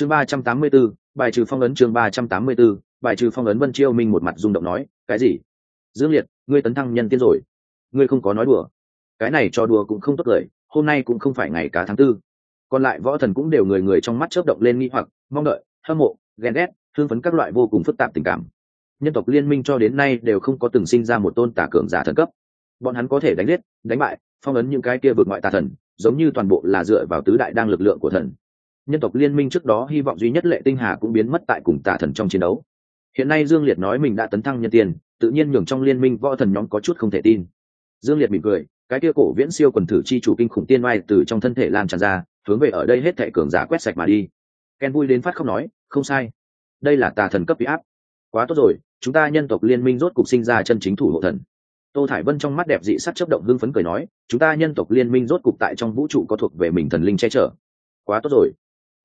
chương ba trăm tám mươi 384, bài trừ phong ấn chương ba trăm tám mươi 384, bài trừ phong ấn vân chiêu minh một mặt rung động nói cái gì? Dương liệt ngươi tấn thăng nhân tiên rồi. Ngươi không có nói đùa. Cái này cho đùa cũng không tốt lời hôm nay cũng không phải ngày cá tháng tư. Còn lại võ thần cũng đều người người trong mắt chớp động lên nghi hoặc mong đợi hâm mộ ghen ghét thương phấn các loại vô cùng phức tạp tình cảm. Nhân tộc liên minh cho đến nay đều không có từng sinh ra một tôn tả cường giả thần cấp. Bọn hắn có thể đánh giết đánh bại phong ấn những cái kia vượt ngoại tà thần giống như toàn bộ là dựa vào tứ đại đang lực lượng của thần nhân tộc liên minh trước đó hy vọng duy nhất lệ tinh hà cũng biến mất tại cùng tà thần trong chiến đấu. Hiện nay dương liệt nói mình đã tấn thăng nhân tiền tự nhiên nhường trong liên minh võ thần nhóm có chút không thể tin. Dương liệt mỉm cười, cái kia cổ viễn siêu quần thử chi chủ kinh khủng tiên oai từ trong thân thể lan tràn ra, hướng về ở đây hết thệ cường giả quét sạch mà đi. Ken vui đến phát không nói, không sai. Đây là tà thần cấp bị áp. Quá tốt rồi, chúng ta nhân tộc liên minh rốt cục sinh ra chân chính thủ hộ thần. Tô thải vân trong mắt đẹp dị sắc chấp động hưng phấn cười nói, chúng ta nhân tộc liên minh rốt cục tại trong vũ trụ có thuộc về mình thần linh che chở. Quá tốt rồi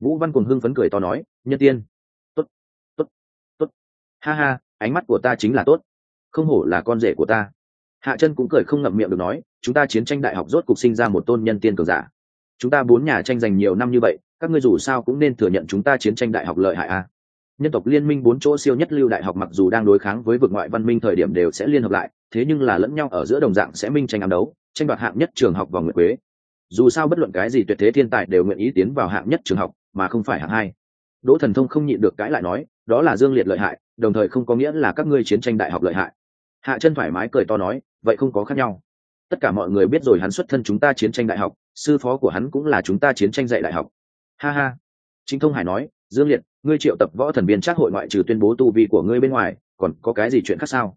vũ văn cùng hưng phấn cười to nói, nhân tiên. Tốt tốt tốt. Ha ha, ánh mắt của ta chính là tốt. Không hổ là con rể của ta. Hạ chân cũng cười không ngậm miệng được nói, chúng ta chiến tranh đại học rốt cục sinh ra một tôn nhân tiên cường giả. Chúng ta bốn nhà tranh giành nhiều năm như vậy, các ngươi dù sao cũng nên thừa nhận chúng ta chiến tranh đại học lợi hại a nhân tộc liên minh bốn chỗ siêu nhất lưu đại học mặc dù đang đối kháng với vực ngoại văn minh thời điểm đều sẽ liên hợp lại, thế nhưng là lẫn nhau ở giữa đồng dạng sẽ minh tranh ám đấu, tranh đoạt hạng nhất trường học vào nguyện quế. Dù sao bất luận cái gì tuyệt thế thiên tài đều nguyện ý tiến vào hạng nhất trường học mà không phải hạng hai. Đỗ thần thông không nhịn được cãi lại nói, đó là dương liệt lợi hại, đồng thời không có nghĩa là các ngươi chiến tranh đại học lợi hại. Hạ chân thoải mái cười to nói, vậy không có khác nhau. Tất cả mọi người biết rồi hắn xuất thân chúng ta chiến tranh đại học, sư phó của hắn cũng là chúng ta chiến tranh dạy đại học. Ha ha. Chính thông hải nói, dương liệt, ngươi triệu tập võ thần biên trác hội ngoại trừ tuyên bố tu vi của ngươi bên ngoài, còn có cái gì chuyện khác sao?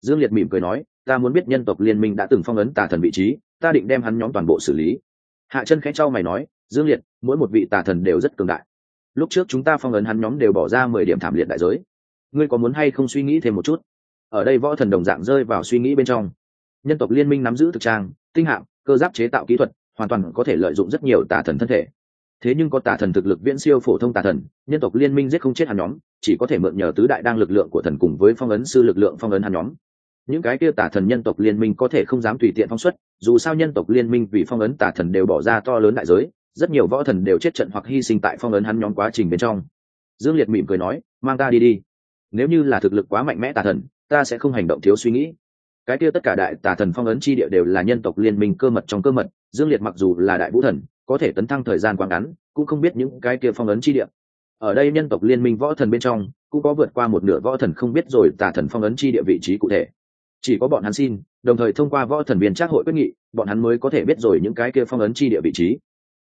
Dương liệt mỉm cười nói, ta muốn biết nhân tộc liên minh đã từng phong ấn tà thần vị trí, ta định đem hắn nhóm toàn bộ xử lý. Hạ chân khẽ trao mày nói dương liệt, mỗi một vị tà thần đều rất cường đại. Lúc trước chúng ta phong ấn hắn nhóm đều bỏ ra mười điểm thảm liệt đại giới. Ngươi có muốn hay không suy nghĩ thêm một chút? Ở đây võ thần đồng dạng rơi vào suy nghĩ bên trong. Nhân tộc liên minh nắm giữ thực trang, tinh hạng cơ giáp chế tạo kỹ thuật, hoàn toàn có thể lợi dụng rất nhiều tà thần thân thể. Thế nhưng có tà thần thực lực viễn siêu phổ thông tà thần, nhân tộc liên minh giết không chết hắn nhóm, chỉ có thể mượn nhờ tứ đại đang lực lượng của thần cùng với phong ấn sư lực lượng phong ấn hắn nhóm. Những cái kia tà thần nhân tộc liên minh có thể không dám tùy tiện phong xuất, dù sao nhân tộc liên minh vì phong ấn tà thần đều bỏ ra to lớn đại giới rất nhiều võ thần đều chết trận hoặc hy sinh tại phong ấn hắn nhóm quá trình bên trong. Dương liệt mỉm cười nói, mang ta đi đi. Nếu như là thực lực quá mạnh mẽ tà thần, ta sẽ không hành động thiếu suy nghĩ. Cái kia tất cả đại tà thần phong ấn chi địa đều là nhân tộc liên minh cơ mật trong cơ mật, dương liệt mặc dù là đại vũ thần, có thể tấn thăng thời gian quá ngắn, cũng không biết những cái kia phong ấn chi địa. Ở đây nhân tộc liên minh võ thần bên trong, cũng có vượt qua một nửa võ thần không biết rồi tà thần phong ấn chi địa vị trí cụ thể. Chỉ có bọn hắn xin, đồng thời thông qua võ thần viên trác hội quyết nghị, bọn hắn mới có thể biết rồi những cái kia phong ấn chi địa vị trí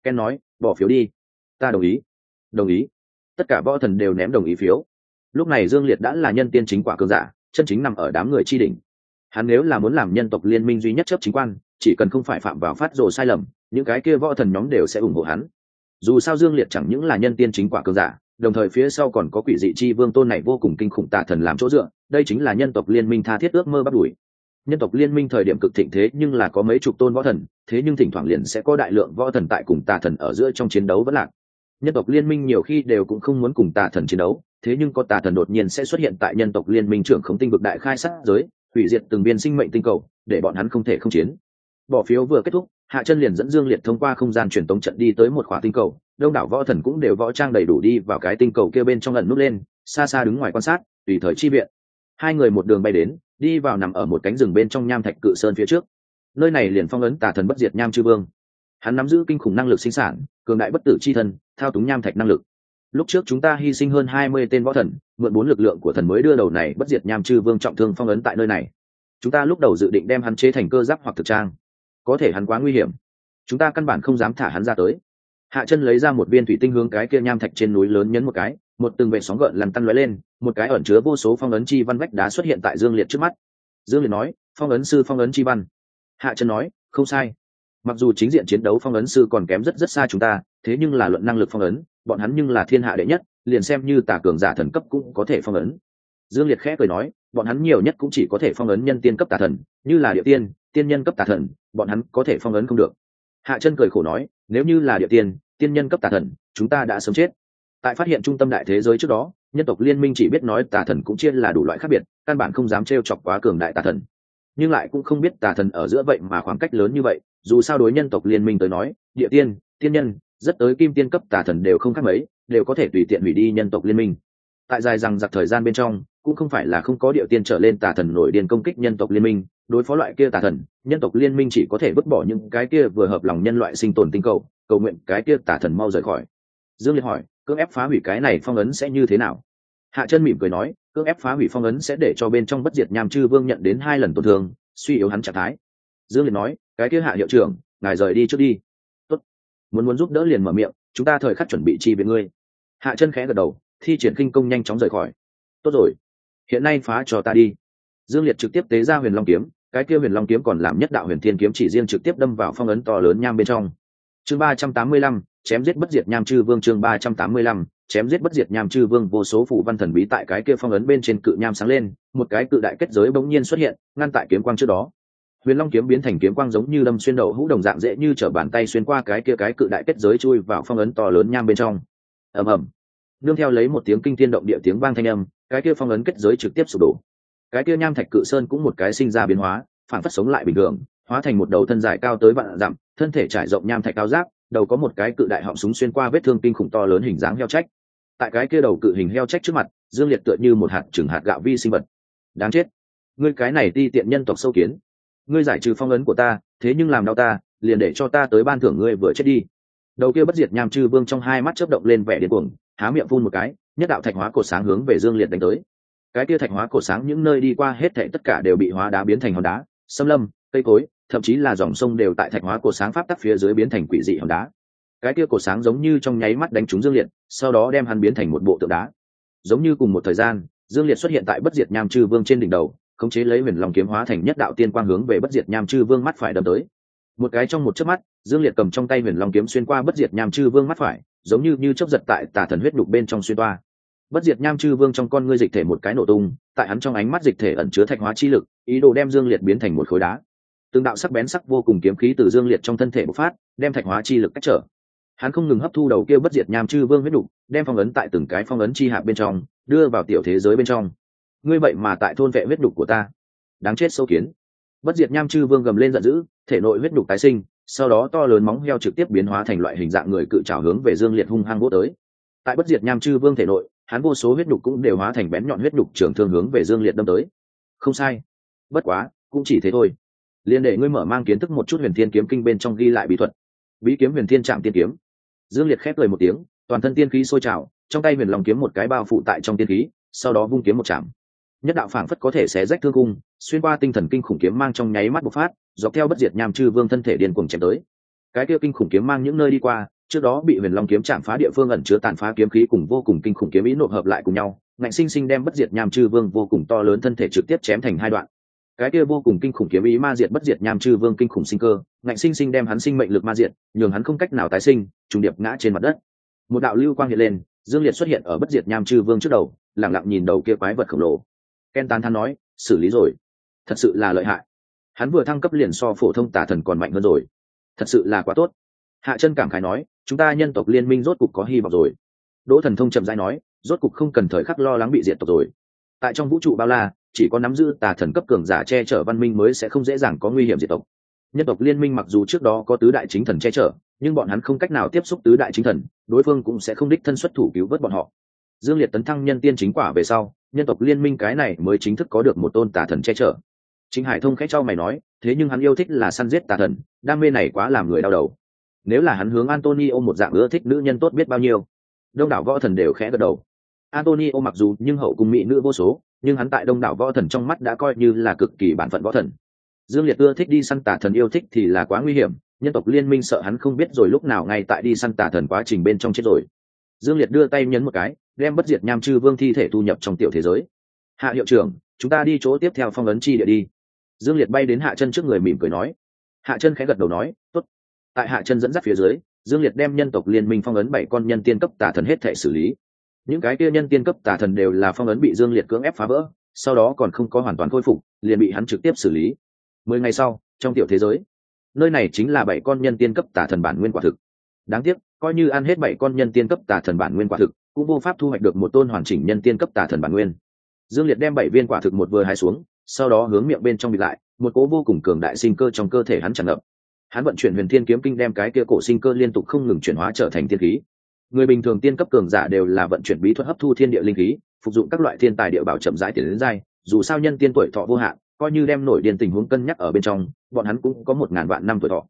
ken nói, bỏ phiếu đi. Ta đồng ý. Đồng ý. Tất cả võ thần đều ném đồng ý phiếu. Lúc này dương liệt đã là nhân tiên chính quả cường giả, chân chính nằm ở đám người chi đỉnh. Hắn nếu là muốn làm nhân tộc liên minh duy nhất chấp chính quan, chỉ cần không phải phạm vào phát rồ sai lầm, những cái kia võ thần nhóm đều sẽ ủng hộ hắn. Dù sao dương liệt chẳng những là nhân tiên chính quả cường giả, đồng thời phía sau còn có quỷ dị chi vương tôn này vô cùng kinh khủng tà thần làm chỗ dựa, đây chính là nhân tộc liên minh tha thiết ước mơ bắt đuổi nhân tộc liên minh thời điểm cực thịnh thế nhưng là có mấy chục tôn võ thần, thế nhưng thỉnh thoảng liền sẽ có đại lượng võ thần tại cùng tà thần ở giữa trong chiến đấu vẫn lạc. Nhân tộc liên minh nhiều khi đều cũng không muốn cùng tà thần chiến đấu, thế nhưng có tà thần đột nhiên sẽ xuất hiện tại nhân tộc liên minh trưởng khống tinh vực đại khai sát giới, hủy diệt từng biên sinh mệnh tinh cầu, để bọn hắn không thể không chiến. Bỏ phiếu vừa kết thúc, hạ chân liền dẫn dương liệt thông qua không gian truyền tống trận đi tới một khóa tinh cầu, đông đảo võ thần cũng đều võ trang đầy đủ đi vào cái tinh cầu kia bên trong lần nút lên, xa xa đứng ngoài quan sát, tùy thời chi viện. Hai người một đường bay đến đi vào nằm ở một cánh rừng bên trong nham thạch cự sơn phía trước. Nơi này liền phong ấn tà thần bất diệt nham chư vương. Hắn nắm giữ kinh khủng năng lực sinh sản, cường đại bất tử c h i thân thao túng nham thạch năng lực. Lúc trước chúng ta hy sinh hơn hai mươi tên võ thần, mượn bốn lực lượng của thần mới đưa đầu này bất diệt nham chư vương trọng thương phong ấn tại nơi này. Chúng ta lúc đầu dự định đem hắn chế thành cơ giáp hoặc thực trang. Có thể hắn quá nguy hiểm. Chúng ta căn bản không dám thả hắn ra tới. Hạ chân lấy ra một viên thủy tinh hướng cái kia nham thạch trên núi lớn nhấn một cái một từng vệ sóng gợn lằn tăn lóe lên, một cái ẩn chứa vô số phong ấn chi văn vách đá xuất hiện tại dương liệt trước mắt. Dương liệt nói, phong ấn sư, phong ấn chi văn. Hạ chân nói, không sai. Mặc dù chính diện chiến đấu phong ấn sư còn kém rất rất xa chúng ta, thế nhưng là luận năng lực phong ấn, bọn hắn nhưng là thiên hạ đệ nhất, liền xem như tà cường giả thần cấp cũng có thể phong ấn. Dương liệt khẽ cười nói, bọn hắn nhiều nhất cũng chỉ có thể phong ấn nhân tiên cấp tà thần, như là địa tiên tiên nhân cấp tà thần, bọn hắn có thể phong ấn không được. Hạ chân cười khổ nói, nếu như là địa tiên tiên nhân cấp tà thần, chúng ta đã sớm chết tại phát hiện trung tâm đại thế giới trước đó, nhân tộc liên minh chỉ biết nói tà thần cũng chia là đủ loại khác biệt, căn bản không dám t chọc quá cường đại tà thần. Nhưng lại cũng không biết tà thần ở giữa vậy mà khoảng cách lớn như vậy, dù sao đối nhân tộc liên minh tới nói, địa tiên tiên nhân, rất tới kim tiên cấp tà thần đều không khác mấy, đều có thể tùy tiện hủy đi nhân tộc liên minh. Tại dài rằng giặc thời gian bên trong, cũng không phải là không có địa tiên trở lên tà thần nổi điên công kích nhân tộc liên minh, đối phó loại kia tà thần, nhân tộc liên minh chỉ có thể vứt bỏ những cái kia vừa hợp lòng nhân loại sinh tồn tinh cầu cầu nguyện cái kia tà thần mau rời khỏi dương liệt hỏi, cưỡng ép phá hủy cái này phong ấn sẽ như thế nào? Hạ chân mỉm cười nói, cưỡng ép phá hủy phong ấn sẽ để cho bên trong bất diệt nham chư vương nhận đến hai lần tổn thương, suy yếu hắn trạng thái. Dương liệt nói, cái kia hạ hiệu trưởng, ngài rời đi trước đi. Tốt. muốn muốn giúp đỡ liền mở miệng, chúng ta thời khắc chuẩn bị chi viện ngươi. Hạ chân khẽ gật đầu, thi triển kinh công nhanh chóng rời khỏi. Tốt rồi, hiện nay phá cho ta đi. Dương liệt trực tiếp tế ra huyền long kiếm, cái kia huyền long kiếm còn làm nhất đạo huyền thiên kiếm chỉ riêng trực tiếp đâm vào phong ấn to lớn nham bên trong. Chương ba trăm tám mươi lăm chém giết bất diệt nham chư vương chương ba trăm tám mươi lăm, chém giết bất diệt nham chư vương vô số phủ văn thần bí tại cái kia phong ấn bên trên cự nham sáng lên, một cái cự đại kết giới bỗng nhiên xuất hiện, ngăn tại kiếm quang trước đó. Huyền long kiếm biến thành kiếm quang giống như đâm xuyên đầu hũ đồng dạng dễ như t bàn tay xuyên qua cái kia cái cự đại kết giới chui vào phong ấn to lớn nham bên trong. Ầm ầm. Nương theo lấy một tiếng kinh thiên động địa tiếng vang thanh âm, cái kia phong ấn kết giới trực tiếp sụp đổ. Cái kia nham thạch cự sơn cũng một cái sinh ra biến hóa, phản phất sống lại bình thường, hóa thành một đầu thân dài cao tới vạn dặm, thân thể trải rộng nham thạch cao giáp đầu có một cái cự đại họng súng xuyên qua vết thương kinh khủng to lớn hình dáng heo trách. Tại cái kia đầu cự hình heo trách trước mặt, dương liệt tựa như một hạt trừng hạt gạo vi sinh vật. Đáng chết. Ngươi cái này ti tiện nhân tộc sâu kiến. Ngươi giải trừ phong ấn của ta, thế nhưng làm đau ta, liền để cho ta tới ban thưởng ngươi vừa chết đi. Đầu kia bất diệt nham chư vương trong hai mắt chớp động lên vẻ điên cuồng, há miệng phun một cái, nhất đạo thạch hóa cột sáng hướng về dương liệt đánh tới. Cái kia thạch hóa cột sáng những nơi đi qua hết thệ tất cả đều bị hóa đá biến thành hòn đá, xâm lâm, cây cối thậm chí là dòng sông đều tại thạch hóa của sáng pháp tắc phía dưới biến thành quỷ dị hòn đá. Cái kia cột sáng giống như trong nháy mắt đánh trúng dương liệt, sau đó đem hắn biến thành một bộ tượng đá. Giống như cùng một thời gian, dương liệt xuất hiện tại bất diệt nham chư vương trên đỉnh đầu, khống chế lấy huyền lòng kiếm hóa thành nhất đạo tiên quang hướng về bất diệt nham chư vương mắt phải đâm tới. Một cái trong một chớp mắt, dương liệt cầm trong tay huyền long kiếm xuyên qua bất diệt nham chư vương mắt phải, giống như như chớp giật tại tà thần huyết đục bên trong xuyên toa. Bất diệt nham chư vương trong con ngươi dịch thể một cái nổ tung, tại hắn trong ánh mắt dịch thể ẩn chứa thạch hóa chi lực, ý đồ đem dương liệt biến thành một khối đá từng đạo sắc bén sắc vô cùng kiếm khí từ dương liệt trong thân thể bộc phát, đem thạch hóa chi lực cách trở. Hắn không ngừng hấp thu đầu kia bất diệt nham chư vương huyết đục, đem phong ấn tại từng cái phong ấn chi hạ bên trong, đưa vào tiểu thế giới bên trong. Ngươi vậy mà tại thôn vệ huyết đục của ta. Đáng chết sâu kiến. Bất diệt nham chư vương gầm lên giận dữ, thể nội huyết đục tái sinh, sau đó to lớn móng heo trực tiếp biến hóa thành loại hình dạng người cự trào hướng về dương liệt hung hăng vô tới. Tại bất diệt nham chư vương thể nội, hắn vô số huyết đục cũng đều hóa thành bén nhọn huyết đục trường thương hướng về dương liệt đâm tới. Không sai. Bất quá, cũng chỉ thế thôi liền để ngươi mở mang kiến thức một chút huyền thiên kiếm kinh bên trong ghi lại bí thuật. Bí kiếm huyền thiên trạm tiên kiếm. Dương liệt khép lời một tiếng, toàn thân tiên khí sôi trào, trong tay huyền lòng kiếm một cái bao phụ tại trong tiên khí, sau đó vung kiếm một chạm nhất đạo phảng phất có thể xé rách thương cung, xuyên qua tinh thần kinh khủng kiếm mang trong nháy mắt bộc phát, dọc theo bất diệt nham chư vương thân thể điên cuồng chém tới. Cái kia kinh khủng kiếm mang những nơi đi qua, trước đó bị huyền long kiếm chạm phá địa phương ẩn chứa tàn phá kiếm khí cùng vô cùng kinh khủng kiếm ý nộp hợp lại cùng nhau, ngạnh sinh sinh đem bất diệt nham chư vương vô cùng to lớn thân thể trực tiếp chém thành hai đoạn cái kia vô cùng kinh khủng kiếm ý ma diệt bất diệt nham chư vương kinh khủng sinh cơ, ngạnh sinh sinh đem hắn sinh mệnh lực ma diệt, nhường hắn không cách nào tái sinh, trùng điệp ngã trên mặt đất. Một đạo lưu quang hiện lên, dương liệt xuất hiện ở bất diệt nham chư vương trước đầu lẳng lặng nhìn đầu kia quái vật khổng lồ. Ken tán thắn nói, xử lý rồi. Thật sự là lợi hại. Hắn vừa thăng cấp liền so phổ thông tà thần còn mạnh hơn rồi. Thật sự là quá tốt. Hạ chân cảm khái nói, chúng ta nhân tộc liên minh rốt cục có hy vọng rồi. Đỗ thần thông chậm rãi nói, rốt cục không cần thời khắc lo lắng bị diệt tộc rồi. Tại trong vũ trụ bao la chỉ có nắm giữ tà thần cấp cường giả che chở văn minh mới sẽ không dễ dàng có nguy hiểm diệt tộc. Nhân tộc liên minh mặc dù trước đó có tứ đại chính thần che chở, nhưng bọn hắn không cách nào tiếp xúc tứ đại chính thần, đối phương cũng sẽ không đích thân xuất thủ cứu vớt bọn họ. Dương liệt tấn thăng nhân tiên chính quả về sau, nhân tộc liên minh cái này mới chính thức có được một tôn tà thần che chở. Chính hải thông khẽ cho mày nói, thế nhưng hắn yêu thích là săn giết tà thần, đam mê này quá làm người đau đầu. Nếu là hắn hướng antonio một dạng ưa thích nữ nhân tốt biết bao nhiêu. Đông đảo võ thần đều khẽ gật đầu antonio mặc dù nhưng hậu cùng mỹ nữ vô số, nhưng hắn tại đông đảo võ thần trong mắt đã coi như là cực kỳ bản phận võ thần. Dương liệt ưa thích đi săn tà thần yêu thích thì là quá nguy hiểm, nhân tộc liên minh sợ hắn không biết rồi lúc nào ngay tại đi săn tà thần quá trình bên trong chết rồi. Dương liệt đưa tay nhấn một cái, đem bất diệt nham chư vương thi thể thu nhập trong tiểu thế giới. Hạ hiệu trưởng, chúng ta đi chỗ tiếp theo phong ấn chi địa đi. Dương liệt bay đến hạ chân trước người mỉm cười nói. Hạ chân khẽ gật đầu nói, tốt. Tại hạ chân dẫn dắt phía dưới, dương liệt đem nhân tộc liên minh phong ấn bảy con nhân tiên cấp tà thần hết thể xử lý những cái kia nhân tiên cấp tà thần đều là phong ấn bị dương liệt cưỡng ép phá vỡ, sau đó còn không có hoàn toàn khôi phục, liền bị hắn trực tiếp xử lý. Mười ngày sau, trong tiểu thế giới, nơi này chính là bảy con nhân tiên cấp tà thần bản nguyên quả thực. Đáng tiếc, coi như ăn hết bảy con nhân tiên cấp tà thần bản nguyên quả thực, cũng vô pháp thu hoạch được một tôn hoàn chỉnh nhân tiên cấp tà thần bản nguyên. Dương liệt đem bảy viên quả thực một vừa hai xuống, sau đó hướng miệng bên trong bị lại, một cố vô cùng cường đại sinh cơ trong cơ thể hắn tràn ngập. Hắn vận chuyển huyền thiên kiếm kinh đem cái kia cổ sinh cơ liên tục không ngừng chuyển hóa trở thành thiên khí người bình thường tiên cấp cường giả đều là vận chuyển bí thuật hấp thu thiên địa linh khí, phục dụng các loại thiên tài địa bảo chậm rãi tiền đến dai dù sao nhân tiên tuổi thọ vô hạn, coi như đem nổi điền tình huống cân nhắc ở bên trong, bọn hắn cũng có một ngàn vạn năm tuổi thọ.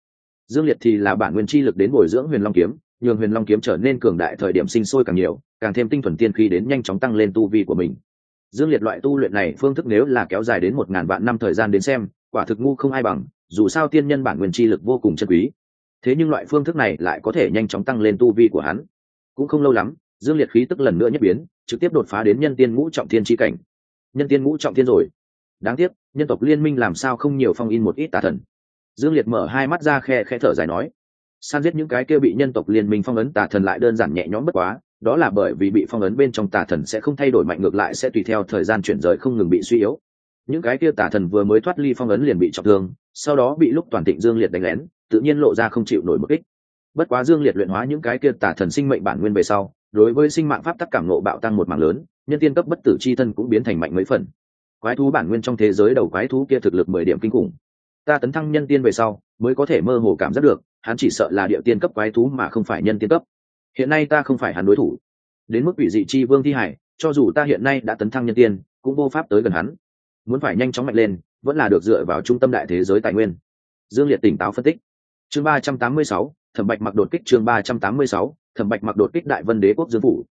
Dương liệt thì là bản nguyên chi lực đến bồi dưỡng huyền long kiếm, nhường huyền long kiếm trở nên cường đại thời điểm sinh sôi càng nhiều, càng thêm tinh thuần tiên khi đến nhanh chóng tăng lên tu vi của mình. Dương liệt loại tu luyện này phương thức nếu là kéo dài đến một ngàn vạn năm thời gian đến xem, quả thực ngu không ai bằng, dù sao tiên nhân bản nguyên chi lực vô cùng chân quý. Thế nhưng loại phương thức này lại có thể nhanh chóng tăng lên tu vi của hắn cũng không lâu lắm, dương liệt khí tức lần nữa nhất biến, trực tiếp đột phá đến nhân tiên ngũ trọng thiên tri cảnh. Nhân tiên ngũ trọng thiên rồi. Đáng tiếc, nhân tộc liên minh làm sao không nhiều phong in một ít tà thần. Dương liệt mở hai mắt ra khe khe thở dài nói, san giết những cái kia bị nhân tộc liên minh phong ấn tà thần lại đơn giản nhẹ nhõm bất quá, đó là bởi vì bị phong ấn bên trong tà thần sẽ không thay đổi mạnh ngược lại sẽ tùy theo thời gian chuyển rời không ngừng bị suy yếu. Những cái kia tà thần vừa mới thoát ly phong ấn liền bị trọng thương, sau đó bị lúc toàn thịnh dương liệt đánh lén, tự nhiên lộ ra không chịu nổi một kích bất quá dương liệt luyện hóa những cái kia tả thần sinh mệnh bản nguyên về sau, đối với sinh mạng pháp tắc cảm nộ bạo tăng một mạng lớn, nhân tiên cấp bất tử c h i thân cũng biến thành mạnh mấy phần. Quái thú bản nguyên trong thế giới đầu quái thú kia thực lực mười điểm kinh khủng. Ta tấn thăng nhân tiên về sau, mới có thể mơ hồ cảm giác được, hắn chỉ sợ là địa tiên cấp quái thú mà không phải nhân tiên cấp. Hiện nay ta không phải hắn đối thủ. Đến mức ủy dị chi vương thi hải, cho dù ta hiện nay đã tấn thăng nhân tiên, cũng vô pháp tới gần hắn. Muốn phải nhanh chóng mạnh lên, vẫn là được dựa vào trung tâm đại thế giới tài nguyên. Dương liệt tỉnh táo phân tích. Chương ba trăm tám mươi sáu thẩm bạch mặc đột kích chương ba trăm tám mươi sáu, thẩm bạch mặc đột kích đại vân đế quốc dương phủ.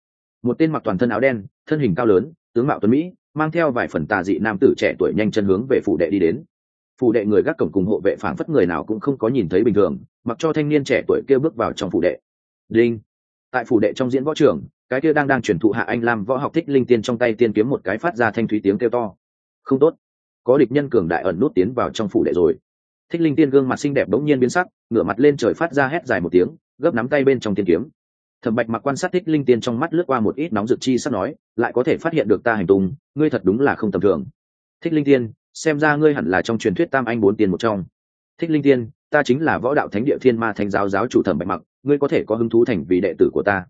Một tên mặc toàn thân áo đen, thân hình cao lớn, tướng mạo tuấn mỹ, mang theo vài phần tà dị nam tử trẻ tuổi nhanh chân hướng về phủ đệ đi đến. Phủ đệ người gác cổng cùng hộ vệ phảng phất người nào cũng không có nhìn thấy bình thường, mặc cho thanh niên trẻ tuổi kia bước vào trong phủ đệ. Đinh! Tại phủ đệ trong diễn võ trường, cái kia đang đang chuyển thụ hạ anh lam võ học thích linh tiên trong tay tiên kiếm một cái phát ra thanh thúy tiếng kêu to. Không tốt. Có địch nhân cường đại ẩn nút tiến vào trong phủ đệ rồi thích linh tiên gương mặt xinh đẹp bỗng nhiên biến sắc, ngửa mặt lên trời phát ra hét dài một tiếng, gấp nắm tay bên trong tiên kiếm. Thẩm bạch mặc quan sát thích linh tiên trong mắt lướt qua một ít nóng rực chi sắp nói, lại có thể phát hiện được ta hành tung, ngươi thật đúng là không tầm thường. Thích linh tiên, xem ra ngươi hẳn là trong truyền thuyết tam anh bốn tiền một trong. Thích linh tiên, ta chính là võ đạo thánh địa thiên ma thánh giáo giáo chủ thẩm bạch mặc, ngươi có thể có hứng thú thành vì đệ tử của ta.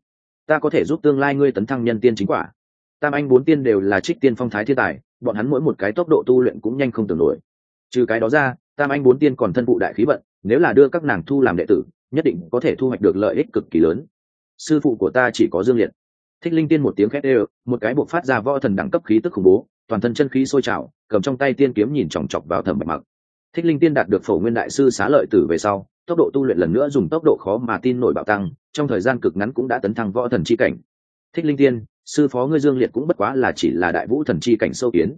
Ta có thể giúp tương lai ngươi tấn thăng nhân tiên chính quả. Tam anh bốn tiên đều là trích tiên phong thái thiên tài, bọn hắn mỗi một cái tốc độ tu luyện cũng nhanh không tưởng nổi trừ cái đó ra, tam anh bốn tiên còn thân phụ đại khí vận, nếu là đưa các nàng thu làm đệ tử, nhất định có thể thu hoạch được lợi ích cực kỳ lớn. Sư phụ của ta chỉ có dương liệt. Thích linh tiên một tiếng khét ê một cái buộc phát ra võ thần đẳng cấp khí tức khủng bố, toàn thân chân khí sôi trào, cầm trong tay tiên kiếm nhìn chòng chọc vào thẩm bạch mặc. Thích linh tiên đạt được phổ nguyên đại sư xá lợi tử về sau, tốc độ tu luyện lần nữa dùng tốc độ khó mà tin nổi bạo tăng, trong thời gian cực ngắn cũng đã tấn thăng võ thần chi cảnh. Thích linh tiên, sư phó ngươi dương liệt cũng bất quá là chỉ là đại vũ thần chi cảnh sâu kiến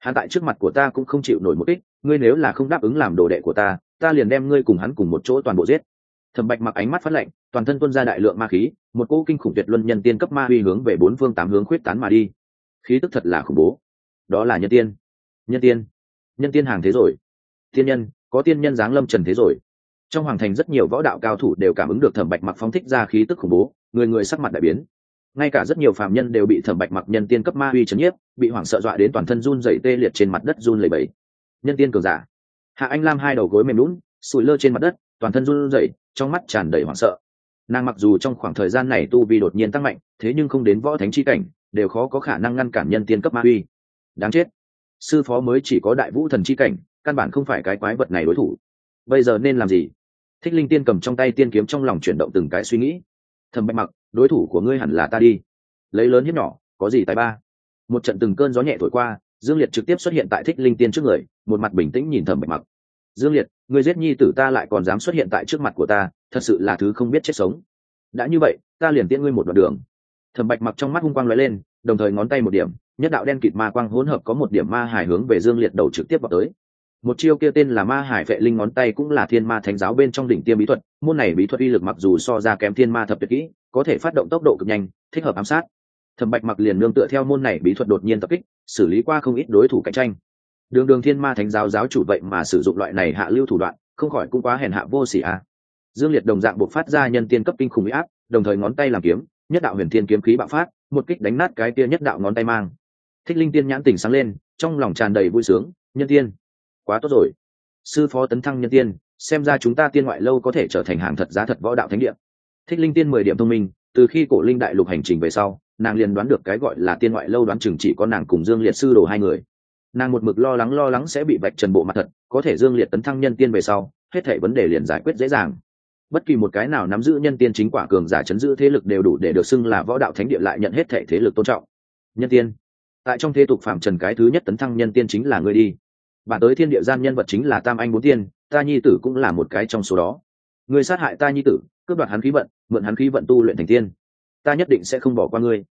hắn tại trước mặt của ta cũng không chịu nổi một ít, ngươi nếu là không đáp ứng làm đồ đệ của ta ta liền đem ngươi cùng hắn cùng một chỗ toàn bộ giết. Thẩm bạch mặc ánh mắt phát lạnh toàn thân tuân ra đại lượng ma khí một cỗ kinh khủng tuyệt luân nhân tiên cấp ma uy hướng về bốn phương tám hướng khuyết tán mà đi. Khí tức thật là khủng bố. Đó là nhân tiên. Nhân tiên. Nhân tiên hàng thế rồi. Tiên nhân có tiên nhân giáng lâm trần thế rồi. Trong hoàng thành rất nhiều võ đạo cao thủ đều cảm ứng được thẩm bạch mặc phóng thích ra khí tức khủng bố người người sắc mặt đại biến ngay cả rất nhiều phạm nhân đều bị thẩm bạch mặc nhân tiên cấp ma uy trấn nhiếp, bị hoảng sợ dọa đến toàn thân run dày tê liệt trên mặt đất run lầy bẫy nhân tiên cường giả. Hạ anh lam hai đầu gối mềm lún sùi lơ trên mặt đất, toàn thân run rẩy, trong mắt tràn đầy hoảng sợ. Nàng mặc dù trong khoảng thời gian này tu vi đột nhiên tăng mạnh, thế nhưng không đến võ thánh chi cảnh, đều khó có khả năng ngăn cản nhân tiên cấp ma uy đáng chết. Sư phó mới chỉ có đại vũ thần chi cảnh, căn bản không phải cái quái vật này đối thủ. Bây giờ nên làm gì? Thích linh tiên cầm trong tay tiên kiếm trong lòng chuyển động từng cái suy nghĩ. Thầm bạch mặc đối thủ của ngươi hẳn là ta đi. Lấy lớn hiếp nhỏ, có gì tài ba? Một trận từng cơn gió nhẹ thổi qua, dương liệt trực tiếp xuất hiện tại thích linh tiên trước người, một mặt bình tĩnh nhìn Thẩm bạch mặc. Dương liệt, người giết nhi tử ta lại còn dám xuất hiện tại trước mặt của ta, thật sự là thứ không biết chết sống. Đã như vậy, ta liền tiễn ngươi một đoạn đường. Thẩm bạch mặc trong mắt hung quang lóe lên, đồng thời ngón tay một điểm, nhất đạo đen kịt ma quang hỗn hợp có một điểm ma hải hướng về dương liệt đầu trực tiếp vào tới. Một chiêu kia tên là ma hải vệ linh ngón tay cũng là thiên ma thánh giáo bên trong đỉnh tiêm bí thuật, môn này bí thuật uy lực mặc dù so ra kém thiên ma thập tuyệt kỹ có thể phát động tốc độ cực nhanh, thích hợp ám sát. Thẩm bạch mặc liền nương tựa theo môn này bí thuật đột nhiên tập kích, xử lý qua không ít đối thủ cạnh tranh. Đường đường thiên ma thánh giáo giáo chủ vậy mà sử dụng loại này hạ lưu thủ đoạn, không khỏi cũng quá hèn hạ vô sỉ à. dương liệt đồng dạng buộc phát ra nhân tiên cấp kinh khủng huy áp, đồng thời ngón tay làm kiếm, nhất đạo huyền thiên kiếm khí bạo phát, một kích đánh nát cái kia nhất đạo ngón tay mang. Thích linh tiên nhãn tỉnh sáng lên, trong lòng tràn đầy vui sướng, nhân tiên, quá tốt rồi. Sư phó tấn thăng nhân tiên, xem ra chúng ta tiên ngoại lâu có thể trở thành hàng thật giá thật võ đạo thánh địa thích linh tiên mười điểm thông minh, từ khi cổ linh đại lục hành trình về sau, nàng liền đoán được cái gọi là tiên ngoại lâu đoán chừng chỉ có nàng cùng dương liệt sư đồ hai người. Nàng một mực lo lắng lo lắng sẽ bị vạch trần bộ mặt thật, có thể dương liệt tấn thăng nhân tiên về sau, hết thể vấn đề liền giải quyết dễ dàng. Bất kỳ một cái nào nắm giữ nhân tiên chính quả cường giả chấn giữ thế lực đều đủ để được xưng là võ đạo thánh địa lại nhận hết thể thế lực tôn trọng. Nhân tiên. Tại trong thế tục phạm trần cái thứ nhất tấn thăng nhân tiên chính là ngươi đi. Bản tới thiên địa gian nhân vật chính là tam anh bốn tiên, ta nhi tử cũng là một cái trong số đó. Ngươi sát hại ta nhi tử cướp đoạt hắn khí vận, mượn hắn khí vận tu luyện thành tiên. Ta nhất định sẽ không bỏ qua ngươi.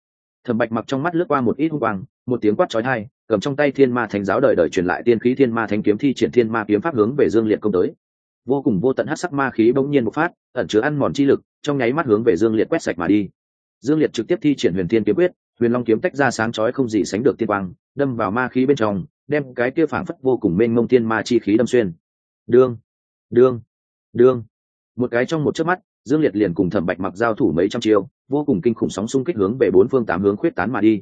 Thẩm bạch mặc trong mắt lướt qua một ít hung quang, một tiếng quát trói thai cầm trong tay thiên ma thánh giáo đời đời truyền lại tiên khí thiên ma thánh kiếm thi triển thiên ma kiếm pháp hướng về dương liệt công tới. Vô cùng vô tận hát sắc ma khí bỗng nhiên một phát, ẩn chứa ăn mòn chi lực, trong nháy mắt hướng về dương liệt quét sạch mà đi. Dương liệt trực tiếp thi triển huyền thiên kiếm quyết, huyền long kiếm tách ra sáng chói không gì sánh được tiên quang, đâm vào ma khí bên trong, đem cái kia phảng phất vô cùng mênh mông thiên ma chi khí đâm xuyên. Đương đương đương. Một cái trong một chớp mắt dương liệt liền cùng thẩm bạch mặc giao thủ mấy trăm chiêu, vô cùng kinh khủng sóng xung kích hướng về bốn phương tám hướng khuyết tán mà đi.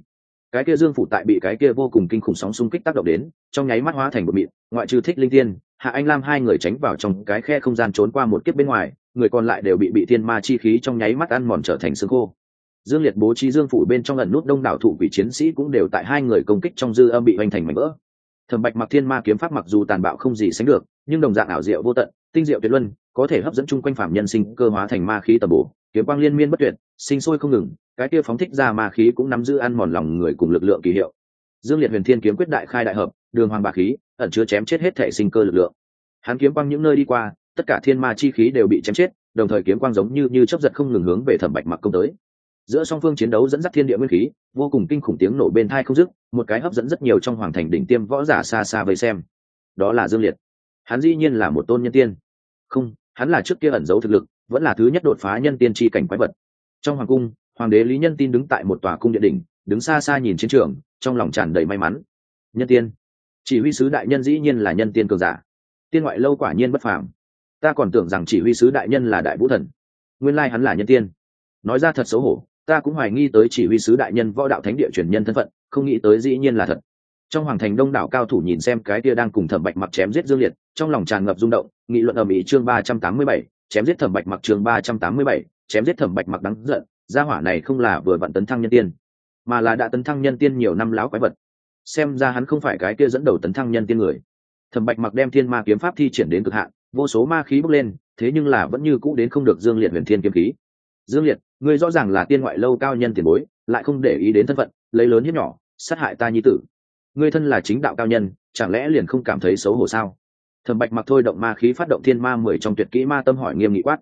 Cái kia dương phủ tại bị cái kia vô cùng kinh khủng sóng xung kích tác động đến, trong nháy mắt hóa thành một mịn, ngoại trừ thích linh tiên hạ anh lam hai người tránh vào trong cái khe không gian trốn qua một kiếp bên ngoài, người còn lại đều bị bị thiên ma chi khí trong nháy mắt ăn mòn trở thành xương khô. Dương liệt bố trí dương phủ bên trong lần nút đông đảo thủ vị chiến sĩ cũng đều tại hai người công kích trong dư âm bị hoành thành mảnh vỡ. Thẩm bạch mặc thiên ma kiếm pháp mặc dù tàn bạo không gì sánh được, nhưng đồng dạng ảo diệu vô tận, tinh diệu tuyệt luân có thể hấp dẫn chung quanh phạm nhân sinh cơ hóa thành ma khí tầm bổ, kiếm quang liên miên bất tuyệt, sinh sôi không ngừng, cái kia phóng thích ra ma khí cũng nắm giữ ăn mòn lòng người cùng lực lượng kỳ hiệu. Dương liệt huyền thiên kiếm quyết đại khai đại hợp, đường hoàng bà khí, ẩn chứa chém chết hết thể sinh cơ lực lượng. Hắn kiếm quang những nơi đi qua, tất cả thiên ma chi khí đều bị chém chết, đồng thời kiếm quang giống như như chấp giật không ngừng hướng về thẩm bạch mặc công tới. Giữa song phương chiến đấu dẫn dắt thiên địa nguyên khí, vô cùng kinh khủng tiếng nổ bên thai không dứt, một cái hấp dẫn rất nhiều trong hoàng thành đỉnh tiêm võ giả xa xa vây xem. Đó là dương liệt. Hắn dĩ nhiên là một tôn nhân tiên. Không hắn là trước kia ẩn giấu thực lực, vẫn là thứ nhất đột phá nhân tiên tri cảnh quái vật. Trong hoàng cung, hoàng đế lý nhân tin đứng tại một tòa cung điện đỉnh, đứng xa xa nhìn chiến trường, trong lòng tràn đầy may mắn. Nhân tiên. Chỉ huy sứ đại nhân dĩ nhiên là nhân tiên cường giả. Tiên ngoại lâu quả nhiên bất phàm. Ta còn tưởng rằng chỉ huy sứ đại nhân là đại vũ thần. Nguyên lai hắn là nhân tiên. Nói ra thật xấu hổ, ta cũng hoài nghi tới chỉ huy sứ đại nhân võ đạo thánh địa truyền nhân thân phận, không nghĩ tới dĩ nhiên là thật trong hoàng thành đông đảo cao thủ nhìn xem cái kia đang cùng thẩm bạch mặc chém giết dương liệt, trong lòng tràn ngập rung động, nghị luận ở mỹ chương ba trăm tám mươi bảy, chém giết thẩm bạch mặc chương ba trăm tám mươi bảy, chém giết thẩm bạch mặc đắng giận, gia hỏa này không là vừa vặn tấn thăng nhân tiên, mà là đã tấn thăng nhân tiên nhiều năm láo quái vật. Xem ra hắn không phải cái kia dẫn đầu tấn thăng nhân tiên người. Thẩm bạch mặc đem thiên ma kiếm pháp thi triển đến cực hạn, vô số ma khí bốc lên, thế nhưng là vẫn như cũ đến không được dương liệt huyền thiên kiếm khí. Dương liệt, ngươi rõ ràng là tiên ngoại lâu cao nhân tiền bối, lại không để ý đến thân phận, lấy lớn hiếp nhỏ, sát hại ta nhi tử ngươi thân là chính đạo cao nhân, chẳng lẽ liền không cảm thấy xấu hổ sao? Thẩm bạch mặc thôi động ma khí phát động thiên ma mười trong tuyệt kỹ ma tâm hỏi nghiêm nghị quát.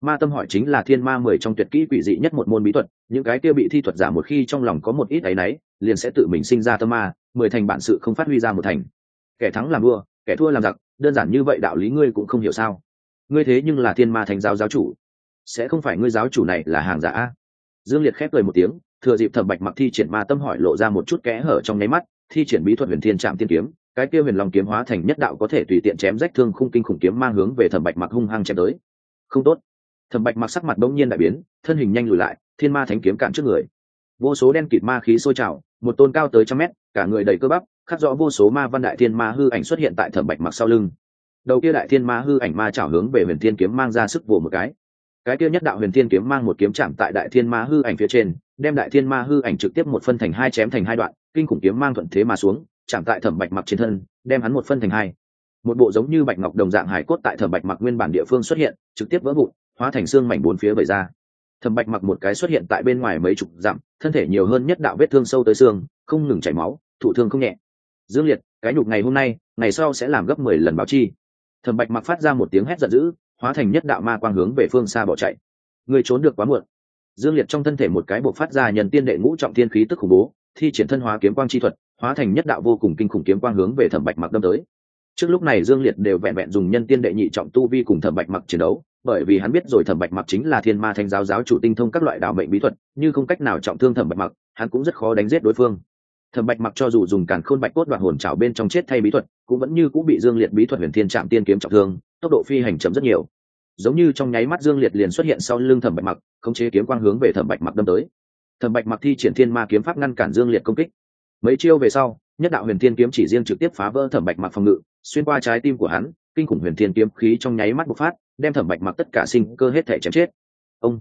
Ma tâm hỏi chính là thiên ma mười trong tuyệt kỹ quỷ dị nhất một môn bí thuật, những cái kia bị thi thuật giả một khi trong lòng có một ít áy náy liền sẽ tự mình sinh ra tâm ma, mười thành bản sự không phát huy ra một thành. Kẻ thắng làm đua kẻ thua làm giặc, đơn giản như vậy đạo lý ngươi cũng không hiểu sao? Ngươi thế nhưng là thiên ma thành giáo giáo chủ. Sẽ không phải ngươi giáo chủ này là hàng giả a? Dương liệt khép cười một tiếng, thừa dịp thẩm bạch mặc thi triển ma tâm hỏi lộ ra một chút kẽ hở trong nháy mắt thi triển bí thuật huyền thiên trạm tiên kiếm, cái kia huyền long kiếm hóa thành nhất đạo có thể tùy tiện chém rách thương khung kinh khủng kiếm mang hướng về thẩm bạch mặc hung hăng chém tới. Không tốt. Thẩm bạch mặc sắc mặt bỗng nhiên đại biến, thân hình nhanh lùi lại, thiên ma thánh kiếm cạn trước người. Vô số đen kịt ma khí sôi trào, một tôn cao tới trăm mét, cả người đầy cơ bắp, khắc rõ vô số ma văn đại thiên ma hư ảnh xuất hiện tại thẩm bạch mặc sau lưng. Đầu kia đại thiên ma hư ảnh ma chảo hướng về huyền thiên kiếm mang ra sức vồ một cái. Cái kia nhất đạo huyền thiên kiếm mang một kiếm chạm tại đại thiên ma hư ảnh phía trên đem đại thiên ma hư ảnh trực tiếp một phân thành hai chém thành hai đoạn, kinh khủng kiếm mang thuận thế mà xuống, chạm tại thẩm bạch mặc trên thân, đem hắn một phân thành hai. Một bộ giống như bạch ngọc đồng dạng hải cốt tại thẩm bạch mặc nguyên bản địa phương xuất hiện, trực tiếp vỡ vụn, hóa thành xương mảnh bốn phía vẩy ra. Thẩm bạch mặc một cái xuất hiện tại bên ngoài mấy chục dặm, thân thể nhiều hơn nhất đạo vết thương sâu tới xương, không ngừng chảy máu, thụ thương không nhẹ. Dương liệt, cái nhục ngày hôm nay, ngày sau sẽ làm gấp mười lần báo chi. Thẩm bạch mặc phát ra một tiếng hét giận dữ, hóa thành nhất đạo ma quang hướng về phương xa bỏ chạy. Người trốn được quá muộn dương liệt trong thân thể một cái bộ phát ra nhân tiên đệ ngũ trọng thiên khí tức khủng bố, thi triển thân hóa kiếm quang chi thuật, hóa thành nhất đạo vô cùng kinh khủng kiếm quang hướng về thẩm bạch mặc đâm tới. Trước lúc này dương liệt đều vẹn vẹn dùng nhân tiên đệ nhị trọng tu vi cùng thẩm bạch mặc chiến đấu, bởi vì hắn biết rồi thẩm bạch mặc chính là thiên ma thanh giáo giáo chủ tinh thông các loại đạo mệnh bí thuật, như không cách nào trọng thương thẩm bạch mặc, hắn cũng rất khó đánh giết đối phương. Thẩm bạch mặc cho dù dùng càn khôn bạch cốt đoạn hồn trào bên trong chết thay bí thuật, cũng vẫn như cũng bị dương liệt bí thuật huyền thiên trạm tiên kiếm trọng thương, tốc độ phi hành chậm rất nhiều giống như trong nháy mắt dương liệt liền xuất hiện sau lưng thẩm bạch mặc, khống chế kiếm quang hướng về thẩm bạch mặc đâm tới. Thẩm bạch mặc thi triển thiên ma kiếm pháp ngăn cản dương liệt công kích. Mấy chiêu về sau, nhất đạo huyền thiên kiếm chỉ riêng trực tiếp phá vỡ thẩm bạch mặc phòng ngự, xuyên qua trái tim của hắn, kinh khủng huyền thiên kiếm khí trong nháy mắt bộc phát, đem thẩm bạch mặc tất cả sinh cơ hết thể chém chết. Ông,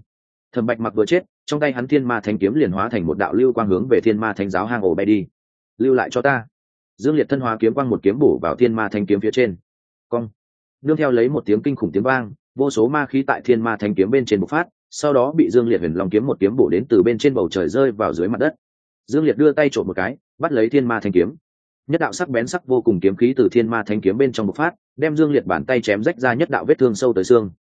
thẩm bạch mặc vừa chết, trong tay hắn thiên ma thanh kiếm liền hóa thành một đạo lưu quang hướng về thiên ma thanh giáo hang ổ bay đi. Lưu lại cho ta. Dương liệt thân hóa kiếm quang một kiếm bổ vào thiên ma thanh kiếm phía trên. Cong. Nương theo lấy một tiếng kinh khủng tiếng vang vô số ma khí tại thiên ma thanh kiếm bên trên bộc phát, sau đó bị dương liệt huyền long kiếm một kiếm bổ đến từ bên trên bầu trời rơi vào dưới mặt đất. Dương liệt đưa tay trộm một cái, bắt lấy thiên ma thanh kiếm. Nhất đạo sắc bén sắc vô cùng kiếm khí từ thiên ma thanh kiếm bên trong bộc phát, đem dương liệt bàn tay chém rách ra nhất đạo vết thương sâu tới xương.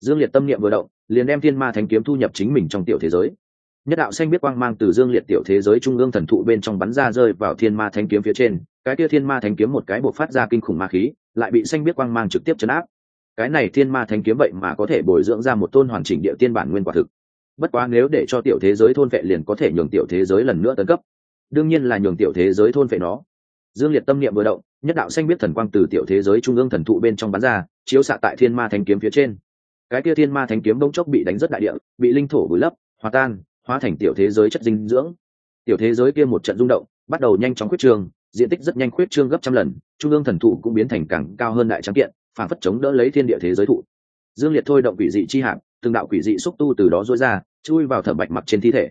Dương liệt tâm niệm vừa động, liền đem thiên ma thanh kiếm thu nhập chính mình trong tiểu thế giới. Nhất đạo xanh biết quang mang từ dương liệt tiểu thế giới trung ương thần thụ bên trong bắn ra rơi vào thiên ma thanh kiếm phía trên, cái kia thiên ma thanh kiếm một cái bộc phát ra kinh khủng ma khí, lại bị xanh biết quang mang trực tiếp chấn áp cái này thiên ma thanh kiếm vậy mà có thể bồi dưỡng ra một tôn hoàn chỉnh địa tiên bản nguyên quả thực. Bất quá nếu để cho tiểu thế giới thôn vệ liền có thể nhường tiểu thế giới lần nữa tấn cấp. Đương nhiên là nhường tiểu thế giới thôn vệ nó. Dương liệt tâm niệm vừa động, nhất đạo xanh biết thần quang từ tiểu thế giới trung ương thần thụ bên trong bắn ra, chiếu xạ tại thiên ma thanh kiếm phía trên. Cái kia thiên ma thanh kiếm đông chốc bị đánh rất đại địa, bị linh thổ vùi lấp, hòa tan, hóa thành tiểu thế giới chất dinh dưỡng. Tiểu thế giới kia một trận rung động, bắt đầu nhanh chóng khuyết trương, diện tích rất nhanh khuyết trương gấp trăm lần, trung ương thần thụ cũng biến thành càng cao hơn đại trắng kiện phản phất chống đỡ lấy thiên địa thế giới thụ. Dương liệt thôi động quỷ dị chi hạng từng đạo quỷ dị xúc tu từ đó rối ra, chui vào thẩm bạch mặc trên thi thể.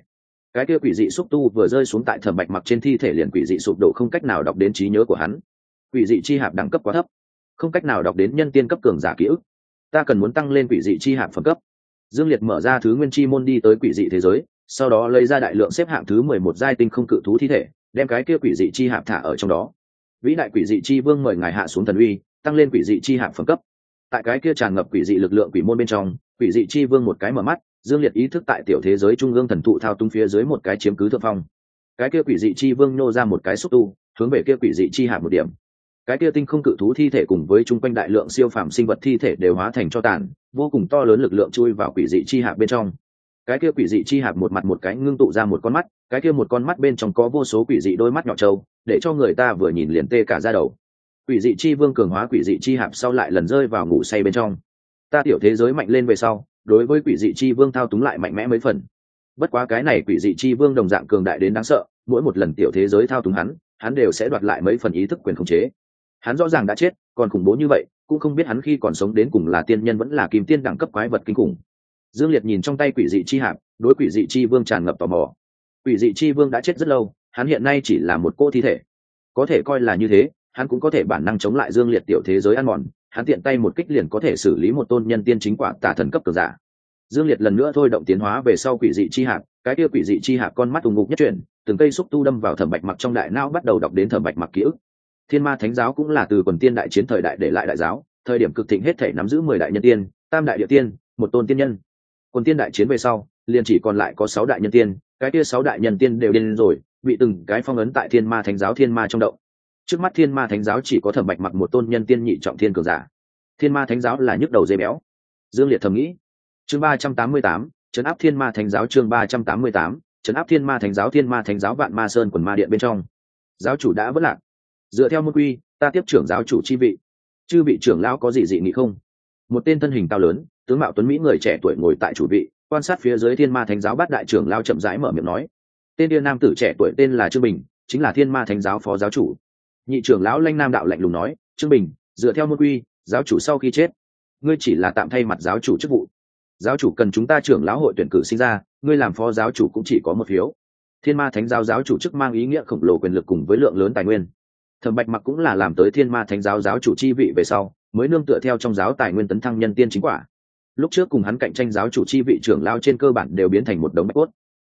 Cái kia quỷ dị xúc tu vừa rơi xuống tại thẩm bạch mặc trên thi thể liền quỷ dị sụp đổ không cách nào đọc đến trí nhớ của hắn. Quỷ dị chi hạp đẳng cấp quá thấp, không cách nào đọc đến nhân tiên cấp cường giả ký ức. Ta cần muốn tăng lên quỷ dị chi hạp phẩm cấp. Dương liệt mở ra thứ nguyên chi môn đi tới quỷ dị thế giới, sau đó lấy ra đại lượng xếp hạng thứ mười một giai tinh không cự thú thi thể, đem cái kia quỷ dị chi hạp thả ở trong đó. Vĩ đại quỷ dị chi vương mời ngài hạ xuống thần uy tăng lên quỷ dị chi hạp phẩm cấp. Tại cái kia tràn ngập quỷ dị lực lượng quỷ môn bên trong, quỷ dị chi vương một cái mở mắt, dương liệt ý thức tại tiểu thế giới trung ương thần thụ thao tung phía dưới một cái chiếm cứ thượng phong. Cái kia quỷ dị chi vương nô ra một cái xúc tu, hướng về kia quỷ dị chi hạp một điểm. Cái kia tinh không cự thú thi thể cùng với chung quanh đại lượng siêu phàm sinh vật thi thể đều hóa thành cho tàn, vô cùng to lớn lực lượng chui vào quỷ dị chi hạp bên trong. Cái kia quỷ dị chi hạp một mặt một cái ngưng tụ ra một con mắt, cái kia một con mắt bên trong có vô số quỷ dị đôi mắt nhỏ trâu, để cho người ta vừa nhìn liền tê cả ra đầu quỷ dị chi vương cường hóa quỷ dị chi hạp sau lại lần rơi vào ngủ say bên trong. Ta tiểu thế giới mạnh lên về sau, đối với quỷ dị chi vương thao túng lại mạnh mẽ mấy phần. Bất quá cái này quỷ dị chi vương đồng dạng cường đại đến đáng sợ, mỗi một lần tiểu thế giới thao túng hắn hắn đều sẽ đoạt lại mấy phần ý thức quyền khống chế. Hắn rõ ràng đã chết, còn khủng bố như vậy, cũng không biết hắn khi còn sống đến cùng là tiên nhân vẫn là kim tiên đẳng cấp quái vật kinh khủng. Dương liệt nhìn trong tay quỷ dị chi hạp, đối quỷ dị chi vương tràn ngập tò mò. Quỷ dị chi vương đã chết rất lâu, hắn hiện nay chỉ là một cô thi thể. Có thể coi là như thế hắn cũng có thể bản năng chống lại dương liệt tiểu thế giới ăn mòn, hắn tiện tay một kích liền có thể xử lý một tôn nhân tiên chính quả tả thần cấp cường giả. Dương liệt lần nữa thôi động tiến hóa về sau quỷ dị chi hạt cái kia quỷ dị chi hạt con mắt ùng ngục nhất chuyển, từng cây xúc tu đâm vào thẩm bạch mặc trong đại não bắt đầu đọc đến thẩm bạch mặc ký ức. Thiên ma thánh giáo cũng là từ quần tiên đại chiến thời đại để lại đại giáo, thời điểm cực thịnh hết thể nắm giữ mười đại nhân tiên, tam đại địa tiên, một tôn tiên nhân. Quần tiên đại chiến về sau, liền chỉ còn lại có sáu đại nhân tiên, cái kia sáu đại nhân tiên đều điên rồi, bị từng cái phong ấn tại thiên ma thánh giáo thiên ma trong động trước mắt thiên ma thánh giáo chỉ có thẩm bạch mặc một tôn nhân tiên nhị trọng thiên cường giả. Thiên ma thánh giáo là nhức đầu dây béo. Dương liệt thầm nghĩ. Chương ba trăm tám mươi tám, trấn áp thiên ma thánh giáo chương ba trăm tám mươi tám, trấn áp thiên ma thánh giáo, thiên ma thánh giáo vạn ma sơn quần ma điện bên trong. Giáo chủ đã vất lạc. Dựa theo môn quy, ta tiếp trưởng giáo chủ chi vị. Chư vị trưởng lão có gì dị nghị không? Một tên thân hình cao lớn, tướng mạo tuấn mỹ người trẻ tuổi ngồi tại chủ vị, quan sát phía dưới thiên ma thánh giáo bát đại trưởng lao chậm rãi mở miệng nói. Tên điên nam tử trẻ tuổi tên là trương bình, chính là thiên ma thánh giáo phó giáo chủ nhị trưởng lão lanh nam đạo lạnh lùng nói, trương bình, dựa theo môn quy, giáo chủ sau khi chết, ngươi chỉ là tạm thay mặt giáo chủ chức vụ. Giáo chủ cần chúng ta trưởng lão hội tuyển cử sinh ra, ngươi làm phó giáo chủ cũng chỉ có một phiếu. Thiên ma thánh giáo giáo chủ chức mang ý nghĩa khổng lồ quyền lực cùng với lượng lớn tài nguyên. Thẩm bạch mặc cũng là làm tới thiên ma thánh giáo giáo chủ chi vị về sau, mới nương tựa theo trong giáo tài nguyên tấn thăng nhân tiên chính quả. Lúc trước cùng hắn cạnh tranh giáo chủ chi vị trưởng lão trên cơ bản đều biến thành một đống bạch cốt.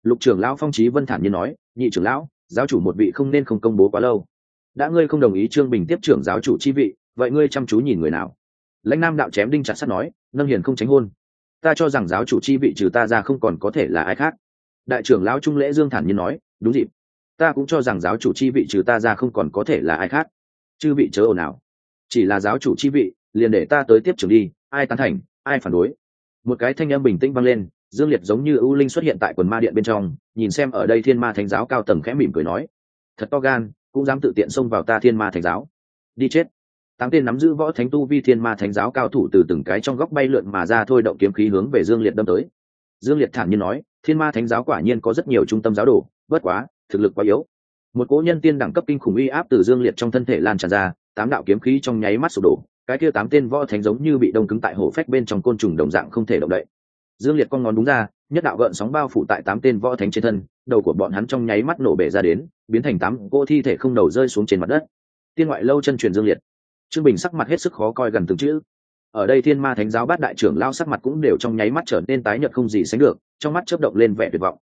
Lục trưởng lão phong trí vân thản như nói, nhị trưởng lão, giáo chủ một vị không nên không công bố quá lâu đã ngươi không đồng ý trương bình tiếp trưởng giáo chủ chi vị, vậy ngươi chăm chú nhìn người nào? Lãnh nam đạo chém đinh chặt sắt nói, nâng hiền không tránh hôn. Ta cho rằng giáo chủ chi vị trừ ta ra không còn có thể là ai khác. Đại trưởng lão trung lễ dương thản nhiên nói, đúng dịp. Ta cũng cho rằng giáo chủ chi vị trừ ta ra không còn có thể là ai khác. Chư vị chớ ồn nào chỉ là giáo chủ chi vị, liền để ta tới tiếp trưởng đi, ai tán thành, ai phản đối. Một cái thanh âm bình tĩnh vang lên, dương liệt giống như ưu linh xuất hiện tại quần ma điện bên trong, nhìn xem ở đây thiên ma thánh giáo cao tầng khẽ mỉm cười nói. Thật to gan cũng dám tự tiện xông vào ta thiên ma thánh giáo. Đi chết. Tám tên nắm giữ võ thánh tu vi thiên ma thánh giáo cao thủ từ từng cái trong góc bay lượn mà ra thôi động kiếm khí hướng về dương liệt đâm tới. Dương liệt thản nhiên nói, thiên ma thánh giáo quả nhiên có rất nhiều trung tâm giáo đồ, bất quá, thực lực quá yếu. Một cố nhân tiên đẳng cấp kinh khủng uy áp từ dương liệt trong thân thể lan tràn ra, tám đạo kiếm khí trong nháy mắt sụp đổ, cái kia tám tên võ thánh giống như bị đông cứng tại hổ phách bên trong côn trùng đồng dạng không thể động đậy dương liệt con ngón đúng ra, nhất đạo gợn sóng bao phủ tại tám tên võ thánh trên thân, đầu của bọn hắn trong nháy mắt nổ bể ra đến, biến thành tám cô thi thể không đầu rơi xuống trên mặt đất. Tiên ngoại lâu chân truyền dương liệt. Trương bình sắc mặt hết sức khó coi gần từng chữ. Ở đây thiên ma thánh giáo bát đại trưởng lao sắc mặt cũng đều trong nháy mắt trở nên tái nhợt không gì sánh được, trong mắt chớp động lên vẻ tuyệt vọng.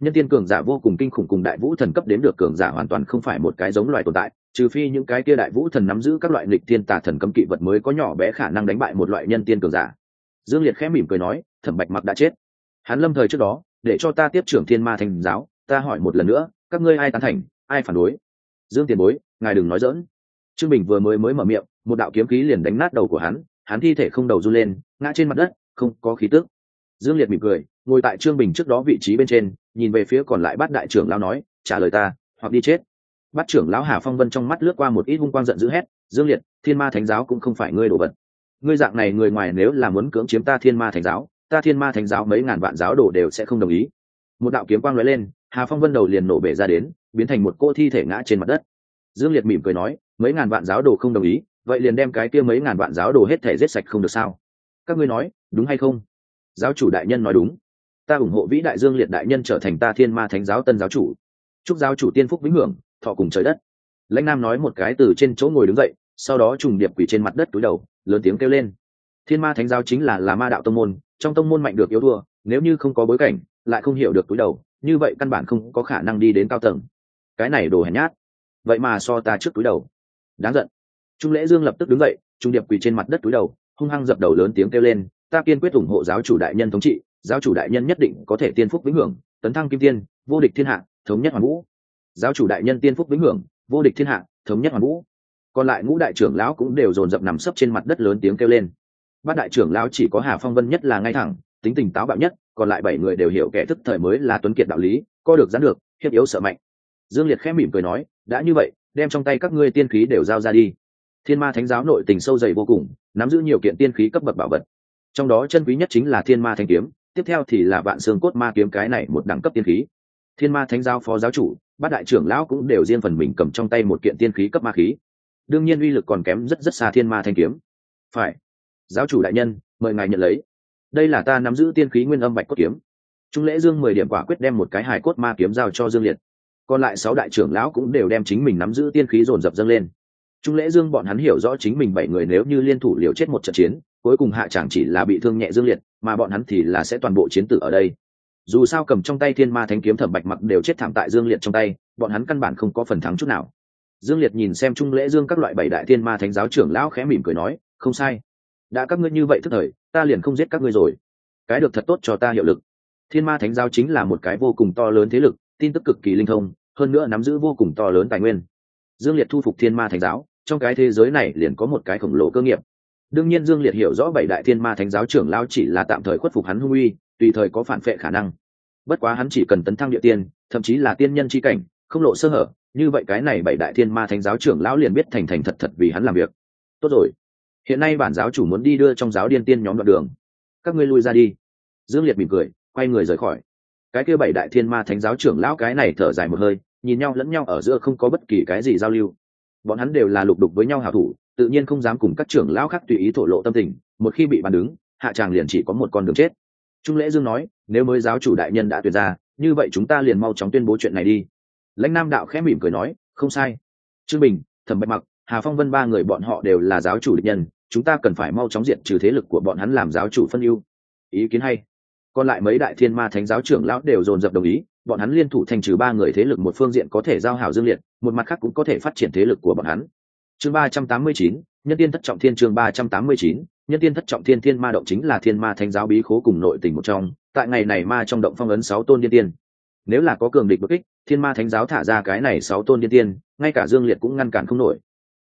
Nhân tiên cường giả vô cùng kinh khủng cùng đại vũ thần cấp đến được cường giả hoàn toàn không phải một cái giống loài tồn tại, trừ phi những cái kia đại vũ thần nắm giữ các loại nghịch thiên tà thần cấm kỵ vật mới có nhỏ bé khả năng đánh bại một loại nhân tiên cường giả dương liệt khẽ mỉm cười nói, thẩm bạch mặc đã chết. Hắn lâm thời trước đó, để cho ta tiếp trưởng thiên ma thành giáo, ta hỏi một lần nữa, các ngươi ai tán thành, ai phản đối? Dương tiền bối, ngài đừng nói dỡn trương bình vừa mới mới mở miệng, một đạo kiếm khí liền đánh nát đầu của hắn hắn thi thể không đầu run lên, ngã trên mặt đất, không có khí tức. Dương liệt mỉm cười, ngồi tại trương bình trước đó vị trí bên trên, nhìn về phía còn lại bát đại trưởng lão nói, trả lời ta, hoặc đi chết. Bát trưởng lão hà phong vân trong mắt lướt qua một ít hung quang giận dữ hét, dương liệt, thiên ma thánh giáo cũng không phải ngươi đổ vật ngươi dạng này người ngoài nếu là muốn cưỡng chiếm ta thiên ma thánh giáo, ta thiên ma thánh giáo mấy ngàn vạn giáo đồ đều sẽ không đồng ý. Một đạo kiếm quang nói lên, hà phong vân đầu liền nổ bể ra đến, biến thành một cô thi thể ngã trên mặt đất. Dương liệt mỉm cười nói, mấy ngàn vạn giáo đồ không đồng ý, vậy liền đem cái kia mấy ngàn vạn giáo đồ hết thể giết sạch không được sao? Các ngươi nói, đúng hay không? Giáo chủ đại nhân nói đúng. Ta ủng hộ vĩ đại dương liệt đại nhân trở thành ta thiên ma thánh giáo tân giáo chủ. Chúc giáo chủ tiên phúc vĩnh hưởng, thọ cùng trời đất. Lãnh nam nói một cái từ trên chỗ ngồi đứng dậy sau đó trùng điệp quỷ trên mặt đất túi đầu, lớn tiếng kêu lên. Thiên ma thánh giáo chính là là ma đạo tông môn, trong tông môn mạnh được yếu thua, nếu như không có bối cảnh, lại không hiểu được túi đầu, như vậy căn bản không có khả năng đi đến cao tầng. Cái này đồ hèn nhát. Vậy mà so ta trước túi đầu. Đáng giận. Trung lễ dương lập tức đứng dậy trung điệp quỳ trên mặt đất túi đầu, hung hăng dập đầu lớn tiếng kêu lên, ta kiên quyết ủng hộ giáo chủ đại nhân thống trị, giáo chủ đại nhân nhất định có thể tiên phúc vĩnh hưởng, tấn thăng kim tiên, vô địch thiên hạ, thống nhất hoàn vũ. Giáo chủ đại nhân tiên phúc vĩnh hưởng, vô địch thiên hạ, thống nhất hoàn vũ còn lại ngũ đại trưởng lão cũng đều dồn dập nằm sấp trên mặt đất lớn tiếng kêu lên. Bát đại trưởng lão chỉ có hà phong vân nhất là ngay thẳng, tính tình táo bạo nhất, còn lại bảy người đều hiểu kẻ thức thời mới là tuấn kiệt đạo lý, co được gián được, hiếp yếu sợ mạnh. Dương liệt khẽ mỉm cười nói, đã như vậy, đem trong tay các ngươi tiên khí đều giao ra đi. Thiên ma thánh giáo nội tình sâu dày vô cùng, nắm giữ nhiều kiện tiên khí cấp bậc bảo vật. Trong đó chân quý nhất chính là thiên ma thanh kiếm, tiếp theo thì là vạn xương cốt ma kiếm cái này một đẳng cấp tiên khí. Thiên ma thánh giáo phó giáo chủ, bát đại trưởng lão cũng đều riêng phần mình cầm trong tay một kiện tiên khí cấp ma khí đương nhiên uy lực còn kém rất rất xa thiên ma thanh kiếm. Phải. Giáo chủ đại nhân, mời ngài nhận lấy. Đây là ta nắm giữ tiên khí nguyên âm bạch cốt kiếm. Trung lễ dương mười điểm quả quyết đem một cái hài cốt ma kiếm giao cho dương liệt. Còn lại sáu đại trưởng lão cũng đều đem chính mình nắm giữ tiên khí dồn dập dâng lên. Trung lễ dương bọn hắn hiểu rõ chính mình bảy người nếu như liên thủ liều chết một trận chiến, cuối cùng hạ chẳng chỉ là bị thương nhẹ dương liệt, mà bọn hắn thì là sẽ toàn bộ chiến tử ở đây. Dù sao cầm trong tay thiên ma thánh kiếm thẩm bạch mặc đều chết thảm tại dương liệt trong tay, bọn hắn căn bản không có phần thắng chút nào dương liệt nhìn xem trung lễ dương các loại bảy đại thiên ma thánh giáo trưởng lão khẽ mỉm cười nói, không sai. Đã các ngươi như vậy thức thời, ta liền không giết các ngươi rồi. Cái được thật tốt cho ta hiệu lực. Thiên ma thánh giáo chính là một cái vô cùng to lớn thế lực, tin tức cực kỳ linh thông, hơn nữa nắm giữ vô cùng to lớn tài nguyên. Dương liệt thu phục thiên ma thánh giáo, trong cái thế giới này liền có một cái khổng lồ cơ nghiệp. Đương nhiên dương liệt hiểu rõ bảy đại thiên ma thánh giáo trưởng lao chỉ là tạm thời khuất phục hắn hung uy, tùy thời có phản vệ khả năng. Bất quá hắn chỉ cần tấn thăng địa tiên, thậm chí là tiên nhân c h i cảnh không lộ sơ hở, như vậy cái này bảy đại thiên ma thánh giáo trưởng lão liền biết thành thành thật thật vì hắn làm việc. Tốt rồi. Hiện nay bản giáo chủ muốn đi đưa trong giáo điên tiên nhóm đoạn đường. Các ngươi lui ra đi. Dương liệt mỉm cười, quay người rời khỏi. Cái kia bảy đại thiên ma thánh giáo trưởng lão cái này thở dài một hơi, nhìn nhau lẫn nhau ở giữa không có bất kỳ cái gì giao lưu. Bọn hắn đều là lục đục với nhau hảo thủ, tự nhiên không dám cùng các trưởng lão khác tùy ý thổ lộ tâm tình, một khi bị bàn đứng, hạ tràng liền chỉ có một con đường chết. Trung lễ dương nói, nếu mới giáo chủ đại nhân đã tuyệt ra, như vậy chúng ta liền mau chóng tuyên bố chuyện này đi lãnh nam đạo khẽ mỉm cười nói, không sai. Trương bình, thẩm bạch mặc, hà phong vân ba người bọn họ đều là giáo chủ địch nhân, chúng ta cần phải mau chóng diện trừ thế lực của bọn hắn làm giáo chủ phân ưu. Ý kiến hay. Còn lại mấy đại thiên ma thánh giáo trưởng lão đều dồn dập đồng ý, bọn hắn liên thủ thành trừ ba người thế lực một phương diện có thể giao hảo dương liệt, một mặt khác cũng có thể phát triển thế lực của bọn hắn. Chương ba trăm tám mươi chín, nhân tiên thất trọng thiên chương ba trăm tám mươi chín, nhân tiên thất trọng thiên thiên ma động chính là thiên ma thánh giáo bí khố cùng nội tình một trong, tại ngày này ma trong động phong ấn sáu tôn điên tiên nếu là có cường địch bất kích, thiên ma thánh giáo thả ra cái này sáu tôn điên tiên, ngay cả dương liệt cũng ngăn cản không nổi.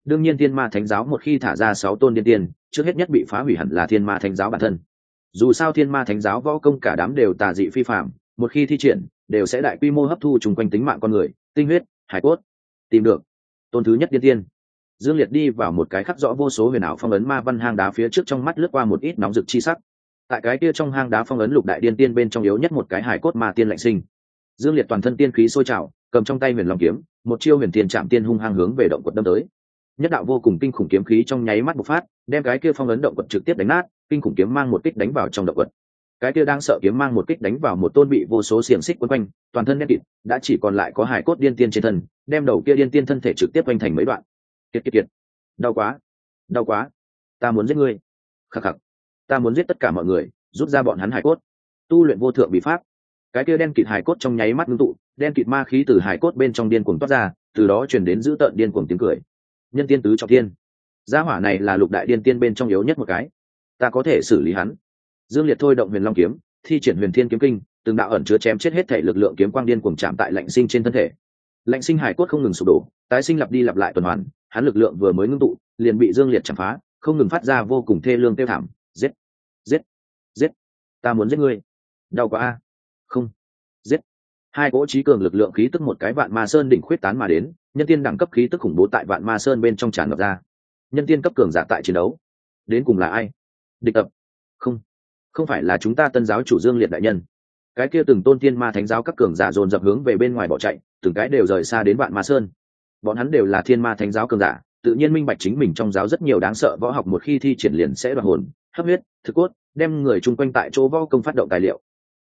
Đương nhiên thiên ma thánh giáo một khi thả ra sáu tôn điên tiên, trước hết nhất bị phá hủy hẳn là thiên ma thánh giáo bản thân. Dù sao thiên ma thánh giáo võ công cả đám đều tà dị phi phạm một khi thi triển, đều sẽ đại quy mô hấp thu chung quanh tính mạng con người, tinh huyết, hải cốt. Tìm được tôn thứ nhất điên tiên. Dương liệt đi vào một cái khắc rõ vô số huyền ảo phong ấn ma văn hang đá phía trước trong mắt lướt qua một ít nóng rực chi sắc. Tại cái kia trong hang đá phong ấn lục đại điên tiên bên trong yếu nhất một cái hải cốt ma tiên lạnh sinh dương liệt toàn thân tiên khí sôi trào, cầm trong tay huyền lòng kiếm, một chiêu huyền tiền chạm tiên hung hăng hướng về động quật đâm tới. Nhất đạo vô cùng kinh khủng kiếm khí trong nháy mắt bộc phát, đem cái kia phong ấn động quật trực tiếp đánh nát, kinh khủng kiếm mang một kích đánh vào trong động quật. Cái kia đang sợ kiếm mang một kích đánh vào một tôn bị vô số xiềng xích quấn quanh, toàn thân đen kịt, đã chỉ còn lại có hải cốt điên tiên trên thân, đem đầu kia điên tiên thân thể trực tiếp quanh thành mấy đoạn. Kiệt kiệt kiệt. Đau quá đau quá. Ta muốn giết ngươi. Khắc khắc. Ta muốn giết tất cả mọi người, rút ra bọn hắn hải cốt. Tu luyện vô thượng bị pháp cái kia đen kịt hải cốt trong nháy mắt ngưng tụ, đen kịt ma khí từ hải cốt bên trong điên cuồng toát ra, từ đó chuyển đến giữ tợn điên cuồng tiếng cười. Nhân tiên tứ trọng tiên gia hỏa này là lục đại điên tiên bên trong yếu nhất một cái. Ta có thể xử lý hắn. Dương liệt thôi động huyền long kiếm, thi triển huyền thiên kiếm kinh, từng đạo ẩn chứa chém chết hết thể lực lượng kiếm quang điên cuồng chạm tại lạnh sinh trên thân thể. Lạnh sinh hải cốt không ngừng sụp đổ, tái sinh lặp đi lặp lại tuần hoàn, hắn lực lượng vừa mới ngưng tụ, liền bị dương liệt chạm phá, không ngừng phát ra vô cùng thê lương tiêu thảm. Giết giết giết. Ta muốn giết ngươi. Đau quá a không. Giết. Hai cỗ trí cường lực lượng khí tức một cái vạn ma sơn đỉnh khuyết tán mà đến, nhân tiên đẳng cấp khí tức khủng bố tại vạn ma sơn bên trong tràn ngập ra. Nhân tiên cấp cường giả tại chiến đấu. Đến cùng là ai? Địch tập. Không. Không phải là chúng ta tân giáo chủ dương liệt đại nhân. Cái kia từng tôn tiên ma thánh giáo các cường giả dồn dập hướng về bên ngoài bỏ chạy, từng cái đều rời xa đến vạn ma sơn. Bọn hắn đều là thiên ma thánh giáo cường giả, tự nhiên minh bạch chính mình trong giáo rất nhiều đáng sợ võ học một khi thi triển liền sẽ đoạt hồn, hấp huyết, thực cốt, đem người chung quanh tại chỗ võ công phát động tài liệu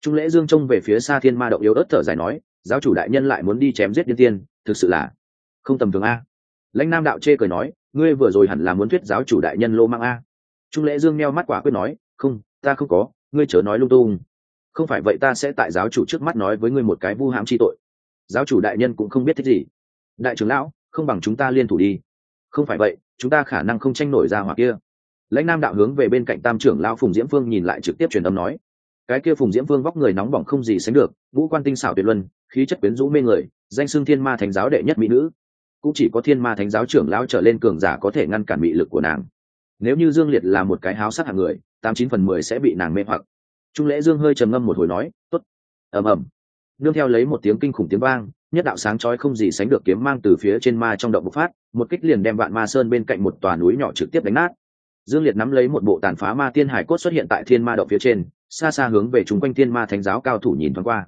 trung lễ dương trông về phía xa thiên ma động yếu ớt thở dài nói, giáo chủ đại nhân lại muốn đi chém giết điên tiên, thực sự là không tầm thường a. Lãnh nam đạo chê cười nói, ngươi vừa rồi hẳn là muốn thuyết giáo chủ đại nhân lô mang a. Trung lễ dương meo mắt quả quyết nói, không, ta không có, ngươi chớ nói lung tung. Không phải vậy ta sẽ tại giáo chủ trước mắt nói với ngươi một cái vu hãm chi tội. Giáo chủ đại nhân cũng không biết thích gì. Đại trưởng lão, không bằng chúng ta liên thủ đi. Không phải vậy, chúng ta khả năng không tranh nổi ra hoặc kia. Lãnh nam đạo hướng về bên cạnh tam trưởng lão phùng diễm phương nhìn lại trực tiếp truyền âm nói cái kia phùng diễm vương vóc người nóng bỏng không gì sánh được vũ quan tinh xảo tuyệt luân, khí chất quyến rũ mê người, danh xưng thiên ma thánh giáo đệ nhất mỹ nữ. Cũng chỉ có thiên ma thánh giáo trưởng lão trở lên cường giả có thể ngăn cản mị lực của nàng. Nếu như dương liệt là một cái háo sắc hạng người, tám chín phần mười sẽ bị nàng mê hoặc. Trung lễ dương hơi trầm ngâm một hồi nói t ố t ầm ầm. Nương theo lấy một tiếng kinh khủng tiếng vang, nhất đạo sáng chói không gì sánh được kiếm mang từ phía trên ma trong động bộc phát, một kích liền đem vạn ma sơn bên cạnh một tòa núi nhỏ trực tiếp đánh nát. Dương liệt nắm lấy một bộ tàn phá ma tiên hải cốt xuất hiện tại thiên ma động phía trên xa xa hướng về chung quanh thiên ma thánh giáo cao thủ nhìn thoáng qua.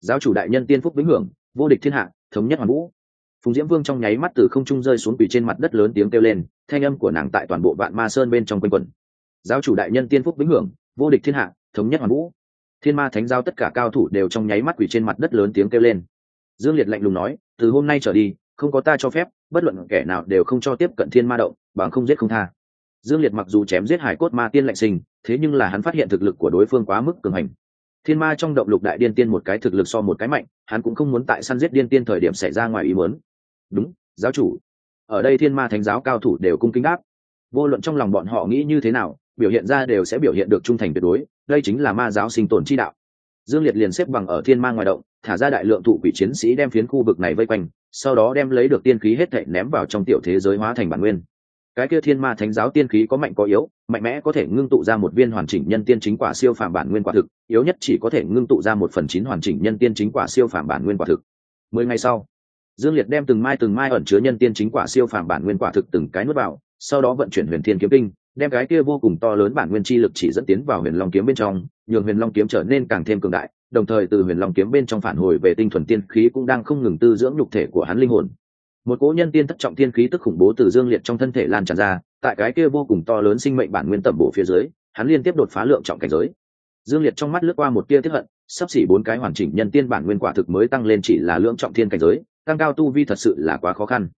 Giáo chủ đại nhân tiên phúc vĩnh hưởng, vô địch thiên hạ, thống nhất hoàn vũ. Phùng diễm vương trong nháy mắt từ không trung rơi xuống quỳ trên mặt đất lớn tiếng kêu lên, thanh âm của nàng tại toàn bộ vạn ma sơn bên trong quanh quẩn. Giáo chủ đại nhân tiên phúc vĩnh hưởng, vô địch thiên hạ, thống nhất hoàn vũ. Thiên ma thánh giao tất cả cao thủ đều trong nháy mắt quỳ trên mặt đất lớn tiếng kêu lên. Dương liệt lạnh lùng nói, từ hôm nay trở đi, không có ta cho phép, bất luận kẻ nào đều không cho tiếp cận thiên ma động, bằng không giết không tha dương liệt mặc dù chém giết hải cốt ma tiên lạnh sinh, thế nhưng là hắn phát hiện thực lực của đối phương quá mức cường hành. Thiên ma trong động lục đại điên tiên một cái thực lực so một cái mạnh, hắn cũng không muốn tại săn giết điên tiên thời điểm xảy ra ngoài ý muốn. Đúng, giáo chủ. Ở đây thiên ma thánh giáo cao thủ đều cung kính đáp. Vô luận trong lòng bọn họ nghĩ như thế nào, biểu hiện ra đều sẽ biểu hiện được trung thành tuyệt đối, đây chính là ma giáo sinh tồn chi đạo. Dương liệt liền xếp bằng ở thiên ma ngoài động, thả ra đại lượng thụ quỷ chiến sĩ đem phiến khu vực này vây quanh, sau đó đem lấy được tiên khí hết thệ ném vào trong tiểu thế giới hóa thành bản nguyên cái kia thiên ma thánh giáo tiên khí có mạnh có yếu, mạnh mẽ có thể ngưng tụ ra một viên hoàn chỉnh nhân tiên chính quả siêu phàm bản nguyên quả thực, yếu nhất chỉ có thể ngưng tụ ra một phần chín hoàn chỉnh nhân tiên chính quả siêu phàm bản nguyên quả thực. Mười ngày sau, dương liệt đem từng mai từng mai ẩn chứa nhân tiên chính quả siêu phàm bản nguyên quả thực từng cái nuốt vào, sau đó vận chuyển huyền thiên kiếm kinh, đem cái kia vô cùng to lớn bản nguyên chi lực chỉ dẫn tiến vào huyền long kiếm bên trong, nhường huyền long kiếm trở nên càng thêm cường đại, đồng thời từ huyền long kiếm bên trong phản hồi về tinh thuần tiên khí cũng đang không ngừng tư dưỡng nhục thể của hắn linh hồn một cỗ nhân tiên thất trọng thiên khí tức khủng bố từ dương liệt trong thân thể lan tràn ra, tại cái kia vô cùng to lớn sinh mệnh bản nguyên tẩm bổ phía dưới, hắn liên tiếp đột phá lượng trọng cảnh giới. Dương liệt trong mắt lướt qua một tia tiếp hận, sắp xỉ bốn cái hoàn chỉnh nhân tiên bản nguyên quả thực mới tăng lên chỉ là lượng trọng thiên cảnh giới, tăng cao tu vi thật sự là quá khó khăn.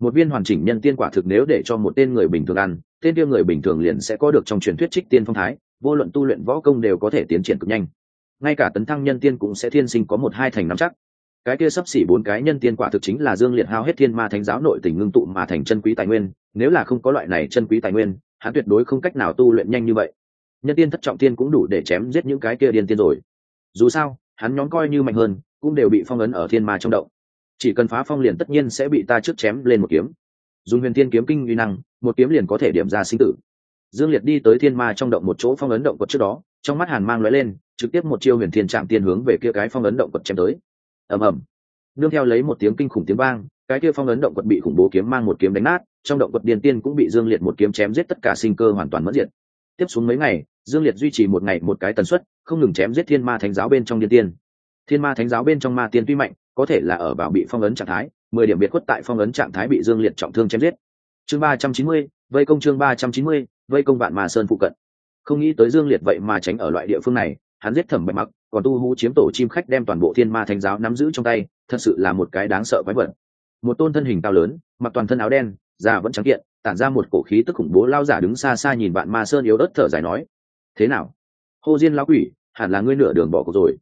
Một viên hoàn chỉnh nhân tiên quả thực nếu để cho một tên người bình thường ăn, tên kia người bình thường liền sẽ có được trong truyền thuyết trích tiên phong thái, vô luận tu luyện võ công đều có thể tiến triển cực nhanh. Ngay cả tấn thăng nhân tiên cũng sẽ thiên sinh có một hai thành nắm chắc cái kia sắp xỉ bốn cái nhân tiên quả thực chính là dương liệt hao hết thiên ma thánh giáo nội tình ngưng tụ mà thành chân quý tài nguyên, nếu là không có loại này chân quý tài nguyên, hắn tuyệt đối không cách nào tu luyện nhanh như vậy. Nhân tiên thất trọng tiên cũng đủ để chém giết những cái kia điên tiên rồi. Dù sao, hắn nhóm coi như mạnh hơn, cũng đều bị phong ấn ở thiên ma trong động. Chỉ cần phá phong liền tất nhiên sẽ bị ta trước chém lên một kiếm. Dùng huyền thiên kiếm kinh uy năng, một kiếm liền có thể điểm ra sinh tử. Dương liệt đi tới thiên ma trong động một chỗ phong ấn động quật trước đó, trong mắt hàn mang lóe lên, trực tiếp một chiêu huyền thiên chạm tiên hướng về kia cái phong ấn động quật chém tới ầm ầm. Nương theo lấy một tiếng kinh khủng tiếng vang, cái kia phong ấn động quật bị khủng bố kiếm mang một kiếm đánh nát, trong động quật điền tiên cũng bị dương liệt một kiếm chém giết tất cả sinh cơ hoàn toàn mất diệt. Tiếp xuống mấy ngày, dương liệt duy trì một ngày một cái tần suất, không ngừng chém giết thiên ma thánh giáo bên trong điên tiên. Thiên ma thánh giáo bên trong ma tiên tuy mạnh, có thể là ở vào bị phong ấn trạng thái, mười điểm biệt khuất tại phong ấn trạng thái bị dương liệt trọng thương chém giết. Chương ba trăm chín mươi, vây công chương ba trăm chín mươi, vây công vạn mà sơn phụ cận. Không nghĩ tới dương liệt vậy mà tránh ở loại địa phương này, hắn giết thẩm bạch mặc còn tu hú chiếm tổ chim khách đem toàn bộ thiên ma thánh giáo nắm giữ trong tay, thật sự là một cái đáng sợ quái vật. Một tôn thân hình cao lớn, mặc toàn thân áo đen già vẫn trắng kiện, tản ra một cổ khí tức khủng bố lao giả đứng xa xa nhìn bạn ma sơn yếu ớt thở dài nói, thế nào? Hô diên lão quỷ, hẳn là ngươi nửa đường bỏ cuộc rồi.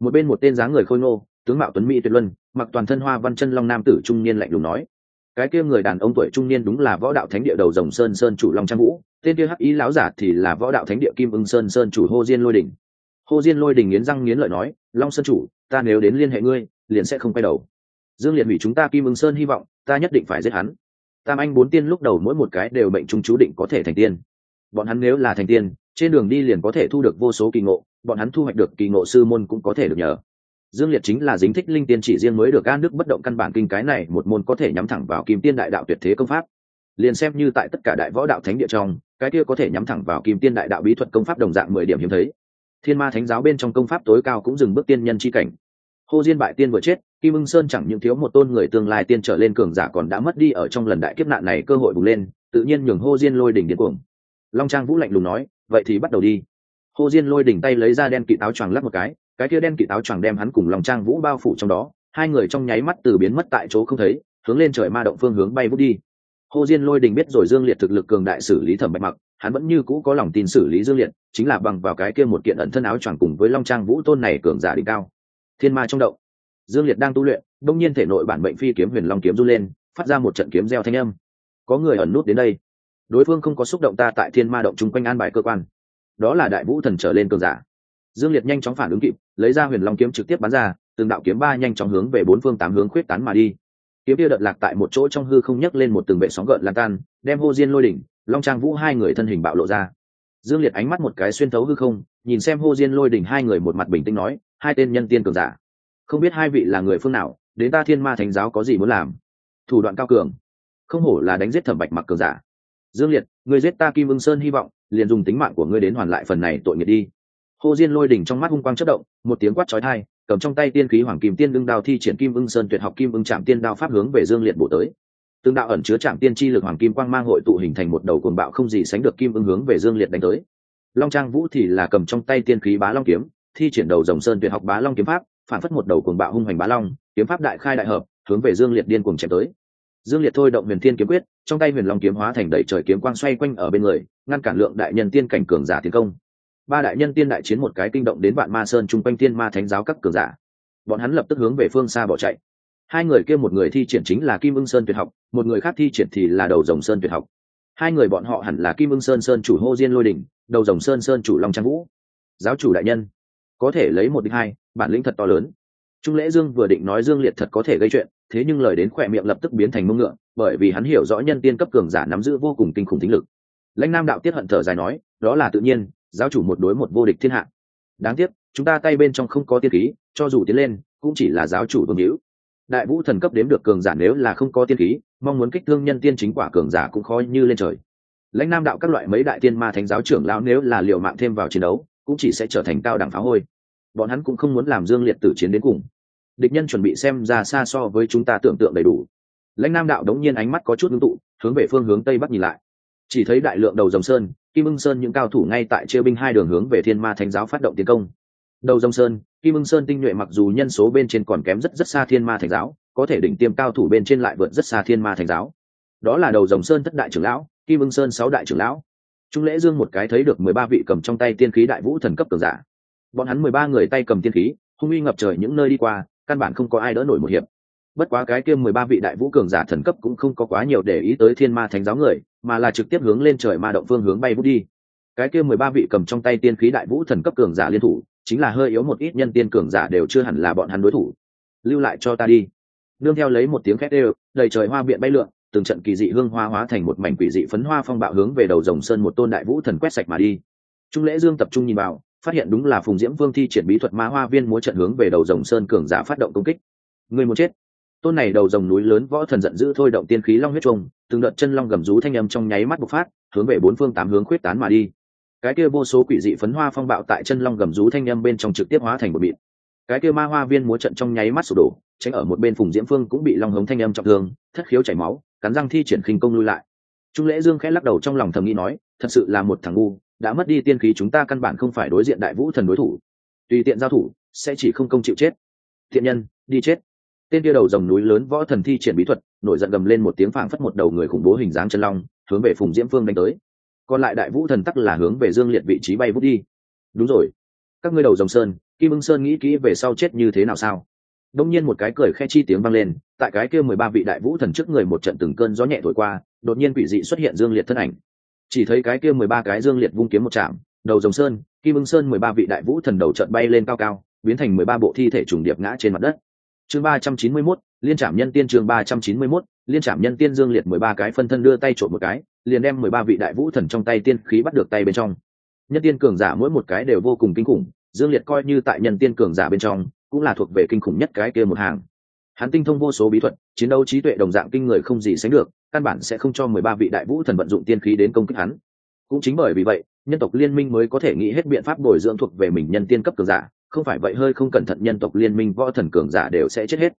Một bên một tên dáng người khôi ngô, tướng mạo tuấn mỹ tuyệt luân, mặc toàn thân hoa văn chân long nam tử trung niên lạnh lùng nói, cái kia người đàn ông tuổi trung niên đúng là võ đạo thánh địa đầu rồng sơn sơn chủ long trang vũ, tên kia hắc ý lão giả thì là võ đạo thánh địa kim ưng sơn sơn chủ hô diên lôi đình hô diên lôi đình nghiến răng nghiến lợi nói, long sơn chủ, ta nếu đến liên hệ ngươi, liền sẽ không quay đầu. Dương liệt hủy chúng ta kim ứng sơn hy vọng, ta nhất định phải giết hắn. Tam anh bốn tiên lúc đầu mỗi một cái đều mệnh trung chú định có thể thành tiên. Bọn hắn nếu là thành tiên, trên đường đi liền có thể thu được vô số kỳ ngộ, bọn hắn thu hoạch được kỳ ngộ sư môn cũng có thể được nhờ. Dương liệt chính là dính thích linh tiên chỉ riêng mới được an đức bất động căn bản kinh cái này, một môn có thể nhắm thẳng vào kim tiên đại đạo tuyệt thế công pháp. Liền xem như tại tất cả đại võ đạo thánh địa trong, cái kia có thể nhắm thẳng vào kim tiên đại đạo bí thuật công pháp đồng dạng mười điểm hiếm thấy thiên ma thánh giáo bên trong công pháp tối cao cũng dừng bước tiên nhân chi cảnh. Hô diên bại tiên vừa chết kim ưng sơn chẳng những thiếu một tôn người tương lai tiên trở lên cường giả còn đã mất đi ở trong lần đại kiếp nạn này cơ hội bùng lên tự nhiên nhường hô diên lôi đỉnh điên cuồng. Long trang vũ lạnh lùng nói vậy thì bắt đầu đi. Hô diên lôi đỉnh tay lấy ra đen kỵ áo choàng lắp một cái cái kia đen kỵ áo choàng đem hắn cùng lòng trang vũ bao phủ trong đó hai người trong nháy mắt từ biến mất tại chỗ không thấy hướng lên trời ma động phương hướng bay vút đi. Hồ Diên Lôi Đình biết rồi Dương Liệt thực lực cường đại xử lý Thẩm Bạch Mặc, hắn vẫn như cũ có lòng tin xử lý Dương Liệt, chính là bằng vào cái kia một kiện ẩn thân áo choàng cùng với Long Trang Vũ Tôn này cường giả đỉnh cao. Thiên Ma trong động, Dương Liệt đang tu luyện, đông nhiên thể nội bản mệnh phi kiếm Huyền Long kiếm du lên, phát ra một trận kiếm gieo thanh âm. Có người ẩn nút đến đây. Đối phương không có xúc động ta tại Thiên Ma động chung quanh an bài cơ quan. Đó là Đại Vũ thần trở lên cường giả. Dương Liệt nhanh chóng phản ứng kịp, lấy ra Huyền Long kiếm trực tiếp bắn ra, từng đạo kiếm ba nhanh chóng hướng về bốn phương tám hướng khuyết tán mà đi kiếm kia đợt lạc tại một chỗ trong hư không nhấc lên một từng vệ sóng gợn lan tan đem hô diên lôi đỉnh long trang vũ hai người thân hình bạo lộ ra. Dương liệt ánh mắt một cái xuyên thấu hư không, nhìn xem hô diên lôi đỉnh hai người một mặt bình tĩnh nói, hai tên nhân tiên cường giả. Không biết hai vị là người phương nào, đến ta thiên ma thánh giáo có gì muốn làm? Thủ đoạn cao cường. Không hổ là đánh giết thẩm bạch mặc cường giả. Dương liệt người giết ta kim ưng sơn hy vọng, liền dùng tính mạng của ngươi đến hoàn lại phần này tội nghiệp đi. Hô diên lôi đỉnh trong mắt hung quang chất động, một tiếng quát trói thai cầm trong tay tiên khí hoàng kim tiên ưng đao thi triển kim ưng sơn tuyệt học kim ưng chạm tiên đao pháp hướng về dương liệt bổ tới tương đạo ẩn chứa trạm tiên chi lực hoàng kim quang mang hội tụ hình thành một đầu cuồng bạo không gì sánh được kim ưng hướng về dương liệt đánh tới. Long trang vũ thì là cầm trong tay tiên khí bá long kiếm, thi triển đầu dòng sơn tuyệt học bá long kiếm pháp, phản phất một đầu cuồng bạo hung hoành bá long, kiếm pháp đại khai đại hợp, hướng về dương liệt điên cuồng chém tới. Dương liệt thôi động huyền thiên kiếm quyết, trong tay huyền long kiếm hóa thành đẩy trời kiếm quang xoay quanh ở bên người, ngăn cản lượng đại nhân tiên cảnh cường giả tiến công. Ba đại nhân tiên đại chiến một cái kinh động đến vạn ma sơn chung quanh tiên ma thánh giáo các cường giả. Bọn hắn lập tức hướng về phương xa bỏ chạy hai người kia một người thi triển chính là kim ưng sơn tuyệt học, một người khác thi triển thì là đầu rồng sơn tuyệt học. Hai người bọn họ hẳn là kim ưng sơn sơn chủ hô diên lôi đình đầu rồng sơn sơn chủ long trang vũ. Giáo chủ đại nhân, có thể lấy một đích hai, bản lĩnh thật to lớn. Trung lễ dương vừa định nói dương liệt thật có thể gây chuyện, thế nhưng lời đến khỏe miệng lập tức biến thành mông ngựa, bởi vì hắn hiểu rõ nhân tiên cấp cường giả nắm giữ vô cùng kinh khủng tính lực. Lãnh nam đạo tiết hận thở dài nói, đó là tự nhiên, giáo chủ một đối một vô địch thiên hạ. Đáng tiếc, chúng ta tay bên trong không có tiên khí, cho dù tiến lên, cũng chỉ là giáo chủ vương hữu đại vũ thần cấp đếm được cường giả nếu là không có tiên khí, mong muốn kích thương nhân tiên chính quả cường giả cũng khó như lên trời. Lãnh nam đạo các loại mấy đại tiên ma thánh giáo trưởng lão nếu là liều mạng thêm vào chiến đấu, cũng chỉ sẽ trở thành cao đẳng phá hôi. Bọn hắn cũng không muốn làm dương liệt tử chiến đến cùng. Địch nhân chuẩn bị xem ra xa so với chúng ta tưởng tượng đầy đủ. Lãnh nam đạo đống nhiên ánh mắt có chút ngưng tụ, hướng về phương hướng tây bắc nhìn lại. Chỉ thấy đại lượng đầu dòng sơn, kim ưng sơn những cao thủ ngay tại chia binh hai đường hướng về thiên ma thánh giáo phát động tiến công. Đầu dòng sơn kim ưng sơn tinh nhuệ mặc dù nhân số bên trên còn kém rất rất xa thiên ma thánh giáo, có thể đỉnh tiêm cao thủ bên trên lại vượt rất xa thiên ma thánh giáo. Đó là đầu dòng sơn thất đại trưởng lão, kim ưng sơn sáu đại trưởng lão. Trung lễ dương một cái thấy được mười ba vị cầm trong tay tiên khí đại vũ thần cấp cường giả. Bọn hắn mười ba người tay cầm tiên khí, hung uy ngập trời những nơi đi qua, căn bản không có ai đỡ nổi một hiệp. Bất quá cái kia mười ba vị đại vũ cường giả thần cấp cũng không có quá nhiều để ý tới thiên ma thánh giáo người, mà là trực tiếp hướng lên trời ma động phương hướng bay vút đi. Cái kia mười ba vị cầm trong tay tiên khí đại vũ thần cấp cường giả liên thủ chính là hơi yếu một ít nhân tiên cường giả đều chưa hẳn là bọn hắn đối thủ. Lưu lại cho ta đi. Nương theo lấy một tiếng khét đều, đầy trời hoa biện bay lượn, từng trận kỳ dị hương hoa hóa thành một mảnh quỷ dị phấn hoa phong bạo hướng về đầu rồng sơn một tôn đại vũ thần quét sạch mà đi. Trung lễ dương tập trung nhìn vào, phát hiện đúng là phùng diễm vương thi triển bí thuật ma hoa viên múa trận hướng về đầu rồng sơn cường giả phát động công kích. Người muốn chết. Tôn này đầu rồng núi lớn võ thần giận dữ thôi động tiên khí long huyết trùng, từng đợt chân long gầm rú thanh âm trong nháy mắt bộc phát, hướng về bốn phương tám hướng khuyết tán mà đi cái kia vô số quỷ dị phấn hoa phong bạo tại chân long gầm rú thanh âm bên trong trực tiếp hóa thành một bịt. Cái kia ma hoa viên múa trận trong nháy mắt sụp đổ, tránh ở một bên phùng diễm phương cũng bị long hống thanh âm trọng thương, thất khiếu chảy máu, cắn răng thi triển khinh công lui lại. Trung lễ dương khẽ lắc đầu trong lòng thầm nghĩ nói, thật sự là một thằng ngu, đã mất đi tiên khí chúng ta căn bản không phải đối diện đại vũ thần đối thủ. Tùy tiện giao thủ, sẽ chỉ không công chịu chết. Thiện nhân, đi chết. Tên kia đầu dòng núi lớn võ thần thi triển bí thuật, nổi giận gầm lên một tiếng phảng phất một đầu người khủng bố hình dáng chân long, hướng về phùng diễm phương đánh tới còn lại đại vũ thần tắc là hướng về dương liệt vị trí bay vút đi. Đúng rồi. Các ngươi đầu dòng sơn, kim ưng sơn nghĩ kỹ về sau chết như thế nào sao? Đông nhiên một cái cười khe chi tiếng vang lên, tại cái kia mười ba vị đại vũ thần trước người một trận từng cơn gió nhẹ thổi qua, đột nhiên quỷ dị xuất hiện dương liệt thân ảnh. Chỉ thấy cái kia mười ba cái dương liệt vung kiếm một chạm, đầu dòng sơn, kim ưng sơn mười ba vị đại vũ thần đầu trận bay lên cao cao, biến thành mười ba bộ thi thể trùng điệp ngã trên mặt đất. Chương ba trăm chín mươi mốt, liên trạm nhân tiên chương ba trăm chín mươi mốt, liên trạm nhân tiên dương liệt mười ba cái phân thân đưa tay trộm một cái liền đem mười ba vị đại vũ thần trong tay tiên khí bắt được tay bên trong. Nhân tiên cường giả mỗi một cái đều vô cùng kinh khủng, dương liệt coi như tại nhân tiên cường giả bên trong, cũng là thuộc về kinh khủng nhất cái kia một hàng. Hắn tinh thông vô số bí thuật, chiến đấu trí tuệ đồng dạng kinh người không gì sánh được, căn bản sẽ không cho mười ba vị đại vũ thần vận dụng tiên khí đến công kích hắn. Cũng chính bởi vì vậy, nhân tộc liên minh mới có thể nghĩ hết biện pháp bồi dưỡng thuộc về mình nhân tiên cấp cường giả, không phải vậy hơi không cẩn thận nhân tộc liên minh võ thần cường giả đều sẽ chết hết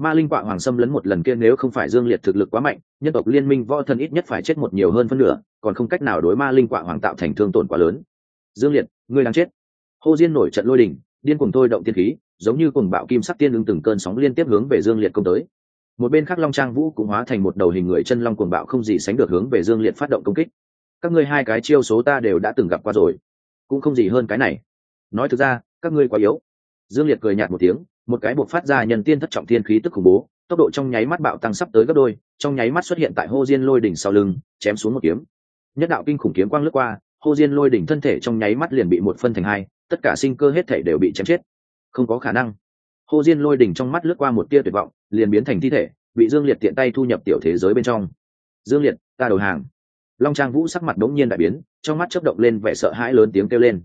ma linh quạ hoàng xâm lấn một lần kia nếu không phải dương liệt thực lực quá mạnh, nhân tộc liên minh võ thần ít nhất phải chết một nhiều hơn phân nửa, còn không cách nào đối ma linh quạ hoàng tạo thành thương tổn quá lớn. Dương liệt, ngươi đang chết. Hô diên nổi trận lôi đình, điên cùng thôi động tiên khí, giống như cùng bạo kim sắc tiên ứng từng cơn sóng liên tiếp hướng về dương liệt công tới. Một bên khác long trang vũ cũng hóa thành một đầu hình người chân long cuồng bạo không gì sánh được hướng về dương liệt phát động công kích. Các ngươi hai cái chiêu số ta đều đã từng gặp qua rồi. Cũng không gì hơn cái này. Nói thực ra, các ngươi quá yếu. Dương liệt cười nhạt một tiếng một cái buộc phát ra nhân tiên thất trọng thiên khí tức khủng bố, tốc độ trong nháy mắt bạo tăng sắp tới gấp đôi, trong nháy mắt xuất hiện tại hô diên lôi đỉnh sau lưng, chém xuống một kiếm. Nhất đạo kinh khủng kiếm quang lướt qua, hô diên lôi đỉnh thân thể trong nháy mắt liền bị một phân thành hai, tất cả sinh cơ hết thể đều bị chém chết. Không có khả năng. Hô diên lôi đỉnh trong mắt lướt qua một tia tuyệt vọng, liền biến thành thi thể, bị dương liệt tiện tay thu nhập tiểu thế giới bên trong. Dương liệt, ta đầu hàng. Long trang vũ sắc mặt đống nhiên đại biến, trong mắt chấp động lên vẻ sợ hãi lớn tiếng kêu lên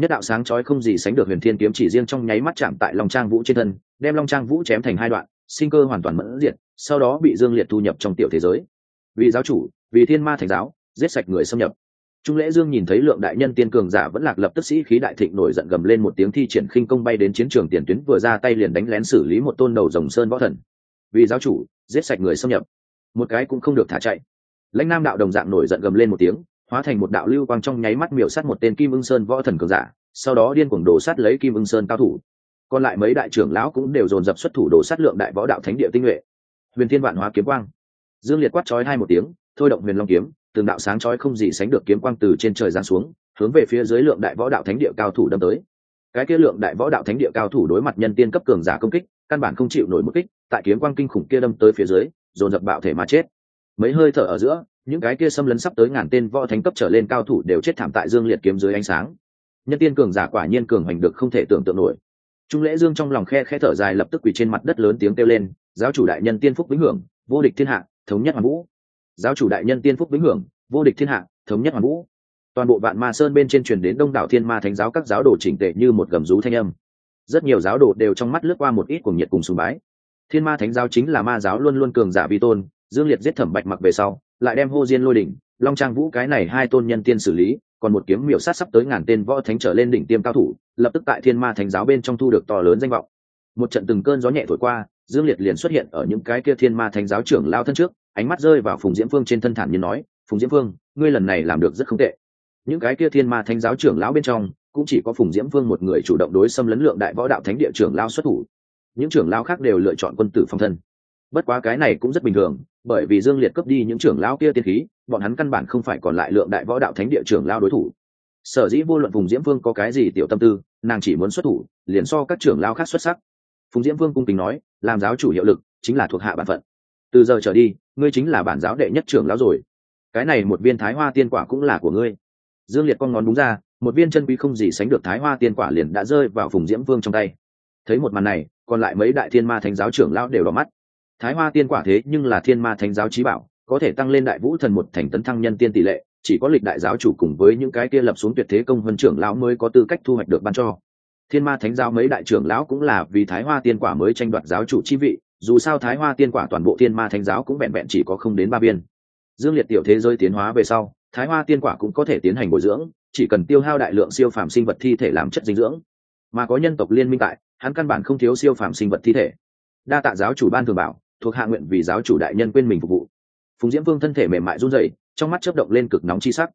nhất đạo sáng chói không gì sánh được huyền thiên kiếm chỉ riêng trong nháy mắt chạm tại long trang vũ trên thân, đem long trang vũ chém thành hai đoạn, sinh cơ hoàn toàn mẫn diệt, sau đó bị dương liệt thu nhập trong tiểu thế giới. Vì giáo chủ, vì thiên ma thành giáo, giết sạch người xâm nhập. Trung lễ dương nhìn thấy lượng đại nhân tiên cường giả vẫn lạc lập tức sĩ khí đại thịnh nổi giận gầm lên một tiếng thi triển khinh công bay đến chiến trường tiền tuyến, vừa ra tay liền đánh lén xử lý một tôn đầu rồng sơn võ thần. Vì giáo chủ, giết sạch người xâm nhập. Một cái cũng không được thả chạy. Lãnh nam đạo đồng dạng nổi giận gầm lên một tiếng hóa thành một đạo lưu quang trong nháy mắt miểu sát một tên kim ưng sơn võ thần cường giả, sau đó điên cuồng đổ sát lấy kim ưng sơn cao thủ. Còn lại mấy đại trưởng lão cũng đều dồn dập xuất thủ đổ sát lượng đại võ đạo thánh địa tinh nhuệ. Huyền thiên vạn hóa kiếm quang. Dương liệt quát chói hai một tiếng, thôi động huyền long kiếm, từng đạo sáng chói không gì sánh được kiếm quang từ trên trời giáng xuống, hướng về phía dưới lượng đại võ đạo thánh địa cao thủ đâm tới. Cái kia lượng đại võ đạo thánh địa cao thủ đối mặt nhân tiên cấp cường giả công kích, căn bản không chịu nổi một kích, tại kiếm quang kinh khủng kia đâm tới phía dưới, dồn dập bạo thể mà chết. Mấy hơi thở ở giữa những cái kia xâm lấn sắp tới ngàn tên võ thánh cấp trở lên cao thủ đều chết thảm tại dương liệt kiếm dưới ánh sáng. Nhân tiên cường giả quả nhiên cường hành được không thể tưởng tượng nổi. Trung lễ dương trong lòng khe khe thở dài lập tức quỳ trên mặt đất lớn tiếng kêu lên, giáo chủ đại nhân tiên phúc vĩnh hưởng, vô địch thiên hạ, thống nhất hoàn vũ. Giáo chủ đại nhân tiên phúc vĩnh hưởng, vô địch thiên hạ, thống nhất hoàn vũ. Toàn bộ vạn ma sơn bên trên truyền đến đông đảo thiên ma thánh giáo các giáo đồ chỉnh tệ như một gầm rú thanh âm. Rất nhiều giáo đồ đều trong mắt lướt qua một ít cuồng nhiệt cùng sùng bái. Thiên ma thánh giáo chính là ma giáo luôn luôn cường giả vi tôn, dương liệt giết thẩm bạch mặc về sau lại đem hô diên lôi đỉnh, long trang vũ cái này hai tôn nhân tiên xử lý, còn một kiếm miểu sát sắp tới ngàn tên võ thánh trở lên đỉnh tiêm cao thủ, lập tức tại thiên ma thánh giáo bên trong thu được to lớn danh vọng. Một trận từng cơn gió nhẹ thổi qua, dương liệt liền xuất hiện ở những cái kia thiên ma thánh giáo trưởng lao thân trước, ánh mắt rơi vào phùng diễm phương trên thân thản như nói, phùng diễm phương, ngươi lần này làm được rất không tệ. Những cái kia thiên ma thánh giáo trưởng lão bên trong, cũng chỉ có phùng diễm phương một người chủ động đối xâm lấn lượng đại võ đạo thánh địa trưởng lao xuất thủ. Những trưởng lao khác đều lựa chọn quân tử phòng thân. Bất quá cái này cũng rất bình thường bởi vì dương liệt cướp đi những trưởng lao kia tiên khí, bọn hắn căn bản không phải còn lại lượng đại võ đạo thánh địa trưởng lao đối thủ. Sở dĩ vô luận phùng diễm vương có cái gì tiểu tâm tư, nàng chỉ muốn xuất thủ, liền so các trưởng lao khác xuất sắc. Phùng diễm vương cung kính nói, làm giáo chủ hiệu lực, chính là thuộc hạ bản phận. Từ giờ trở đi, ngươi chính là bản giáo đệ nhất trưởng lão rồi. Cái này một viên thái hoa tiên quả cũng là của ngươi. Dương liệt con ngón đúng ra, một viên chân quý không gì sánh được thái hoa tiên quả liền đã rơi vào phùng diễm vương trong tay. Thấy một màn này, còn lại mấy đại thiên ma thánh giáo trưởng lão đều đỏ mắt thái hoa tiên quả thế nhưng là thiên ma thánh giáo trí bảo, có thể tăng lên đại vũ thần một thành tấn thăng nhân tiên tỷ lệ, chỉ có lịch đại giáo chủ cùng với những cái kia lập xuống tuyệt thế công vân trưởng lão mới có tư cách thu hoạch được ban cho. Thiên ma thánh giáo mấy đại trưởng lão cũng là vì thái hoa tiên quả mới tranh đoạt giáo chủ chi vị, dù sao thái hoa tiên quả toàn bộ thiên ma thánh giáo cũng vẹn vẹn chỉ có không đến ba biên. dương liệt tiểu thế giới tiến hóa về sau, thái hoa tiên quả cũng có thể tiến hành bồi dưỡng, chỉ cần tiêu hao đại lượng siêu phàm sinh vật thi thể làm chất dinh dưỡng. Mà có nhân tộc liên minh tại, hắn căn bản không thiếu siêu phàm sinh vật thi thể. Đa tạ giáo chủ ban thường bảo thuộc hạ nguyện vì giáo chủ đại nhân quên mình phục vụ. Phùng diễm vương thân thể mềm mại run rẩy, trong mắt chớp động lên cực nóng chi sắc.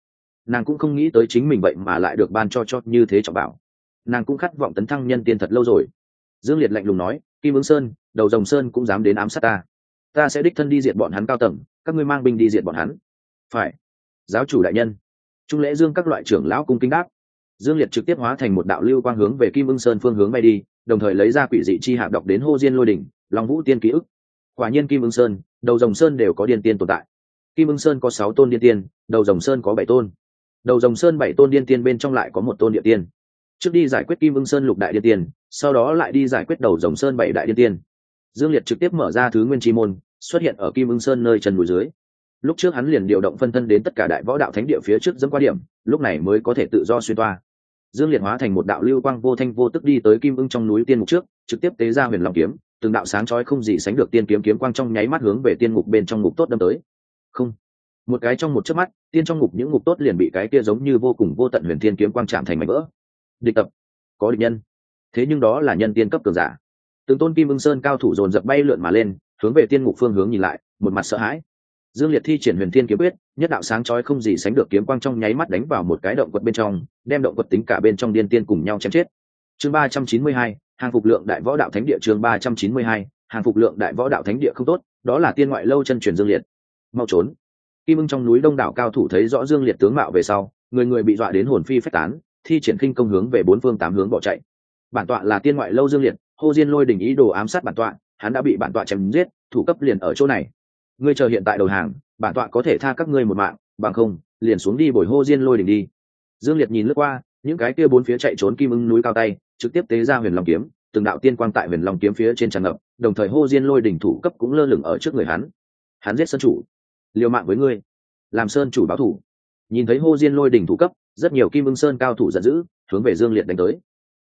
Nàng cũng không nghĩ tới chính mình vậy mà lại được ban cho cho như thế trọng bảo. Nàng cũng khát vọng tấn thăng nhân tiên thật lâu rồi. Dương liệt lạnh lùng nói, kim ứng sơn, đầu rồng sơn cũng dám đến ám sát ta. Ta sẽ đích thân đi diệt bọn hắn cao tầng, các ngươi mang binh đi diệt bọn hắn. Phải. Giáo chủ đại nhân. Trung lễ dương các loại trưởng lão cung kính đáp. Dương liệt trực tiếp hóa thành một đạo lưu quang hướng về kim ưng sơn phương hướng bay đi, đồng thời lấy ra quỷ dị chi hạ đọc đến hô diên lôi đỉnh, long vũ tiên ký ức quả nhiên kim ưng sơn, đầu rồng sơn đều có điên tiên tồn tại. Kim ưng sơn có sáu tôn điên tiên, đầu rồng sơn có bảy tôn. Đầu rồng sơn bảy tôn điên tiên bên trong lại có một tôn địa tiên. Trước đi giải quyết kim ưng sơn lục đại điên tiên, sau đó lại đi giải quyết đầu rồng sơn bảy đại điên tiên. Dương liệt trực tiếp mở ra thứ nguyên chi môn, xuất hiện ở kim ưng sơn nơi chân núi dưới. Lúc trước hắn liền điều động phân thân đến tất cả đại võ đạo thánh địa phía trước dẫm qua điểm, lúc này mới có thể tự do xuyên toa. Dương liệt hóa thành một đạo lưu quang vô thanh vô tức đi tới kim ưng trong núi tiên mục trước, trực tiếp tế ra huyền long kiếm từng đạo sáng chói không gì sánh được tiên kiếm kiếm quang trong nháy mắt hướng về tiên ngục bên trong ngục tốt đâm tới. Không. Một cái trong một chớp mắt, tiên trong ngục những ngục tốt liền bị cái kia giống như vô cùng vô tận huyền thiên kiếm quang chạm thành mảnh vỡ. Địch tập. Có địch nhân. Thế nhưng đó là nhân tiên cấp cường giả. Từng tôn kim ưng sơn cao thủ dồn dập bay lượn mà lên, hướng về tiên ngục phương hướng nhìn lại, một mặt sợ hãi. Dương liệt thi triển huyền thiên kiếm quyết, nhất đạo sáng chói không gì sánh được kiếm quang trong nháy mắt đánh vào một cái động quật bên trong, đem động quật tính cả bên trong điên tiên cùng nhau chém chết. Chương ba trăm chín mươi hai hàng phục lượng đại võ đạo thánh địa chương ba trăm chín mươi hai, hàng phục lượng đại võ đạo thánh địa không tốt, đó là tiên ngoại lâu chân truyền dương liệt. Mau trốn. Kim ưng trong núi đông đảo cao thủ thấy rõ dương liệt tướng mạo về sau, người người bị dọa đến hồn phi phách tán, thi triển khinh công hướng về bốn phương tám hướng bỏ chạy. Bản tọa là tiên ngoại lâu dương liệt, hô diên lôi đình ý đồ ám sát bản tọa, hắn đã bị bản tọa chém giết, thủ cấp liền ở chỗ này. Ngươi chờ hiện tại đầu hàng, bản tọa có thể tha các ngươi một mạng, bằng không, liền xuống đi bồi hô diên lôi đình đi. Dương liệt nhìn lướt qua những cái kia bốn phía chạy trốn kim ưng núi cao tay, trực tiếp tế ra huyền long kiếm, từng đạo tiên quang tại huyền long kiếm phía trên tràn ngập, đồng thời hô diên lôi đỉnh thủ cấp cũng lơ lửng ở trước người hắn. Hắn giết sơn chủ. Liều mạng với ngươi. Làm sơn chủ báo thủ. Nhìn thấy hô diên lôi đỉnh thủ cấp, rất nhiều kim ưng sơn cao thủ giận dữ, hướng về dương liệt đánh tới.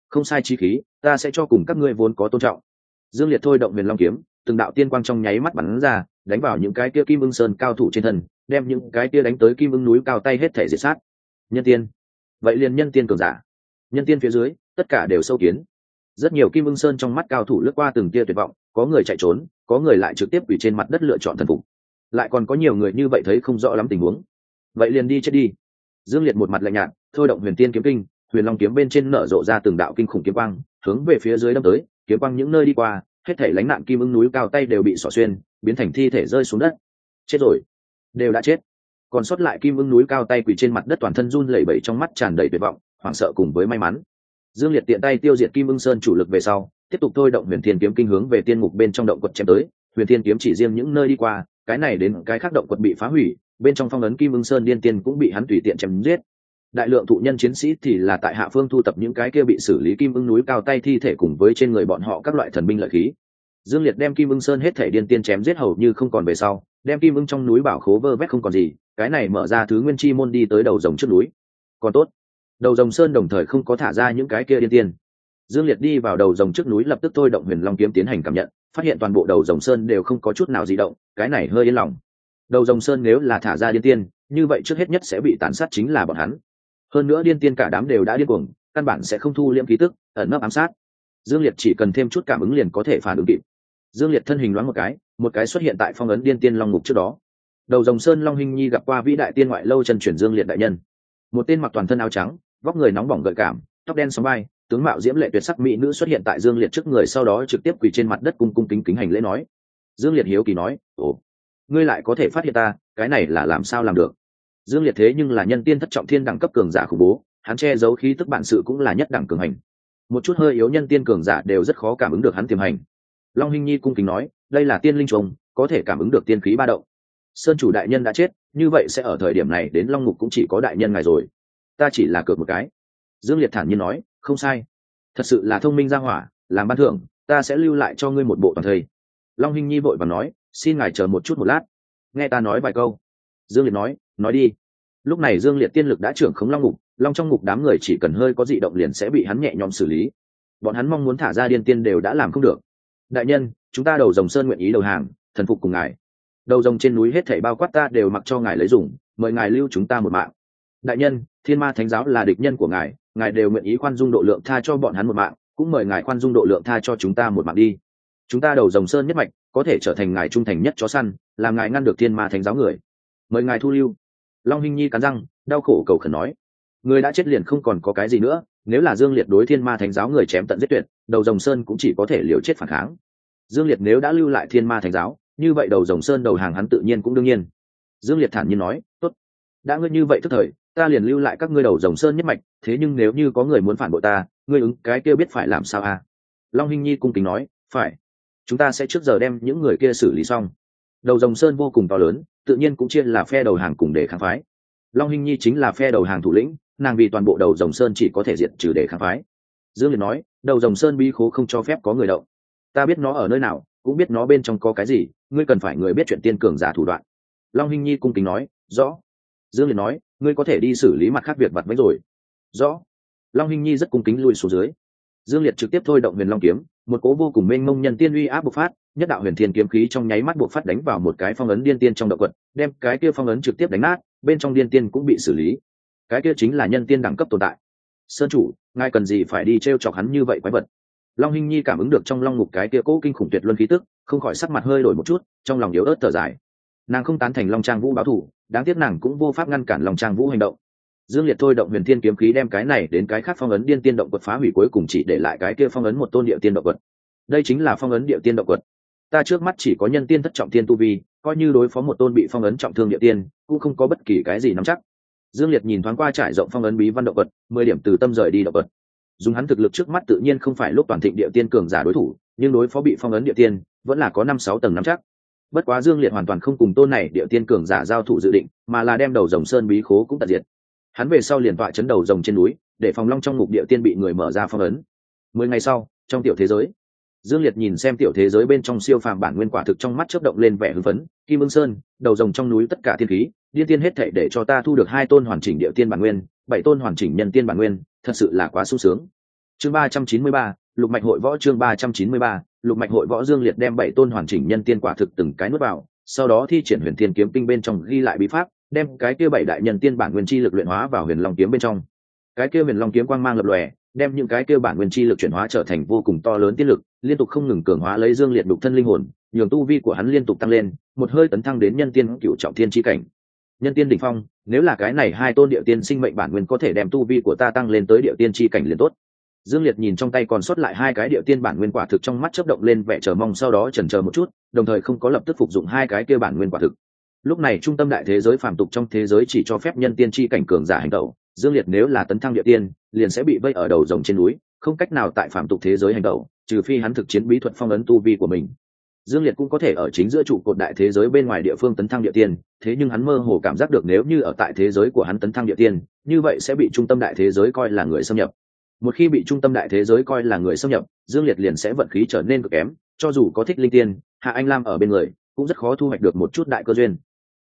Không sai chi khí, ta sẽ cho cùng các ngươi vốn có tôn trọng. Dương liệt thôi động huyền long kiếm, từng đạo tiên quang trong nháy mắt bắn ra, đánh vào những cái kia kim ưng sơn cao thủ trên thân, đem những cái kia đánh tới kim ưng núi cao tay hết thể diệt sát. Nhân tiên vậy liền nhân tiên cường giả. Nhân tiên phía dưới, tất cả đều sâu kiến. Rất nhiều kim ưng sơn trong mắt cao thủ lướt qua từng tia tuyệt vọng, có người chạy trốn, có người lại trực tiếp ủy trên mặt đất lựa chọn thần phục. Lại còn có nhiều người như vậy thấy không rõ lắm tình huống. Vậy liền đi chết đi. Dương liệt một mặt lạnh nhạt, thôi động huyền tiên kiếm kinh, huyền long kiếm bên trên nở rộ ra từng đạo kinh khủng kiếm quang, hướng về phía dưới đâm tới, kiếm quang những nơi đi qua, hết thể lánh nạn kim ưng núi cao tay đều bị xỏ xuyên, biến thành thi thể rơi xuống đất. Chết rồi. Đều đã chết còn sót lại kim ưng núi cao tay quỳ trên mặt đất toàn thân run lẩy bẩy trong mắt tràn đầy tuyệt vọng, hoảng sợ cùng với may mắn. Dương liệt tiện tay tiêu diệt kim ưng sơn chủ lực về sau, tiếp tục thôi động huyền thiên kiếm kinh hướng về tiên mục bên trong động quật chém tới. Huyền thiên kiếm chỉ riêng những nơi đi qua, cái này đến cái khác động quật bị phá hủy, bên trong phong ấn kim ưng sơn điên tiên cũng bị hắn tùy tiện chém giết. Đại lượng thụ nhân chiến sĩ thì là tại hạ phương thu tập những cái kia bị xử lý kim ưng núi cao tay thi thể cùng với trên người bọn họ các loại thần binh lợi khí. Dương liệt đem kim ưng sơn hết thể điên tiên chém giết hầu như không còn về sau đem kim ưng trong núi bảo khố vơ vét không còn gì, cái này mở ra thứ nguyên chi môn đi tới đầu rồng trước núi. Còn tốt, đầu rồng sơn đồng thời không có thả ra những cái kia điên tiên. Dương liệt đi vào đầu rồng trước núi lập tức thôi động huyền long kiếm tiến hành cảm nhận, phát hiện toàn bộ đầu rồng sơn đều không có chút nào di động, cái này hơi yên lòng. Đầu rồng sơn nếu là thả ra điên tiên, như vậy trước hết nhất sẽ bị tàn sát chính là bọn hắn. Hơn nữa điên tiên cả đám đều đã điên cuồng, căn bản sẽ không thu liễm ký tức, ẩn nấp ám sát. Dương liệt chỉ cần thêm chút cảm ứng liền có thể phản ứng kịp. Dương liệt thân hình loáng một cái một cái xuất hiện tại phong ấn điên tiên long ngục trước đó. Đầu dòng sơn long hình nhi gặp qua vĩ đại tiên ngoại lâu chân chuyển dương liệt đại nhân. Một tên mặc toàn thân áo trắng, vóc người nóng bỏng gợi cảm, tóc đen sóng bay tướng mạo diễm lệ tuyệt sắc mỹ nữ xuất hiện tại dương liệt trước người sau đó trực tiếp quỳ trên mặt đất cung cung kính kính hành lễ nói. Dương liệt hiếu kỳ nói, ồ, ngươi lại có thể phát hiện ta, cái này là làm sao làm được? Dương liệt thế nhưng là nhân tiên thất trọng thiên đẳng cấp cường giả khủng bố, hắn che giấu khí tức bản sự cũng là nhất đẳng cường hành. Một chút hơi yếu nhân tiên cường giả đều rất khó cảm ứng được hắn tiềm hành. Long hinh nhi cung kính nói đây là tiên linh trùng có thể cảm ứng được tiên khí ba động. Sơn chủ đại nhân đã chết, như vậy sẽ ở thời điểm này đến long ngục cũng chỉ có đại nhân ngài rồi. Ta chỉ là cược một cái. Dương liệt thản nhiên nói, không sai. Thật sự là thông minh ra hỏa, làm ban thưởng, ta sẽ lưu lại cho ngươi một bộ toàn thây. Long hinh nhi vội và nói, xin ngài chờ một chút một lát. Nghe ta nói vài câu. Dương liệt nói nói đi. Lúc này dương liệt tiên lực đã trưởng khống long ngục, long trong ngục đám người chỉ cần hơi có dị động liền sẽ bị hắn nhẹ nhõm xử lý. Bọn hắn mong muốn thả ra điên tiên đều đã làm không được đại nhân, chúng ta đầu dòng sơn nguyện ý đầu hàng, thần phục cùng ngài. Đầu dòng trên núi hết thảy bao quát ta đều mặc cho ngài lấy dùng, mời ngài lưu chúng ta một mạng. Đại nhân, thiên ma thánh giáo là địch nhân của ngài ngài đều nguyện ý khoan dung độ lượng tha cho bọn hắn một mạng, cũng mời ngài khoan dung độ lượng tha cho chúng ta một mạng đi. Chúng ta đầu dòng sơn nhất mạch, có thể trở thành ngài trung thành nhất chó săn làm ngài ngăn được thiên ma thánh giáo người. Mời ngài thu lưu. Long hinh nhi cắn răng, đau khổ cầu khẩn nói. Người đã chết liền không còn có cái gì nữa nếu là dương liệt đối thiên ma thánh giáo người chém tận giết tuyệt, đầu rồng sơn cũng chỉ có thể liều chết phản kháng. Dương liệt nếu đã lưu lại thiên ma thánh giáo, như vậy đầu rồng sơn đầu hàng hắn tự nhiên cũng đương nhiên. Dương liệt thản nhiên nói, tốt, đã ngươi như vậy tức thời, ta liền lưu lại các ngươi đầu rồng sơn nhất mạch, thế nhưng nếu như có người muốn phản bội ta, ngươi ứng cái kia biết phải làm sao à? Long hinh nhi cung kính nói, phải, chúng ta sẽ trước giờ đem những người kia xử lý xong. Đầu rồng sơn vô cùng to lớn, tự nhiên cũng chia là phe đầu hàng cùng để kháng phái. Long hinh nhi chính là phe đầu hàng thủ lĩnh nàng vì toàn bộ đầu rồng sơn chỉ có thể diệt trừ để kháng phái. Dương liệt nói, đầu rồng sơn bi khố không cho phép có người động. Ta biết nó ở nơi nào, cũng biết nó bên trong có cái gì, ngươi cần phải người biết chuyện tiên cường giả thủ đoạn. Long hinh nhi cung kính nói, rõ. Dương liệt nói, ngươi có thể đi xử lý mặt khác việc vặt vãnh rồi. Rõ. Long hinh nhi rất cung kính lùi xuống dưới. Dương liệt trực tiếp thôi động huyền long kiếm, một cố vô cùng mênh mông nhân tiên uy áp bộc phát, nhất đạo huyền thiên kiếm khí trong nháy mắt bộc phát đánh vào một cái phong ấn điên tiên trong động quật, đem cái kia phong ấn trực tiếp đánh nát, bên trong điên tiên cũng bị xử lý cái kia chính là nhân tiên đẳng cấp tồn tại. Sơn chủ ngài cần gì phải đi t r e o chọc hắn như vậy quái vật? Long hinh nhi cảm ứng được trong long ngục cái kia cỗ kinh khủng tuyệt luân khí tức không khỏi sắc mặt hơi đổi một chút trong lòng yếu ớt thở dài. Nàng không tán thành long trang vũ báo thù, đáng tiếc nàng cũng vô pháp ngăn cản lòng trang vũ hành động. Dương liệt thôi động huyền thiên kiếm khí đem cái này đến cái khác phong ấn điên tiên động quật phá hủy cuối cùng chỉ để lại cái kia phong ấn một tôn địa tiên động quật. Đây chính là phong ấn địa tiên động quật. Ta trước mắt chỉ có nhân tiên thất trọng tiên tu vi coi như đối phó một tôn bị phong ấn trọng thương địa tiên cũng không có bất kỳ cái gì nắm chắc dương liệt nhìn thoáng qua trải rộng phong ấn bí văn động vật, mười điểm từ tâm rời đi động vật. Dùng hắn thực lực trước mắt tự nhiên không phải lúc toàn thịnh địa tiên cường giả đối thủ, nhưng đối phó bị phong ấn địa tiên, vẫn là có năm sáu tầng nắm chắc. Bất quá dương liệt hoàn toàn không cùng tôn này địa tiên cường giả giao thủ dự định, mà là đem đầu rồng sơn bí khố cũng tận diệt. Hắn về sau liền tọa chấn đầu rồng trên núi, để phòng long trong ngục địa tiên bị người mở ra phong ấn. Mười ngày sau, trong tiểu thế giới, dương liệt nhìn xem tiểu thế giới bên trong siêu phàm bản nguyên quả thực trong mắt chớp động lên vẻ hưng phấn. Kim ương sơn, đầu rồng trong núi tất cả thiên khí điên tiên hết thệ để cho ta thu được hai tôn hoàn chỉnh địa tiên bản nguyên, bảy tôn hoàn chỉnh nhân tiên bản nguyên, thật sự là quá sung sướng. Chương ba trăm chín mươi ba, lục mạch hội võ chương ba trăm chín mươi ba, lục mạch hội võ dương liệt đem bảy tôn hoàn chỉnh nhân tiên quả thực từng cái nuốt vào, sau đó thi triển huyền thiên kiếm kinh bên trong ghi lại bí pháp, đem cái kia bảy đại nhân tiên bản nguyên chi lực luyện hóa vào huyền long kiếm bên trong. Cái kia huyền long kiếm quang mang lập lòe, đem những cái kia bản nguyên chi lực chuyển hóa trở thành vô cùng to lớn tiên lực, liên tục không ngừng cường hóa lấy dương liệt đục thân linh hồn, nhường tu vi của hắn liên tục tăng lên, một hơi tấn thăng đến nhân tiên cựu trọng thiên chi cảnh nhân tiên đỉnh phong, nếu là cái này hai tôn địa tiên sinh mệnh bản nguyên có thể đem tu vi của ta tăng lên tới địa tiên chi cảnh liền tốt. Dương liệt nhìn trong tay còn sót lại hai cái địa tiên bản nguyên quả thực trong mắt chớp động lên vẻ chờ mong, sau đó chần chờ một chút, đồng thời không có lập tức phục dụng hai cái kia bản nguyên quả thực. Lúc này trung tâm đại thế giới phàm tục trong thế giới chỉ cho phép nhân tiên chi cảnh cường giả hành tẩu, dương liệt nếu là tấn thăng địa tiên, liền sẽ bị vây ở đầu rồng trên núi, không cách nào tại phàm tục thế giới hành tẩu, trừ phi hắn thực chiến bí thuật phong ấn tu vi của mình dương liệt cũng có thể ở chính giữa trụ cột đại thế giới bên ngoài địa phương tấn thăng địa tiên, thế nhưng hắn mơ hồ cảm giác được nếu như ở tại thế giới của hắn tấn thăng địa tiên, như vậy sẽ bị trung tâm đại thế giới coi là người xâm nhập. Một khi bị trung tâm đại thế giới coi là người xâm nhập, dương liệt liền sẽ vận khí trở nên cực kém, cho dù có thích linh tiên, hạ anh lam ở bên người, cũng rất khó thu hoạch được một chút đại cơ duyên.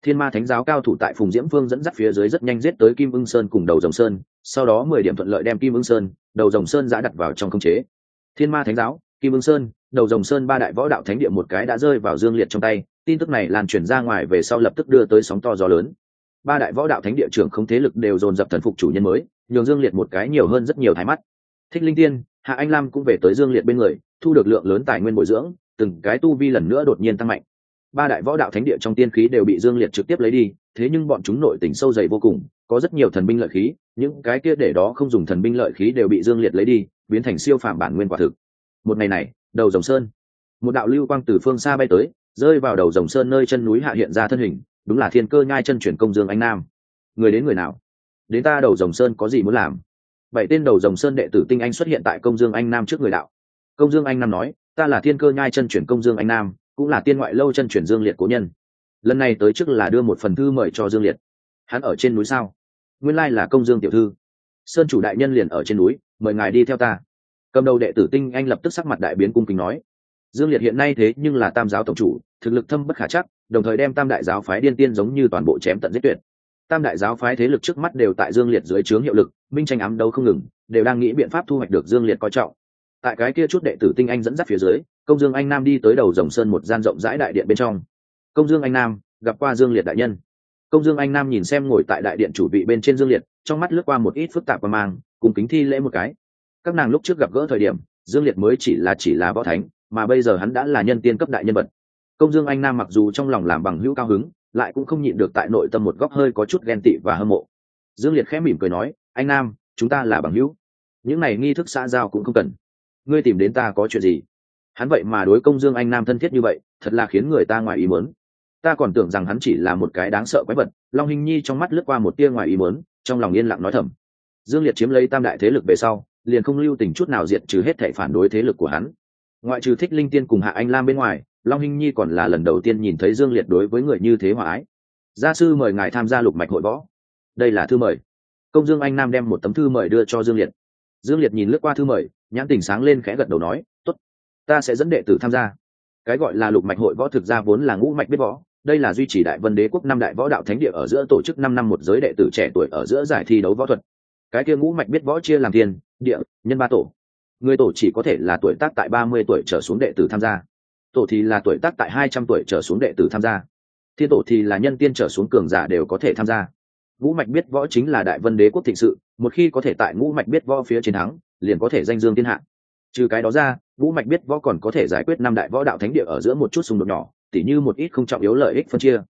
Thiên ma thánh giáo cao thủ tại phùng diễm phương dẫn dắt phía dưới rất nhanh giết tới kim ưng sơn cùng đầu rồng sơn, sau đó mười điểm thuận lợi đem kim ưng sơn, đầu rồng sơn giã đặt vào trong khống chế. Thiên ma thánh giáo kim Vương sơn, đầu rồng sơn ba đại võ đạo thánh địa một cái đã rơi vào dương liệt trong tay, tin tức này lan truyền ra ngoài về sau lập tức đưa tới sóng to gió lớn. Ba đại võ đạo thánh địa trưởng không thế lực đều dồn dập thần phục chủ nhân mới, nhường dương liệt một cái nhiều hơn rất nhiều thái mắt. Thích linh tiên, hạ anh lam cũng về tới dương liệt bên người, thu được lượng lớn tài nguyên bồi dưỡng, từng cái tu vi lần nữa đột nhiên tăng mạnh. Ba đại võ đạo thánh địa trong tiên khí đều bị dương liệt trực tiếp lấy đi, thế nhưng bọn chúng nội tình sâu dày vô cùng, có rất nhiều thần binh lợi khí, những cái kia để đó không dùng thần binh lợi khí đều bị dương liệt lấy đi, biến thành siêu phạm bản nguyên quả thực một ngày này, đầu rồng sơn. Một đạo lưu quang từ phương xa bay tới, rơi vào đầu rồng sơn nơi chân núi hạ hiện ra thân hình, đúng là thiên cơ nhai chân chuyển công dương anh nam. Người đến người nào? Đến ta đầu rồng sơn có gì muốn làm? Bảy tên đầu rồng sơn đệ tử tinh anh xuất hiện tại công dương anh nam trước người đạo. Công dương anh nam nói, ta là thiên cơ nhai chân chuyển công dương anh nam, cũng là tiên ngoại lâu chân chuyển dương liệt cố nhân. Lần này tới trước là đưa một phần thư mời cho dương liệt. Hắn ở trên núi sao? Nguyên lai là công dương tiểu thư. Sơn chủ đại nhân liền ở trên núi, mời ngài đi theo ta cầm đầu đệ tử tinh anh lập tức sắc mặt đại biến cung kính nói, dương liệt hiện nay thế nhưng là tam giáo tổng chủ, thực lực thâm bất khả chắc, đồng thời đem tam đại giáo phái điên tiên giống như toàn bộ chém tận giết tuyệt. Tam đại giáo phái thế lực trước mắt đều tại dương liệt dưới trướng hiệu lực minh tranh ám đấu không ngừng, đều đang nghĩ biện pháp thu hoạch được dương liệt coi trọng. Tại cái kia chút đệ tử tinh anh dẫn dắt phía dưới, công dương anh nam đi tới đầu rồng sơn một gian rộng rãi đại điện bên trong. Công dương anh nam, gặp qua dương liệt đại nhân. Công dương anh nam nhìn xem ngồi tại đại điện chủ vị bên trên dương liệt, trong mắt lướt qua một ít phức tạp và mang, cùng kính thi lễ một cái các nàng lúc trước gặp gỡ thời điểm, dương liệt mới chỉ là chỉ là võ thánh, mà bây giờ hắn đã là nhân tiên cấp đại nhân vật. Công dương anh nam mặc dù trong lòng làm bằng hữu cao hứng, lại cũng không nhịn được tại nội tâm một góc hơi có chút ghen tị và hâm mộ. Dương liệt khẽ mỉm cười nói, anh nam, chúng ta là bằng hữu. Những này nghi thức xã giao cũng không cần. Ngươi tìm đến ta có chuyện gì? Hắn vậy mà đối công dương anh nam thân thiết như vậy, thật là khiến người ta ngoài ý muốn. Ta còn tưởng rằng hắn chỉ là một cái đáng sợ quái vật, long hình nhi trong mắt lướt qua một tia ngoài ý muốn, trong lòng yên lặng nói thầm. Dương liệt chiếm lấy tam đại thế lực về sau liền không lưu tình chút nào diệt trừ hết thể phản đối thế lực của hắn. Ngoại trừ thích linh tiên cùng hạ anh lam bên ngoài, long hinh nhi còn là lần đầu tiên nhìn thấy dương liệt đối với người như thế hòa ái. Gia sư mời ngài tham gia lục mạch hội võ. Đây là thư mời. Công dương anh nam đem một tấm thư mời đưa cho dương liệt. Dương liệt nhìn lướt qua thư mời, nhãn tình sáng lên khẽ gật đầu nói t ố t ta sẽ dẫn đệ tử tham gia. Cái gọi là lục mạch hội võ thực ra vốn là ngũ mạch biết võ, đây là duy trì đại vân đế quốc năm đại võ đạo thánh địa ở giữa tổ chức năm năm một giới đệ tử trẻ tuổi ở giữa giải thi đấu võ thuật cái kia ngũ mạch biết võ chia làm tiền địa, nhân ba tổ. Người tổ chỉ có thể là tuổi tác tại ba mươi tuổi trở xuống đệ tử tham gia. Tổ thì là tuổi tác tại hai trăm tuổi trở xuống đệ tử tham gia. Thiên tổ thì là nhân tiên trở xuống cường giả đều có thể tham gia. Ngũ mạch biết võ chính là đại vân đế quốc thịnh sự, một khi có thể tại ngũ mạch biết võ phía chiến thắng, liền có thể danh dương thiên hạ. Trừ cái đó ra, ngũ mạch biết võ còn có thể giải quyết năm đại võ đạo thánh địa ở giữa một chút xung đột nhỏ, tỉ như một ít không trọng yếu lợi ích phân chia.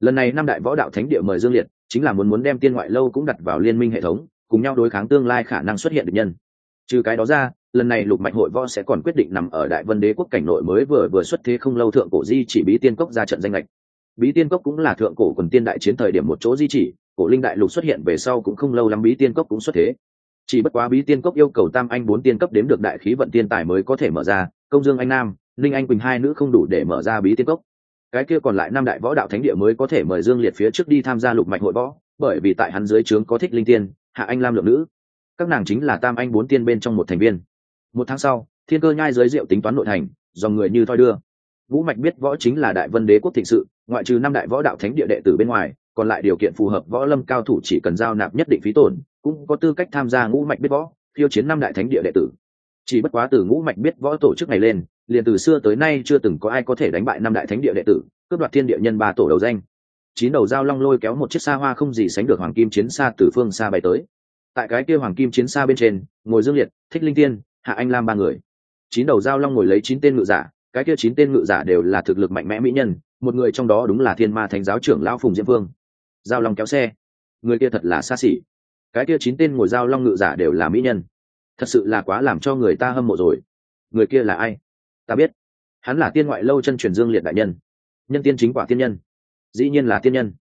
Lần này năm đại võ đạo thánh địa mời dương liệt, chính là muốn muốn đem tiên ngoại lâu cũng đặt vào liên minh hệ thống cùng nhau đối kháng tương lai khả năng xuất hiện được nhân. Trừ cái đó ra, lần này lục mạch hội võ sẽ còn quyết định nằm ở đại vân đế quốc cảnh nội mới vừa vừa xuất thế không lâu thượng cổ di chỉ bí tiên cốc ra trận danh lệch. Bí tiên cốc cũng là thượng cổ quần tiên đại chiến thời điểm một chỗ di chỉ, cổ linh đại lục xuất hiện về sau cũng không lâu lắm bí tiên cốc cũng xuất thế. Chỉ bất quá bí tiên cốc yêu cầu tam anh bốn tiên cấp đếm được đại khí vận tiên tài mới có thể mở ra, công dương anh nam linh anh quỳnh hai nữ không đủ để mở ra bí tiên cốc. Cái kia còn lại năm đại võ đạo thánh địa mới có thể mời dương liệt phía trước đi tham gia lục mạch hội võ, bởi vì tại hắn dưới trướng có thích linh tiên hạ anh lam lượng nữ. Các nàng chính là tam anh bốn tiên bên trong một thành viên. Một tháng sau, thiên cơ nhai dưới rượu tính toán nội thành, dòng người như thoi đưa. Vũ mạch biết võ chính là đại vân đế quốc thịnh sự, ngoại trừ năm đại võ đạo thánh địa đệ tử bên ngoài, còn lại điều kiện phù hợp võ lâm cao thủ chỉ cần giao nạp nhất định phí tổn, cũng có tư cách tham gia ngũ mạch biết võ, khiêu chiến năm đại thánh địa đệ tử. Chỉ bất quá từ ngũ mạch biết võ tổ chức này lên, liền từ xưa tới nay chưa từng có ai có thể đánh bại năm đại thánh địa đệ tử, cướp đoạt thiên địa nhân ba tổ đầu danh chín đầu dao long lôi kéo một chiếc xa hoa không gì sánh được hoàng kim chiến xa từ phương xa bay tới. Tại cái kia hoàng kim chiến xa bên trên, ngồi dương liệt, thích linh tiên, hạ anh lam ba người. Chín đầu dao long ngồi lấy chín tên ngự giả, cái kia chín tên ngự giả đều là thực lực mạnh mẽ mỹ nhân, một người trong đó đúng là thiên ma thánh giáo trưởng lão phùng diễm vương. Giao long kéo xe. Người kia thật là xa xỉ. Cái kia chín tên ngồi giao long ngự giả đều là mỹ nhân. Thật sự là quá làm cho người ta hâm mộ rồi. Người kia là ai? Ta biết. Hắn là tiên ngoại lâu chân truyền dương liệt đại nhân. Nhân tiên chính quả tiên nhân dĩ nhiên là tiên nhân.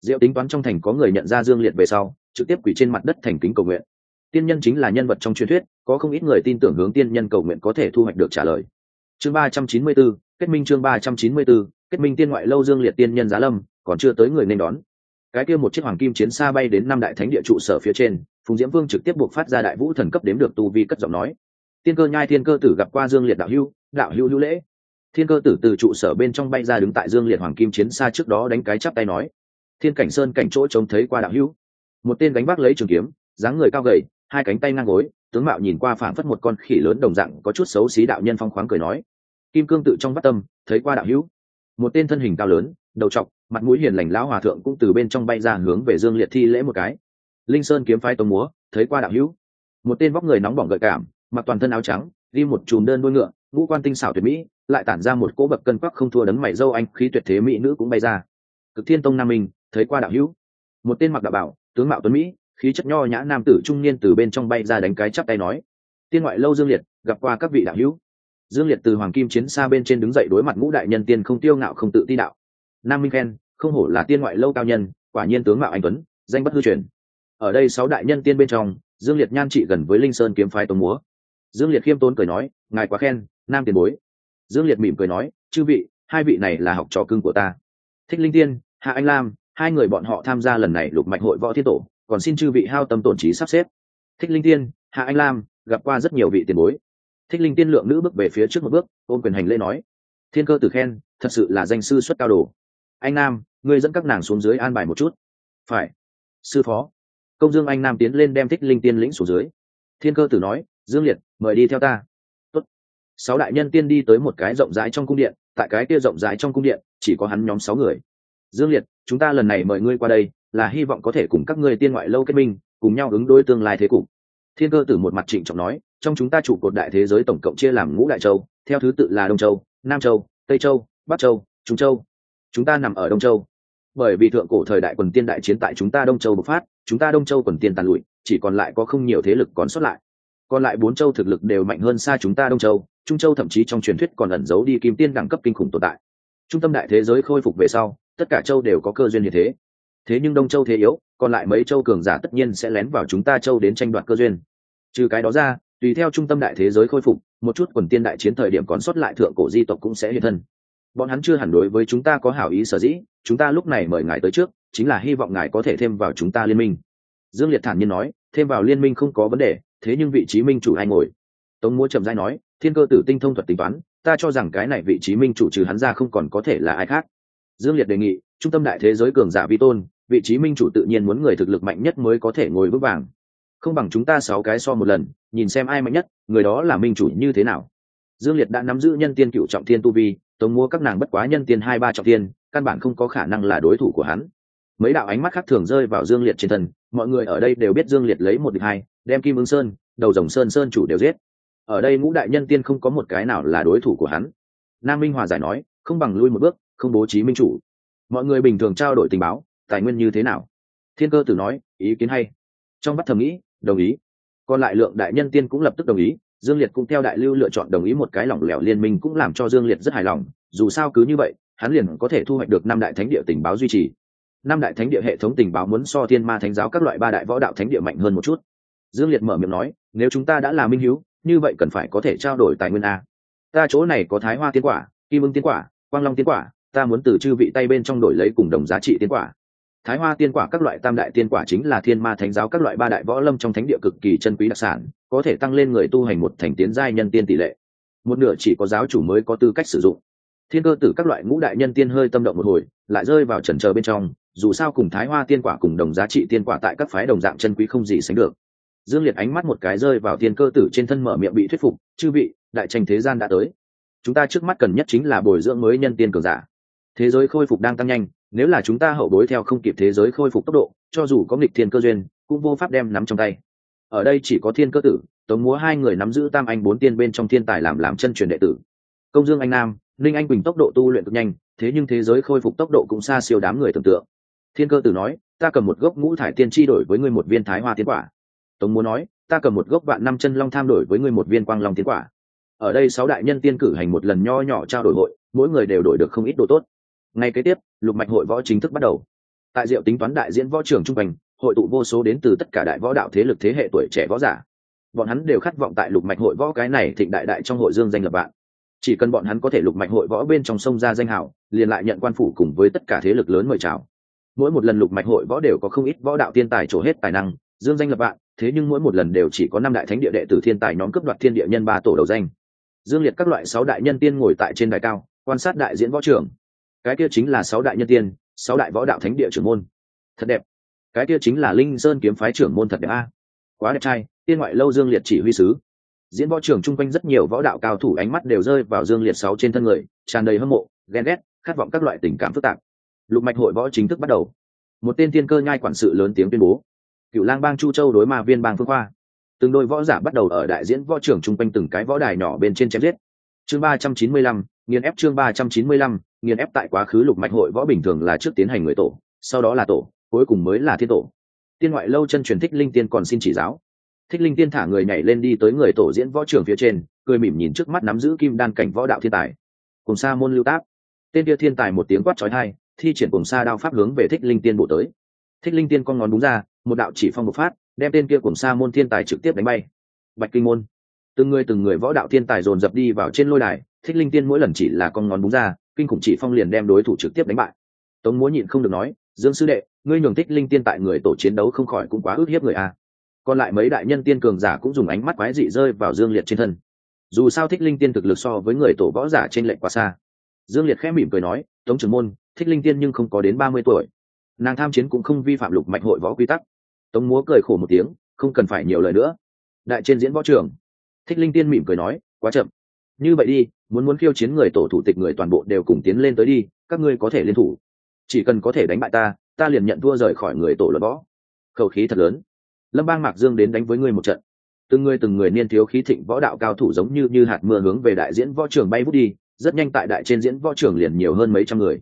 Diệu tính toán trong thành có người nhận ra dương liệt về sau trực tiếp quỷ trên mặt đất thành kính cầu nguyện. Tiên nhân chính là nhân vật trong truyền thuyết có không ít người tin tưởng hướng tiên nhân cầu nguyện có thể thu hoạch được trả lời. Chương ba trăm chín mươi 394, kết minh chương ba trăm chín mươi 394, kết minh tiên ngoại lâu dương liệt tiên nhân giá lâm còn chưa tới người nên đón. Cái kia một chiếc hoàng kim chiến xa bay đến năm đại thánh địa trụ sở phía trên phùng diễm vương trực tiếp buộc phát ra đại vũ thần cấp đếm được tu vi cất giọng nói. Tiên cơ nhai thiên cơ tử gặp qua dương liệt đạo hưu đạo hưu hữu lễ thiên cơ tử từ trụ sở bên trong bay ra đứng tại dương liệt hoàng kim chiến xa trước đó đánh cái chắp tay nói, thiên cảnh sơn cảnh chỗ trông thấy qua đạo hữu. Một tên đánh bác lấy trường kiếm, dáng người cao gầy, hai cánh tay ngang gối, tướng mạo nhìn qua phảng phất một con khỉ lớn đồng dạng, có chút xấu xí đạo nhân phong khoáng cười nói, kim cương tự trong bắt tâm, thấy qua đạo hữu. Một tên thân hình cao lớn, đầu trọc, mặt mũi hiền lành lão hòa thượng cũng từ bên trong bay ra hướng về dương liệt thi lễ một cái. Linh sơn kiếm phái tôm múa, thấy qua đạo hữu. Một tên vóc người nóng bỏng gợi cảm, mặc toàn thân áo trắng, đi một chùm đơn đuôi ngựa ngũ quan tinh xảo tuyệt mỹ, lại tản ra một cỗ bậc cân quắc không thua đấng mày dâu anh khí tuyệt thế mỹ nữ cũng bay ra. Cực thiên tông nam minh, thấy qua đạo hữu. Một tên mặc đạo bảo, tướng mạo tuấn mỹ, khí chất nho nhã nam tử trung niên từ bên trong bay ra đánh cái chắp tay nói, tiên ngoại lâu dương liệt, gặp qua các vị đạo hữu. Dương liệt từ hoàng kim chiến xa bên trên đứng dậy đối mặt ngũ đại nhân tiên không tiêu ngạo không tự ti đạo. Nam minh khen, không hổ là tiên ngoại lâu cao nhân, quả nhiên tướng mạo anh tuấn, danh bất hư truyền. Ở đây sáu đại nhân tiên bên trong, dương liệt nhan trị gần với linh sơn kiếm phái tống múa. Dương liệt khiêm tốn cười nói, ngài quá khen nam tiền bối. Dương liệt mỉm cười nói, chư vị, hai vị này là học trò cưng của ta. Thích linh tiên, hạ anh lam, hai người bọn họ tham gia lần này lục mạch hội võ thiên tổ, còn xin chư vị hao tâm tổn trí sắp xếp. Thích linh tiên, hạ anh lam, gặp qua rất nhiều vị tiền bối. Thích linh tiên lượng nữ bước về phía trước một bước, ôm quyền hành lễ nói, thiên cơ tử khen, thật sự là danh sư xuất cao đồ. Anh nam, ngươi dẫn các nàng xuống dưới an bài một chút. Phải. Sư phó. Công dương anh nam tiến lên đem thích linh tiên lĩnh xuống dưới. Thiên cơ tử nói, dương liệt, mời đi theo ta sáu đại nhân tiên đi tới một cái rộng rãi trong cung điện, tại cái kia rộng rãi trong cung điện, chỉ có hắn nhóm sáu người. Dương liệt, chúng ta lần này mời ngươi qua đây, là hy vọng có thể cùng các ngươi tiên ngoại lâu kết minh, cùng nhau ứng đối tương lai thế cục. Thiên cơ tử một mặt trịnh trọng nói, trong chúng ta trụ cột đại thế giới tổng cộng chia làm ngũ đại châu, theo thứ tự là đông châu, nam châu, tây châu, bắc châu, trung châu. Chúng ta nằm ở đông châu. Bởi vì thượng cổ thời đại quần tiên đại chiến tại chúng ta đông châu bộc phát, chúng ta đông châu quần tiên tàn lụi, chỉ còn lại có không nhiều thế lực còn sót lại. Còn lại bốn châu thực lực đều mạnh hơn xa chúng ta đông châu trung châu thậm chí trong truyền thuyết còn ẩn giấu đi kim tiên đẳng cấp kinh khủng tồn tại. Trung tâm đại thế giới khôi phục về sau, tất cả châu đều có cơ duyên như thế. Thế nhưng đông châu thế yếu, còn lại mấy châu cường giả tất nhiên sẽ lén vào chúng ta châu đến tranh đoạt cơ duyên. Trừ cái đó ra, tùy theo trung tâm đại thế giới khôi phục, một chút quần tiên đại chiến thời điểm còn sót lại thượng cổ di tộc cũng sẽ hiện thân. Bọn hắn chưa hẳn đối với chúng ta có hảo ý sở dĩ, chúng ta lúc này mời ngài tới trước, chính là hy vọng ngài có thể thêm vào chúng ta liên minh. Dương liệt thản nhiên nói, thêm vào liên minh không có vấn đề, thế nhưng vị trí minh chủ hay ngồi? Tống múa trầm dai nói, thiên cơ tử tinh thông thuật tính toán, ta cho rằng cái này vị trí minh chủ trừ hắn ra không còn có thể là ai khác. Dương liệt đề nghị, trung tâm đại thế giới cường giả vi tôn, vị trí minh chủ tự nhiên muốn người thực lực mạnh nhất mới có thể ngồi vững vàng. Không bằng chúng ta sáu cái so một lần, nhìn xem ai mạnh nhất, người đó là minh chủ như thế nào. Dương liệt đã nắm giữ nhân tiên cựu trọng thiên tu vi, tống mua các nàng bất quá nhân tiên hai ba trọng thiên, căn bản không có khả năng là đối thủ của hắn. Mấy đạo ánh mắt khác thường rơi vào dương liệt trên thân, mọi người ở đây đều biết dương liệt lấy một địch hai, đem kim ứng sơn, đầu rồng sơn sơn chủ đều giết ở đây ngũ đại nhân tiên không có một cái nào là đối thủ của hắn. Nam minh hòa giải nói, không bằng lui một bước, không bố trí minh chủ. Mọi người bình thường trao đổi tình báo, tài nguyên như thế nào? Thiên cơ tử nói, ý kiến hay. Trong bắt thầm nghĩ, đồng ý. Còn lại lượng đại nhân tiên cũng lập tức đồng ý, dương liệt cũng theo đại lưu lựa chọn đồng ý một cái lỏng lẻo liên minh cũng làm cho dương liệt rất hài lòng, dù sao cứ như vậy, hắn liền có thể thu hoạch được năm đại thánh địa tình báo duy trì. Năm đại thánh địa hệ thống tình báo muốn so thiên ma thánh giáo các loại ba đại võ đạo thánh địa mạnh hơn một chút. Dương liệt mở miệng nói, nếu chúng ta đã là minh hữu như vậy cần phải có thể trao đổi tài nguyên a. Ta chỗ này có thái hoa tiến quả, kim ưng tiến quả, quang long tiến quả, ta muốn từ chư vị tay bên trong đổi lấy cùng đồng giá trị tiến quả. Thái hoa tiên quả các loại tam đại tiên quả chính là thiên ma thánh giáo các loại ba đại võ lâm trong thánh địa cực kỳ chân quý đặc sản, có thể tăng lên người tu hành một thành tiến giai nhân tiên tỷ lệ. Một nửa chỉ có giáo chủ mới có tư cách sử dụng. Thiên cơ tử các loại ngũ đại nhân tiên hơi tâm động một hồi, lại rơi vào trần chờ bên trong, dù sao cùng thái hoa tiên quả cùng đồng giá trị tiên quả tại các phái đồng dạng chân quý không gì sánh được dương liệt ánh mắt một cái rơi vào thiên cơ tử trên thân mở miệng bị thuyết phục, chư vị, đại tranh thế gian đã tới. Chúng ta trước mắt cần nhất chính là bồi dưỡng mới nhân tiên cường giả. Thế giới khôi phục đang tăng nhanh, nếu là chúng ta hậu bối theo không kịp thế giới khôi phục tốc độ, cho dù có nghịch thiên cơ duyên, cũng vô pháp đem nắm trong tay. Ở đây chỉ có thiên cơ tử, tống múa hai người nắm giữ tam anh bốn tiên bên trong thiên tài làm làm chân truyền đệ tử. Công dương anh nam linh anh quỳnh tốc độ tu luyện cực nhanh, thế nhưng thế giới khôi phục tốc độ cũng xa siêu đám người tưởng tượng. Thiên cơ tử nói, ta cầm một gốc ngũ thải tiên tri đổi với ngươi một viên thái hoa tiến quả tống múa nói ta cầm một gốc vạn năm chân long tham đổi với ngươi một viên quang long tiến quả. Ở đây sáu đại nhân tiên cử hành một lần nho nhỏ trao đổi hội mỗi người đều đổi được không ít đồ tốt. Ngay kế tiếp lục mạch hội võ chính thức bắt đầu. Tại diệu tính toán đại diễn võ trường trung thành hội tụ vô số đến từ tất cả đại võ đạo thế lực thế hệ tuổi trẻ võ giả. Bọn hắn đều khát vọng tại lục mạch hội võ cái này thịnh đại đại trong hội dương danh lập bạn chỉ cần bọn hắn có thể lục mạch hội võ bên trong sông ra danh hào, liền lại nhận quan phủ cùng với tất cả thế lực lớn mời chào. Mỗi một lần lục mạch hội võ đều có không ít võ đạo tiên tài trổ hết tài năng dương danh lập bạn thế nhưng mỗi một lần đều chỉ có năm đại thánh địa đệ tử thiên tài nhóm cấp đoạt thiên địa nhân ba tổ đầu danh. Dương liệt các loại sáu đại nhân tiên ngồi tại trên đài cao, quan sát đại diễn võ trường cái kia chính là sáu đại nhân tiên, sáu đại võ đạo thánh địa trưởng môn. Thật đẹp. Cái kia chính là linh sơn kiếm phái trưởng môn thật đẹp a. Quá đẹp trai, tiên ngoại lâu dương liệt chỉ huy sứ. Diễn võ trường chung quanh rất nhiều võ đạo cao thủ ánh mắt đều rơi vào dương liệt sáu trên thân người, tràn đầy hâm mộ, ghen ghét, khát vọng các loại tình cảm phức tạp. Lục mạch hội võ chính thức bắt đầu. Một tên tiên cơ nhai quản sự lớn tiếng tuyên bố cựu lang bang chu châu đối ma viên bang phương khoa từng đôi võ giả bắt đầu ở đại diễn võ trưởng chung quanh từng cái võ đài nhỏ bên trên chém giết. Chương ba trăm chín mươi lăm, nghiền ép chương ba trăm chín mươi lăm, nghiền ép tại quá khứ lục mạch hội võ bình thường là trước tiến hành người tổ, sau đó là tổ, cuối cùng mới là thiên tổ. Tiên ngoại lâu chân truyền thích linh tiên còn xin chỉ giáo. Thích linh tiên thả người nhảy lên đi tới người tổ diễn võ trưởng phía trên, cười mỉm nhìn trước mắt nắm giữ kim đan cảnh võ đạo thiên tài. Cùng sa môn lưu táp. Tên kia thiên tài một tiếng quát trói hai thi triển cùng sa đao pháp hướng về thích linh tiên bộ tới. Thích linh tiên con ngón đúng ra một đạo chỉ phong một phát, đem tên kia cùng sa môn thiên tài trực tiếp đánh bay. Bạch kinh môn. Từng người từng người võ đạo thiên tài dồn dập đi vào trên lôi đài, thích linh tiên mỗi lần chỉ là con ngón búng ra, kinh khủng chỉ phong liền đem đối thủ trực tiếp đánh bại. Tống múa nhịn không được nói, dương sư đệ, ngươi nhường thích linh tiên tại người tổ chiến đấu không khỏi cũng quá ước hiếp người a. Còn lại mấy đại nhân tiên cường giả cũng dùng ánh mắt quái dị rơi vào dương liệt trên thân. Dù sao thích linh tiên thực lực so với người tổ võ giả trên lệnh quá xa. Dương liệt khẽ mỉm cười nói, tống trưởng môn, thích linh tiên nhưng không có đến ba mươi tuổi nàng tham chiến cũng không vi phạm lục mạch hội võ quy tắc. Tống múa cười khổ một tiếng, không cần phải nhiều lời nữa. Đại trên diễn võ trường. Thích linh tiên mỉm cười nói, quá chậm. Như vậy đi, muốn muốn khiêu chiến người tổ thủ tịch người toàn bộ đều cùng tiến lên tới đi, các ngươi có thể liên thủ. Chỉ cần có thể đánh bại ta ta liền nhận thua rời khỏi người tổ luật võ. Khẩu khí thật lớn. Lâm bang mạc dương đến đánh với ngươi một trận. Từng người từng người niên thiếu khí thịnh võ đạo cao thủ giống như như hạt mưa hướng về đại diễn võ trường bay vút đi, rất nhanh tại đại trên diễn võ trường liền nhiều hơn mấy trăm người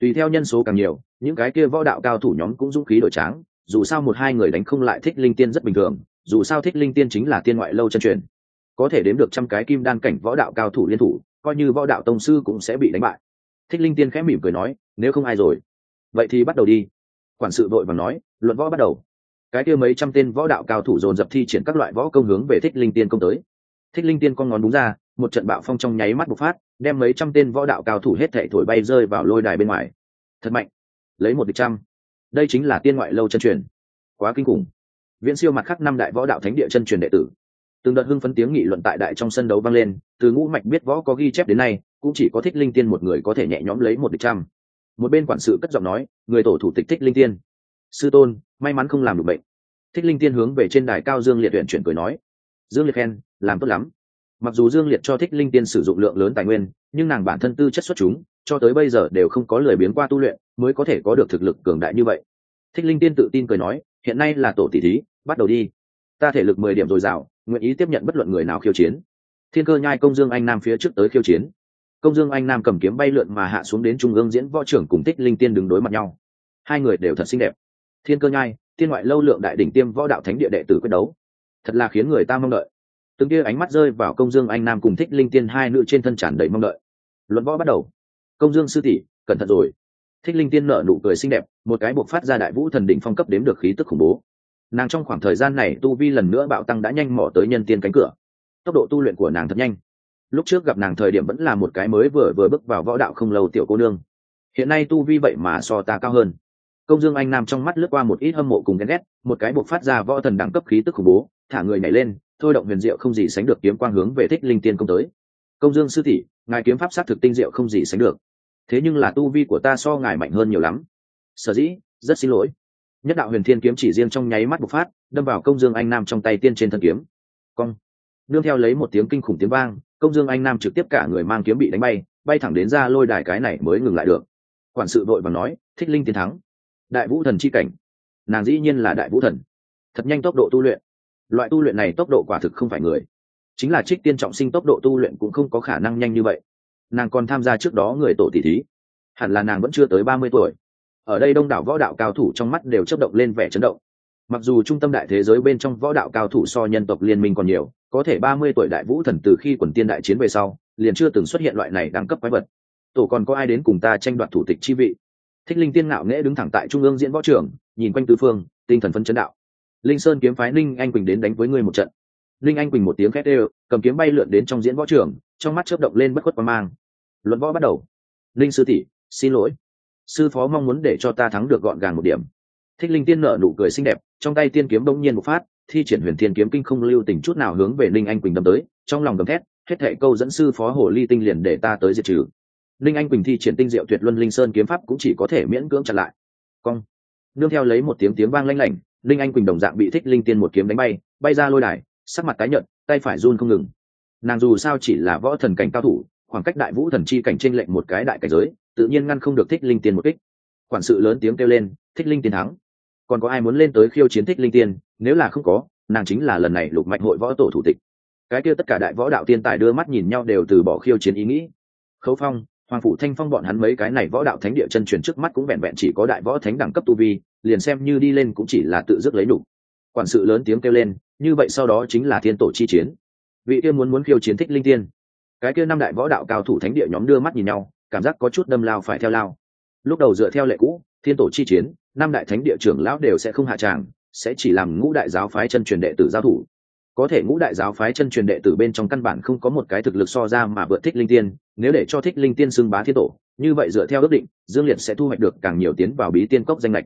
tùy theo nhân số càng nhiều, những cái kia võ đạo cao thủ nhóm cũng dũng khí đổi tráng, dù sao một hai người đánh không lại thích linh tiên rất bình thường, dù sao thích linh tiên chính là tiên ngoại lâu chân truyền. Có thể đếm được trăm cái kim đan cảnh võ đạo cao thủ liên thủ, coi như võ đạo tông sư cũng sẽ bị đánh bại. Thích linh tiên khẽ mỉm cười nói, nếu không ai rồi, vậy thì bắt đầu đi. Quản sự vội và nói, luận võ bắt đầu. Cái kia mấy trăm tên võ đạo cao thủ dồn dập thi triển các loại võ công hướng về thích linh tiên công tới. Thích linh tiên con ngón đúng ra, một trận bạo phong trong nháy mắt bộc phát đem mấy trăm tên võ đạo cao thủ hết thảy thổi bay rơi vào lôi đài bên ngoài. Thật mạnh. Lấy một địch trăm. Đây chính là tiên ngoại lâu chân truyền. Quá kinh khủng. Viễn siêu mặt khác năm đại võ đạo thánh địa chân truyền đệ tử. Từng đợt hưng phấn tiếng nghị luận tại đại trong sân đấu vang lên, từ ngũ mạch biết võ có ghi chép đến nay, cũng chỉ có thích linh tiên một người có thể nhẹ nhõm lấy một địch trăm. Một bên quản sự cất giọng nói, người tổ thủ tịch thích linh tiên. Sư tôn, may mắn không làm được bệnh. Thích linh tiên hướng về trên đài cao dương liệt tuyển chuyển cười nói. Dương liệt khen, làm tốt lắm mặc dù dương liệt cho thích linh tiên sử dụng lượng lớn tài nguyên, nhưng nàng bản thân tư chất xuất chúng, cho tới bây giờ đều không có lời biến qua tu luyện, mới có thể có được thực lực cường đại như vậy. Thích linh tiên tự tin cười nói, hiện nay là tổ tỷ thí, bắt đầu đi. Ta thể lực mười điểm dồi dào, nguyện ý tiếp nhận bất luận người nào khiêu chiến. Thiên cơ nhai công dương anh nam phía trước tới khiêu chiến. Công dương anh nam cầm kiếm bay lượn mà hạ xuống đến trung ương diễn võ trưởng cùng thích linh tiên đứng đối mặt nhau. Hai người đều thật xinh đẹp. Thiên cơ nhai, thiên ngoại lâu lượng đại đỉnh tiêm võ đạo thánh địa đệ tử quyết đấu. Thật là khiến người ta mong đợi từng tia ánh mắt rơi vào công dương anh nam cùng thích linh tiên hai nữ trên thân tràn đầy mong đợi. Luận võ bắt đầu. Công dương sư tỷ, cẩn thận rồi. Thích linh tiên nở nụ cười xinh đẹp, một cái buộc phát ra đại vũ thần đỉnh phong cấp đếm được khí tức khủng bố. Nàng trong khoảng thời gian này tu vi lần nữa bạo tăng đã nhanh mỏ tới nhân tiên cánh cửa. Tốc độ tu luyện của nàng thật nhanh. Lúc trước gặp nàng thời điểm vẫn là một cái mới vừa vừa bước vào võ đạo không lâu tiểu cô nương. Hiện nay tu vi vậy mà so ta cao hơn. Công dương anh nam trong mắt lướt qua một ít hâm mộ cùng ghen ghét, một cái buộc phát ra võ thần đẳng cấp khí tức khủng bố, thả người nhảy lên thôi động huyền diệu không gì sánh được kiếm quang hướng về thích linh tiên công tới. Công dương sư tỷ, ngài kiếm pháp sát thực tinh diệu không gì sánh được. Thế nhưng là tu vi của ta so ngài mạnh hơn nhiều lắm. Sở dĩ, rất xin lỗi. Nhất đạo huyền thiên kiếm chỉ riêng trong nháy mắt bộc phát, đâm vào công dương anh nam trong tay tiên trên thân kiếm. Cong. Đương theo lấy một tiếng kinh khủng tiếng vang, công dương anh nam trực tiếp cả người mang kiếm bị đánh bay bay thẳng đến ra lôi đài cái này mới ngừng lại được. Quản sự đội và nói, thích linh tiến thắng. Đại vũ thần c h i cảnh. Nàng dĩ nhiên là đại vũ thần. Thật nhanh tốc độ tu luyện loại tu luyện này tốc độ quả thực không phải người. Chính là trích tiên trọng sinh tốc độ tu luyện cũng không có khả năng nhanh như vậy. Nàng còn tham gia trước đó người tổ tỷ thí. Hẳn là nàng vẫn chưa tới ba mươi tuổi. Ở đây đông đảo võ đạo cao thủ trong mắt đều chấp động lên vẻ chấn động. Mặc dù trung tâm đại thế giới bên trong võ đạo cao thủ so nhân tộc liên minh còn nhiều, có thể ba mươi tuổi đại vũ thần từ khi quần tiên đại chiến về sau, liền chưa từng xuất hiện loại này đẳng cấp quái vật. Tổ còn có ai đến cùng ta tranh đoạt thủ tịch chi vị? Thích linh tiên ngạo nghễ đứng thẳng tại trung ương diễn võ trường, nhìn quanh tứ phương, tinh thần phân chấn đạo linh sơn kiếm phái ninh anh quỳnh đến đánh với ngươi một trận. Linh anh quỳnh một tiếng khét đều, cầm kiếm bay lượn đến trong diễn võ trường, trong mắt chớp động lên bất khuất và mang. Luận võ bắt đầu. Linh sư tỷ, xin lỗi. Sư phó mong muốn để cho ta thắng được gọn gàng một điểm. Thích linh tiên nở nụ cười xinh đẹp, trong tay tiên kiếm bỗng nhiên một phát, thi triển huyền thiên kiếm kinh không lưu tình chút nào hướng về linh anh quỳnh đâm tới, trong lòng gầm thét, hết thệ câu dẫn sư phó hồ ly tinh liền để ta tới diệt trừ. Linh anh quỳnh thi triển tinh diệu tuyệt luân linh sơn kiếm pháp cũng chỉ có thể miễn cưỡng chặn lại. Cong. Nương theo lấy một tiếng tiếng vang lanh lảnh linh anh quỳnh đồng dạng bị thích linh tiên một kiếm đánh bay bay ra lôi đài, sắc mặt tái nhợt, tay phải run không ngừng. Nàng dù sao chỉ là võ thần cảnh cao thủ, khoảng cách đại vũ thần chi cảnh tranh lệnh một cái đại cảnh giới, tự nhiên ngăn không được thích linh tiên một kích. Quản sự lớn tiếng kêu lên, thích linh tiên thắng. Còn có ai muốn lên tới khiêu chiến thích linh tiên? Nếu là không có, nàng chính là lần này lục mạnh hội võ tổ thủ tịch. Cái kia tất cả đại võ đạo tiên tài đưa mắt nhìn nhau đều từ bỏ khiêu chiến ý nghĩ. Khấu phong, hoàng phủ thanh phong bọn hắn mấy cái này võ đạo thánh địa chân truyền trước mắt cũng vẹn vẹn chỉ có đại võ thánh đẳng cấp tu vi liền xem như đi lên cũng chỉ là tự dứt lấy đủ. Quản sự lớn tiếng kêu lên, như vậy sau đó chính là thiên tổ chi chiến. Vị kia muốn muốn khiêu chiến thích linh tiên. Cái kia năm đại võ đạo cao thủ thánh địa nhóm đưa mắt nhìn nhau, cảm giác có chút đâm lao phải theo lao. Lúc đầu dựa theo lệ cũ, thiên tổ chi chiến, năm đại thánh địa trưởng lão đều sẽ không hạ tràng, sẽ chỉ làm ngũ đại giáo phái chân truyền đệ tử giao thủ. Có thể ngũ đại giáo phái chân truyền đệ tử bên trong căn bản không có một cái thực lực so ra mà vượt thích linh tiên, nếu để cho thích linh tiên xưng bá thiên tổ, như vậy dựa theo ước định, dương liệt sẽ thu hoạch được càng nhiều tiến vào bí tiên cốc danh lệch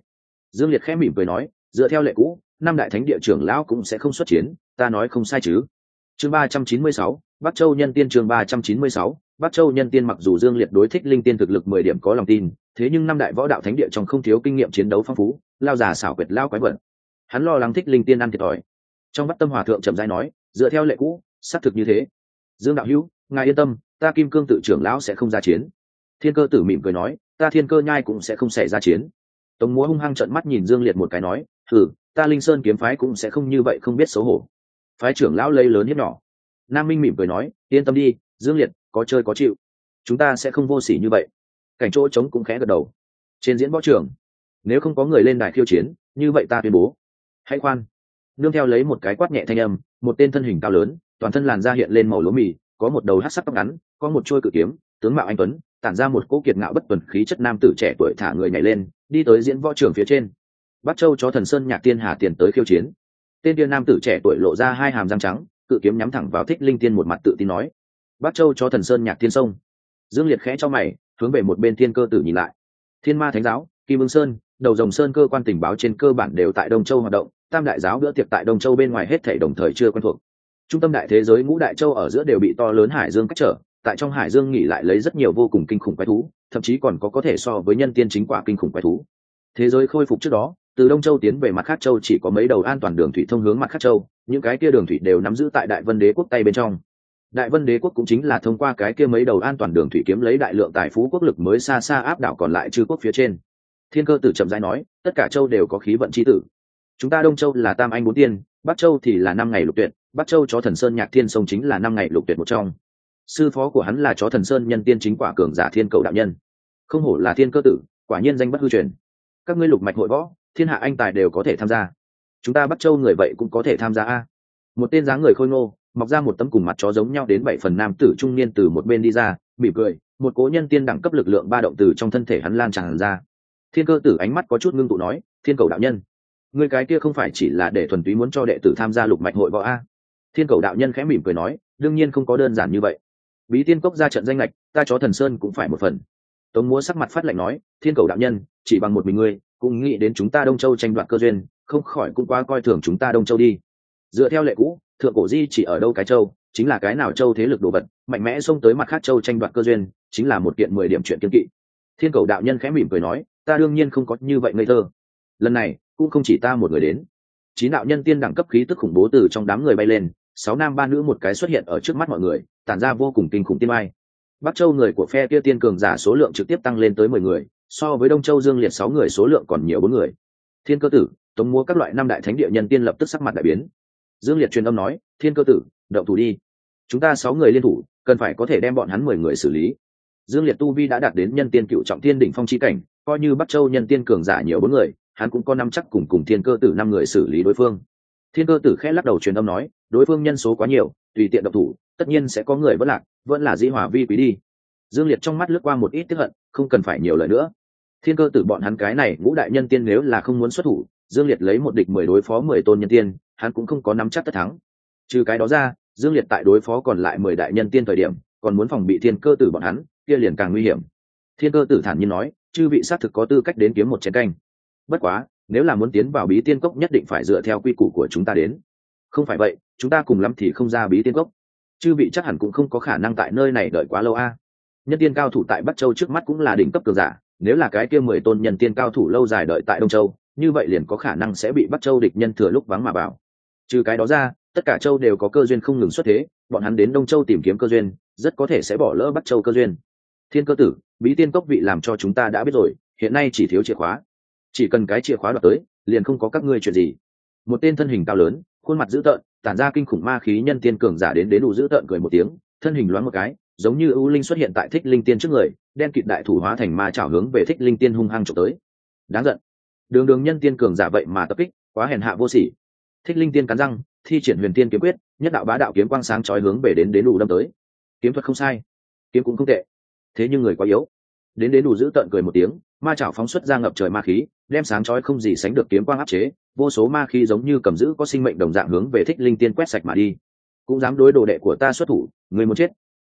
dương liệt khẽ mỉm cười nói, dựa theo lệ cũ, năm đại thánh địa trưởng lão cũng sẽ không xuất chiến, ta nói không sai chứ. Chương ba trăm chín mươi sáu, bắc châu nhân tiên chương ba trăm chín mươi sáu, bắc châu nhân tiên mặc dù dương liệt đối thích linh tiên thực lực mười điểm có lòng tin, thế nhưng năm đại võ đạo thánh địa trong không thiếu kinh nghiệm chiến đấu phong phú, lao già xảo quyệt lao quái vật. Hắn lo lắng thích linh tiên ăn thiệt thòi. Trong bắt tâm hòa thượng trầm giai nói, dựa theo lệ cũ, xác thực như thế. Dương đạo hữu, ngài yên tâm, ta kim cương tự trưởng lão sẽ không ra chiến. Thiên cơ tử mỉm cười nói, ta thiên cơ nhai cũng sẽ không xảy ra chiến tống múa hung hăng trận mắt nhìn dương liệt một cái nói thử ta linh sơn kiếm phái cũng sẽ không như vậy không biết xấu hổ. Phái trưởng lão lây lớn hiếp nhỏ. Nam minh mỉm cười nói, yên tâm đi, dương liệt, có chơi có chịu. Chúng ta sẽ không vô s ỉ như vậy. Cảnh chỗ trống cũng khẽ gật đầu. Trên diễn võ trường, nếu không có người lên đài khiêu chiến, như vậy ta tuyên bố. Hãy khoan. Nương theo lấy một cái quát nhẹ thanh âm, một tên thân hình cao lớn, toàn thân làn da hiện lên màu lúa mì, có một đầu hát sắc tóc ngắn, có một trôi cự kiếm, tướng mạo anh tuấn tản ra một cỗ kiệt ngạo bất tuần khí chất nam tử trẻ tuổi thả người nhảy lên, đi tới diễn võ trường phía trên. Bắt châu cho thần sơn nhạc tiên hà tiền tới khiêu chiến. Tên tiên nam tử trẻ tuổi lộ ra hai hàm răng trắng, cự kiếm nhắm thẳng vào thích linh tiên một mặt tự tin nói bắt châu cho thần sơn nhạc tiên sông. Dương liệt khẽ cho mày, hướng về một bên thiên cơ tử nhìn lại. Thiên ma thánh giáo, kim vương sơn, đầu dòng sơn cơ quan tình báo trên cơ bản đều tại đông châu hoạt động, tam đại giáo bữa tiệc tại đông châu bên ngoài hết thể đồng thời chưa quen thuộc. Trung tâm đại thế giới ngũ đại châu ở giữa đều bị to lớn hải dương cách trở tại trong hải dương nghỉ lại lấy rất nhiều vô cùng kinh khủng quái thú, thậm chí còn có có thể so với nhân tiên chính quả kinh khủng quái thú. Thế giới khôi phục trước đó, từ đông châu tiến về mặt khác châu chỉ có mấy đầu an toàn đường thủy thông hướng mặt khác châu, những cái kia đường thủy đều nắm giữ tại đại vân đế quốc tay bên trong. Đại vân đế quốc cũng chính là thông qua cái kia mấy đầu an toàn đường thủy kiếm lấy đại lượng tài phú quốc lực mới xa xa áp đảo còn lại chư quốc phía trên. Thiên cơ tử chậm rãi nói, tất cả châu đều có khí vận c h i tử. Chúng ta đông châu là tam anh bốn tiên, bắc châu thì là năm ngày lục tuyệt, bắc châu chó thần sơn nhạc thiên sông chính là năm ngày lục tuyệt một trong sư phó của hắn là chó thần sơn nhân tiên chính quả cường giả thiên cầu đạo nhân. Không hổ là thiên cơ tử, quả nhiên danh bất hư truyền. Các ngươi lục mạch hội võ, thiên hạ anh tài đều có thể tham gia. Chúng ta bắt châu người vậy cũng có thể tham gia a. Một tên dáng người khôi ngô, mọc ra một tấm cùng mặt chó giống nhau đến bảy phần nam tử trung niên từ một bên đi ra, mỉm cười, một cố nhân tiên đẳng cấp lực lượng ba động từ trong thân thể hắn lan tràn ra. Thiên cơ tử ánh mắt có chút ngưng tụ nói, thiên cầu đạo nhân người cái kia không phải chỉ là để thuần túy muốn cho đệ tử tham gia lục mạch hội võ a? Thiên cầu đạo nhân khẽ mỉm cười nói, đương nhiên không có đơn giản như vậy bí tiên cốc ra trận danh lệch, ta chó thần sơn cũng phải một phần. Tống múa sắc mặt phát lệnh nói, thiên cầu đạo nhân, chỉ bằng một mình ngươi, cũng nghĩ đến chúng ta đông châu tranh đoạt cơ duyên, không khỏi cũng quá coi thường chúng ta đông châu đi. Dựa theo lệ cũ, thượng cổ di chỉ ở đâu cái châu, chính là cái nào châu thế lực đồ vật, mạnh mẽ xông tới mặt khác châu tranh đoạt cơ duyên, chính là một kiện mười điểm chuyện kiên kỵ. Thiên cầu đạo nhân khẽ mỉm cười nói, ta đương nhiên không có như vậy ngây thơ. Lần này, cũng không chỉ ta một người đến. Chín đạo nhân tiên đẳng cấp khí tức khủng bố từ trong đám người bay lên sáu nam ba nữ một cái xuất hiện ở trước mắt mọi người, tản ra vô cùng kinh khủng tiên mai. bắc châu người của phe kia tiên cường giả số lượng trực tiếp tăng lên tới mười người, so với đông châu dương liệt sáu người số lượng còn nhiều bốn người. Thiên cơ tử, tống múa các loại năm đại thánh địa nhân tiên lập tức sắc mặt đại biến. Dương liệt truyền âm nói, thiên cơ tử, động thủ đi. Chúng ta sáu người liên thủ, cần phải có thể đem bọn hắn mười người xử lý. Dương liệt tu vi đã đạt đến nhân tiên cựu trọng tiên đỉnh phong chi cảnh, coi như bắc châu nhân tiên cường giả nhiều bốn người, hắn cũng có năm chắc cùng cùng thiên cơ tử năm người xử lý đối phương thiên cơ tử khẽ lắc đầu truyền âm nói, đối phương nhân số quá nhiều, tùy tiện độc thủ, tất nhiên sẽ có người vẫn lạc, vẫn là dĩ hòa vi quý đi. Dương liệt trong mắt lướt qua một ít tiếp hận, không cần phải nhiều lời nữa. Thiên cơ tử bọn hắn cái này ngũ đại nhân tiên nếu là không muốn xuất thủ, dương liệt lấy một địch mười đối phó mười tôn nhân tiên, hắn cũng không có nắm chắc tất thắng. Trừ cái đó ra, dương liệt tại đối phó còn lại mười đại nhân tiên thời điểm, còn muốn phòng bị thiên cơ tử bọn hắn, kia liền càng nguy hiểm. Thiên cơ tử thản nhiên nói, chư vị xác thực có tư cách đến kiếm một chén canh. Bất quá nếu là muốn tiến vào bí tiên cốc nhất định phải dựa theo quy củ của chúng ta đến. Không phải vậy, chúng ta cùng lắm thì không ra bí tiên cốc. Chư vị chắc hẳn cũng không có khả năng tại nơi này đợi quá lâu a. Nhân tiên cao thủ tại bắc châu trước mắt cũng là đỉnh cấp cường giả, nếu là cái kia mười tôn nhân tiên cao thủ lâu dài đợi tại đông châu, như vậy liền có khả năng sẽ bị bắc châu địch nhân thừa lúc vắng mà vào. Trừ cái đó ra, tất cả châu đều có cơ duyên không ngừng xuất thế, bọn hắn đến đông châu tìm kiếm cơ duyên, rất có thể sẽ bỏ lỡ bắc châu cơ duyên. Thiên cơ tử, bí tiên cốc vị làm cho chúng ta đã biết rồi, hiện nay chỉ thiếu chìa khóa chỉ cần cái chìa khóa đoạt tới, liền không có các ngươi chuyện gì. Một tên thân hình cao lớn, khuôn mặt dữ tợn, tản ra kinh khủng ma khí nhân tiên cường giả đến đến đủ dữ tợn cười một tiếng, thân hình loáng một cái, giống như ưu linh xuất hiện tại thích linh tiên trước người, đen kịt đại thủ hóa thành ma trảo hướng về thích linh tiên hung hăng trộm tới. Đáng giận. Đường đường nhân tiên cường giả vậy mà tập kích, quá hèn hạ vô sỉ. Thích linh tiên cắn răng, thi triển huyền tiên kiếm quyết, nhất đạo bá đạo kiếm quang sáng chói hướng về đến đến đủ đâm tới. Kiếm thuật không sai, kiếm cũng không tệ. Thế nhưng người quá yếu. Đến đến đủ dữ tợn cười một tiếng, ma chảo phóng xuất ra ngập trời ma khí đem sáng chói không gì sánh được kiếm quang áp chế, vô số ma khí giống như cầm giữ có sinh mệnh đồng dạng hướng về thích linh tiên quét sạch mà đi. Cũng dám đối đồ đệ của ta xuất thủ, người muốn chết.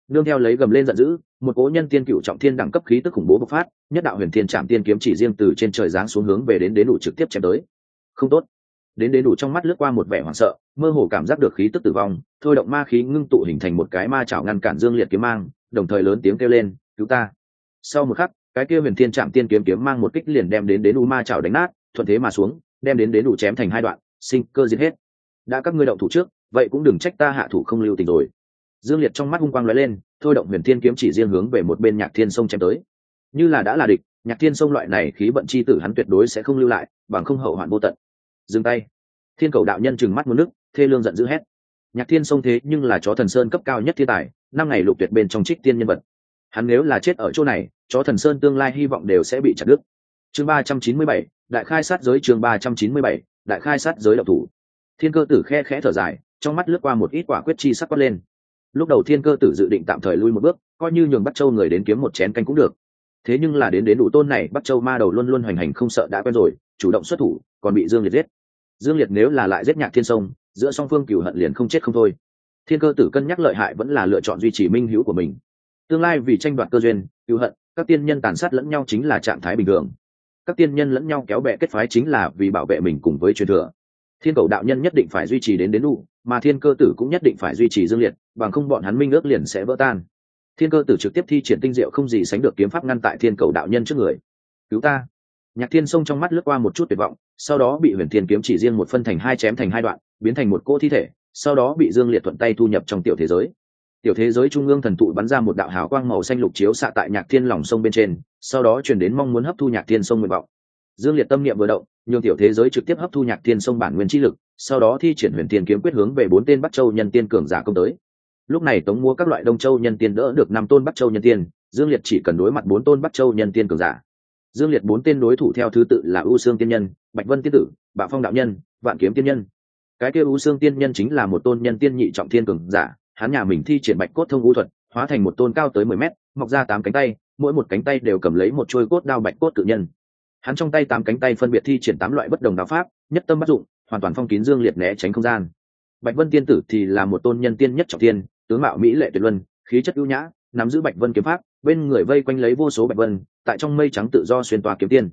Đương theo lấy gầm lên giận dữ, một cố nhân tiên cựu trọng thiên đẳng cấp khí tức khủng bố bộc phát, nhất đạo huyền thiên trạm tiên kiếm chỉ riêng từ trên trời giáng xuống hướng về đến đến đủ trực tiếp chém tới. Không tốt. Đến đến đủ trong mắt lướt qua một vẻ hoảng sợ, mơ hồ cảm giác được khí tức tử vong, thôi động ma khí ngưng tụ hình thành một cái ma chảo ngăn cản dương liệt kiếm mang, đồng thời lớn tiếng kêu lên, cứu ta. Sau một khắc cái kia huyền thiên trạm tiên kiếm kiếm mang một kích liền đem đến đến u ma chảo đánh nát, thuận thế mà xuống, đem đến đến đủ chém thành hai đoạn, sinh cơ giết hết. Đã các ngươi động thủ trước, vậy cũng đừng trách ta hạ thủ không lưu tình rồi. Dương liệt trong mắt hung quang lóe lên, thôi động huyền thiên kiếm chỉ riêng hướng về một bên nhạc thiên sông chém tới. Như là đã là địch, nhạc thiên sông loại này khí vận chi tử hắn tuyệt đối sẽ không lưu lại, bằng không hậu hoạn vô tận. Dừng tay. Thiên cầu đạo nhân chừng mắt một nước, thê lương giận dữ hét. Nhạc thiên sông thế nhưng là chó thần sơn cấp cao nhất thiên tài, năm ngày lục tuyệt bên trong trích tiên nhân vật. Hắn nếu là chết ở chỗ này chó thần sơn tương lai hy vọng đều sẽ bị chặt đứt. Chương ba trăm chín mươi bảy, đại khai sát giới chương ba trăm chín mươi bảy, đại khai sát giới độc thủ. Thiên cơ tử khe khẽ thở dài, trong mắt lướt qua một ít quả quyết chi sắc quát lên. Lúc đầu thiên cơ tử dự định tạm thời lui một bước, coi như nhường bắt châu người đến kiếm một chén canh cũng được. Thế nhưng là đến đến đủ tôn này bắt châu ma đầu luôn luôn hoành hành không sợ đã quen rồi, chủ động xuất thủ, còn bị dương liệt giết. Dương liệt nếu là lại giết nhạc thiên sông, giữa song phương cửu hận liền không chết không thôi. Thiên cơ tử cân nhắc lợi hại vẫn là lựa chọn duy trì minh hữu của mình. Tương lai vì tranh đoạt cơ duyên cửu hận các tiên nhân tàn sát lẫn nhau chính là trạng thái bình thường. Các tiên nhân lẫn nhau kéo bè kết phái chính là vì bảo vệ mình cùng với truyền thừa. Thiên cầu đạo nhân nhất định phải duy trì đến đến đủ, mà thiên cơ tử cũng nhất định phải duy trì dương liệt, bằng không bọn hắn minh ước liền sẽ vỡ tan. Thiên cơ tử trực tiếp thi triển tinh diệu không gì sánh được kiếm pháp ngăn tại thiên cầu đạo nhân trước người. Cứu ta. Nhạc thiên sông trong mắt lướt qua một chút tuyệt vọng, sau đó bị huyền thiên kiếm chỉ riêng một phân thành hai chém thành hai đoạn, biến thành một cỗ thi thể, sau đó bị dương liệt thuận tay thu nhập trong tiểu thế giới tiểu thế giới trung ương thần tụ bắn ra một đạo hào quang màu xanh lục chiếu xạ tại nhạc thiên lòng sông bên trên, sau đó chuyển đến mong muốn hấp thu nhạc thiên sông nguyện vọng. Dương liệt tâm niệm vừa động, nhường tiểu thế giới trực tiếp hấp thu nhạc thiên sông bản nguyên chi lực, sau đó thi triển huyền tiên kiếm quyết hướng về bốn tên bắc châu nhân tiên cường giả công tới. Lúc này tống mua các loại đông châu nhân tiên đỡ được năm tôn bắc châu nhân tiên, dương liệt chỉ cần đối mặt bốn tôn bắc châu nhân tiên cường giả. Dương liệt bốn tên đối thủ theo thứ tự là u sương tiên nhân, bạch vân tiên tử, bạo phong đạo nhân, vạn kiếm tiên nhân. Cái kia u sương tiên nhân chính là một tôn nhân tiên nhị trọng thiên cường giả hắn nhà mình thi triển bạch cốt thông u thuật, hóa thành một tôn cao tới mười mét, mọc ra tám cánh tay, mỗi một cánh tay đều cầm lấy một chuôi cốt đao bạch cốt tự nhân. Hắn trong tay tám cánh tay phân biệt thi triển tám loại bất đồng đạo pháp, nhất tâm bắt dụng, hoàn toàn phong kín dương liệt né tránh không gian. Bạch vân tiên tử thì là một tôn nhân tiên nhất trọng tiên tướng mạo mỹ lệ tuyệt luân, khí chất ưu nhã, nắm giữ bạch vân kiếm pháp, bên người vây quanh lấy vô số bạch vân, tại trong mây trắng tự do xuyên tòa kiếm tiên.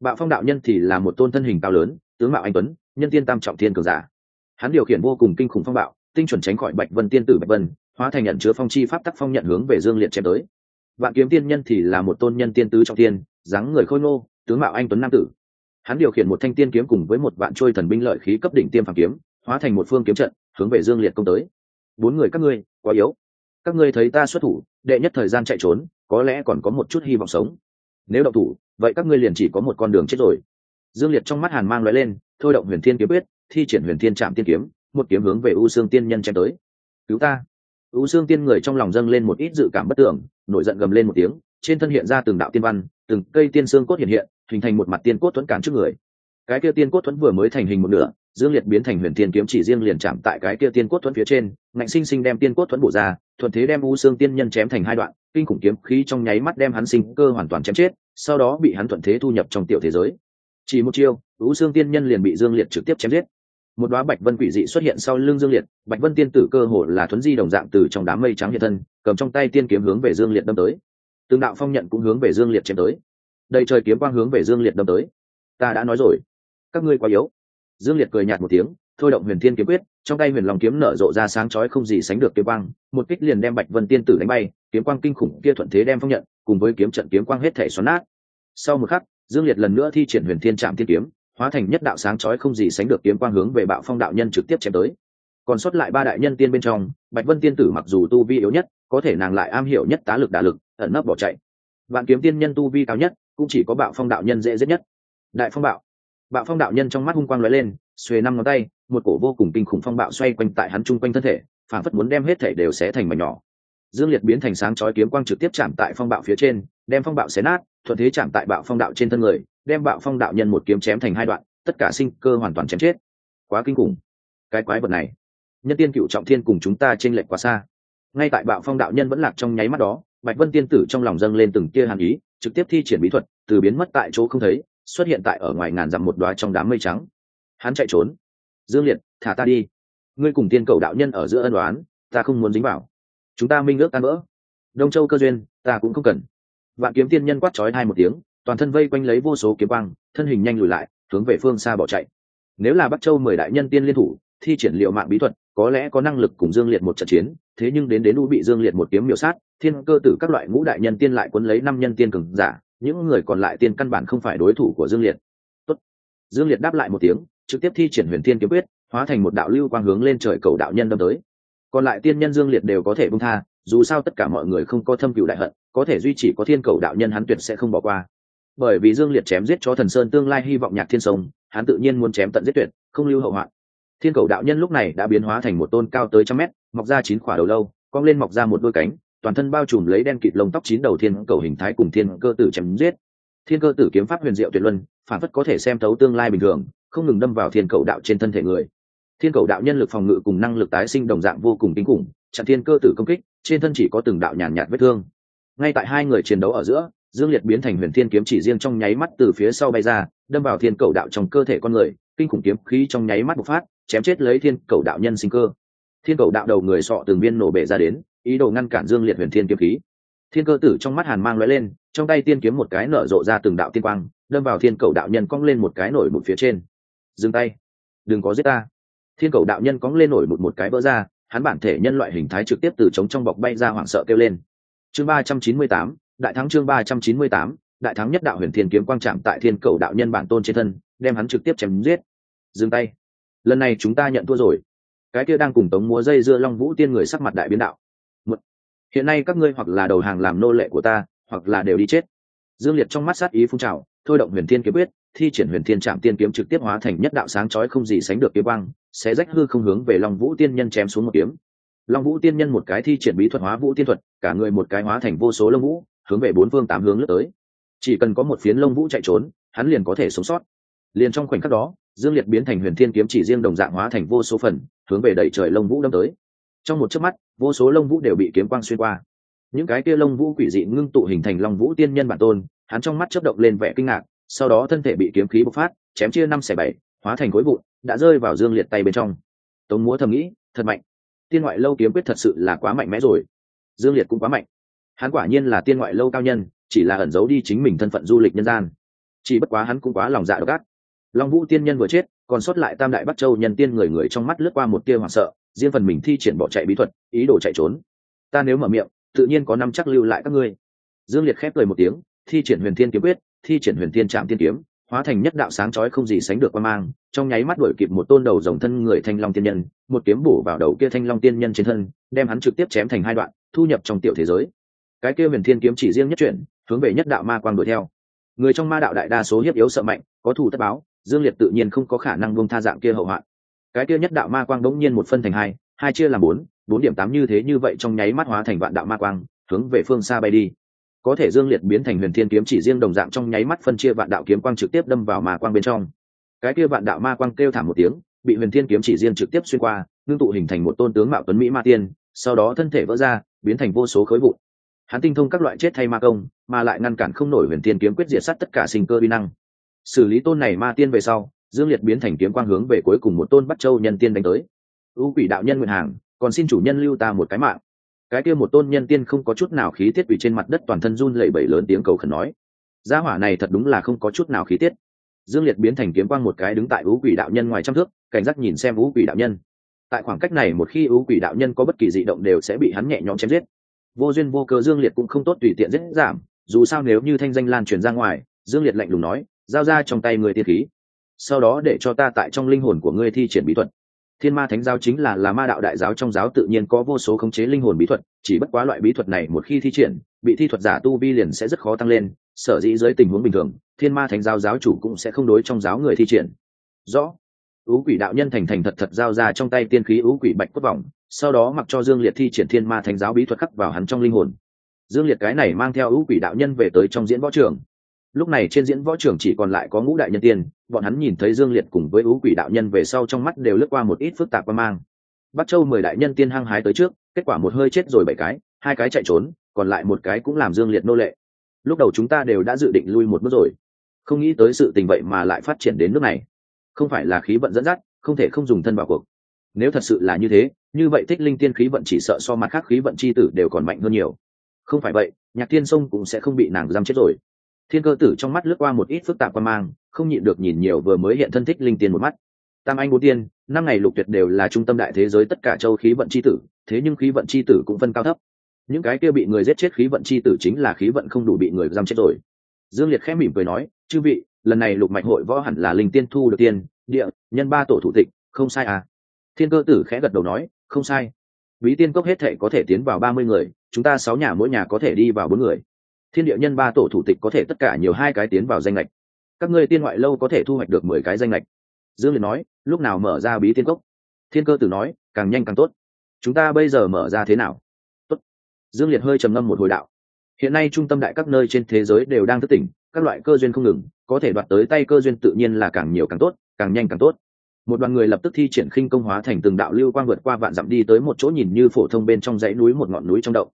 Bạo phong đạo nhân thì là một tôn thân hình cao lớn, tướng mạo anh tuấn, nhân tiên tam trọng thiên cường giả. Hắn điều khiển vô cùng kinh khủng phong bạo tinh chuẩn tránh khỏi bạch vân tiên tử bạch vân, hóa thành nhận chứa phong chi pháp tắc phong nhận hướng về dương liệt chém tới. Vạn kiếm tiên nhân thì là một tôn nhân tiên tứ trọng tiên, dáng người khôi ngô, tướng mạo anh tuấn nam tử. Hắn điều khiển một thanh tiên kiếm cùng với một vạn trôi thần binh lợi khí cấp đỉnh tiêm phàm kiếm, hóa thành một phương kiếm trận, hướng về dương liệt công tới. Bốn người các ngươi, quá yếu. Các ngươi thấy ta xuất thủ, đệ nhất thời gian chạy trốn, có lẽ còn có một chút hy vọng sống. Nếu động thủ, vậy các ngươi liền chỉ có một con đường chết rồi. Dương liệt trong mắt hàn mang l lên, thôi động huyền thiên kiếm quyết, thi triển huyền thiên trạm tiên kiếm một kiếm hướng về u xương tiên nhân chém tới. Cứu ta. U xương tiên người trong lòng dâng lên một ít dự cảm bất tưởng, nổi giận gầm lên một tiếng, trên thân hiện ra từng đạo tiên văn, từng cây tiên xương cốt hiện hiện, hình thành một mặt tiên cốt thuẫn cản trước người. Cái kia tiên cốt thuẫn vừa mới thành hình một nửa, dương liệt biến thành huyền tiên kiếm chỉ riêng liền chạm tại cái kia tiên cốt thuẫn phía trên, ngạnh sinh sinh đem tiên cốt thuẫn bổ ra, thuận thế đem u xương tiên nhân chém thành hai đoạn, kinh khủng kiếm khí trong nháy mắt đem hắn sinh cơ hoàn toàn chém chết, sau đó bị hắn thuận thế thu nhập trong tiểu thế giới. Chỉ một chiêu, u xương tiên nhân liền bị dương liệt trực tiếp chém giết một đoá bạch vân quỷ dị xuất hiện sau lưng dương liệt, bạch vân tiên tử cơ hồ là thuấn di đồng dạng từ trong đám mây trắng hiện thân, cầm trong tay tiên kiếm hướng về dương liệt đâm tới. Tương đạo phong nhận cũng hướng về dương liệt chém tới. Đầy trời kiếm quang hướng về dương liệt đâm tới. Ta đã nói rồi, các ngươi quá yếu. Dương liệt cười nhạt một tiếng, thôi động huyền thiên kiếm quyết, trong tay huyền lòng kiếm nở rộ ra sáng chói không gì sánh được kiếm quang, một kích liền đem bạch vân tiên tử đánh bay, kiếm quang kinh khủng kia thuận thế đem phong nhận, cùng với kiếm trận kiếm quang hết thể xoắn nát. Sau một khắc, dương liệt lần nữa thi triển huyền thiên trạm thiên kiếm hóa thành nhất đạo sáng chói không gì sánh được kiếm quang hướng về bạo phong đạo nhân trực tiếp chém tới. Còn sót lại ba đại nhân tiên bên trong, bạch vân tiên tử mặc dù tu vi yếu nhất, có thể nàng lại am hiểu nhất tá lực đả lực, ẩn nấp bỏ chạy. Vạn kiếm tiên nhân tu vi cao nhất, cũng chỉ có bạo phong đạo nhân dễ dết nhất. Đại phong bạo. Bạo phong đạo nhân trong mắt hung quang lóe lên, xuề năm ngón tay, một cổ vô cùng kinh khủng phong bạo xoay quanh tại hắn chung quanh thân thể phản phất muốn đem hết thể đều xé thành mảnh nhỏ. Dương liệt biến thành sáng chói kiếm quang trực tiếp chạm tại phong bạo phía trên, đem phong bạo xé nát, thuận thế chạm tại bạo phong đạo trên thân người đem bạo phong đạo nhân một kiếm chém thành hai đoạn, tất cả sinh cơ hoàn toàn chém chết. Quá kinh khủng. Cái quái vật này, nhân tiên cựu trọng thiên cùng chúng ta t lệch quá xa. Ngay tại bạo phong đạo nhân vẫn lạc trong nháy mắt đó, bạch vân tiên tử trong lòng dâng lên từng tia hàn ý, trực tiếp thi triển bí thuật, từ biến mất tại chỗ không thấy, xuất hiện tại ở ngoài ngàn dặm một đoá trong đám mây trắng. Hắn chạy trốn. Dương liệt, thả ta đi. Ngươi cùng tiên cầu đạo nhân ở giữa ân đoán ta không muốn dính vào. Chúng ta minh ước tan vỡ. Đông châu cơ duyên, ta cũng không cần. Vạn kiếm tiên nhân quát trói hai một tiếng toàn thân vây quanh lấy vô số kiếm băng thân hình nhanh lùi lại, hướng về phương xa bỏ chạy. Nếu là bắc châu mười đại nhân tiên liên thủ, thi triển liệu mạng bí thuật, có lẽ có năng lực cùng dương liệt một trận chiến, thế nhưng đến đến u bị dương liệt một kiếm miểu sát, thiên cơ tử các loại ngũ đại nhân tiên lại quấn lấy năm nhân tiên cường giả, những người còn lại tiên căn bản không phải đối thủ của dương liệt. Tốt. dương liệt đáp lại một tiếng, trực tiếp thi triển huyền thiên kiếm quyết, hóa thành một đạo lưu quang hướng lên trời cầu đạo nhân đâm tới. Còn lại tiên nhân dương liệt đều có thể bung tha, dù sao tất cả mọi người không có thâm cựu đại hận, có thể duy trì có thiên cầu đạo nhân hắn tuyệt sẽ không bỏ qua bởi vì dương liệt chém giết cho thần sơn tương lai hy vọng nhạc thiên sông, hắn tự nhiên muốn chém tận giết tuyệt, không lưu hậu hoạn. Thiên cầu đạo nhân lúc này đã biến hóa thành một tôn cao tới trăm mét, mọc ra chín khỏa đầu lâu, cong lên mọc ra một đôi cánh, toàn thân bao trùm lấy đen kịt lông tóc chín đầu thiên cầu hình thái cùng thiên cơ tử chém giết. Thiên cơ tử kiếm pháp huyền diệu tuyệt luân, phản phất có thể xem thấu tương lai bình thường, không ngừng đâm vào thiên cầu đạo trên thân thể người. Thiên cầu đạo nhân lực phòng ngự cùng năng lực tái sinh đồng dạng vô cùng kinh khủng, chặn thiên cơ tử công kích, trên thân chỉ có từng đạo nhàn nhạt vết thương. Ngay tại hai người chiến đấu ở giữa dương liệt biến thành huyền thiên kiếm chỉ riêng trong nháy mắt từ phía sau bay ra, đâm vào thiên cầu đạo trong cơ thể con người, kinh khủng kiếm khí trong nháy mắt bộc phát, chém chết lấy thiên cầu đạo nhân sinh cơ. Thiên cầu đạo đầu người sọ từng viên nổ bể ra đến, ý đồ ngăn cản dương liệt huyền thiên kiếm khí. Thiên cơ tử trong mắt hàn mang lóe lên, trong tay tiên kiếm một cái nở rộ ra từng đạo tiên quang, đâm vào thiên cầu đạo nhân cong lên một cái nổi một phía trên. Dừng tay. Đừng có giết ta. Thiên cầu đạo nhân cong lên nổi một một cái vỡ ra, hắn bản thể nhân loại hình thái trực tiếp từ trống trong bọc bay ra hoảng sợ kêu lên. Chương ba trăm chín mươi tám đại thắng chương ba trăm chín mươi tám, đại thắng nhất đạo huyền thiên kiếm quang trạm tại thiên cầu đạo nhân bản tôn trên thân, đem hắn trực tiếp chém giết. Dừng tay. Lần này chúng ta nhận thua rồi. Cái kia đang cùng tống múa dây dưa long vũ tiên người sắc mặt đại biến đạo. Một, hiện nay các ngươi hoặc là đầu hàng làm nô lệ của ta, hoặc là đều đi chết. Dương liệt trong mắt sát ý phun trào, thôi động huyền thiên kiếm quyết, thi triển huyền thiên trạm tiên kiếm trực tiếp hóa thành nhất đạo sáng chói không gì sánh được kiếm băng sẽ rách hư không hướng về long vũ tiên nhân chém xuống một kiếm. Long vũ tiên nhân một cái thi triển bí thuật hóa vũ tiên thuật, cả người một cái hóa thành vô số lông vũ hướng về bốn phương tám hướng lướt tới. Chỉ cần có một phiến lông vũ chạy trốn, hắn liền có thể sống sót. Liền trong khoảnh khắc đó, dương liệt biến thành huyền thiên kiếm chỉ riêng đồng dạng hóa thành vô số phần, hướng về đẩy trời lông vũ đâm tới. Trong một chớp mắt, vô số lông vũ đều bị kiếm quang xuyên qua. Những cái kia lông vũ quỷ dị ngưng tụ hình thành long vũ tiên nhân bản tôn, hắn trong mắt chớp động lên vẻ kinh ngạc, sau đó thân thể bị kiếm khí bộc phát, chém chia năm xẻ bảy, hóa thành khối vụn, đã rơi vào dương liệt tay bên trong. Tống múa thầm nghĩ, thật mạnh. Tiên ngoại lâu kiếm quyết thật sự là quá mạnh mẽ rồi. Dương liệt cũng quá mạnh hắn quả nhiên là tiên ngoại lâu cao nhân, chỉ là ẩn giấu đi chính mình thân phận du lịch nhân gian. Chỉ bất quá hắn cũng quá lòng dạ độc ác. Long vũ tiên nhân vừa chết, còn sót lại tam đại bắc châu nhân tiên người người trong mắt lướt qua một tia hoảng sợ, riêng phần mình thi triển bỏ chạy bí thuật, ý đồ chạy trốn. Ta nếu mở miệng, tự nhiên có năm chắc lưu lại các ngươi. Dương liệt khép cười một tiếng, thi triển huyền thiên kiếm quyết, thi triển huyền thiên trạm tiên kiếm, hóa thành nhất đạo sáng chói không gì sánh được qua mang, trong nháy mắt đuổi kịp một tôn đầu rồng thân người thanh long tiên nhân, một kiếm bổ vào đầu kia thanh long tiên nhân trên thân, đem hắn trực tiếp chém thành hai đoạn, thu nhập trong tiểu thế giới cái kia huyền thiên kiếm chỉ riêng nhất chuyển, hướng về nhất đạo ma quang đuổi theo. Người trong ma đạo đại đa số hiếp yếu sợ mạnh, có thù tất báo, dương liệt tự nhiên không có khả năng buông tha dạng kia hậu hoạn. Cái kia nhất đạo ma quang đống nhiên một phân thành hai hai chia làm bốn bốn điểm tám như thế như vậy trong nháy mắt hóa thành vạn đạo ma quang, hướng về phương xa bay đi. Có thể dương liệt biến thành huyền thiên kiếm chỉ riêng đồng dạng trong nháy mắt phân chia vạn đạo kiếm quang trực tiếp đâm vào ma quang bên trong. Cái kia vạn đạo ma quang kêu thảm một tiếng, bị huyền thiên kiếm chỉ riêng trực tiếp xuyên qua, ngưng tụ hình thành một tôn tướng mạo tuấn mỹ ma tiên, sau đó thân thể vỡ ra, biến thành vô số khối vụn hắn tinh thông các loại chết thay ma công, mà lại ngăn cản không nổi huyền tiên kiếm quyết diệt sát tất cả sinh cơ vi năng. Xử lý tôn này ma tiên về sau, dương liệt biến thành kiếm quang hướng về cuối cùng một tôn bắt châu nhân tiên đánh tới. Ưu quỷ đạo nhân nguyện hàng, còn xin chủ nhân lưu ta một cái mạng. Cái kia một tôn nhân tiên không có chút nào khí tiết quỷ trên mặt đất toàn thân run lẩy bẩy lớn tiếng cầu khẩn nói. Gia hỏa này thật đúng là không có chút nào khí tiết. Dương liệt biến thành kiếm quang một cái đứng tại ưu quỷ đạo nhân ngoài trăm thước, cảnh giác nhìn xem ưu quỷ đạo nhân. Tại khoảng cách này một khi ưu quỷ đạo nhân có bất kỳ dị động đều sẽ bị hắn nhẹ nhõm chém giết vô duyên vô cớ dương liệt cũng không tốt tùy tiện dễ giảm dù sao nếu như thanh danh lan truyền ra ngoài, dương liệt lạnh lùng nói, giao ra trong tay người tiên khí. Sau đó để cho ta tại trong linh hồn của ngươi thi triển bí thuật. Thiên ma thánh giáo chính là là ma đạo đại giáo trong giáo tự nhiên có vô số khống chế linh hồn bí thuật, chỉ bất quá loại bí thuật này một khi thi triển, bị thi thuật giả tu vi liền sẽ rất khó tăng lên, sở dĩ dưới tình huống bình thường, thiên ma thánh giáo giáo chủ cũng sẽ không đối trong giáo người thi triển. Rõ. Ú quỷ đạo nhân thành thành thật thật giao ra trong tay tiên khí ú quỷ bạch quất vọng sau đó mặc cho dương liệt thi triển thiên ma thánh giáo bí thuật khắc vào hắn trong linh hồn. Dương liệt cái này mang theo ưu quỷ đạo nhân về tới trong diễn võ trường. Lúc này trên diễn võ trường chỉ còn lại có ngũ đại nhân tiên, bọn hắn nhìn thấy dương liệt cùng với ưu quỷ đạo nhân về sau trong mắt đều lướt qua một ít phức tạp qua mang. Bắc châu mười đại nhân tiên hăng hái tới trước, kết quả một hơi chết rồi bảy cái, hai cái chạy trốn, còn lại một cái cũng làm dương liệt nô lệ. Lúc đầu chúng ta đều đã dự định lui một bước rồi. Không nghĩ tới sự tình vậy mà lại phát triển đến nước này. Không phải là khí vận dẫn dắt, không thể không dùng thân vào cuộc. Nếu thật sự là như thế như vậy thích linh tiên khí vận chỉ sợ so mặt khác khí vận c h i tử đều còn mạnh hơn nhiều. Không phải vậy, nhạc thiên sông cũng sẽ không bị nàng giam chết rồi. Thiên cơ tử trong mắt lướt qua một ít phức tạp quan mang, không nhịn được nhìn nhiều vừa mới hiện thân thích linh tiên một mắt. Tam anh bốn tiên, năm ngày lục tuyệt đều là trung tâm đại thế giới tất cả châu khí vận c h i tử, thế nhưng khí vận c h i tử cũng phân cao thấp. Những cái kia bị người giết chết khí vận c h i tử chính là khí vận không đủ bị người giam chết rồi. Dương liệt khẽ mỉm cười nói, chư vị, lần này lục mạch hội võ hẳn là linh tiên thu được tiên, địa, nhân ba tổ thủ tịch, không sai à. Thiên cơ tử khẽ gật đầu nói không sai. Bí tiên cốc hết thệ có thể tiến vào ba mươi người, chúng ta sáu nhà mỗi nhà có thể đi vào bốn người. Thiên địa nhân ba tổ thủ tịch có thể tất cả nhiều hai cái tiến vào danh lệch các ngươi tiên ngoại lâu có thể thu hoạch được mười cái danh lệch dương liệt nói, lúc nào mở ra bí tiên cốc? Thiên cơ tử nói, càng nhanh càng tốt. Chúng ta bây giờ mở ra thế nào? Tốt. Dương liệt hơi trầm ngâm một hồi đạo. Hiện nay trung tâm đại các nơi trên thế giới đều đang thức tỉnh, các loại cơ duyên không ngừng, có thể đoạt tới tay cơ duyên tự nhiên là càng nhiều càng tốt, càng nhanh càng tốt một đoàn người lập tức thi triển khinh công hóa thành từng đạo lưu quang vượt qua vạn dặm đi tới một chỗ nhìn như phổ thông bên trong dãy núi một ngọn núi trong động.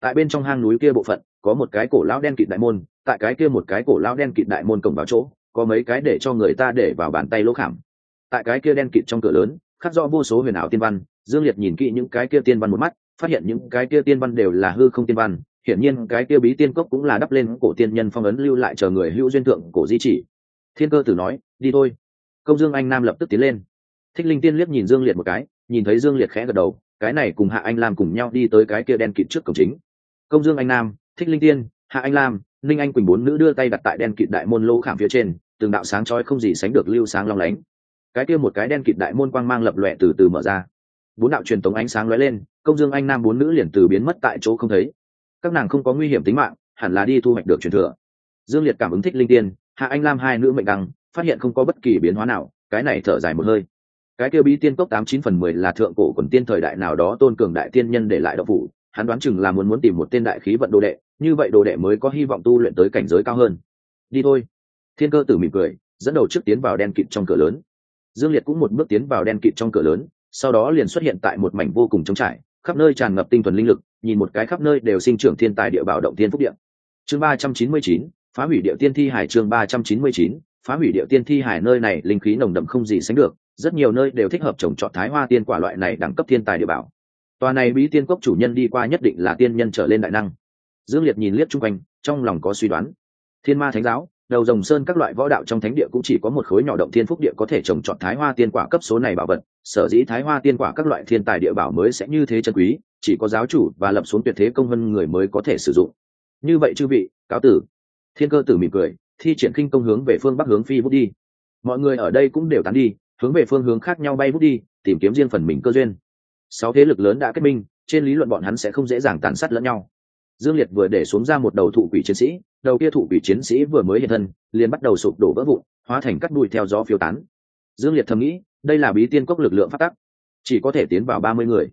Tại bên trong hang núi kia bộ phận, có một cái cổ lão đen kịt đại môn, tại cái kia một cái cổ lão đen kịt đại môn cổng vào chỗ, có mấy cái để cho người ta để vào bàn tay lỗ khảm. Tại cái kia đen kịt trong cửa lớn, khắc rõ vô số huyền ảo tiên văn, dương liệt nhìn kỹ những cái kia tiên văn một mắt, phát hiện những cái kia tiên văn đều là hư không tiên văn, hiển nhiên cái kia bí tiên cốc cũng là đắp lên cổ tiên nhân phong ấn lưu lại chờ người hữu duyên thượng cổ di chỉ. Thiên cơ tử nói, đi thôi công dương anh nam lập tức tiến lên. Thích linh tiên liếc nhìn dương liệt một cái, nhìn thấy dương liệt khẽ gật đầu, cái này cùng hạ anh lam cùng nhau đi tới cái kia đen kịt trước cổng chính. Công dương anh nam, thích linh tiên, hạ anh lam, ninh anh quỳnh bốn nữ đưa tay đặt tại đen kịt đại môn lỗ khảm phía trên, từng đạo sáng trói không gì sánh được lưu sáng long lánh. Cái kia một cái đen kịt đại môn quang mang lập lòe từ từ mở ra. Bốn đạo truyền tống ánh sáng lóe lên, công dương anh nam bốn nữ liền từ biến mất tại chỗ không thấy. Các nàng không có nguy hiểm tính mạng, hẳn là đi thu hoạch được truyền thừa. Dương liệt cảm ứng thích linh tiên, hạ anh lam hai nữ mệnh đăng phát hiện không có bất kỳ biến hóa nào, cái này thở dài một hơi. Cái kia bí tiên cốc tám chín phần mười là thượng cổ quần tiên thời đại nào đó tôn cường đại tiên nhân để lại đậu phủ, hắn đoán chừng là muốn muốn tìm một tên đại khí vận đồ đệ, như vậy đồ đệ mới có hy vọng tu luyện tới cảnh giới cao hơn. Đi thôi. Thiên cơ tử mỉm cười, dẫn đầu trước tiến vào đen kịt trong cửa lớn. Dương liệt cũng một bước tiến vào đen kịt trong cửa lớn, sau đó liền xuất hiện tại một mảnh vô cùng trống trải, khắp nơi tràn ngập tinh thuần linh lực, nhìn một cái khắp nơi đều sinh trưởng thiên tài địa bảo động tiên phúc điện chương ba trăm chín mươi chín, phá hủy địa tiên thi hải chương ba trăm chín mươi chín phá hủy địa tiên thi hải nơi này, linh khí nồng đậm không gì sánh được, rất nhiều nơi đều thích hợp trồng trọt thái hoa tiên quả loại này đẳng cấp thiên tài địa bảo. Tòa này bí tiên cốc chủ nhân đi qua nhất định là tiên nhân trở lên đại năng. Dương liệt nhìn liếc chung quanh, trong lòng có suy đoán. Thiên ma thánh giáo, đầu rồng sơn các loại võ đạo trong thánh địa cũng chỉ có một khối nhỏ động thiên phúc địa có thể trồng trọt thái hoa tiên quả cấp số này bảo vật, sở dĩ thái hoa tiên quả các loại thiên tài địa bảo mới sẽ như thế chân quý, chỉ có giáo chủ và lập xuống tuyệt thế công vân người mới có thể sử dụng. Như vậy chư vị, cáo tử. Thiên cơ tử mỉm cười thi triển khinh công hướng về phương bắc hướng phi bút đi. Mọi người ở đây cũng đều tán đi, hướng về phương hướng khác nhau bay bút đi, tìm kiếm riêng phần mình cơ duyên. Sáu thế lực lớn đã kết minh, trên lý luận bọn hắn sẽ không dễ dàng tàn sát lẫn nhau. Dương liệt vừa để xuống ra một đầu thụ quỷ chiến sĩ, đầu kia thụ quỷ chiến sĩ vừa mới hiện thân, liền bắt đầu sụp đổ vỡ vụn, hóa thành cắt đùi theo gió phiêu tán. Dương liệt thầm nghĩ, đây là bí tiên cốc lực lượng phát tắc, chỉ có thể tiến vào ba mươi người.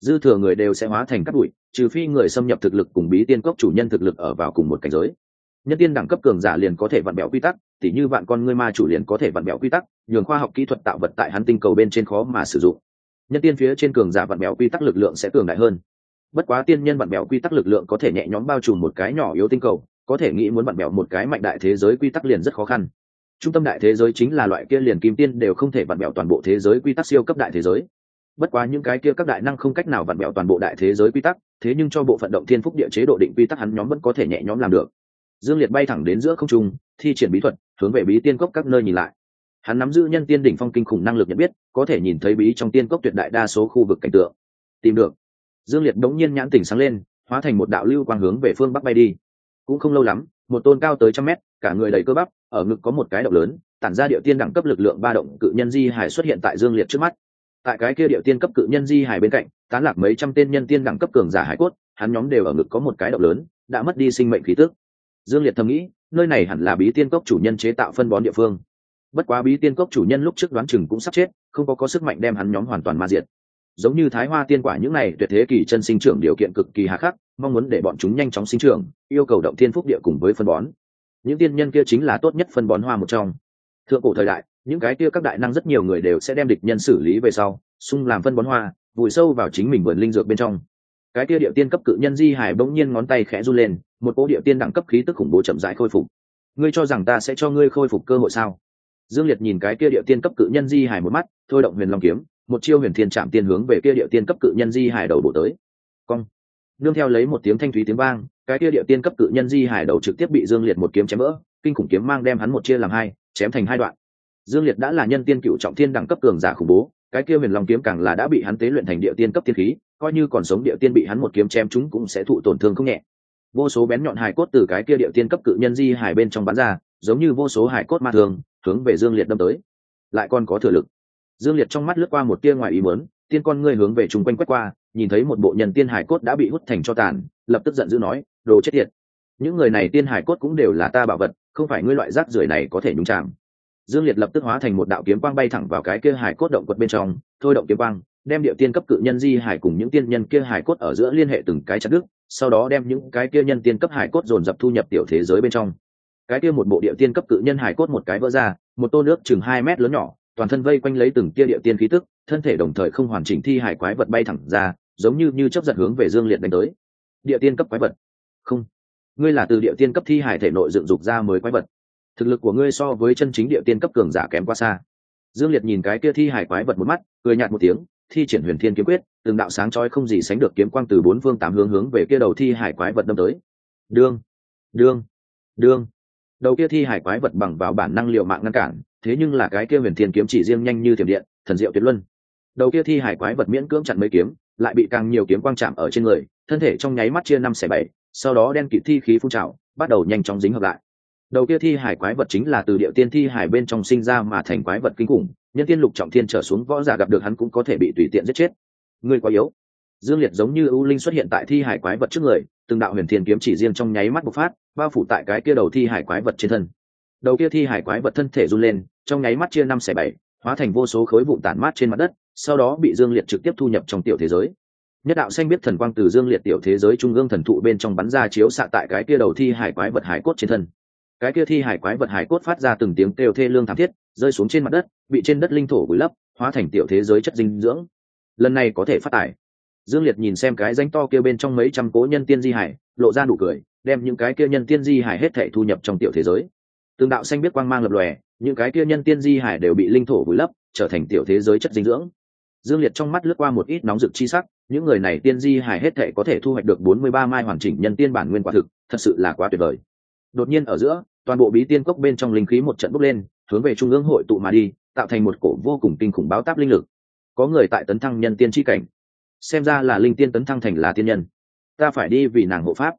Dư thừa người đều sẽ hóa thành cắt đùi trừ phi người xâm nhập thực lực cùng bí tiên cốc chủ nhân thực lực ở vào cùng một cảnh giới nhân tiên đẳng cấp cường giả liền có thể vặn bẹo quy tắc, tỉ như vạn con ngươi ma chủ liền có thể vặn bẹo quy tắc, nhường khoa học kỹ thuật tạo vật tại hắn tinh cầu bên trên khó mà sử dụng. Nhân tiên phía trên cường giả vặn bẹo quy tắc lực lượng sẽ cường đại hơn. Bất quá tiên nhân vặn bẹo quy tắc lực lượng có thể nhẹ nhõm bao trùm một cái nhỏ yếu tinh cầu, có thể nghĩ muốn vặn bẹo một cái mạnh đại thế giới quy tắc liền rất khó khăn. Trung tâm đại thế giới chính là loại kia liền kim tiên đều không thể vặn bẹo toàn bộ thế giới quy tắc siêu cấp đại thế giới. Bất quá những cái kia các đại năng không cách nào vặn bẹo toàn bộ đại thế giới quy tắc, thế nhưng cho bộ phận động thiên phúc địa chế độ định quy tắc hắn nhóm vẫn có thể nhẹ nhõm làm được dương liệt bay thẳng đến giữa không trung, thi triển bí thuật, hướng về bí tiên cốc các nơi nhìn lại. Hắn nắm giữ nhân tiên đỉnh phong kinh khủng năng lực nhận biết, có thể nhìn thấy bí trong tiên cốc tuyệt đại đa số khu vực cảnh tượng. Tìm được. Dương liệt đống nhiên nhãn tỉnh sáng lên, hóa thành một đạo lưu quang hướng về phương bắc bay đi. Cũng không lâu lắm, một tôn cao tới trăm mét, cả người đầy cơ bắp, ở ngực có một cái động lớn, tản ra địa tiên đẳng cấp lực lượng ba động, cự nhân di hải xuất hiện tại dương liệt trước mắt. Tại cái kia địa tiên cấp cự nhân di hải bên cạnh, tán lạc mấy trăm tên nhân tiên đẳng cấp cường giả hải cốt, hắn nhóm đều ở ngực có một cái động lớn, đã mất đi sinh mệnh khí tức dương liệt thầm nghĩ, nơi này hẳn là bí tiên cốc chủ nhân chế tạo phân bón địa phương. Bất quá bí tiên cốc chủ nhân lúc trước đoán chừng cũng sắp chết, không có có sức mạnh đem hắn nhóm hoàn toàn ma diệt. Giống như thái hoa tiên quả những này tuyệt thế kỳ chân sinh trưởng điều kiện cực kỳ hà khắc, mong muốn để bọn chúng nhanh chóng sinh trưởng, yêu cầu động thiên phúc địa cùng với phân bón. Những tiên nhân kia chính là tốt nhất phân bón hoa một trong. Thượng cổ thời đại, những cái kia các đại năng rất nhiều người đều sẽ đem địch nhân xử lý về sau, xung làm phân bón hoa, vùi sâu vào chính mình vườn linh dược bên trong. Cái kia địa tiên cấp cự nhân di hải bỗng nhiên ngón tay khẽ run lên một cỗ địa tiên đẳng cấp khí tức khủng bố chậm rãi khôi phục. Ngươi cho rằng ta sẽ cho ngươi khôi phục cơ hội sao? Dương liệt nhìn cái kia địa tiên cấp cự nhân di hải một mắt, thôi động huyền long kiếm, một chiêu huyền thiên chạm tiên hướng về kia địa tiên cấp cự nhân di hải đầu bổ tới. Cong. Nương theo lấy một tiếng thanh thúy tiếng vang, cái kia địa tiên cấp cự nhân di hải đầu trực tiếp bị dương liệt một kiếm chém vỡ, kinh khủng kiếm mang đem hắn một chia làm hai, chém thành hai đoạn. Dương liệt đã là nhân tiên cựu trọng thiên đẳng cấp cường giả khủng bố, cái kia huyền long kiếm càng là đã bị hắn tế luyện thành địa tiên cấp tiên khí, coi như còn sống địa tiên bị hắn một kiếm chém chúng cũng sẽ thụ tổn thương không nhẹ vô số bén nhọn hải cốt từ cái kia địa tiên cấp cự nhân di hải bên trong bắn ra, giống như vô số hải cốt ma thường, hướng về dương liệt đâm tới. Lại còn có thừa lực. Dương liệt trong mắt lướt qua một tia ngoài ý muốn, tiên con ngươi hướng về chung quanh quét qua, nhìn thấy một bộ nhân tiên hải cốt đã bị hút thành cho tàn, lập tức giận dữ nói, đồ chết tiệt! Những người này tiên hải cốt cũng đều là ta bảo vật, không phải ngươi loại rác rưởi này có thể nhúng chạm dương liệt lập tức hóa thành một đạo kiếm quang bay thẳng vào cái kia hải cốt động quật bên trong, thôi động kiếm quang đem địa tiên cấp cự nhân di hải cùng những tiên nhân kia hải cốt ở giữa liên hệ từng cái chặt đứt, sau đó đem những cái kia nhân tiên cấp hải cốt dồn dập thu nhập tiểu thế giới bên trong. Cái kia một bộ địa tiên cấp cự nhân hải cốt một cái vỡ ra, một tô nước chừng hai mét lớn nhỏ, toàn thân vây quanh lấy từng kia địa tiên khí tức, thân thể đồng thời không hoàn chỉnh thi hải quái vật bay thẳng ra, giống như như chấp giật hướng về dương liệt đánh tới. Địa tiên cấp quái vật. Không. Ngươi là từ địa tiên cấp thi hải thể nội dựng dục ra mới quái vật. Thực lực của ngươi so với chân chính địa tiên cấp cường giả kém quá xa. Dương liệt nhìn cái kia thi hải quái vật một mắt, cười nhạt một tiếng thi triển huyền thiên kiếm quyết, từng đạo sáng trói không gì sánh được kiếm quang từ bốn phương tám hướng hướng về kia đầu thi hải quái vật đâm tới. Đương đương đương. Đầu kia thi hải quái vật bằng vào bản năng liệu mạng ngăn cản, thế nhưng là cái kia huyền thiên kiếm chỉ riêng nhanh như thiểm điện, thần diệu tuyệt luân. Đầu kia thi hải quái vật miễn cưỡng chặn mấy kiếm, lại bị càng nhiều kiếm quang chạm ở trên người, thân thể trong nháy mắt chia năm xẻ bảy, sau đó đen kịt thi khí phun trào, bắt đầu nhanh chóng dính hợp lại đầu kia thi hải quái vật chính là từ địa tiên thi hải bên trong sinh ra mà thành quái vật kinh khủng, nhân tiên lục trọng thiên trở xuống võ giả gặp được hắn cũng có thể bị tùy tiện giết chết. Người quá yếu. Dương liệt giống như ưu linh xuất hiện tại thi hải quái vật trước người, từng đạo huyền thiên kiếm chỉ riêng trong nháy mắt bộc phát, bao phủ tại cái kia đầu thi hải quái vật trên thân. Đầu kia thi hải quái vật thân thể run lên, trong nháy mắt chia năm xẻ bảy, hóa thành vô số khối vụn tản mát trên mặt đất, sau đó bị dương liệt trực tiếp thu nhập trong tiểu thế giới. Nhất đạo xanh biết thần quang từ dương liệt tiểu thế giới trung ương thần thụ bên trong bắn ra chiếu xạ tại cái kia đầu thi hải quái vật hải cốt trên thân cái kia thi hải quái vật hải cốt phát ra từng tiếng kêu thê lương thảm thiết, rơi xuống trên mặt đất, bị trên đất linh thổ vùi lấp, hóa thành tiểu thế giới chất dinh dưỡng. Lần này có thể phát tải. Dương liệt nhìn xem cái danh to kia bên trong mấy trăm cố nhân tiên di hải, lộ ra nụ cười, đem những cái kia nhân tiên di hải hết thể thu nhập trong tiểu thế giới. Tương đạo xanh biết quang mang lập lòe, những cái kia nhân tiên di hải đều bị linh thổ vùi lấp, trở thành tiểu thế giới chất dinh dưỡng. Dương liệt trong mắt lướt qua một ít nóng rực chi sắc, những người này tiên di hải hết thể có thể thu hoạch được bốn mươi ba mai hoàn chỉnh nhân tiên bản nguyên quả thực, thật sự là quá tuyệt vời đột nhiên ở giữa, toàn bộ bí tiên cốc bên trong linh khí một trận bốc lên, hướng về trung ương hội tụ mà đi, tạo thành một cổ vô cùng kinh khủng báo táp linh lực. Có người tại tấn thăng nhân tiên tri cảnh. Xem ra là linh tiên tấn thăng thành là tiên nhân. Ta phải đi vì nàng hộ pháp.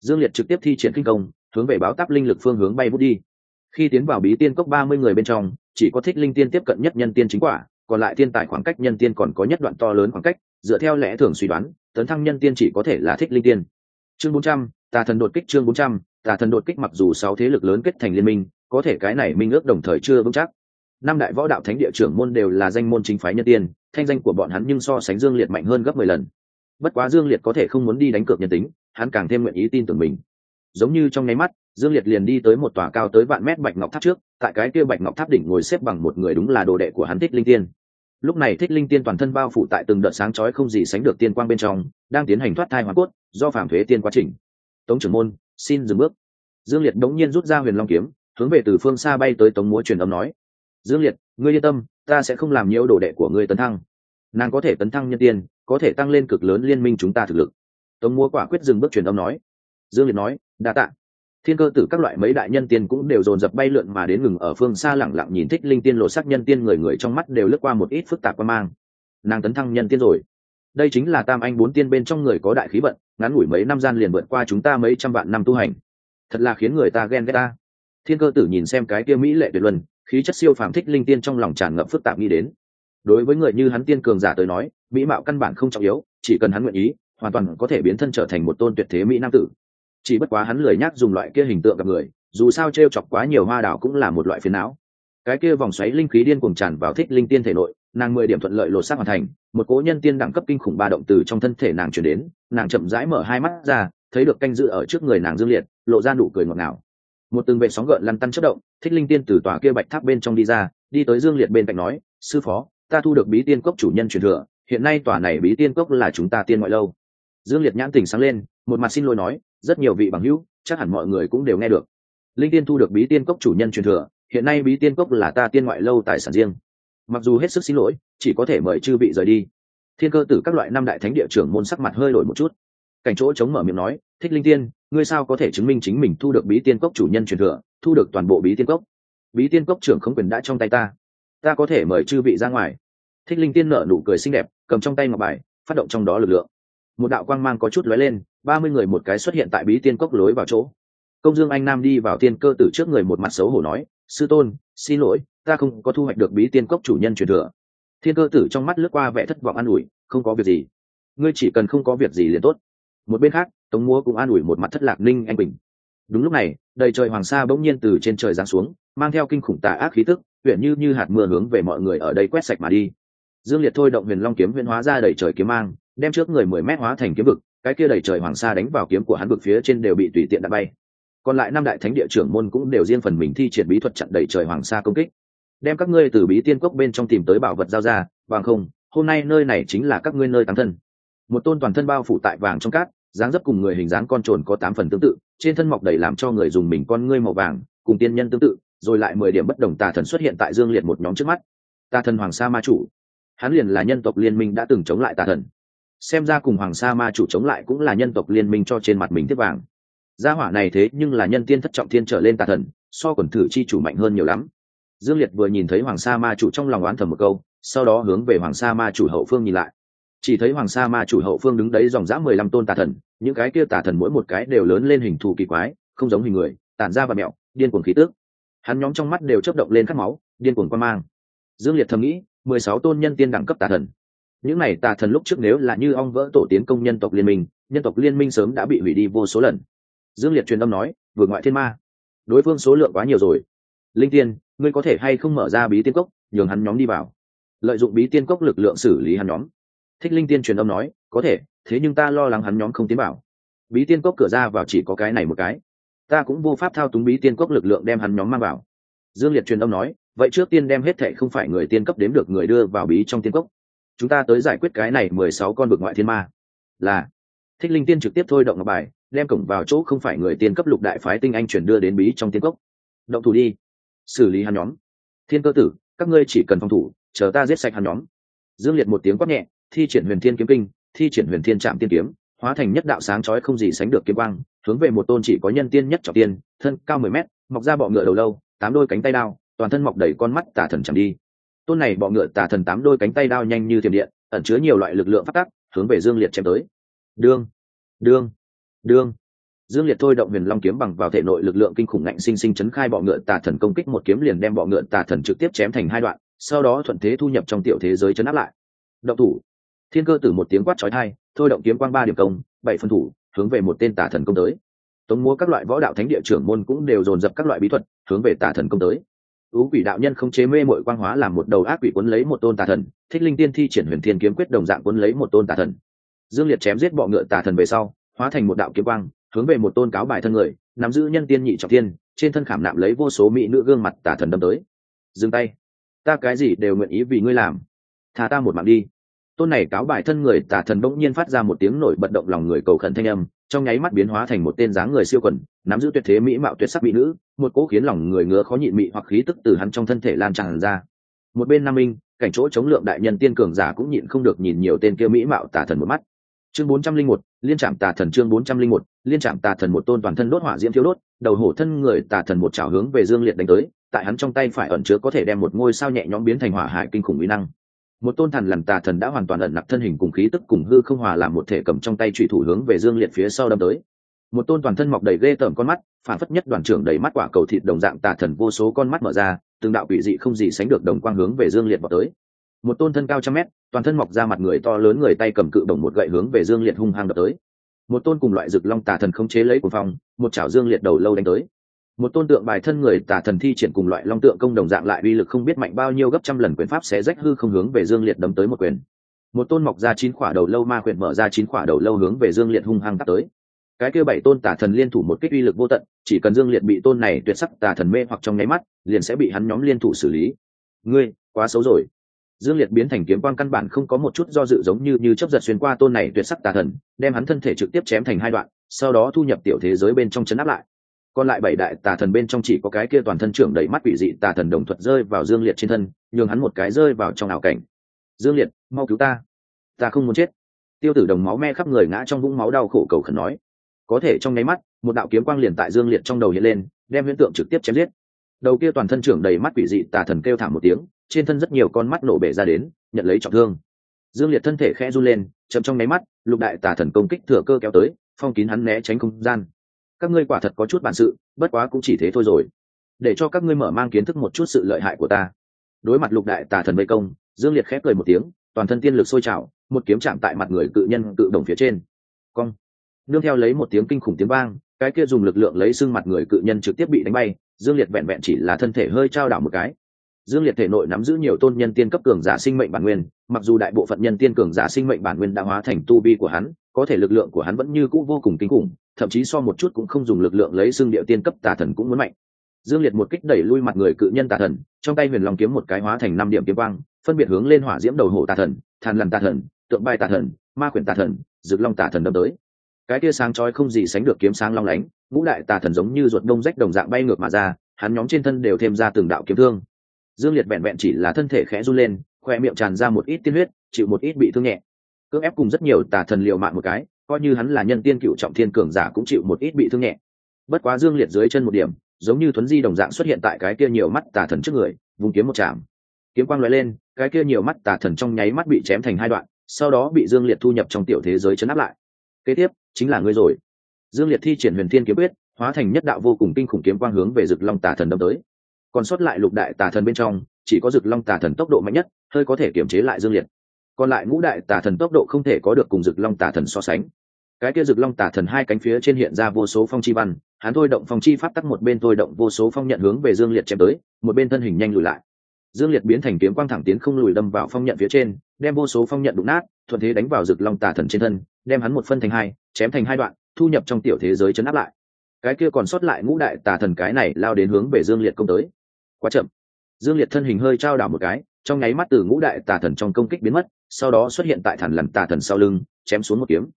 Dương liệt trực tiếp thi triển kinh công, hướng về báo táp linh lực phương hướng bay bút đi. Khi tiến vào bí tiên cốc ba mươi người bên trong, chỉ có thích linh tiên tiếp cận nhất nhân tiên chính quả, còn lại tiên tài khoảng cách nhân tiên còn có nhất đoạn to lớn khoảng cách, dựa theo lẽ thường suy đoán, tấn thăng nhân tiên chỉ có thể là thích linh tiên. Chương bốn trăm tà thần đột kích chương bốn trăm tà thần đột kích mặc dù sáu thế lực lớn kết thành liên minh, có thể cái này minh ước đồng thời chưa vững chắc. Năm đại võ đạo thánh địa trưởng môn đều là danh môn chính phái nhân tiên, thanh danh của bọn hắn nhưng so sánh dương liệt mạnh hơn gấp mười lần. Bất quá dương liệt có thể không muốn đi đánh cược nhân tính, hắn càng thêm nguyện ý tin tưởng mình. Giống như trong nháy mắt, dương liệt liền đi tới một tòa cao tới vạn mét bạch ngọc tháp trước, tại cái kia bạch ngọc tháp đỉnh ngồi xếp bằng một người đúng là đồ đệ của hắn thích linh tiên. Lúc này thích linh tiên toàn thân bao phủ tại từng đợt sáng chói không gì sánh được tiên quang bên trong, đang tiến hành thoát thai hoàn cốt, do phản thuế tiên quá trình. Tống trưởng môn xin dừng bước. Dương liệt đống nhiên rút ra huyền long kiếm, hướng về từ phương xa bay tới tống múa truyền âm nói. Dương liệt, ngươi yên tâm, ta sẽ không làm nhiễu đồ đệ của ngươi tấn thăng. Nàng có thể tấn thăng nhân tiên, có thể tăng lên cực lớn liên minh chúng ta thực lực. Tống múa quả quyết dừng bước truyền âm nói. Dương liệt nói, đa tạ. Thiên cơ tử các loại mấy đại nhân tiên cũng đều dồn dập bay lượn mà đến ngừng ở phương xa lẳng lặng nhìn thích linh tiên lộ sắc nhân tiên người người trong mắt đều lướt qua một ít phức tạp qua mang. Nàng tấn thăng nhân tiên rồi đây chính là tam anh bốn tiên bên trong người có đại khí vận, ngắn ngủi mấy năm gian liền vượt qua chúng ta mấy trăm vạn năm tu hành. Thật là khiến người ta ghen ghét ta. Thiên cơ tử nhìn xem cái kia mỹ lệ tuyệt luân, khí chất siêu phàm thích linh tiên trong lòng tràn ngập phức tạp nghĩ đến. Đối với người như hắn tiên cường giả tới nói, mỹ mạo căn bản không trọng yếu, chỉ cần hắn nguyện ý, hoàn toàn có thể biến thân trở thành một tôn tuyệt thế mỹ nam tử. Chỉ bất quá hắn lười nhác dùng loại kia hình tượng gặp người, dù sao t r e o chọc quá nhiều hoa đảo cũng là một loại phiền não. Cái kia vòng xoáy linh khí điên cuồng tràn vào thích linh tiên thể nội nàng mười điểm thuận lợi lột xác hoàn thành, một cố nhân tiên đẳng cấp kinh khủng ba động từ trong thân thể nàng chuyển đến, nàng chậm rãi mở hai mắt ra, thấy được canh dự ở trước người nàng dương liệt, lộ ra nụ cười ngọt ngào. Một từng vệ sóng gợn lăn tăn chất động, thích linh tiên từ tòa kia bạch tháp bên trong đi ra, đi tới dương liệt bên cạnh nói, sư phó, ta thu được bí tiên cốc chủ nhân truyền thừa, hiện nay tòa này bí tiên cốc là chúng ta tiên ngoại lâu. Dương liệt nhãn tình sáng lên, một mặt xin lỗi nói, rất nhiều vị bằng hữu, chắc hẳn mọi người cũng đều nghe được. Linh tiên thu được bí tiên cốc chủ nhân truyền thừa, hiện nay bí tiên cốc là ta tiên ngoại lâu tài sản riêng mặc dù hết sức xin lỗi, chỉ có thể mời chư vị rời đi. Thiên cơ tử các loại năm đại thánh địa trưởng môn sắc mặt hơi đổi một chút. Cảnh chỗ chống mở miệng nói, thích linh tiên, ngươi sao có thể chứng minh chính mình thu được bí tiên cốc chủ nhân truyền thừa, thu được toàn bộ bí tiên cốc? Bí tiên cốc trưởng không quyền đã trong tay ta. Ta có thể mời chư vị ra ngoài. Thích linh tiên nở nụ cười xinh đẹp, cầm trong tay ngọc bài, phát động trong đó lực lượng. Một đạo quang mang có chút lóe lên, ba mươi người một cái xuất hiện tại bí tiên cốc lối vào chỗ. Công dương anh nam đi vào tiên cơ tử trước người một mặt xấu hổ nói, sư tôn, xin lỗi ta không có thu hoạch được bí tiên cốc chủ nhân truyền thừa. Thiên cơ tử trong mắt lướt qua vẻ thất vọng an ủi, không có việc gì. Ngươi chỉ cần không có việc gì liền tốt. Một bên khác, tống múa cũng an ủi một mặt thất lạc ninh anh bình đúng lúc này, đầy trời hoàng sa bỗng nhiên từ trên trời giáng xuống, mang theo kinh khủng tà ác khí tức huyện như như hạt mưa hướng về mọi người ở đây quét sạch mà đi. Dương liệt thôi động huyền long kiếm huyền hóa ra đầy trời kiếm mang, đem trước người mười mét hóa thành kiếm vực, cái kia đầy trời hoàng sa đánh vào kiếm của hắn vực phía trên đều bị tùy tiện đã bay. Còn lại năm đại thánh địa trưởng môn cũng đều riêng phần mình thi triển bí thuật chặn đầy trời hoàng sa công kích đem các ngươi từ bí tiên cốc bên trong tìm tới bảo vật giao ra, bằng không, hôm nay nơi này chính là các ngươi nơi tán thân. Một tôn toàn thân bao phủ tại vàng trong cát, dáng dấp cùng người hình dáng con trồn có tám phần tương tự, trên thân mọc đầy làm cho người dùng mình con ngươi màu vàng, cùng tiên nhân tương tự, rồi lại mười điểm bất đồng tà thần xuất hiện tại dương liệt một nhóm trước mắt. Tà thần hoàng sa ma chủ. Hắn liền là nhân tộc liên minh đã từng chống lại tà thần. Xem ra cùng hoàng sa ma chủ chống lại cũng là nhân tộc liên minh cho trên mặt mình tiếp vàng. Gia hỏa này thế nhưng là nhân tiên thất trọng thiên trở lên tà thần, so quần thử chi chủ mạnh hơn nhiều lắm dương liệt vừa nhìn thấy hoàng sa ma chủ trong lòng oán thầm một câu, sau đó hướng về hoàng sa ma chủ hậu phương nhìn lại. Chỉ thấy hoàng sa ma chủ hậu phương đứng đấy dòng dã mười lăm tôn tà thần, những cái kia tà thần mỗi một cái đều lớn lên hình thù kỳ quái, không giống hình người, tản ra và mẹo, điên cuồng khí tước hắn nhóm trong mắt đều chấp động lên khát máu, điên cuồng quan mang. Dương liệt thầm nghĩ, mười sáu tôn nhân tiên đẳng cấp tà thần. Những này tà thần lúc trước nếu là như ong vỡ tổ tiến công nhân tộc liên minh, nhân tộc liên minh sớm đã bị hủy đi vô số lần. Dương liệt truyền âm nói, vượt ngoại thiên ma. Đối phương số lượng quá nhiều rồi. Linh tiên ngươi có thể hay không mở ra bí tiên cốc, nhường hắn nhóm đi vào. Lợi dụng bí tiên cốc lực lượng xử lý hắn nhóm. Thích linh tiên truyền âm nói, có thể, thế nhưng ta lo lắng hắn nhóm không tiến vào. Bí tiên cốc cửa ra vào chỉ có cái này một cái. Ta cũng vô pháp thao túng bí tiên cốc lực lượng đem hắn nhóm mang vào. Dương liệt truyền âm nói, vậy trước tiên đem hết thệ không phải người tiên cấp đếm được người đưa vào bí trong tiên cốc. Chúng ta tới giải quyết cái này mười sáu con bực ngoại thiên ma. Là. Thích linh tiên trực tiếp thôi động ngọc bài, đem cổng vào chỗ không phải người tiên cấp lục đại phái tinh anh chuyển đưa đến bí trong tiên cốc. Động thủ đi xử lý hắn nhóm. Thiên cơ tử, các ngươi chỉ cần phòng thủ, chờ ta giết sạch hắn nhóm. Dương liệt một tiếng quát nhẹ, thi triển huyền thiên kiếm kinh, thi triển huyền thiên trạm tiên kiếm, hóa thành nhất đạo sáng chói không gì sánh được kiếm quang, hướng về một tôn chỉ có nhân tiên nhất trọng tiên, thân cao mười mét, mọc ra bọ ngựa đầu lâu, tám đôi cánh tay đao, toàn thân mọc đầy con mắt tà thần chẳng đi. Tôn này bọ ngựa tà thần tám đôi cánh tay đao nhanh như thiểm điện, ẩn chứa nhiều loại lực lượng phát tắc, hướng về dương liệt chém tới. Đương đương đương dương liệt thôi động huyền long kiếm bằng vào thể nội lực lượng kinh khủng ngạnh sinh sinh chấn khai bọ ngựa tà thần công kích, một kiếm liền đem bọ ngựa tà thần trực tiếp chém thành hai đoạn, sau đó thuận thế thu nhập trong tiểu thế giới chấn áp lại. Động thủ. Thiên cơ tử một tiếng quát trói thai thôi động kiếm quang ba điểm công, bảy phân thủ, hướng về một tên tà thần công tới. Tống múa các loại võ đạo thánh địa trưởng môn cũng đều dồn dập các loại bí thuật, hướng về tà thần công tới. Ú quỷ đạo nhân không chế mê mội quang hóa làm một đầu ác quỷ quấn lấy một tôn tà thần, thích linh tiên thi triển huyền thiên kiếm quyết đồng dạng quấn lấy một tôn tà thần. Dương liệt chém giết bọ ngựa tà thần về sau, hóa thành một đạo kiếm quang hướng về một tôn cáo bài thân người, nắm giữ nhân tiên nhị trọng tiên trên thân khảm nạm lấy vô số mỹ nữ gương mặt tà thần đâm tới. Dừng tay. Ta cái gì đều nguyện ý vì ngươi làm. Thà ta một mạng đi. Tôn này cáo bài thân người tà thần bỗng nhiên phát ra một tiếng nổi bật động lòng người cầu khẩn thanh âm, trong nháy mắt biến hóa thành một tên dáng người siêu quần, nắm giữ tuyệt thế mỹ mạo tuyệt sắc mỹ nữ, một cỗ khiến lòng người ngứa khó nhịn mị hoặc khí tức từ hắn trong thân thể lan tràn ra. Một bên nam minh, cảnh chỗ chống lượng đại nhân tiên cường giả cũng nhịn không được nhìn nhiều tên kia mỹ mạo tà thần một mắt. Chương bốn trăm linh một, liên trạm tà thần chương bốn trăm linh một liên trạm tà thần một tôn toàn thân đốt hỏa diễm thiếu đốt, đầu hổ thân người tà thần một trào hướng về dương liệt đánh tới, tại hắn trong tay phải ẩn chứa có thể đem một ngôi sao nhẹ nhõm biến thành hỏa hải kinh khủng uy năng. Một tôn thần lằn tà thần đã hoàn toàn ẩn nặc thân hình cùng khí tức cùng hư không hòa làm một thể cầm trong tay trụy thủ hướng về dương liệt phía sau đâm tới. Một tôn toàn thân mọc đầy ghê tởm con mắt, phản phất nhất đoàn trưởng đầy mắt quả cầu thịt đồng dạng tà thần vô số con mắt mở ra, từng đạo quỷ dị không gì sánh được đồng quang hướng về dương liệt vào tới. Một tôn thân cao trăm mét, toàn thân mọc ra mặt người to lớn người tay cầm cự đồng một gậy hướng về dương liệt hung hăng đập tới một tôn cùng loại rực long tà thần không chế lấy của phòng một chảo dương liệt đầu lâu đánh tới. Một tôn tượng bài thân người tà thần thi triển cùng loại long tượng công đồng dạng lại uy lực không biết mạnh bao nhiêu gấp trăm lần quyền pháp sẽ rách hư không hướng về dương liệt đấm tới một quyền. Một tôn mọc ra chín quả đầu lâu ma quyền mở ra chín quả đầu lâu hướng về dương liệt hung hăng tắt tới. Cái kia bảy tôn tà thần liên thủ một kích uy lực vô tận, chỉ cần dương liệt bị tôn này tuyệt sắc tà thần mê hoặc trong nháy mắt, liền sẽ bị hắn nhóm liên thủ xử lý. Ngươi, quá xấu rồi dương liệt biến thành kiếm quan căn bản không có một chút do dự giống như như chấp giật xuyên qua tôn này tuyệt sắc tà thần, đem hắn thân thể trực tiếp chém thành hai đoạn, sau đó thu nhập tiểu thế giới bên trong chấn áp lại. Còn lại bảy đại tà thần bên trong chỉ có cái kia toàn thân trưởng đầy mắt quỷ dị tà thần đồng thuật rơi vào dương liệt trên thân, nhường hắn một cái rơi vào trong ảo cảnh. Dương liệt, mau cứu ta. Ta không muốn chết. Tiêu tử đồng máu me khắp người ngã trong vũng máu đau khổ cầu khẩn nói. Có thể trong nháy mắt, một đạo kiếm quang liền tại dương liệt trong đầu hiện lên, đem hiện tượng trực tiếp chém giết. Đầu kia toàn thân trưởng đầy mắt quỷ dị tà thần kêu thảm một tiếng trên thân rất nhiều con mắt nổ bể ra đến, nhận lấy trọng thương. Dương liệt thân thể khẽ run lên, chậm trong nháy mắt, lục đại tà thần công kích thừa cơ kéo tới, phong kín hắn né tránh không gian. Các ngươi quả thật có chút bản sự, bất quá cũng chỉ thế thôi rồi. Để cho các ngươi mở mang kiến thức một chút sự lợi hại của ta. Đối mặt lục đại tà thần vây công, dương liệt khép cười một tiếng, toàn thân tiên lực sôi trào, một kiếm chạm tại mặt người cự nhân cự đồng phía trên. Cong. Nương theo lấy một tiếng kinh khủng tiếng vang, cái kia dùng lực lượng lấy xương mặt người cự nhân trực tiếp bị đánh bay, dương liệt vẹn vẹn chỉ là thân thể hơi trao đảo một cái dương liệt thể nội nắm giữ nhiều tôn nhân tiên cấp cường giả sinh mệnh bản nguyên, mặc dù đại bộ phận nhân tiên cường giả sinh mệnh bản nguyên đã hóa thành tu vi của hắn, có thể lực lượng của hắn vẫn như cũ vô cùng kinh khủng, thậm chí so một chút cũng không dùng lực lượng lấy xương điệu tiên cấp tà thần cũng muốn mạnh. Dương liệt một kích đẩy lui mặt người cự nhân tà thần, trong tay huyền long kiếm một cái hóa thành năm điểm kiếm quang, phân biệt hướng lên hỏa diễm đầu hổ tà thần than lằn tà thần, tượng bay tà thần, ma quyển tà thần rực long tà thần đâm tới. Cái tia sáng chói không gì sánh được kiếm sáng long lánh, ngũ đại tà thần giống như ruột đông rách đồng dạng bay ngược mà ra, hắn nhóm trên thân đều thêm ra từng đạo kiếm thương dương liệt vẹn vẹn chỉ là thân thể khẽ run lên, khoe miệng tràn ra một ít tiên huyết, chịu một ít bị thương nhẹ. Cưỡng ép cùng rất nhiều tà thần liệu mạng một cái, coi như hắn là nhân tiên cựu trọng thiên cường giả cũng chịu một ít bị thương nhẹ. Bất quá dương liệt dưới chân một điểm, giống như thuấn di đồng dạng xuất hiện tại cái kia nhiều mắt tà thần trước người vùng kiếm một chạm. Kiếm quang lóe lên, cái kia nhiều mắt tà thần trong nháy mắt bị chém thành hai đoạn, sau đó bị dương liệt thu nhập trong tiểu thế giới chấn áp lại. Kế tiếp, chính là ngươi rồi. Dương liệt thi triển huyền thiên kiếm quyết, hóa thành nhất đạo vô cùng kinh khủng kiếm quang hướng về rực long tà thần đâm tới còn sót lại lục đại tà thần bên trong, chỉ có rực long tà thần tốc độ mạnh nhất, hơi có thể kiềm chế lại dương liệt. Còn lại ngũ đại tà thần tốc độ không thể có được cùng rực long tà thần so sánh. Cái kia rực long tà thần hai cánh phía trên hiện ra vô số phong chi văn, hắn thôi động phong chi pháp tắc một bên thôi động vô số phong nhận hướng về dương liệt chém tới, một bên thân hình nhanh lùi lại. Dương liệt biến thành kiếm quang thẳng tiến không lùi đâm vào phong nhận phía trên, đem vô số phong nhận đụng nát, thuận thế đánh vào rực long tà thần trên thân, đem hắn một phân thành hai, chém thành hai đoạn, thu nhập trong tiểu thế giới chấn áp lại. Cái kia còn sót lại ngũ đại tà thần cái này lao đến hướng về dương liệt công tới quá chậm. Dương liệt thân hình hơi trao đảo một cái, trong nháy mắt từ ngũ đại tà thần trong công kích biến mất, sau đó xuất hiện tại thần lằn tà thần sau lưng, chém xuống một kiếm.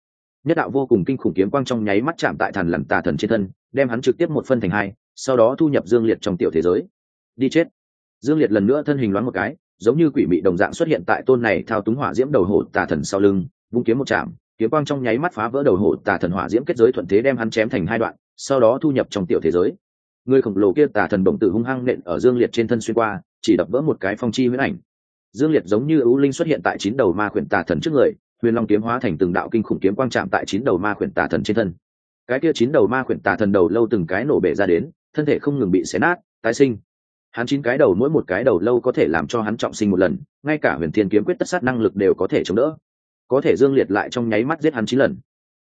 Nhất đạo vô cùng kinh khủng kiếm quang trong nháy mắt chạm tại thần lằn tà thần trên thân, đem hắn trực tiếp một phân thành hai, sau đó thu nhập dương liệt trong tiểu thế giới. Đi chết. Dương liệt lần nữa thân hình loáng một cái, giống như quỷ mị đồng dạng xuất hiện tại tôn này thao túng hỏa diễm đầu hổ tà thần sau lưng, vung kiếm một chạm, kiếm quang trong nháy mắt phá vỡ đầu hổ tà thần hỏa diễm kết giới thuận thế đem hắn chém thành hai đoạn, sau đó thu nhập trong tiểu thế giới người khổng lồ kia tà thần bổng tử hung hăng nện ở dương liệt trên thân xuyên qua, chỉ đập vỡ một cái phong chi huyễn ảnh. Dương liệt giống như ưu linh xuất hiện tại chín đầu ma khuyển tà thần trước người, huyền long kiếm hóa thành từng đạo kinh khủng kiếm quang chạm tại chín đầu ma khuyển tà thần trên thân. Cái kia chín đầu ma khuyển tà thần đầu lâu từng cái nổ bể ra đến, thân thể không ngừng bị xé nát, tái sinh. Hắn chín cái đầu mỗi một cái đầu lâu có thể làm cho hắn trọng sinh một lần, ngay cả huyền thiên kiếm quyết tất sát năng lực đều có thể chống đỡ. Có thể dương liệt lại trong nháy mắt giết hắn chín lần.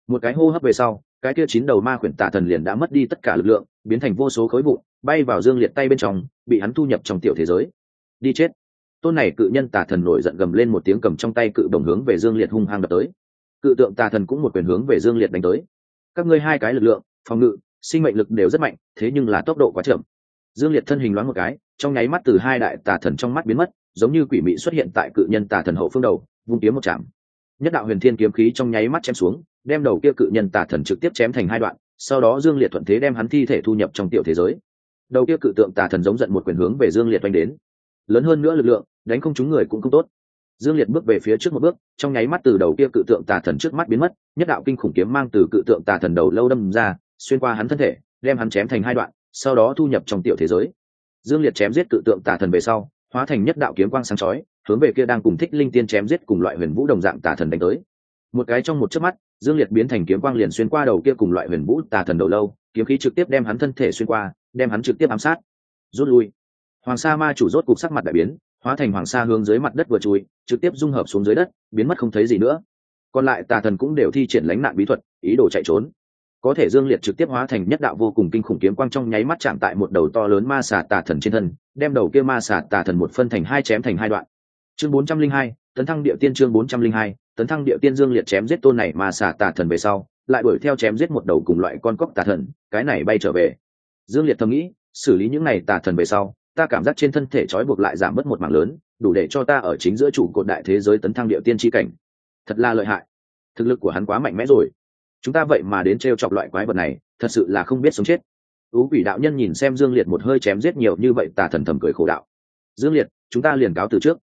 Một cái hô hấp về sau, cái kia chín đầu ma khuyển tà thần liền đã mất đi tất cả lực lượng biến thành vô số khối vụn, bay vào dương liệt tay bên trong, bị hắn thu nhập trong tiểu thế giới. Đi chết. Tôn này cự nhân tà thần nổi giận gầm lên một tiếng cầm trong tay cự đồng hướng về dương liệt hung hăng đập tới. Cự tượng tà thần cũng một quyền hướng về dương liệt đánh tới. Các ngươi hai cái lực lượng, phòng ngự, sinh mệnh lực đều rất mạnh, thế nhưng là tốc độ quá chậm. Dương liệt thân hình loáng một cái, trong nháy mắt từ hai đại tà thần trong mắt biến mất, giống như quỷ mị xuất hiện tại cự nhân tà thần hậu phương đầu, vung kiếm một chạm. Nhất đạo huyền thiên kiếm khí trong nháy mắt chém xuống, đem đầu kia cự nhân tà thần trực tiếp chém thành hai đoạn sau đó dương liệt thuận thế đem hắn thi thể thu nhập trong tiểu thế giới. Đầu kia cự tượng tà thần giống giận một quyền hướng về dương liệt oanh đến. Lớn hơn nữa lực lượng, đánh không trúng người cũng không tốt. Dương liệt bước về phía trước một bước, trong nháy mắt từ đầu kia cự tượng tà thần trước mắt biến mất, nhất đạo kinh khủng kiếm mang từ cự tượng tà thần đầu lâu đâm ra, xuyên qua hắn thân thể, đem hắn chém thành hai đoạn, sau đó thu nhập trong tiểu thế giới. Dương liệt chém giết cự tượng tà thần về sau, hóa thành nhất đạo kiếm quang sáng chói, hướng về kia đang cùng thích linh tiên chém giết cùng loại huyền vũ đồng dạng tà thần đánh tới. Một cái trong một chớp mắt dương liệt biến thành kiếm quang liền xuyên qua đầu kia cùng loại huyền vũ tà thần đầu lâu, kiếm khí trực tiếp đem hắn thân thể xuyên qua, đem hắn trực tiếp ám sát. Rút lui. Hoàng sa ma chủ rốt cục sắc mặt đại biến, hóa thành hoàng sa hướng dưới mặt đất vừa chui, trực tiếp dung hợp xuống dưới đất, biến mất không thấy gì nữa. Còn lại tà thần cũng đều thi triển lánh nạn bí thuật, ý đồ chạy trốn. Có thể dương liệt trực tiếp hóa thành nhất đạo vô cùng kinh khủng kiếm quang trong nháy mắt chạm tại một đầu to lớn ma xà tà thần trên thân, đem đầu kia ma xà tà thần một phân thành hai chém thành hai đoạn. Chương bốn trăm linh hai, tấn thăng địa tiên chương bốn trăm linh hai tấn thăng địa tiên dương liệt chém giết tôn này mà xà tà thần về sau, lại đuổi theo chém giết một đầu cùng loại con cóc tà thần, cái này bay trở về. Dương liệt thầm nghĩ, xử lý những này tà thần về sau, ta cảm giác trên thân thể trói buộc lại giảm mất một mảng lớn, đủ để cho ta ở chính giữa chủ cột đại thế giới tấn thăng địa tiên tri cảnh. Thật là lợi hại. Thực lực của hắn quá mạnh mẽ rồi. Chúng ta vậy mà đến t r e o chọc loại quái vật này, thật sự là không biết sống chết. Ú quỷ đạo nhân nhìn xem dương liệt một hơi chém giết nhiều như vậy tà thần thầm cười khổ đạo. Dương liệt, chúng ta liền cáo từ trước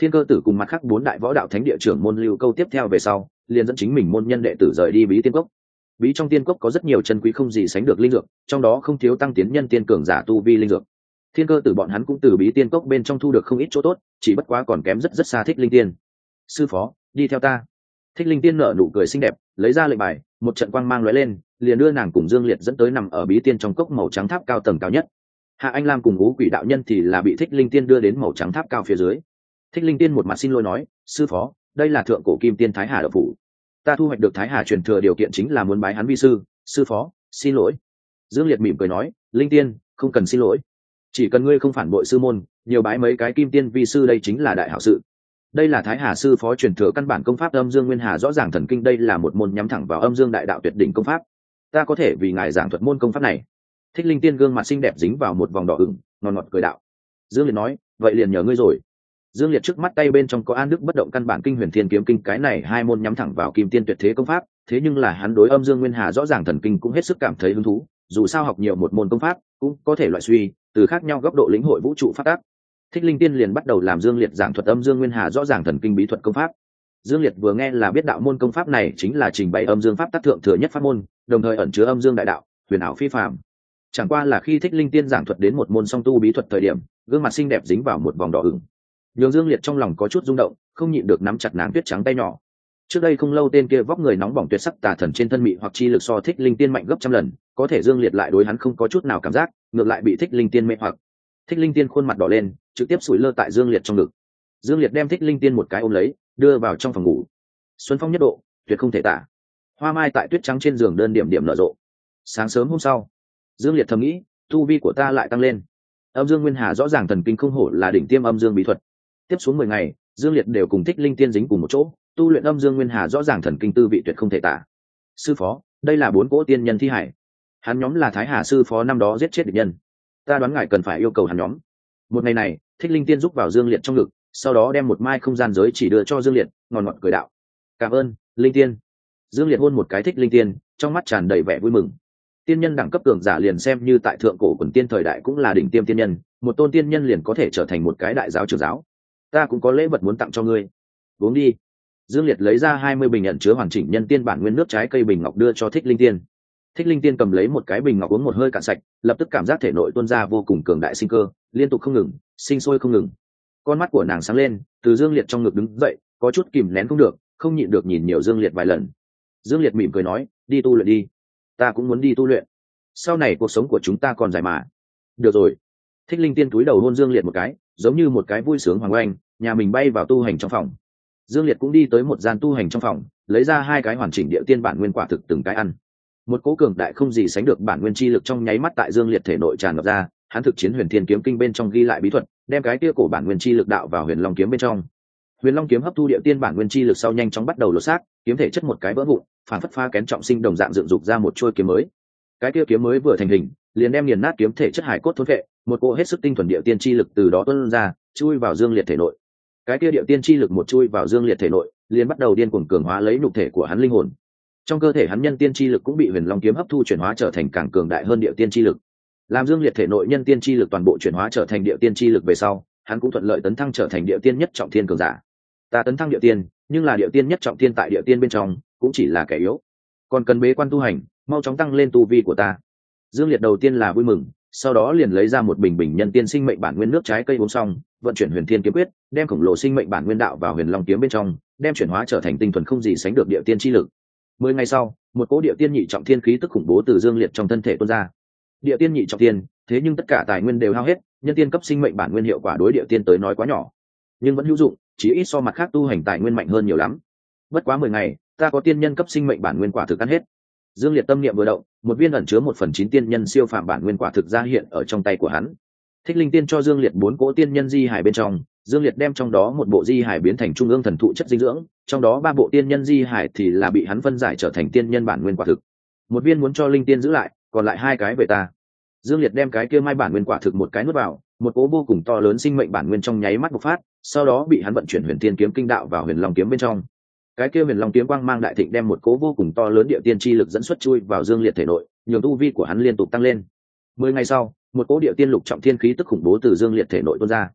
thiên cơ tử cùng mặt khác bốn đại võ đạo thánh địa trưởng môn lưu câu tiếp theo về sau, liền dẫn chính mình môn nhân đệ tử rời đi bí tiên cốc. Bí trong tiên cốc có rất nhiều chân quý không gì sánh được linh dược, trong đó không thiếu tăng tiến nhân tiên cường giả tu vi linh dược. Thiên cơ tử bọn hắn cũng từ bí tiên cốc bên trong thu được không ít chỗ tốt, chỉ bất quá còn kém rất rất xa thích linh tiên. Sư phó, đi theo ta. Thích linh tiên nở nụ cười xinh đẹp, lấy ra lệnh bài, một trận quang mang lóe lên, liền đưa nàng cùng dương liệt dẫn tới nằm ở bí tiên trong cốc màu trắng tháp cao tầng cao nhất. Hạ anh lam cùng ngũ quỷ đạo nhân thì là bị thích linh tiên đưa đến màu trắng tháp cao phía dưới thích linh tiên một mặt xin lỗi nói, sư phó, đây là thượng cổ kim tiên thái hà đậu phủ. Ta thu hoạch được thái hà truyền thừa điều kiện chính là muốn bái hắn vi sư. Sư phó, xin lỗi. Dương liệt mỉm cười nói, linh tiên, không cần xin lỗi. Chỉ cần ngươi không phản bội sư môn, nhiều bái mấy cái kim tiên vi sư đây chính là đại hảo sự. Đây là thái hà sư phó truyền thừa căn bản công pháp âm dương nguyên hà rõ ràng thần kinh, đây là một môn nhắm thẳng vào âm dương đại đạo tuyệt đỉnh công pháp. Ta có thể vì ngài giảng thuật môn công pháp này. Thích linh tiên gương mặt xinh đẹp dính vào một vòng đỏ ửng, ngọt ngọt cười đạo. Dương liệt nói, vậy liền nhờ ngươi rồi dương liệt trước mắt tay bên trong có an đức bất động căn bản kinh huyền thiên kiếm kinh, cái này hai môn nhắm thẳng vào kim tiên tuyệt thế công pháp, thế nhưng là hắn đối âm dương nguyên hà rõ ràng thần kinh cũng hết sức cảm thấy hứng thú, dù sao học nhiều một môn công pháp cũng có thể loại suy, từ khác nhau góc độ lĩnh hội vũ trụ phát tác. Thích linh tiên liền bắt đầu làm dương liệt giảng thuật âm dương nguyên hà rõ ràng thần kinh bí thuật công pháp. Dương liệt vừa nghe là biết đạo môn công pháp này chính là trình bày âm dương pháp tác thượng thừa nhất pháp môn, đồng thời ẩn chứa âm dương đại đạo, huyền ảo phi phạm chẳng qua là khi thích linh tiên giảng thuật đến một môn song tu bí thuật thời điểm, gương mặt xinh đẹp dính vào một vòng đỏ ửng nhường dương liệt trong lòng có chút rung động, không nhịn được nắm chặt nàng tuyết trắng tay nhỏ. Trước đây không lâu tên kia vóc người nóng bỏng tuyệt sắc tà thần trên thân mị hoặc chi lực so thích linh tiên mạnh gấp trăm lần, có thể dương liệt lại đối hắn không có chút nào cảm giác, ngược lại bị thích linh tiên mê hoặc. Thích linh tiên khuôn mặt đỏ lên, trực tiếp sủi lơ tại dương liệt trong ngực. Dương liệt đem thích linh tiên một cái ôm lấy, đưa vào trong phòng ngủ. Xuân phong nhất độ, tuyệt không thể tả. Hoa mai tại tuyết trắng trên giường đơn điểm điểm nở rộ. Sáng sớm hôm sau, dương liệt thầm nghĩ, tu vi của ta lại tăng lên. Âm dương nguyên hà rõ ràng thần kinh không hổ là đỉnh tiêm âm dương bí thuật tiếp xuống mười ngày, dương liệt đều cùng thích linh tiên dính cùng một chỗ, tu luyện âm dương nguyên hà rõ ràng thần kinh tư vị tuyệt không thể tả. Sư phó, đây là bốn cỗ tiên nhân thi hải. Hắn nhóm là thái hà sư phó năm đó giết chết địch nhân. Ta đoán ngài cần phải yêu cầu hắn nhóm. Một ngày này, thích linh tiên giúp vào dương liệt trong ngực, sau đó đem một mai không gian giới chỉ đưa cho dương liệt ngòn ngọt cười đạo. Cảm ơn, linh tiên. Dương liệt hôn một cái thích linh tiên, trong mắt tràn đầy vẻ vui mừng. Tiên nhân đẳng cấp cường giả liền xem như tại thượng cổ quần tiên thời đại cũng là đỉnh tiêm tiên nhân, một tôn tiên nhân liền có thể trở thành một cái đại giáo trường giáo ta cũng có lễ vật muốn tặng cho ngươi. Uống đi. Dương liệt lấy ra hai mươi bình nhận chứa hoàn chỉnh nhân tiên bản nguyên nước trái cây bình ngọc đưa cho thích linh tiên. Thích linh tiên cầm lấy một cái bình ngọc uống một hơi cạn sạch, lập tức cảm giác thể nội tuôn ra vô cùng cường đại sinh cơ, liên tục không ngừng, sinh sôi không ngừng. Con mắt của nàng sáng lên, từ dương liệt trong ngực đứng dậy, có chút kìm nén không được, không nhịn được nhìn nhiều dương liệt vài lần. Dương liệt mỉm cười nói, đi tu luyện đi. Ta cũng muốn đi tu luyện. Sau này cuộc sống của chúng ta còn dài mà. Được rồi. Thích linh tiên túi đầu hôn dương liệt một cái giống như một cái vui sướng hoàng oanh, nhà mình bay vào tu hành trong phòng. Dương liệt cũng đi tới một gian tu hành trong phòng, lấy ra hai cái hoàn chỉnh địa tiên bản nguyên quả thực từng cái ăn. Một cố cường đại không gì sánh được bản nguyên chi lực trong nháy mắt tại dương liệt thể nội tràn ngập ra, hắn thực chiến huyền thiên kiếm kinh bên trong ghi lại bí thuật, đem cái kia cổ bản nguyên chi lực đạo vào huyền long kiếm bên trong. Huyền long kiếm hấp thu địa tiên bản nguyên chi lực sau nhanh chóng bắt đầu lột xác, kiếm thể chất một cái vỡ vụn, phản phất pha kén trọng sinh đồng dạng dựng dục ra một trôi kiếm mới. Cái kia kiếm mới vừa thành hình liền đem nghiền nát kiếm thể chất hải cốt thốn vệ, một cỗ hết sức tinh thuần địa tiên chi lực từ đó tuân ra, chui vào dương liệt thể nội. Cái kia địa tiên chi lực một chui vào dương liệt thể nội, liền bắt đầu điên cuồng cường hóa lấy nhục thể của hắn linh hồn. Trong cơ thể hắn nhân tiên chi lực cũng bị huyền long kiếm hấp thu chuyển hóa trở thành càng cường đại hơn địa tiên chi lực. Làm dương liệt thể nội nhân tiên chi lực toàn bộ chuyển hóa trở thành địa tiên chi lực về sau, hắn cũng thuận lợi tấn thăng trở thành địa tiên nhất trọng thiên cường giả. Ta tấn thăng địa tiên, nhưng là địa tiên nhất trọng thiên tại địa tiên bên trong, cũng chỉ là kẻ yếu. Còn cần bế quan tu hành, mau chóng tăng lên tu vi của ta dương liệt đầu tiên là vui mừng, sau đó liền lấy ra một bình bình nhân tiên sinh mệnh bản nguyên nước trái cây uống xong, vận chuyển huyền thiên kiếm quyết, đem khổng lồ sinh mệnh bản nguyên đạo vào huyền long kiếm bên trong, đem chuyển hóa trở thành tinh thuần không gì sánh được địa tiên chi lực. Mười ngày sau, một cỗ địa tiên nhị trọng thiên khí tức khủng bố từ dương liệt trong thân thể tuôn ra. Địa tiên nhị trọng tiên thế nhưng tất cả tài nguyên đều hao hết, nhân tiên cấp sinh mệnh bản nguyên hiệu quả đối địa tiên tới nói quá nhỏ. Nhưng vẫn hữu dụng chỉ ít so mặt khác tu hành tài nguyên mạnh hơn nhiều lắm. Bất quá mười ngày, ta có tiên nhân cấp sinh mệnh bản nguyên quả thực ăn hết dương liệt tâm niệm vừa động, một viên ẩn chứa một phần chín tiên nhân siêu phạm bản nguyên quả thực ra hiện ở trong tay của hắn. Thích linh tiên cho dương liệt bốn cỗ tiên nhân di hải bên trong, dương liệt đem trong đó một bộ di hải biến thành trung ương thần thụ chất dinh dưỡng, trong đó ba bộ tiên nhân di hải thì là bị hắn phân giải trở thành tiên nhân bản nguyên quả thực. Một viên muốn cho linh tiên giữ lại, còn lại hai cái về ta. Dương liệt đem cái kia mai bản nguyên quả thực một cái nuốt vào, một cố vô cùng to lớn sinh mệnh bản nguyên trong nháy mắt bộc phát, sau đó bị hắn vận chuyển huyền tiên kiếm kinh đạo vào huyền long kiếm bên trong cái kia huyền long kiếm quang mang đại thịnh đem một cố vô cùng to lớn địa tiên chi lực dẫn xuất chui vào dương liệt thể nội, nhường tu vi của hắn liên tục tăng lên. Mười ngày sau, một cố địa tiên lục trọng thiên khí tức khủng bố từ dương liệt thể nội tuôn ra.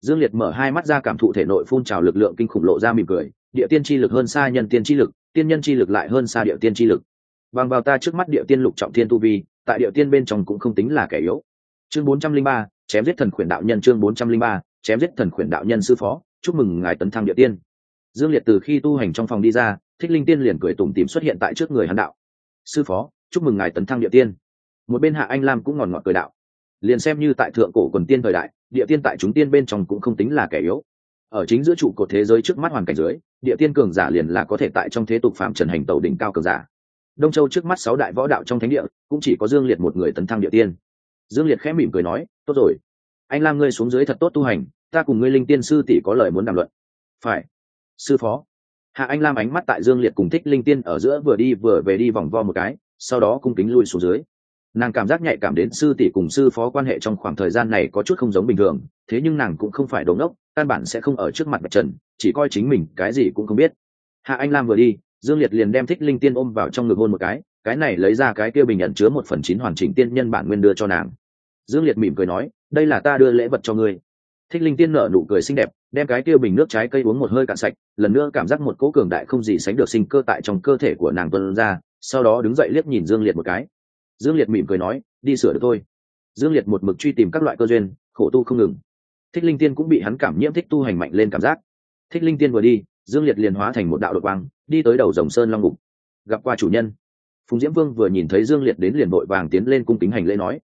Dương liệt mở hai mắt ra cảm thụ thể nội phun trào lực lượng kinh khủng lộ ra mỉm cười, địa tiên chi lực hơn xa nhân tiên chi lực, tiên nhân chi lực lại hơn xa địa tiên chi lực. Bằng vào ta trước mắt địa tiên lục trọng thiên tu vi, tại địa tiên bên trong cũng không tính là kẻ yếu. Chương bốn trăm linh ba, chém giết thần khuyển đạo nhân chương bốn trăm linh ba, chém giết thần khuyển đạo nhân sư phó, chúc mừng ngài tấn thăng địa tiên dương liệt từ khi tu hành trong phòng đi ra, thích linh tiên liền cười tủm tìm xuất hiện tại trước người hắn đạo. Sư phó, chúc mừng ngài tấn thăng địa tiên. Một bên hạ anh lam cũng ngòn ngọt cười đạo. Liền xem như tại thượng cổ quần tiên thời đại, địa tiên tại chúng tiên bên trong cũng không tính là kẻ yếu. Ở chính giữa trụ cột thế giới trước mắt hoàn cảnh dưới, địa tiên cường giả liền là có thể tại trong thế tục phạm trần hành tàu đỉnh cao cường giả. Đông châu trước mắt sáu đại võ đạo trong thánh địa, cũng chỉ có dương liệt một người tấn thăng địa tiên. Dương liệt khẽ mỉm cười nói, tốt rồi. Anh lam ngươi xuống dưới thật tốt tu hành, ta cùng ngươi linh tiên sư tỷ có lời muốn đàm luận. Phải sư phó. Hạ anh lam ánh mắt tại dương liệt cùng thích linh tiên ở giữa vừa đi vừa về đi vòng vo một cái, sau đó cung kính lui xuống dưới. Nàng cảm giác nhạy cảm đến sư tỷ cùng sư phó quan hệ trong khoảng thời gian này có chút không giống bình thường, thế nhưng nàng cũng không phải đồn ốc căn bản sẽ không ở trước mặt bạch trần, chỉ coi chính mình, cái gì cũng không biết. Hạ anh lam vừa đi, dương liệt liền đem thích linh tiên ôm vào trong ngực hôn một cái cái này lấy ra cái kia bình nhận chứa một phần chín hoàn chỉnh tiên nhân bản nguyên đưa cho nàng. Dương liệt mỉm cười nói, đây là ta đưa lễ vật cho ngươi thích linh tiên nở nụ cười xinh đẹp, đem cái tiêu bình nước trái cây uống một hơi cạn sạch, lần nữa cảm giác một cỗ cường đại không gì sánh được sinh cơ tại trong cơ thể của nàng tuân ra, sau đó đứng dậy liếc nhìn dương liệt một cái. Dương liệt mỉm cười nói, đi sửa được thôi. Dương liệt một mực truy tìm các loại cơ duyên, khổ tu không ngừng. Thích linh tiên cũng bị hắn cảm nhiễm, thích tu hành mạnh lên cảm giác. Thích linh tiên vừa đi, dương liệt liền hóa thành một đạo đột quang, đi tới đầu dòng sơn long ngục. Gặp qua chủ nhân, phùng diễm vương vừa nhìn thấy dương liệt đến liền vội vàng tiến lên cung kính hành lễ nói,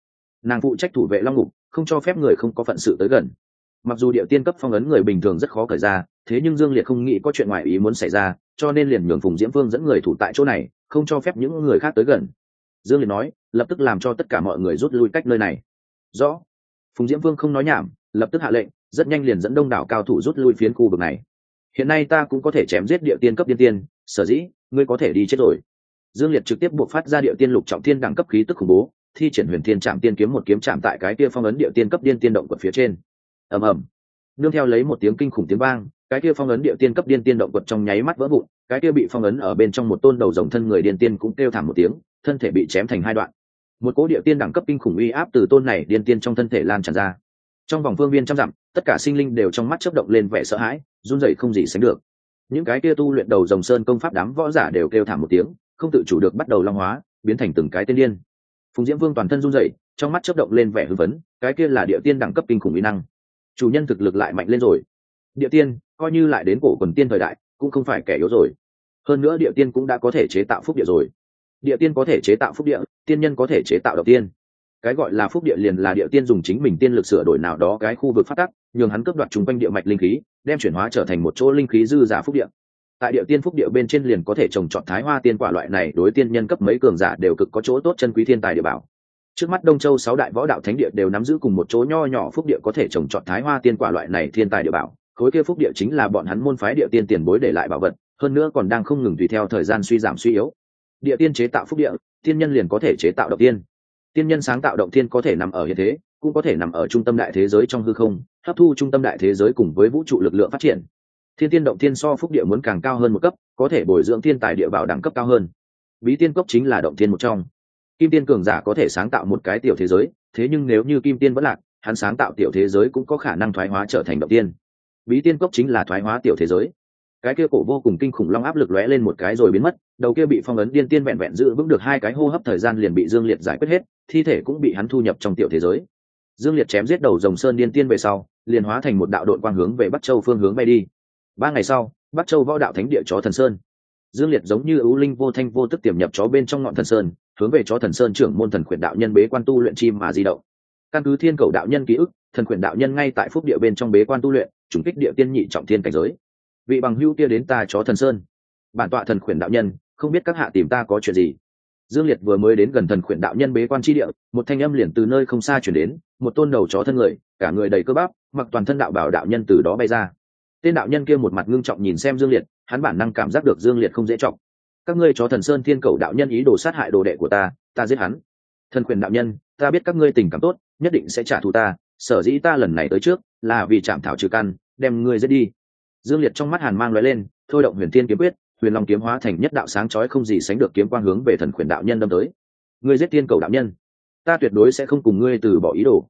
nàng phụ trách thủ vệ long ngục, không cho phép người không có phận sự tới gần mặc dù điệu tiên cấp phong ấn người bình thường rất khó cởi ra, thế nhưng dương liệt không nghĩ có chuyện ngoài ý muốn xảy ra, cho nên liền nhường phùng diễm vương dẫn người thủ tại chỗ này, không cho phép những người khác tới gần. Dương liệt nói, lập tức làm cho tất cả mọi người rút lui cách nơi này. Rõ. Phùng diễm vương không nói nhảm, lập tức hạ lệnh, rất nhanh liền dẫn đông đảo cao thủ rút lui phiến khu vực này. Hiện nay ta cũng có thể chém giết địa tiên cấp điên tiên, sở dĩ, ngươi có thể đi chết rồi. Dương liệt trực tiếp buộc phát ra địa tiên lục trọng thiên đẳng cấp khí tức khủng bố, thi triển huyền thiên trạm tiên kiếm một kiếm chạm tại cái kia phong ấn địa tiên cấp điên tiên động quật phía trên ầm ầm. Nương theo lấy một tiếng kinh khủng tiếng vang, cái kia phong ấn địa tiên cấp điên tiên động quật trong nháy mắt vỡ vụn, cái kia bị phong ấn ở bên trong một tôn đầu rồng thân người điên tiên cũng kêu thảm một tiếng, thân thể bị chém thành hai đoạn. Một cỗ địa tiên đẳng cấp kinh khủng uy áp từ tôn này điên tiên trong thân thể lan tràn ra. Trong vòng phương viên trăm dặm, tất cả sinh linh đều trong mắt chớp động lên vẻ sợ hãi, run rẩy không gì sánh được. Những cái kia tu luyện đầu rồng sơn công pháp đám võ giả đều kêu thảm một tiếng, không tự chủ được bắt đầu long hóa, biến thành từng cái tên điên. Phùng diễm vương toàn thân run rẩy, trong mắt chớp động lên vẻ hư vấn cái kia là địa tiên đẳng cấp kinh khủng uy năng chủ nhân thực lực lại mạnh lên rồi. Địa tiên, coi như lại đến cổ quần tiên thời đại, cũng không phải kẻ yếu rồi. Hơn nữa địa tiên cũng đã có thể chế tạo phúc địa rồi. Địa tiên có thể chế tạo phúc địa, tiên nhân có thể chế tạo đầu tiên. Cái gọi là phúc địa liền là địa tiên dùng chính mình tiên lực sửa đổi nào đó cái khu vực phát tắc, nhường hắn cướp đoạt chung quanh địa mạch linh khí, đem chuyển hóa trở thành một chỗ linh khí dư giả phúc địa. Tại địa tiên phúc địa bên trên liền có thể trồng trọt thái hoa tiên quả loại này, đối tiên nhân cấp mấy cường giả đều cực có chỗ tốt chân quý thiên tài địa bảo trước mắt đông châu sáu đại võ đạo thánh địa đều nắm giữ cùng một chỗ nho nhỏ phúc địa có thể trồng trọt thái hoa tiên quả loại này thiên tài địa bảo. Khối kia phúc địa chính là bọn hắn môn phái địa tiên tiền bối để lại bảo vật, hơn nữa còn đang không ngừng tùy theo thời gian suy giảm suy yếu. Địa tiên chế tạo phúc địa, tiên nhân liền có thể chế tạo động tiên. Tiên nhân sáng tạo động tiên có thể nằm ở hiện thế, cũng có thể nằm ở trung tâm đại thế giới trong hư không, hấp thu trung tâm đại thế giới cùng với vũ trụ lực lượng phát triển. Thiên tiên động tiên so phúc địa muốn càng cao hơn một cấp, có thể bồi dưỡng thiên tài địa bảo đẳng cấp cao hơn. Bí tiên cốc chính là động tiên một trong kim tiên cường giả có thể sáng tạo một cái tiểu thế giới, thế nhưng nếu như kim tiên vẫn lạc, hắn sáng tạo tiểu thế giới cũng có khả năng thoái hóa trở thành động tiên. Bí tiên cốc chính là thoái hóa tiểu thế giới. Cái kia cổ vô cùng kinh khủng long áp lực lóe lên một cái rồi biến mất, đầu kia bị phong ấn điên tiên vẹn vẹn giữ vững được hai cái hô hấp thời gian liền bị dương liệt giải quyết hết, thi thể cũng bị hắn thu nhập trong tiểu thế giới. Dương liệt chém giết đầu rồng sơn điên tiên về sau, liền hóa thành một đạo đội quang hướng về bắc châu phương hướng bay đi. Ba ngày sau, bắc châu võ đạo thánh địa chó thần sơn. Dương liệt giống như ưu linh vô thanh vô tức tiềm nhập chó bên trong ngọn thần sơn hướng về chó thần sơn trưởng môn thần khuyển đạo nhân bế quan tu luyện chim mà di động. Căn cứ thiên cầu đạo nhân ký ức, thần khuyển đạo nhân ngay tại phúc địa bên trong bế quan tu luyện chủng kích địa tiên nhị trọng thiên cảnh giới. Vị bằng hưu kia đến ta chó thần sơn. Bản tọa thần khuyển đạo nhân, không biết các hạ tìm ta có chuyện gì. Dương liệt vừa mới đến gần thần khuyển đạo nhân bế quan tri địa, một thanh âm liền từ nơi không xa chuyển đến, một tôn đầu chó thân người, cả người đầy cơ bắp, mặc toàn thân đạo bảo đạo nhân từ đó bay ra. Tên đạo nhân kia một mặt ngưng trọng nhìn xem dương liệt, hắn bản năng cảm giác được dương liệt không dễ trọng các ngươi chó thần sơn thiên cầu đạo nhân ý đồ sát hại đồ đệ của ta ta giết hắn. Thần quyền đạo nhân, ta biết các ngươi tình cảm tốt, nhất định sẽ trả thù ta, sở dĩ ta lần này tới trước, là vì chạm thảo trừ căn, đem ngươi giết đi. Dương liệt trong mắt hàn mang loại lên, thôi động huyền thiên kiếm quyết, huyền long kiếm hóa thành nhất đạo sáng chói không gì sánh được kiếm quang hướng về thần quyền đạo nhân đâm tới. Ngươi giết thiên cầu đạo nhân, ta tuyệt đối sẽ không cùng ngươi từ bỏ ý đồ.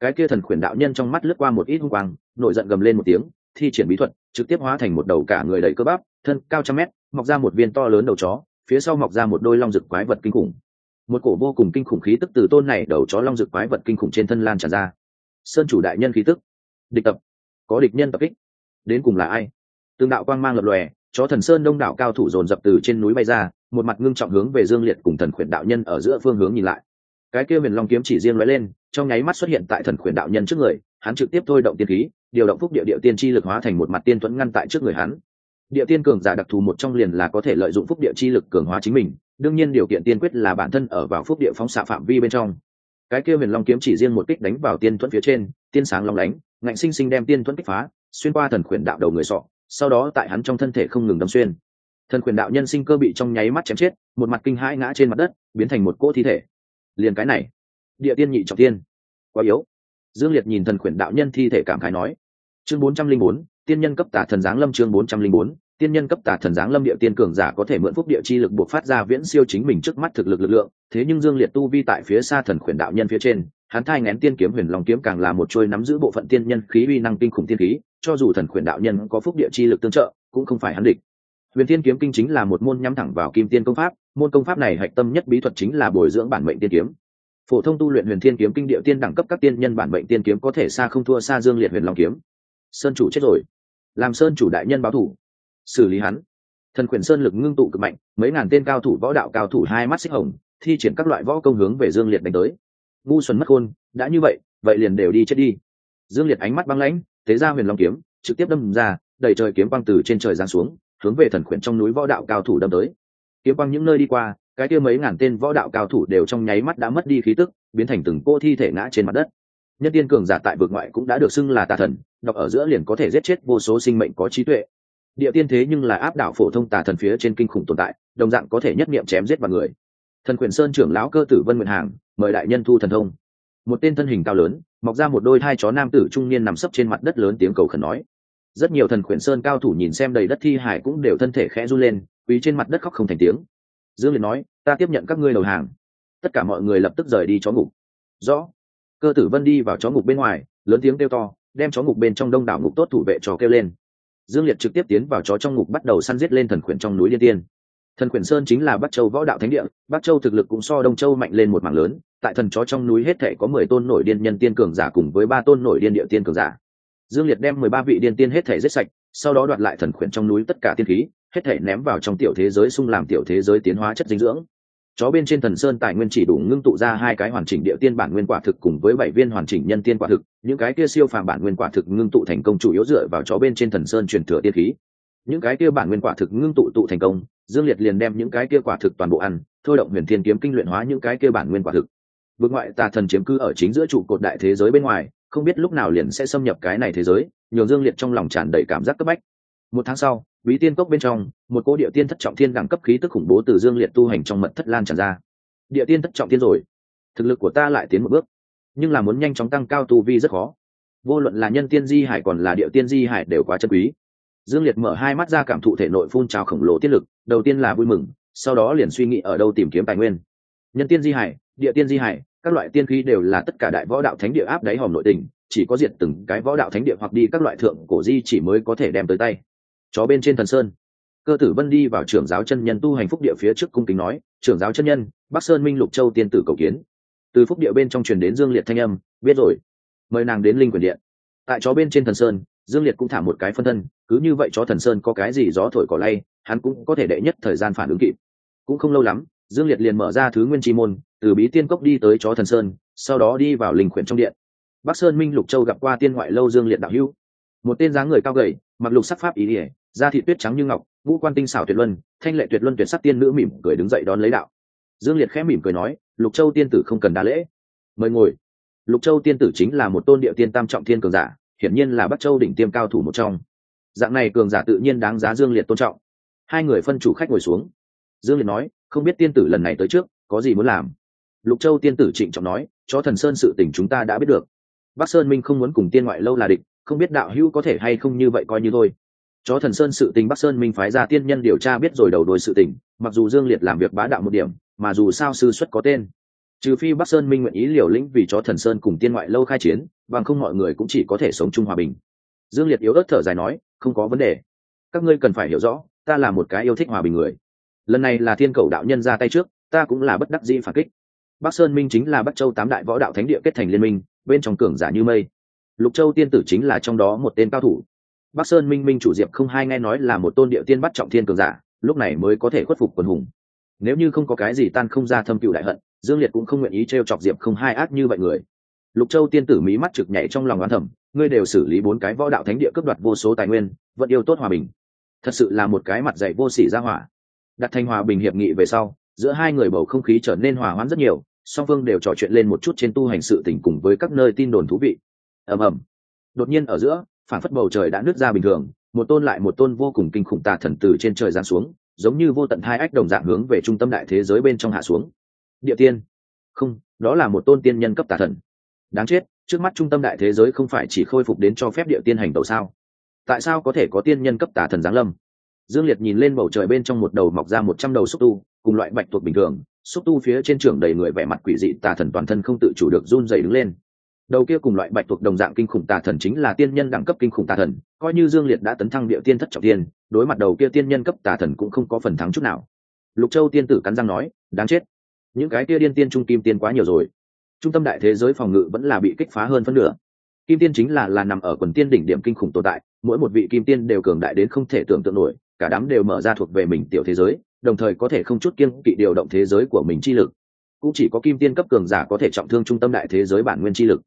Cái kia thần quyền đạo nhân trong mắt lướt qua một ít hung quang, nổi giận gầm lên một tiếng, thi triển bí thuật, trực tiếp hóa thành một đầu cả người đầy cơ bắp, thân cao trăm mét mọc ra một viên to lớn đầu chó, phía sau mọc ra một đôi long rực quái vật kinh khủng. Một cổ vô cùng kinh khủng khí tức từ tôn này đầu chó long rực quái vật kinh khủng trên thân lan tràn ra. Sơn chủ đại nhân khí tức. Địch tập. Có địch nhân tập kích. Đến cùng là ai? Tương đạo quang mang lập lòe, chó thần sơn đông đảo cao thủ dồn dập từ trên núi bay ra, một mặt ngưng trọng hướng về dương liệt cùng thần khuyển đạo nhân ở giữa phương hướng nhìn lại. Cái kia huyền long kiếm chỉ riêng lóe lên, trong nháy mắt xuất hiện tại thần khuyển đạo nhân trước người, hắn trực tiếp thôi động tiên khí, điều động phúc địa địa tiên chi lực hóa thành một mặt tiên thuẫn ngăn tại trước người hắn địa tiên cường giả đặc thù một trong liền là có thể lợi dụng phúc địa chi lực cường hóa chính mình, đương nhiên điều kiện tiên quyết là bản thân ở vào phúc địa phóng xạ phạm vi bên trong. Cái kia huyền long kiếm chỉ riêng một kích đánh vào tiên thuẫn phía trên, tiên sáng long lánh, ngạnh sinh sinh đem tiên thuẫn kích phá, xuyên qua thần khuyển đạo đầu người sọ, sau đó tại hắn trong thân thể không ngừng đâm xuyên. Thần khuyển đạo nhân sinh cơ bị trong nháy mắt chém chết, một mặt kinh hãi ngã trên mặt đất, biến thành một cỗ thi thể. Liền cái này, địa tiên nhị trọng tiên. Quá yếu. Dương liệt nhìn thần khuyển đạo nhân thi thể cảm khái nói. Chương bốn trăm linh bốn tiên nhân cấp tả thần giáng lâm chương bốn trăm linh bốn, tiên nhân cấp tả thần giáng lâm địa tiên cường giả có thể mượn phúc địa chi lực buộc phát ra viễn siêu chính mình trước mắt thực lực lực lượng, thế nhưng dương liệt tu vi tại phía xa thần khuyển đạo nhân phía trên, hắn thai ngén tiên kiếm huyền long kiếm càng là một trôi nắm giữ bộ phận tiên nhân khí uy năng kinh khủng tiên khí, cho dù thần khuyển đạo nhân có phúc địa chi lực tương trợ, cũng không phải hắn địch. Huyền thiên kiếm kinh chính là một môn nhắm thẳng vào kim tiên công pháp, môn công pháp này hạch tâm nhất bí thuật chính là bồi dưỡng bản mệnh tiên kiếm. Phổ thông tu luyện huyền thiên kiếm kinh địa tiên đẳng cấp các tiên nhân bản mệnh tiên kiếm có thể xa không thua xa dương liệt huyền long kiếm. Sơn chủ chết rồi làm sơn chủ đại nhân báo thủ. Xử lý hắn. Thần quyền sơn lực ngưng tụ cực mạnh, mấy ngàn tên cao thủ võ đạo cao thủ hai mắt xích hồng, thi triển các loại võ công hướng về dương liệt đánh tới. Ngu xuân mất khôn, đã như vậy vậy liền đều đi chết đi. Dương liệt ánh mắt băng lãnh, thế ra huyền long kiếm, trực tiếp đâm ra đẩy trời kiếm băng từ trên trời giáng xuống, hướng về thần quyền trong núi võ đạo cao thủ đâm tới. Kiếm băng những nơi đi qua, cái kia mấy ngàn tên võ đạo cao thủ đều trong nháy mắt đã mất đi khí tức, biến thành từng cô thi thể ngã trên mặt đất nhân tiên cường giả tại vực ngoại cũng đã được xưng là tà thần, đọc ở giữa liền có thể giết chết vô số sinh mệnh có trí tuệ. Địa tiên thế nhưng là áp đảo phổ thông tà thần phía trên kinh khủng tồn tại, đồng dạng có thể nhất niệm chém giết vào người. Thần quyền sơn trưởng lão cơ tử vân nguyện hàng, mời đại nhân thu thần thông. Một tên thân hình cao lớn, mọc ra một đôi hai chó nam tử trung niên nằm sấp trên mặt đất lớn tiếng cầu khẩn nói. Rất nhiều thần Quyền sơn cao thủ nhìn xem đầy đất thi hải cũng đều thân thể khẽ run lên quý trên mặt đất khóc không thành tiếng. Dương liền nói, ta tiếp nhận các ngươi đầu hàng. Tất cả mọi người lập tức rời đi chó ngục. Rõ cơ tử vân đi vào chó ngục bên ngoài, lớn tiếng kêu to, đem chó ngục bên trong đông đảo ngục tốt thủ vệ chó kêu lên. Dương liệt trực tiếp tiến vào chó trong ngục bắt đầu săn giết lên thần khuyển trong núi liên tiên. Thần khuyển sơn chính là bắc châu võ đạo thánh địa, bắc châu thực lực cũng so đông châu mạnh lên một mảng lớn, tại thần chó trong núi hết thể có mười tôn nổi điên nhân tiên cường giả cùng với ba tôn nổi điên địa tiên cường giả. Dương liệt đem mười ba vị điên tiên hết thể giết sạch, sau đó đoạt lại thần khuyển trong núi tất cả tiên khí, hết thể ném vào trong tiểu thế giới xung làm tiểu thế giới tiến hóa chất dinh dưỡng chó bên trên thần sơn tài nguyên chỉ đủ ngưng tụ ra hai cái hoàn chỉnh địa tiên bản nguyên quả thực cùng với bảy viên hoàn chỉnh nhân tiên quả thực, những cái kia siêu phàm bản nguyên quả thực ngưng tụ thành công chủ yếu dựa vào chó bên trên thần sơn truyền thừa tiên khí. Những cái kia bản nguyên quả thực ngưng tụ tụ thành công, dương liệt liền đem những cái kia quả thực toàn bộ ăn, thôi động huyền thiên kiếm kinh luyện hóa những cái kia bản nguyên quả thực. Vương ngoại tà thần chiếm cư ở chính giữa trụ cột đại thế giới bên ngoài, không biết lúc nào liền sẽ xâm nhập cái này thế giới, nhường dương liệt trong lòng tràn đầy cảm giác cấp bách. Một tháng sau bí tiên cốc bên trong, một cô địa tiên thất trọng thiên đẳng cấp khí tức khủng bố từ dương liệt tu hành trong mật thất lan tràn ra. Địa tiên thất trọng thiên rồi. Thực lực của ta lại tiến một bước. Nhưng là muốn nhanh chóng tăng cao tu vi rất khó. Vô luận là nhân tiên di hải còn là địa tiên di hải đều quá chân quý. Dương liệt mở hai mắt ra cảm thụ thể nội phun trào khổng lồ tiết lực, đầu tiên là vui mừng, sau đó liền suy nghĩ ở đâu tìm kiếm tài nguyên. Nhân tiên di hải, địa tiên di hải, các loại tiên khí đều là tất cả đại võ đạo thánh địa áp đáy hòm nội tình, chỉ có diệt từng cái võ đạo thánh địa hoặc đi các loại thượng cổ di chỉ mới có thể đem tới tay chó bên trên thần sơn. Cơ tử vân đi vào trưởng giáo chân nhân tu hành phúc địa phía trước cung kính nói, trưởng giáo chân nhân, bắc sơn minh lục châu tiên tử cầu kiến. Từ phúc địa bên trong truyền đến dương liệt thanh âm, biết rồi, mời nàng đến linh quyền điện. Tại chó bên trên thần sơn, dương liệt cũng thả một cái phân thân, cứ như vậy chó thần sơn có cái gì gió thổi cỏ lay, hắn cũng có thể đệ nhất thời gian phản ứng kịp. Cũng không lâu lắm, dương liệt liền mở ra thứ nguyên chi môn, từ bí tiên cốc đi tới chó thần sơn, sau đó đi vào linh quyền trong điện. Bắc sơn minh lục châu gặp qua tiên ngoại lâu dương liệt đạo hữu. Một tên dáng người cao gầy mặc lục sắc pháp ý ỉa, da thị tuyết trắng như ngọc, ngũ quan tinh xảo tuyệt luân, thanh lệ tuyệt luân tuyệt sắc tiên nữ mỉm cười đứng dậy đón lấy đạo. Dương liệt khẽ mỉm cười nói, lục châu tiên tử không cần đa lễ. Mời ngồi. Lục châu tiên tử chính là một tôn địa tiên tam trọng thiên cường giả, hiển nhiên là bắc châu đỉnh tiêm cao thủ một trong. Dạng này cường giả tự nhiên đáng giá dương liệt tôn trọng. Hai người phân chủ khách ngồi xuống. Dương liệt nói, không biết tiên tử lần này tới trước, có gì muốn làm? Lục châu tiên tử trịnh trọng nói cho thần sơn sự tình chúng ta đã biết được. Bắc sơn minh không muốn cùng tiên ngoại lâu là địch không biết đạo hữu có thể hay không như vậy coi như thôi. Chó thần sơn sự tình bắc sơn minh phái ra tiên nhân điều tra biết rồi đầu đôi sự tình, mặc dù dương liệt làm việc bá đạo một điểm, mà dù sao sư xuất có tên. Trừ phi bắc sơn minh nguyện ý liều lĩnh vì chó thần sơn cùng tiên ngoại lâu khai chiến, bằng không mọi người cũng chỉ có thể sống chung hòa bình. Dương liệt yếu ớt thở dài nói, không có vấn đề. Các ngươi cần phải hiểu rõ, ta là một cái yêu thích hòa bình người. Lần này là thiên cầu đạo nhân ra tay trước, ta cũng là bất đắc dĩ phản kích. Bắc sơn minh chính là bắc châu tám đại võ đạo thánh địa kết thành liên minh, bên trong cường giả như mây lục châu tiên tử chính là trong đó một tên cao thủ. Bắc sơn minh minh chủ diệp không hai nghe nói là một tôn địa tiên bắt trọng thiên cường giả, lúc này mới có thể khuất phục quần hùng. Nếu như không có cái gì tan không ra thâm cựu đại hận, dương liệt cũng không nguyện ý t r e o chọc diệp không hai ác như vậy người. Lục châu tiên tử mí mắt trực nhảy trong lòng oán thẩm ngươi đều xử lý bốn cái võ đạo thánh địa cướp đoạt vô số tài nguyên, vẫn yêu tốt hòa bình. Thật sự là một cái mặt dạy vô sỉ ra hỏa. Đặt thành hòa bình hiệp nghị về sau, giữa hai người bầu không khí trở nên hòa hoãn rất nhiều, song phương đều trò chuyện lên một chút trên tu hành sự tình cùng với các nơi tin đồn thú vị ầm ầm. Đột nhiên ở giữa phản phất bầu trời đã nứt ra bình thường, một tôn lại một tôn vô cùng kinh khủng tà thần từ trên trời giáng xuống, giống như vô tận hai ách đồng dạng hướng về trung tâm đại thế giới bên trong hạ xuống. Địa tiên. Không, đó là một tôn tiên nhân cấp tà thần. Đáng chết, trước mắt trung tâm đại thế giới không phải chỉ khôi phục đến cho phép địa tiên hành tàu sao? Tại sao có thể có tiên nhân cấp tà thần giáng lâm? Dương liệt nhìn lên bầu trời bên trong một đầu mọc ra một trăm đầu xúc tu, cùng loại bạch tuộc bình thường, xúc tu phía trên trường đầy người vẻ mặt quỷ dị, tà thần toàn thân không tự chủ được run dày đứng lên đầu kia cùng loại bạch thuộc đồng dạng kinh khủng tà thần chính là tiên nhân đẳng cấp kinh khủng tà thần, coi như dương liệt đã tấn thăng địa tiên thất trọng tiên, đối mặt đầu kia tiên nhân cấp tà thần cũng không có phần thắng chút nào. Lục châu tiên tử cắn răng nói, đáng chết. Những cái kia điên tiên trung kim tiên quá nhiều rồi. Trung tâm đại thế giới phòng ngự vẫn là bị kích phá hơn phân nửa. Kim tiên chính là là nằm ở quần tiên đỉnh điểm kinh khủng tồn tại, mỗi một vị kim tiên đều cường đại đến không thể tưởng tượng nổi, cả đám đều mở ra thuộc về mình tiểu thế giới, đồng thời có thể không chút kiên kỵ điều động thế giới của mình chi lực. Cũng chỉ có kim tiên cấp cường giả có thể trọng thương trung tâm đại thế giới bản nguyên chi lực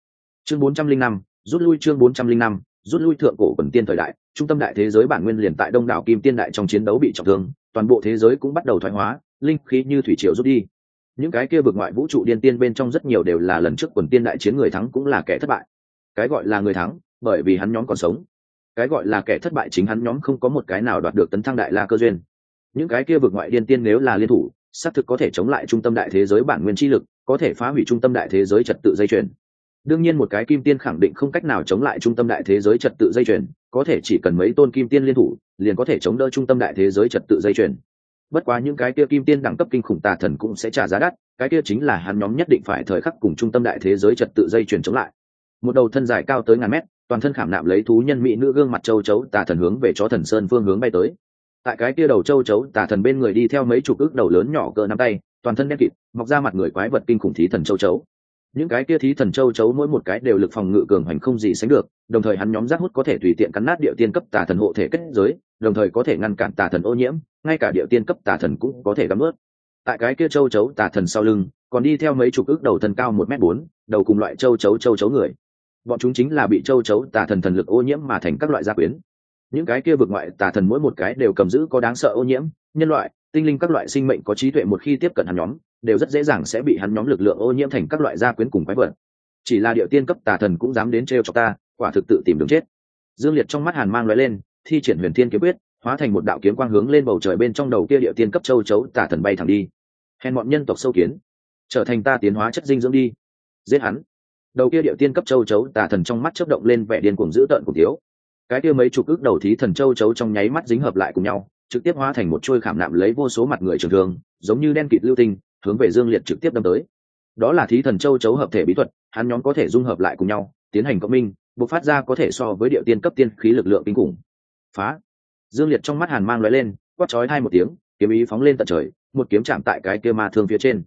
chương bốn trăm linh năm, rút lui chương bốn trăm linh năm, rút lui thượng cổ quần tiên thời đại, trung tâm đại thế giới bản nguyên liền tại đông đảo kim tiên đại trong chiến đấu bị trọng thương, toàn bộ thế giới cũng bắt đầu thoái hóa, linh khí như thủy triều rút đi. Những cái kia vực ngoại vũ trụ điên tiên bên trong rất nhiều đều là lần trước quần tiên đại chiến người thắng cũng là kẻ thất bại. Cái gọi là người thắng, bởi vì hắn nhóm còn sống. Cái gọi là kẻ thất bại chính hắn nhóm không có một cái nào đoạt được tấn thăng đại la cơ duyên. Những cái kia vực ngoại điên tiên nếu là liên thủ, xác thực có thể chống lại trung tâm đại thế giới bản nguyên chi lực, có thể phá hủy trung tâm đại thế giới trật tự dây chuyền đương nhiên một cái kim tiên khẳng định không cách nào chống lại trung tâm đại thế giới trật tự dây chuyền, có thể chỉ cần mấy tôn kim tiên liên thủ, liền có thể chống đỡ trung tâm đại thế giới trật tự dây chuyền. Bất quá những cái kia kim tiên đẳng cấp kinh khủng tà thần cũng sẽ trả giá đắt, cái kia chính là hắn nhóm nhất định phải thời khắc cùng trung tâm đại thế giới trật tự dây chuyền chống lại. Một đầu thân dài cao tới ngàn mét, toàn thân khảm nạm lấy thú nhân mỹ nữ gương mặt châu chấu tà thần hướng về chó thần sơn phương hướng bay tới. Tại cái kia đầu châu chấu, tà thần bên người đi theo mấy chục ước đầu lớn nhỏ cỡ nắm tay, toàn thân đen kịt, mọc ra mặt người quái vật kinh khủng thí thần châu chấu những cái kia thí thần châu chấu mỗi một cái đều lực phòng ngự cường hành không gì sánh được, đồng thời hắn nhóm giác hút có thể tùy tiện cắn nát địa tiên cấp tà thần hộ thể kết giới, đồng thời có thể ngăn cản tà thần ô nhiễm, ngay cả địa tiên cấp tà thần cũng có thể gắm ướt. Tại cái kia châu chấu tà thần sau lưng, còn đi theo mấy chục ước đầu thần cao một m bốn, đầu cùng loại châu chấu châu chấu người. Bọn chúng chính là bị châu chấu tà thần thần lực ô nhiễm mà thành các loại gia quyến. Những cái kia vực ngoại tà thần mỗi một cái đều cầm giữ có đáng sợ ô nhiễm, nhân loại tinh linh các loại sinh mệnh có trí tuệ một khi tiếp cận hắn nhóm, đều rất dễ dàng sẽ bị hắn nhóm lực lượng ô nhiễm thành các loại gia quyến cùng quái vật. Chỉ là địa tiên cấp tà thần cũng dám đến trêu cho ta, quả thực tự tìm đường chết. Dương liệt trong mắt hàn mang loại lên, thi triển huyền thiên kiếm quyết, hóa thành một đạo kiếm quang hướng lên bầu trời bên trong đầu kia địa tiên cấp châu chấu tà thần bay thẳng đi. Hèn bọn nhân tộc sâu kiến, trở thành ta tiến hóa chất dinh dưỡng đi. Giết hắn. Đầu kia địa tiên cấp châu chấu tà thần trong mắt chớp động lên vẻ điên cuồng dữ tợn cùng thiếu. Cái kia mấy chục ước đầu thí thần châu chấu trong nháy mắt dính hợp lại cùng nhau trực tiếp hóa thành một chuôi khảm nạm lấy vô số mặt người trường thường giống như đen kịt lưu tinh, hướng về dương liệt trực tiếp đâm tới. Đó là thí thần châu chấu hợp thể bí thuật, hắn nhóm có thể dung hợp lại cùng nhau, tiến hành cộng minh, bộc phát ra có thể so với địa tiên cấp tiên khí lực lượng kinh khủng. Phá! Dương liệt trong mắt hàn mang lóe lên, quát chói hai một tiếng, kiếm ý phóng lên tận trời, một kiếm chạm tại cái kia ma thương phía trên.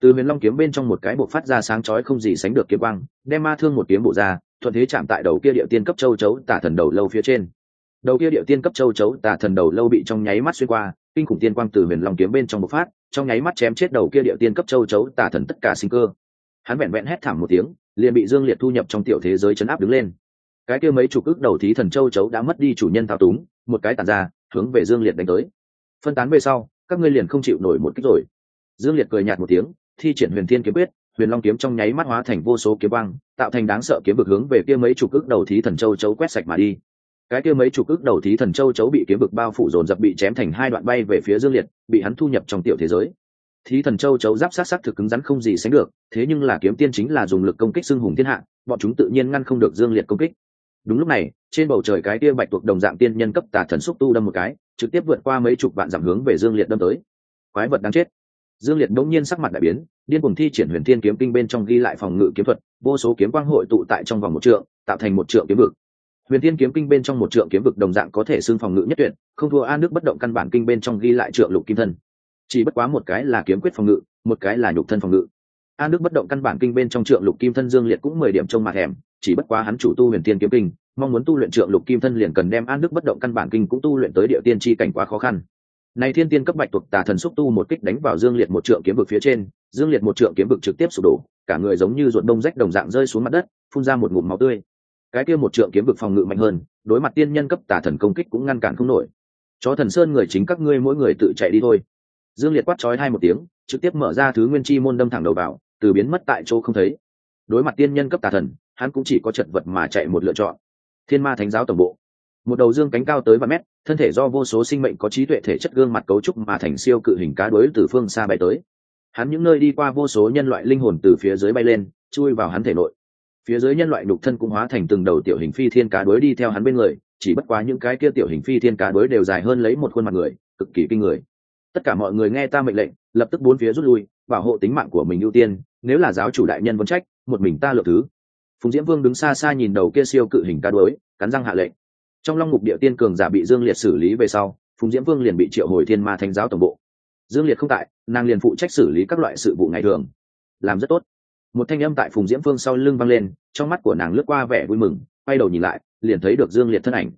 Từ huyền long kiếm bên trong một cái bộc phát ra sáng chói không gì sánh được kiếm quang, đem ma thương một kiếm bổ ra, thuận thế chạm tại đầu kia địa tiên cấp châu chấu tả thần đầu lâu phía trên đầu kia địa tiên cấp châu chấu tả thần đầu lâu bị trong nháy mắt xuyên qua, kinh khủng tiên quang từ huyền long kiếm bên trong bộc phát, trong nháy mắt chém chết đầu kia địa tiên cấp châu chấu tả thần tất cả sinh cơ. Hắn vẹn vẹn hét thảm một tiếng, liền bị dương liệt thu nhập trong tiểu thế giới chấn áp đứng lên. Cái kia mấy chục ức đầu thí thần châu chấu đã mất đi chủ nhân thao túng, một cái tàn ra, hướng về dương liệt đánh tới. Phân tán về sau, các ngươi liền không chịu nổi một kích rồi. Dương liệt cười nhạt một tiếng, thi triển huyền thiên kiếm quyết, huyền long kiếm trong nháy mắt hóa thành vô số kiếm băng tạo thành đáng sợ kiếm vực hướng về kia mấy chục ức đầu thí thần châu chấu quét sạch mà đi cái kia mấy chục ước đầu thí thần châu chấu bị kiếm vực bao phủ dồn dập bị chém thành hai đoạn bay về phía dương liệt, bị hắn thu nhập trong tiểu thế giới. Thí thần châu chấu giáp sát sắc thực cứng rắn không gì sánh được, thế nhưng là kiếm tiên chính là dùng lực công kích xưng hùng thiên hạ, bọn chúng tự nhiên ngăn không được dương liệt công kích. Đúng lúc này, trên bầu trời cái kia bạch tuộc đồng dạng tiên nhân cấp tà thần xúc tu đâm một cái, trực tiếp vượt qua mấy chục vạn dặm hướng về dương liệt đâm tới. Quái vật đáng chết. Dương liệt đống nhiên sắc mặt đại biến, điên cùng thi triển huyền thiên kiếm kinh bên trong ghi lại phòng ngự kiếm thuật, vô số kiếm quang hội tụ tại trong vòng một trượng, tạo thành một trượng kiếm vực huyền thiên kiếm kinh bên trong một trượng kiếm vực đồng dạng có thể xưng phòng ngự nhất tuyệt, không thua A nước bất động căn bản kinh bên trong ghi lại trượng lục kim thân. Chỉ bất quá một cái là kiếm quyết phòng ngự, một cái là nhục thân phòng ngự. A Nước bất động căn bản kinh bên trong trượng lục kim thân dương liệt cũng mười điểm trông mặt thèm, chỉ bất quá hắn chủ tu huyền Thiên kiếm kinh, mong muốn tu luyện trượng lục kim thân liền cần đem A Nước bất động căn bản kinh cũng tu luyện tới địa tiên tri cảnh quá khó khăn. Này thiên tiên cấp bạch thuộc tà thần xúc tu một kích đánh vào dương liệt một trượng kiếm vực phía trên, dương liệt một trượng kiếm vực trực tiếp sụp đổ, cả người giống như ruột đông rách đồng dạng rơi xuống mặt đất, phun ra một ngụm máu tươi cái kia một trượng kiếm vực phòng ngự mạnh hơn, đối mặt tiên nhân cấp tà thần công kích cũng ngăn cản không nổi. Chó thần sơn người chính các ngươi mỗi người tự chạy đi thôi. Dương liệt quát chói hai một tiếng, trực tiếp mở ra thứ nguyên chi môn đâm thẳng đầu vào, từ biến mất tại chỗ không thấy. Đối mặt tiên nhân cấp tà thần, hắn cũng chỉ có chật vật mà chạy một lựa chọn. Thiên ma thánh giáo tổng bộ. Một đầu dương cánh cao tới vài mét, thân thể do vô số sinh mệnh có trí tuệ thể chất gương mặt cấu trúc mà thành siêu cự hình cá đối từ phương xa bay tới. Hắn những nơi đi qua vô số nhân loại linh hồn từ phía dưới bay lên, chui vào hắn thể nội phía dưới nhân loại đục thân cũng hóa thành từng đầu tiểu hình phi thiên cá đuối đi theo hắn bên người, chỉ bất quá những cái kia tiểu hình phi thiên cá đuối đều dài hơn lấy một khuôn mặt người, cực kỳ kinh người. Tất cả mọi người nghe ta mệnh lệnh, lập tức bốn phía rút lui, bảo hộ tính mạng của mình ưu tiên, nếu là giáo chủ đại nhân vẫn trách, một mình ta lựa thứ. Phùng diễm vương đứng xa xa nhìn đầu kia siêu cự hình cá đuối, cắn răng hạ lệnh. Trong long mục địa tiên cường giả bị dương liệt xử lý về sau, phùng diễm vương liền bị triệu hồi thiên ma thánh giáo tổng bộ. Dương liệt không tại, nàng liền phụ trách xử lý các loại sự vụ ngày thường. Làm rất tốt một thanh âm tại phùng diễm phương sau lưng vang lên, trong mắt của nàng lướt qua vẻ vui mừng, quay đầu nhìn lại, liền thấy được dương liệt thân ảnh.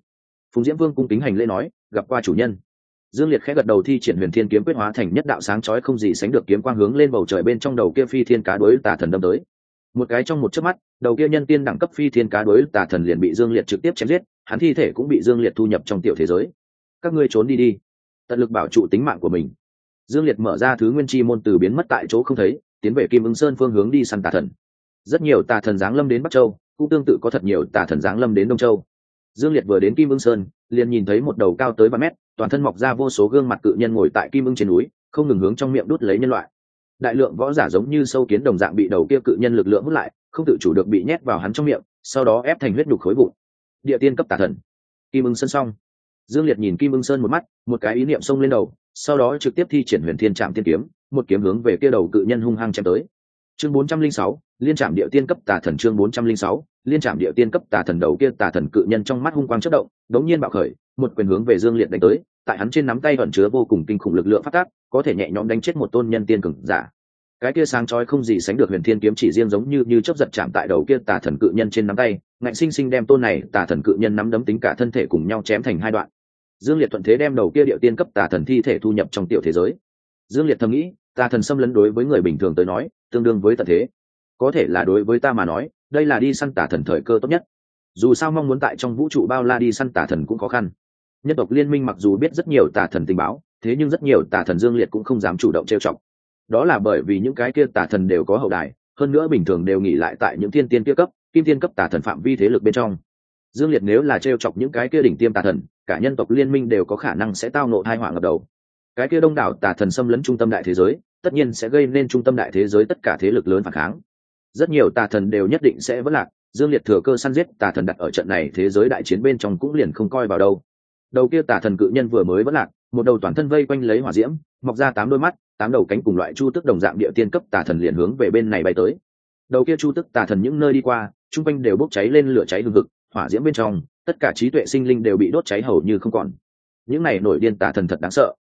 Phùng diễm vương cung kính hành lễ nói, gặp qua chủ nhân. Dương liệt khẽ gật đầu thi triển huyền thiên kiếm quyết hóa thành nhất đạo sáng chói không gì sánh được kiếm quang hướng lên bầu trời bên trong đầu kia phi thiên cá đối tà thần đâm tới. Một cái trong một chớp mắt, đầu kia nhân tiên đẳng cấp phi thiên cá đối tà thần liền bị dương liệt trực tiếp chém giết, hắn thi thể cũng bị dương liệt thu nhập trong tiểu thế giới. Các ngươi trốn đi đi. Tận lực bảo trụ tính mạng của mình. Dương liệt mở ra thứ nguyên chi môn từ biến mất tại chỗ không thấy tiến về kim ứng sơn phương hướng đi săn tà thần. Rất nhiều tà thần giáng lâm đến bắc châu, cũng tương tự có thật nhiều tà thần giáng lâm đến đông châu. Dương liệt vừa đến kim ưng sơn, liền nhìn thấy một đầu cao tới ba mét, toàn thân mọc ra vô số gương mặt cự nhân ngồi tại kim ưng trên núi, không ngừng hướng trong miệng đút lấy nhân loại. Đại lượng võ giả giống như sâu kiến đồng dạng bị đầu kia cự nhân lực lượng hút lại, không tự chủ được bị nhét vào hắn trong miệng, sau đó ép thành huyết nhục khối vụn. Địa tiên cấp tà thần. Kim ưng sơn xong. Dương liệt nhìn kim ưng sơn một mắt, một cái ý niệm xông lên đầu, sau đó trực tiếp thi triển huyền thiên trạm tiên kiếm một kiếm hướng về kia đầu cự nhân hung hăng chém tới. Chương bốn trăm linh sáu, liên trạm địa tiên cấp tà thần chương bốn trăm linh sáu, liên trạm địa tiên cấp tà thần đầu kia tà thần cự nhân trong mắt hung quang chớp động, đống nhiên bạo khởi, một quyền hướng về dương liệt đánh tới, tại hắn trên nắm tay ẩn chứa vô cùng kinh khủng lực lượng phát tác, có thể nhẹ nhõm đánh chết một tôn nhân tiên cường giả. Cái kia sáng chói không gì sánh được huyền thiên kiếm chỉ riêng giống như như chớp giật chạm tại đầu kia tà thần cự nhân trên nắm tay, ngạnh sinh sinh đem tôn này tà thần cự nhân nắm đấm tính cả thân thể cùng nhau chém thành hai đoạn. Dương liệt thuận thế đem đầu kia địa tiên cấp tà thần thi thể thu nhập trong tiểu thế giới dương liệt thầm nghĩ, ta thần xâm lấn đối với người bình thường tới nói, tương đương với tận thế. Có thể là đối với ta mà nói, đây là đi săn tà thần thời cơ tốt nhất. Dù sao mong muốn tại trong vũ trụ bao la đi săn tà thần cũng khó khăn. Nhân tộc liên minh mặc dù biết rất nhiều tà thần tình báo, thế nhưng rất nhiều tà thần dương liệt cũng không dám chủ động trêu chọc. Đó là bởi vì những cái kia tà thần đều có hậu đài, hơn nữa bình thường đều nghỉ lại tại những thiên tiên kia cấp, kim tiên cấp tà thần phạm vi thế lực bên trong. Dương liệt nếu là trêu chọc những cái kia đỉnh tiêm tà thần, cả nhân tộc liên minh đều có khả năng sẽ tao nộ thai họa ngập đầu cái kia đông đảo tà thần xâm lấn trung tâm đại thế giới, tất nhiên sẽ gây nên trung tâm đại thế giới tất cả thế lực lớn phản kháng. Rất nhiều tà thần đều nhất định sẽ vất lạc, dương liệt thừa cơ săn giết tà thần đặt ở trận này thế giới đại chiến bên trong cũng liền không coi vào đâu. Đầu kia tà thần cự nhân vừa mới vất lạc, một đầu toàn thân vây quanh lấy hỏa diễm, mọc ra tám đôi mắt, tám đầu cánh cùng loại chu tức đồng dạng địa tiên cấp tà thần liền hướng về bên này bay tới. Đầu kia chu tức tà thần những nơi đi qua, chung quanh đều bốc cháy lên lửa cháy hừng hực, hỏa diễm bên trong, tất cả trí tuệ sinh linh đều bị đốt cháy hầu như không còn. Những này nổi điên tà thần thật đáng sợ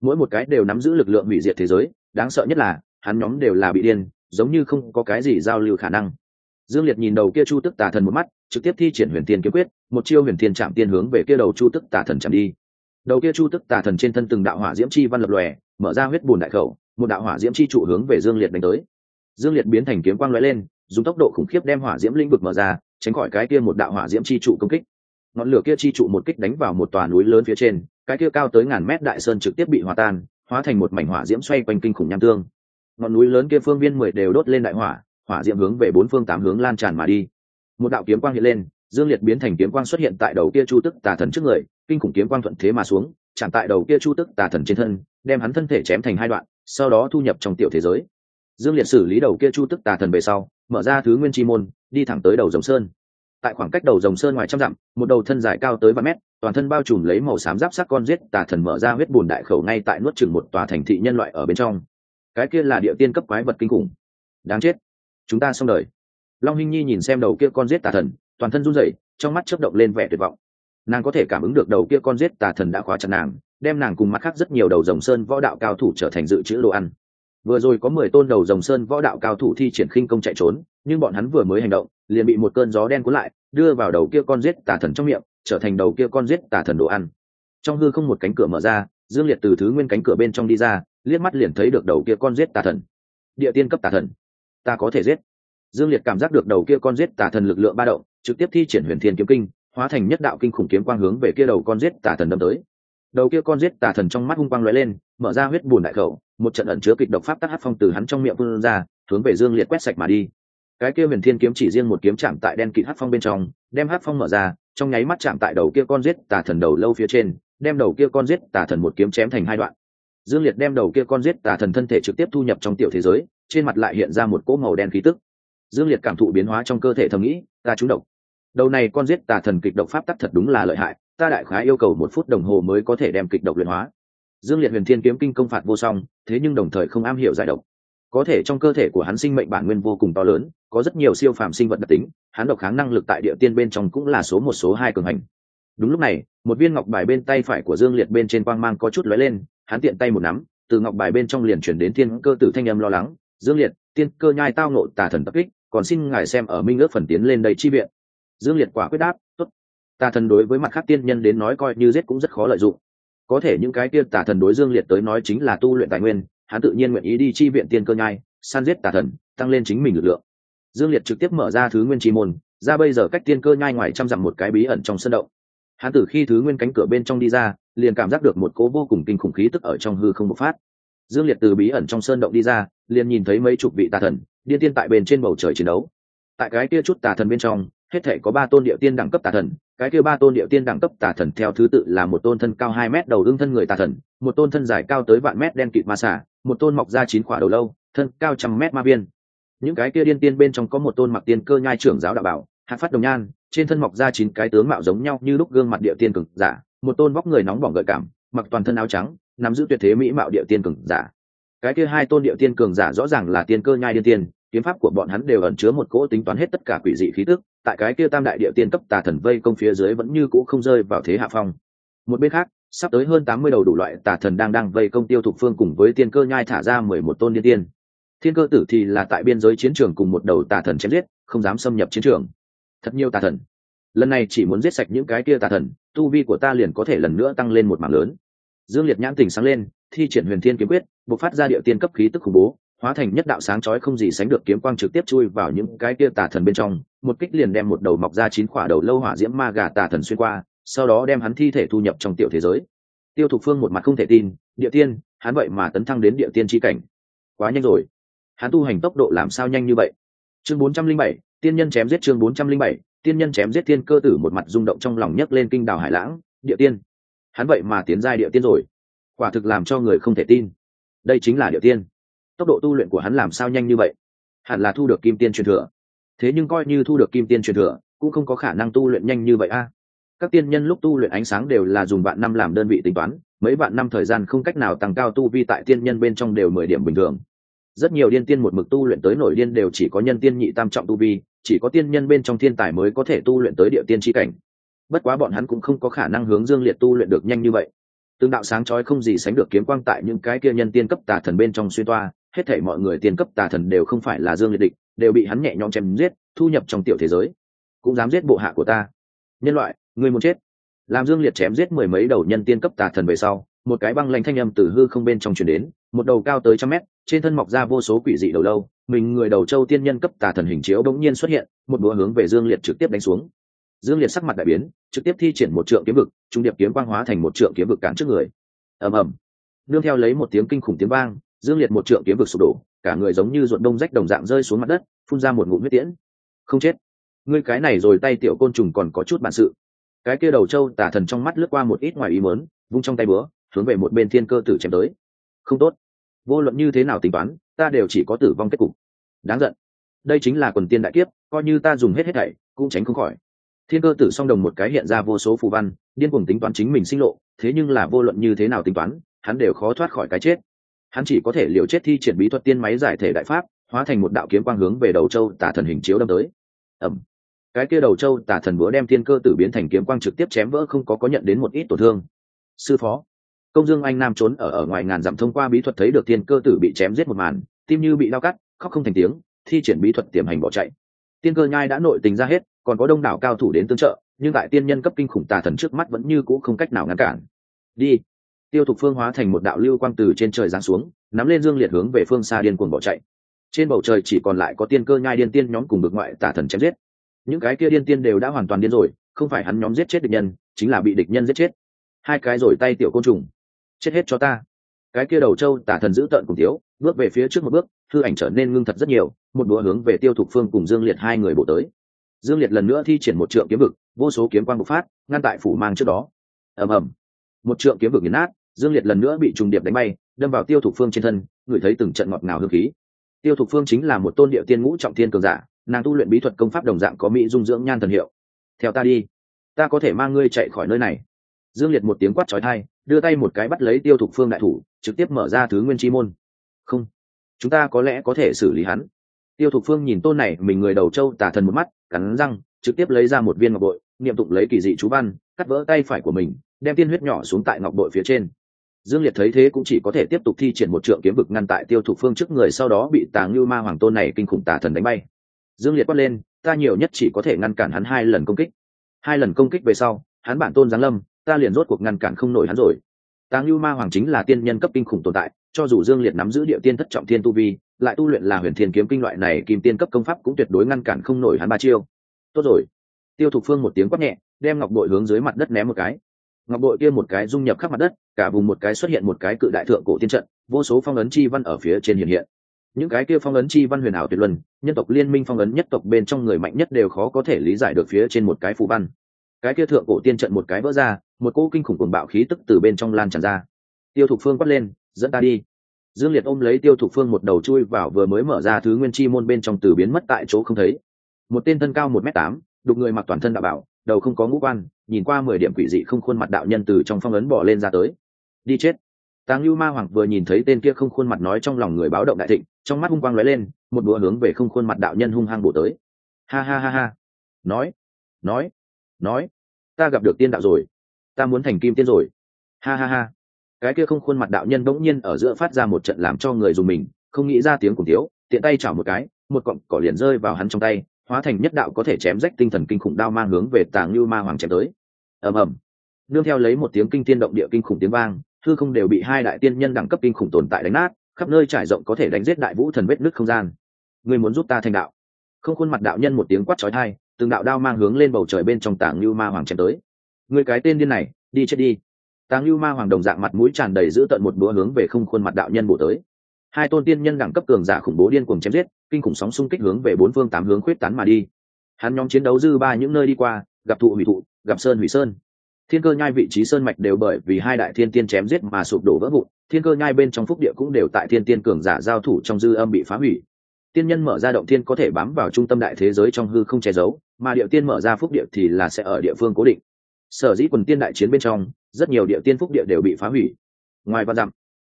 mỗi một cái đều nắm giữ lực lượng hủy diệt thế giới, đáng sợ nhất là, hắn nhóm đều là bị điên, giống như không có cái gì giao lưu khả năng. Dương liệt nhìn đầu kia chu tức tà thần một mắt, trực tiếp thi triển huyền tiên kiếm quyết, một chiêu huyền tiên chạm tiên hướng về kia đầu chu tức tà thần chạm đi. Đầu kia chu tức tà thần trên thân từng đạo hỏa diễm chi văn lập lòe, mở ra huyết bùn đại khẩu, một đạo hỏa diễm chi trụ hướng về dương liệt đánh tới. Dương liệt biến thành kiếm quang lóe lên, dùng tốc độ khủng khiếp đem hỏa diễm linh vực mở ra, tránh khỏi cái kia một đạo hỏa diễm chi trụ công kích ngọn lửa kia chi trụ một kích đánh vào một tòa núi lớn phía trên, cái kia cao tới ngàn mét đại sơn trực tiếp bị hòa tan, hóa thành một mảnh hỏa diễm xoay quanh kinh khủng nham tương. Ngọn núi lớn kia phương viên mười đều đốt lên đại hỏa hỏa diễm hướng về bốn phương tám hướng lan tràn mà đi. Một đạo kiếm quang hiện lên, dương liệt biến thành kiếm quang xuất hiện tại đầu kia chu tức tà thần trước người, kinh khủng kiếm quang thuận thế mà xuống, chạm tại đầu kia chu tức tà thần trên thân, đem hắn thân thể chém thành hai đoạn, sau đó thu nhập trong tiểu thế giới. Dương liệt xử lý đầu kia chu tức tà thần về sau, mở ra thứ nguyên chi môn, đi thẳng tới đầu dòng sơn tại khoảng cách đầu dòng sơn ngoài trăm dặm, một đầu thân dài cao tới ba mét, toàn thân bao trùm lấy màu xám giáp sắc con giết tà thần mở ra huyết bùn đại khẩu ngay tại nuốt chừng một tòa thành thị nhân loại ở bên trong. Cái kia là địa tiên cấp quái vật kinh khủng. Đáng chết. Chúng ta xong đời. Long hinh nhi nhìn xem đầu kia con giết tà thần, toàn thân run rẩy, trong mắt chớp động lên vẻ tuyệt vọng. Nàng có thể cảm ứng được đầu kia con giết tà thần đã khóa chặt nàng, đem nàng cùng mặt khác rất nhiều đầu rồng sơn võ đạo cao thủ trở thành dự trữ đồ ăn vừa rồi có mười tôn đầu rồng sơn võ đạo cao thủ thi triển khinh công chạy trốn, nhưng bọn hắn vừa mới hành động, liền bị một cơn gió đen cuốn lại, đưa vào đầu kia con giết tà thần trong miệng, trở thành đầu kia con giết tà thần đồ ăn. Trong hư không một cánh cửa mở ra, dương liệt từ thứ nguyên cánh cửa bên trong đi ra, liếc mắt liền thấy được đầu kia con giết tà thần. Địa tiên cấp tà thần. Ta có thể giết. Dương liệt cảm giác được đầu kia con giết tà thần lực lượng ba động, trực tiếp thi triển huyền thiên kiếm kinh, hóa thành nhất đạo kinh khủng kiếm quang hướng về kia đầu con giết tà thần đâm tới. Đầu kia con giết tà thần trong mắt hung quang lóe lên, mở ra huyết bùn đại khẩu một trận ẩn chứa kịch độc pháp tắc hát phong từ hắn trong miệng vươn ra, hướng về dương liệt quét sạch mà đi. Cái kia huyền thiên kiếm chỉ riêng một kiếm chạm tại đen kịt hát phong bên trong, đem hát phong mở ra, trong nháy mắt chạm tại đầu kia con giết tà thần đầu lâu phía trên, đem đầu kia con giết tà thần một kiếm chém thành hai đoạn. Dương liệt đem đầu kia con giết tà thần thân thể trực tiếp thu nhập trong tiểu thế giới, trên mặt lại hiện ra một cỗ màu đen khí tức. Dương liệt cảm thụ biến hóa trong cơ thể thầm nghĩ, ta trúng độc. Đầu này con giết tà thần kịch độc pháp tắc thật đúng là lợi hại, ta đại khái yêu cầu một phút đồng hồ mới có thể đem kịch độc luyện hóa dương liệt huyền thiên kiếm kinh công phạt vô song, thế nhưng đồng thời không am hiểu giải độc. Có thể trong cơ thể của hắn sinh mệnh bản nguyên vô cùng to lớn, có rất nhiều siêu phàm sinh vật đặc tính, hắn độc kháng năng lực tại địa tiên bên trong cũng là số một, số hai cường hành. Đúng lúc này, một viên ngọc bài bên tay phải của dương liệt bên trên quang mang có chút lóe lên, hắn tiện tay một nắm, từ ngọc bài bên trong liền chuyển đến thiên cơ tử thanh âm lo lắng, dương liệt tiên cơ nhai tao nộ tà thần tập kích, còn xin ngài xem ở minh ước phần tiến lên đây chi viện. Dương liệt quả quyết đáp, tốt. Tà thần đối với mặt khác tiên nhân đến nói coi như giết cũng rất khó lợi dụng có thể những cái kia tà thần đối dương liệt tới nói chính là tu luyện tài nguyên, hắn tự nhiên nguyện ý đi chi viện tiên cơ nhai san giết tà thần, tăng lên chính mình lực lượng. Dương liệt trực tiếp mở ra thứ nguyên chi môn, ra bây giờ cách tiên cơ nhai ngoài trăm dặm một cái bí ẩn trong sân động. Hắn từ khi thứ nguyên cánh cửa bên trong đi ra, liền cảm giác được một cố vô cùng kinh khủng khí tức ở trong hư không bộc phát. Dương liệt từ bí ẩn trong sơn động đi ra, liền nhìn thấy mấy chục vị tà thần, điên tiên tại bên trên bầu trời chiến đấu. Tại cái kia chút tà thần bên trong, hết thể có ba tôn địa tiên đẳng cấp tà thần cái kia ba tôn địa tiên đẳng cấp tà thần theo thứ tự là một tôn thân cao hai mét đầu ương thân người tà thần, một tôn thân dài cao tới vạn mét đen kịt ma xả một tôn mọc ra chín quả đầu lâu, thân cao trăm mét ma viên. Những cái kia điên tiên bên trong có một tôn mặc tiên cơ nhai trưởng giáo đạo bảo hạt phát đồng nhan, trên thân mọc ra chín cái tướng mạo giống nhau như lúc gương mặt địa tiên cực giả, một tôn vóc người nóng bỏng gợi cảm, mặc toàn thân áo trắng, nắm giữ tuyệt thế mỹ mạo địa tiên cường giả. Cái kia hai tôn địa tiên cường giả rõ ràng là tiên cơ nhai điên tiên kiếm pháp của bọn hắn đều ẩn chứa một cỗ tính toán hết tất cả quỷ dị khí tức, tại cái kia tam đại địa tiên cấp tà thần vây công phía dưới vẫn như cũ không rơi vào thế hạ phong. Một bên khác, sắp tới hơn tám mươi đầu đủ loại tà thần đang đang vây công tiêu thục phương cùng với tiên cơ nhai thả ra mười một tôn điên tiên. Thiên cơ tử thì là tại biên giới chiến trường cùng một đầu tà thần chém giết, không dám xâm nhập chiến trường. Thật nhiều tà thần. Lần này chỉ muốn giết sạch những cái kia tà thần, tu vi của ta liền có thể lần nữa tăng lên một mảng lớn. Dương liệt nhãn tình sáng lên, thi triển huyền thiên kiếm quyết, bộc phát ra địa tiên cấp khí tức khủng bố hóa thành nhất đạo sáng chói không gì sánh được kiếm quang trực tiếp chui vào những cái kia tà thần bên trong, một kích liền đem một đầu mọc ra chín quả đầu lâu hỏa diễm ma gà tà thần xuyên qua, sau đó đem hắn thi thể thu nhập trong tiểu thế giới. Tiêu thục phương một mặt không thể tin, địa tiên, hắn vậy mà tấn thăng đến địa tiên tri cảnh. Quá nhanh rồi. Hắn tu hành tốc độ làm sao nhanh như vậy? Chương bốn trăm linh bảy, tiên nhân chém giết chương bốn trăm linh bảy, tiên nhân chém giết tiên cơ tử một mặt rung động trong lòng nhấc lên kinh đào hải lãng, địa tiên, hắn vậy mà tiến giai địa tiên rồi. Quả thực làm cho người không thể tin. Đây chính là địa tiên tốc độ tu luyện của hắn làm sao nhanh như vậy? Hẳn là thu được kim tiên truyền thừa. Thế nhưng coi như thu được kim tiên truyền thừa, cũng không có khả năng tu luyện nhanh như vậy a. Các tiên nhân lúc tu luyện ánh sáng đều là dùng vạn năm làm đơn vị tính toán, mấy vạn năm thời gian không cách nào tăng cao tu vi tại tiên nhân bên trong đều mười điểm bình thường. Rất nhiều điên tiên một mực tu luyện tới nổi điên đều chỉ có nhân tiên nhị tam trọng tu vi, chỉ có tiên nhân bên trong thiên tài mới có thể tu luyện tới địa tiên tri cảnh. Bất quá bọn hắn cũng không có khả năng hướng dương liệt tu luyện được nhanh như vậy. Tương đạo sáng trói không gì sánh được kiếm quang tại những cái kia nhân tiên cấp tà thần bên trong xuyên toa hết thể mọi người tiên cấp tà thần đều không phải là dương liệt địch, đều bị hắn nhẹ nhõm chém giết, thu nhập trong tiểu thế giới. Cũng dám giết bộ hạ của ta. Nhân loại người muốn chết. Làm dương liệt chém giết mười mấy đầu nhân tiên cấp tà thần về sau, một cái băng lanh thanh âm từ hư không bên trong chuyển đến, một đầu cao tới trăm mét, trên thân mọc ra vô số quỷ dị đầu lâu, mình người đầu châu tiên nhân cấp tà thần hình chiếu bỗng nhiên xuất hiện, một búa hướng về dương liệt trực tiếp đánh xuống. Dương liệt sắc mặt đại biến, trực tiếp thi triển một trượng kiếm vực, trung điệp kiếm quang hóa thành một trượng kiếm vực cản trước người. Ầm ầm. Nương theo lấy một tiếng kinh khủng tiếng vang dương liệt một trượng kiếm vực sụp đổ, cả người giống như ruột đông rách đồng dạng rơi xuống mặt đất, phun ra một ngụm huyết tiễn. Không chết. Ngươi cái này rồi tay tiểu côn trùng còn có chút bản sự. Cái kia đầu trâu tả thần trong mắt lướt qua một ít ngoài ý mớn vung trong tay búa, hướng về một bên thiên cơ tử chém tới. Không tốt. Vô luận như thế nào tính toán, ta đều chỉ có tử vong kết cục. Đáng giận. Đây chính là quần tiên đại kiếp, coi như ta dùng hết hết thảy, cũng tránh không khỏi. Thiên cơ tử song đồng một cái hiện ra vô số phù văn, điên cuồng tính toán chính mình sinh lộ, thế nhưng là vô luận như thế nào tính toán, hắn đều khó thoát khỏi cái chết hắn chỉ có thể liều chết thi triển bí thuật tiên máy giải thể đại pháp, hóa thành một đạo kiếm quang hướng về đầu châu tả thần hình chiếu đâm tới. Ẩm cái kia đầu châu tả thần búa đem thiên cơ tử biến thành kiếm quang trực tiếp chém vỡ không có có nhận đến một ít tổn thương. Sư phó. Công dương anh nam trốn ở ở ngoài ngàn dặm thông qua bí thuật thấy được thiên cơ tử bị chém giết một màn, tim như bị đau cắt, khóc không thành tiếng, thi triển bí thuật tiềm hành bỏ chạy. Tiên cơ nhai đã nội tình ra hết, còn có đông đảo cao thủ đến tương trợ, nhưng tại tiên nhân cấp kinh khủng tà thần trước mắt vẫn như cũ không cách nào ngăn cản. Đi tiêu thục phương hóa thành một đạo lưu quang từ trên trời giáng xuống, nắm lên dương liệt hướng về phương xa điên cuồng bỏ chạy. Trên bầu trời chỉ còn lại có tiên cơ nhai điên tiên nhóm cùng bực ngoại tả thần chém giết. Những cái kia điên tiên đều đã hoàn toàn điên rồi, không phải hắn nhóm giết chết địch nhân, chính là bị địch nhân giết chết. Hai cái rồi tay tiểu côn trùng. Chết hết cho ta. Cái kia đầu trâu tả thần giữ tợn cùng thiếu, bước về phía trước một bước thư ảnh trở nên ngưng thật rất nhiều, một đũa hướng về tiêu thục phương cùng dương liệt hai người bộ tới. Dương liệt lần nữa thi triển một trượng kiếm vực, vô số kiếm quang bộc phát, ngăn tại phủ mang trước đó. Ầm ầm. Một trượng kiếm vực nghiền nát dương liệt lần nữa bị trùng điệp đánh bay, đâm vào tiêu thục phương trên thân, ngửi thấy từng trận ngọt ngào hương khí. Tiêu thục phương chính là một tôn địa tiên ngũ trọng thiên cường giả, nàng tu luyện bí thuật công pháp đồng dạng có mỹ dung dưỡng nhan thần hiệu. Theo ta đi, ta có thể mang ngươi chạy khỏi nơi này. Dương liệt một tiếng quát trói thai đưa tay một cái bắt lấy tiêu thục phương đại thủ, trực tiếp mở ra thứ nguyên chi môn. Không, chúng ta có lẽ có thể xử lý hắn. Tiêu thục phương nhìn tôn này, mình người đầu trâu tả thần một mắt, cắn răng, trực tiếp lấy ra một viên ngọc bội, niệm tụng lấy kỳ dị chú văn, cắt vỡ tay phải của mình, đem tiên huyết nhỏ xuống tại ngọc bội phía trên dương liệt thấy thế cũng chỉ có thể tiếp tục thi triển một trượng kiếm vực ngăn tại tiêu thụ phương trước người, sau đó bị tàng như ma hoàng tôn này kinh khủng tà thần đánh bay. Dương liệt quát lên, ta nhiều nhất chỉ có thể ngăn cản hắn hai lần công kích. Hai lần công kích về sau, hắn bản tôn giáng lâm, ta liền rốt cuộc ngăn cản không nổi hắn rồi. Tàng như ma hoàng chính là tiên nhân cấp kinh khủng tồn tại, cho dù dương liệt nắm giữ địa tiên thất trọng thiên tu vi, lại tu luyện là huyền thiên kiếm kinh loại này kim tiên cấp công pháp cũng tuyệt đối ngăn cản không nổi hắn ba chiêu. Tốt rồi. Tiêu Thụ phương một tiếng quát nhẹ, đem ngọc bội hướng dưới mặt đất ném một cái ngọc bội kia một cái dung nhập khắp mặt đất, cả vùng một cái xuất hiện một cái cự đại thượng cổ tiên trận, vô số phong ấn chi văn ở phía trên hiện hiện. Những cái kia phong ấn chi văn huyền ảo tuyệt luân, nhân tộc liên minh phong ấn nhất tộc bên trong người mạnh nhất đều khó có thể lý giải được phía trên một cái phù văn. Cái kia thượng cổ tiên trận một cái vỡ ra, một cỗ kinh khủng cuồng bạo khí tức từ bên trong lan tràn ra. Tiêu thục phương quát lên, dẫn ta đi. Dương liệt ôm lấy tiêu thục phương một đầu chui vào vừa mới mở ra thứ nguyên chi môn bên trong từ biến mất tại chỗ không thấy. Một tên thân cao một m tám, đục người mặc toàn thân đạo bảo đầu không có ngũ quan, nhìn qua mười điểm quỷ dị không khuôn mặt đạo nhân từ trong phong ấn bỏ lên ra tới. Đi chết. Tàng lưu ma hoàng vừa nhìn thấy tên kia không khuôn mặt nói trong lòng người báo động đại thịnh, trong mắt hung quang lóe lên, một đũa hướng về không khuôn mặt đạo nhân hung hăng bổ tới. Ha ha ha ha. Nói nói nói. Ta gặp được tiên đạo rồi. Ta muốn thành kim tiên rồi. Ha ha ha. Cái kia không khuôn mặt đạo nhân bỗng nhiên ở giữa phát ra một trận làm cho người dùng mình, không nghĩ ra tiếng cùng thiếu, tiện tay chảo một cái, một cọng cỏ liền rơi vào hắn trong tay hóa thành nhất đạo có thể chém rách tinh thần kinh khủng đao mang hướng về tàng lưu ma hoàng chém tới. Ầm ầm. Nương theo lấy một tiếng kinh tiên động địa kinh khủng tiếng vang thư không đều bị hai đại tiên nhân đẳng cấp kinh khủng tồn tại đánh nát, khắp nơi trải rộng có thể đánh giết đại vũ thần vết nứt không gian. Người muốn giúp ta thành đạo. Không khuôn mặt đạo nhân một tiếng quát chói thai từng đạo đao mang hướng lên bầu trời bên trong tảng lưu ma hoàng chém tới. Người cái tên điên này, đi chết đi. Tàng lưu ma hoàng đồng dạng mặt mũi tràn đầy giữ tận một búa hướng về không khuôn mặt đạo nhân bổ tới. Hai tôn tiên nhân đẳng cấp cường giả khủng bố điên cuồng chém giết kinh khủng sóng xung kích hướng về bốn phương tám hướng khuyết tán mà đi. Hắn nhóm chiến đấu dư ba những nơi đi qua, gặp thụ hủy thụ, gặp sơn hủy sơn. Thiên cơ nhai vị trí sơn mạch đều bởi vì hai đại thiên tiên chém giết mà sụp đổ vỡ vụn, thiên cơ nhai bên trong phúc địa cũng đều tại thiên tiên cường giả giao thủ trong dư âm bị phá hủy. Tiên nhân mở ra động thiên có thể bám vào trung tâm đại thế giới trong hư không che giấu, mà địa tiên mở ra phúc địa thì là sẽ ở địa phương cố định. Sở dĩ quần tiên đại chiến bên trong, rất nhiều địa tiên phúc địa đều bị phá hủy. Ngoài văn dặm,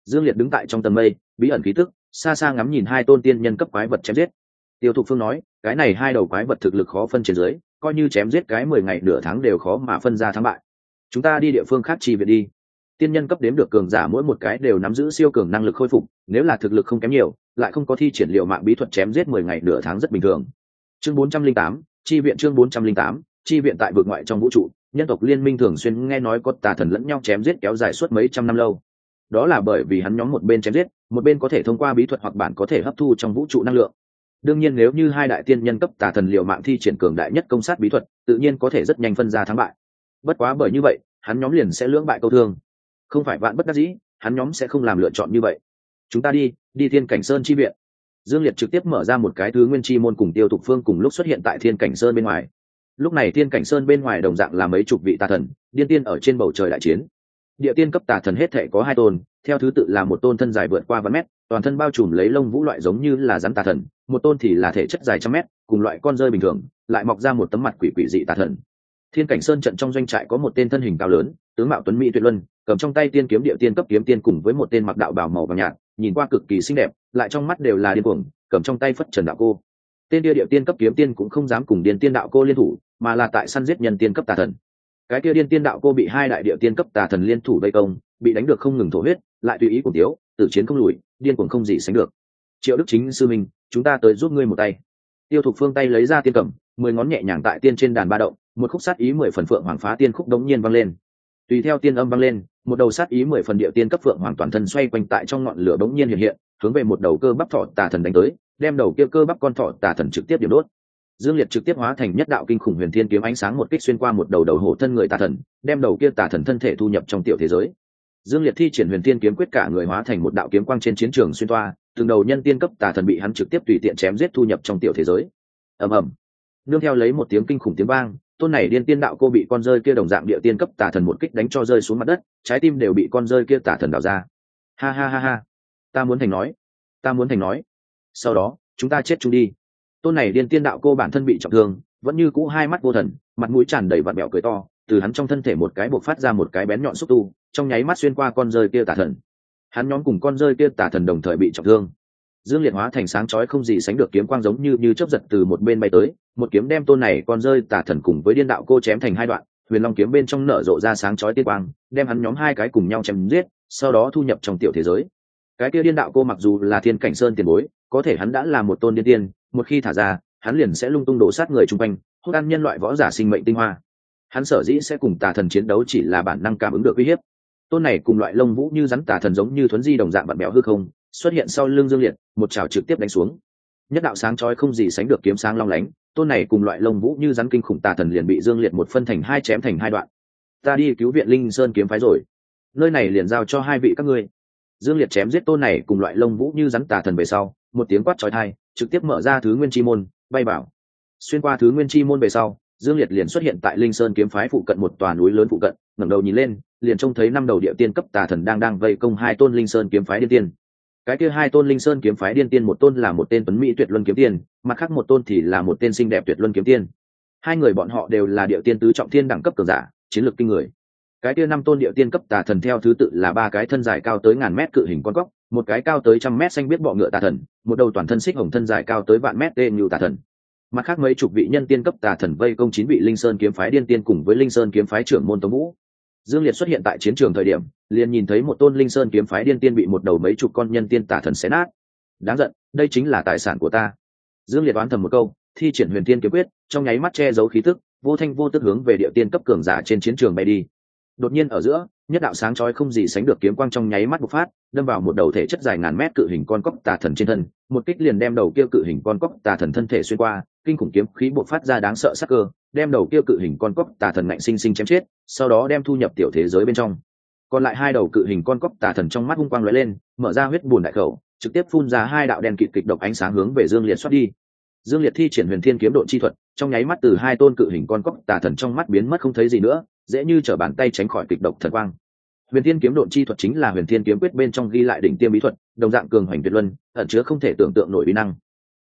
dương liệt đứng tại trong tầng mây, bí ẩn khí tức xa xa ngắm nhìn hai tôn tiên nhân cấp quái vật chém giết. Tiêu Thụ phương nói, cái này hai đầu quái vật thực lực khó phân trên dưới, coi như chém giết cái mười ngày nửa tháng đều khó mà phân ra thắng bại. Chúng ta đi địa phương khác chi viện đi. Tiên nhân cấp đếm được cường giả mỗi một cái đều nắm giữ siêu cường năng lực khôi phục, nếu là thực lực không kém nhiều, lại không có thi triển liệu mạng bí thuật chém giết mười ngày nửa tháng rất bình thường. Chương bốn trăm linh tám, chi viện chương bốn trăm linh tám, chi viện tại vực ngoại trong vũ trụ, nhân tộc liên minh thường xuyên nghe nói có tà thần lẫn nhau chém giết kéo dài suốt mấy trăm năm lâu đó là bởi vì hắn nhóm một bên chém giết, một bên có thể thông qua bí thuật hoặc bản có thể hấp thu trong vũ trụ năng lượng. Đương nhiên nếu như hai đại tiên nhân cấp tà thần liệu mạng thi triển cường đại nhất công sát bí thuật, tự nhiên có thể rất nhanh phân ra thắng bại. Bất quá bởi như vậy, hắn nhóm liền sẽ lưỡng bại câu thương. Không phải vạn bất đắc dĩ, hắn nhóm sẽ không làm lựa chọn như vậy. Chúng ta đi đi thiên cảnh sơn chi viện. Dương liệt trực tiếp mở ra một cái thứ nguyên chi môn cùng tiêu thục phương cùng lúc xuất hiện tại thiên cảnh sơn bên ngoài. Lúc này thiên cảnh sơn bên ngoài đồng dạng là mấy chục vị tà thần, điên tiên ở trên bầu trời đại chiến địa tiên cấp tà thần hết thể có hai tôn, theo thứ tự là một tôn thân dài vượt qua vạn mét, toàn thân bao trùm lấy lông vũ loại giống như là rắn tà thần, một tôn thì là thể chất dài trăm mét, cùng loại con rơi bình thường, lại mọc ra một tấm mặt quỷ quỷ dị tà thần. Thiên cảnh sơn trận trong doanh trại có một tên thân hình cao lớn, tướng mạo tuấn mỹ tuyệt luân, cầm trong tay tiên kiếm địa tiên cấp kiếm tiên cùng với một tên mặc đạo bảo màu vàng nhạt, nhìn qua cực kỳ xinh đẹp, lại trong mắt đều là điên cuồng, cầm trong tay phất trần đạo cô. Tên địa địa tiên cấp kiếm tiên cũng không dám cùng điền tiên đạo cô liên thủ, mà là tại săn giết nhân tiên cấp tà thần cái kia điên tiên đạo cô bị hai đại địa tiên cấp tà thần liên thủ vây công, bị đánh được không ngừng thổ huyết, lại tùy ý cùng tiếu tử chiến không lùi, điên cuồng không gì sánh được. Triệu đức chính, sư minh, chúng ta tới giúp ngươi một tay. Tiêu thục phương tay lấy ra tiên cầm, mười ngón nhẹ nhàng tại tiên trên đàn ba động, một khúc sát ý mười phần phượng hoàng phá tiên khúc đống nhiên vang lên. Tùy theo tiên âm vang lên, một đầu sát ý mười phần địa tiên cấp phượng hoàng toàn thân xoay quanh tại trong ngọn lửa đống nhiên hiện hiện, hướng về một đầu cơ bắp thọ tà thần đánh tới, đem đầu kia cơ bắp con thọ tà thần trực tiếp điểm đốt dương liệt trực tiếp hóa thành nhất đạo kinh khủng huyền thiên kiếm ánh sáng một kích xuyên qua một đầu đầu hổ thân người tà thần, đem đầu kia tà thần thân thể thu nhập trong tiểu thế giới. Dương liệt thi triển huyền thiên kiếm quyết cả người hóa thành một đạo kiếm quang trên chiến trường xuyên toa, từng đầu nhân tiên cấp tà thần bị hắn trực tiếp tùy tiện chém giết thu nhập trong tiểu thế giới. Ầm ầm. Nương theo lấy một tiếng kinh khủng tiếng vang, tôn này điên tiên đạo cô bị con rơi kia đồng dạng địa tiên cấp tà thần một kích đánh cho rơi xuống mặt đất, trái tim đều bị con rơi kia tà thần đào ra. Ha ha ha ha. Ta muốn thành nói. Ta muốn thành nói. Sau đó, chúng ta chết chung đi tôn này điên tiên đạo cô bản thân bị trọng thương, vẫn như cũ hai mắt vô thần, mặt mũi tràn đầy vạt mẹo cười to, từ hắn trong thân thể một cái buộc phát ra một cái bén nhọn xúc tu, trong nháy mắt xuyên qua con rơi kia tả thần. Hắn nhóm cùng con rơi kia tả thần đồng thời bị trọng thương. Dương liệt hóa thành sáng chói không gì sánh được kiếm quang giống như như chớp giật từ một bên bay tới, một kiếm đem tôn này con rơi tả thần cùng với điên đạo cô chém thành hai đoạn, huyền long kiếm bên trong nở rộ ra sáng chói tiên quang, đem hắn nhóm hai cái cùng nhau chém giết, sau đó thu nhập trong tiểu thế giới. Cái kia điên đạo cô mặc dù là thiên cảnh sơn tiền bối có thể hắn đã là một tôn điên tiên, một khi thả ra, hắn liền sẽ lung tung đổ sát người chung quanh hút ăn nhân loại võ giả sinh mệnh tinh hoa. Hắn sở dĩ sẽ cùng tà thần chiến đấu chỉ là bản năng cảm ứng được uy hiếp. Tôn này cùng loại lông vũ như rắn tà thần giống như thuấn di đồng dạng bạn bèo hư không, xuất hiện sau lưng dương liệt, một trào trực tiếp đánh xuống. Nhất đạo sáng chói không gì sánh được kiếm sáng long lánh, tôn này cùng loại lông vũ như rắn kinh khủng tà thần liền bị dương liệt một phân thành hai chém thành hai đoạn. Ta đi cứu viện linh sơn kiếm phái rồi. Nơi này liền giao cho hai vị các ngươi. Dương liệt chém giết tôn này cùng loại lông vũ như rắn tà thần về sau một tiếng quát trói thai, trực tiếp mở ra thứ nguyên chi môn, bay vào. Xuyên qua thứ nguyên chi môn về sau, dương liệt liền xuất hiện tại linh sơn kiếm phái phụ cận một tòa núi lớn phụ cận, ngẩng đầu nhìn lên, liền trông thấy năm đầu địa tiên cấp tà thần đang đang vây công hai tôn linh sơn kiếm phái điên tiên. Cái kia hai tôn linh sơn kiếm phái điên tiên, một tôn là một tên tuấn mỹ tuyệt luân kiếm tiên, mặt khác một tôn thì là một tên xinh đẹp tuyệt luân kiếm tiên. Hai người bọn họ đều là địa tiên tứ trọng thiên đẳng cấp cường giả, chiến lược kinh người. Cái kia năm tôn địa tiên cấp tà thần theo thứ tự là ba cái thân dài cao tới ngàn mét cự hình con cóc một cái cao tới trăm mét xanh biết bọ ngựa tà thần, một đầu toàn thân xích hồng thân dài cao tới vạn mét tên như tà thần. Mặt khác mấy chục vị nhân tiên cấp tà thần vây công chín vị linh sơn kiếm phái điên tiên cùng với linh sơn kiếm phái trưởng môn tống vũ. Dương liệt xuất hiện tại chiến trường thời điểm, liền nhìn thấy một tôn linh sơn kiếm phái điên tiên bị một đầu mấy chục con nhân tiên tà thần xé nát. Đáng giận, đây chính là tài sản của ta. Dương liệt đoán thầm một câu, thi triển huyền tiên kiếm quyết, trong nháy mắt che giấu khí tức, vô thanh vô tức hướng về địa tiên cấp cường giả trên chiến trường bay đi đột nhiên ở giữa, nhất đạo sáng chói không gì sánh được kiếm quang trong nháy mắt bộc phát, đâm vào một đầu thể chất dài ngàn mét cự hình con cóc tà thần trên thân. Một kích liền đem đầu kia cự hình con cóc tà thần thân thể xuyên qua, kinh khủng kiếm khí bộc phát ra đáng sợ sắc cơ, đem đầu kia cự hình con cóc tà thần ngạnh sinh sinh chém chết, sau đó đem thu nhập tiểu thế giới bên trong. Còn lại hai đầu cự hình con cóc tà thần trong mắt hung quang lóe lên, mở ra huyết bùn đại khẩu, trực tiếp phun ra hai đạo đèn kịt kịch độc ánh sáng hướng về dương liệt xuất đi. Dương liệt thi triển huyền thiên kiếm độ chi thuật, trong nháy mắt từ hai tôn cự hình con cóc tà thần trong mắt biến mất không thấy gì nữa dễ như t bàn tay tránh khỏi kịch độc thần quang. Huyền thiên kiếm độn chi thuật chính là huyền thiên kiếm quyết bên trong ghi lại đỉnh tiêm bí thuật, đồng dạng cường hoành tuyệt luân, ẩn chứa không thể tưởng tượng nổi bí năng.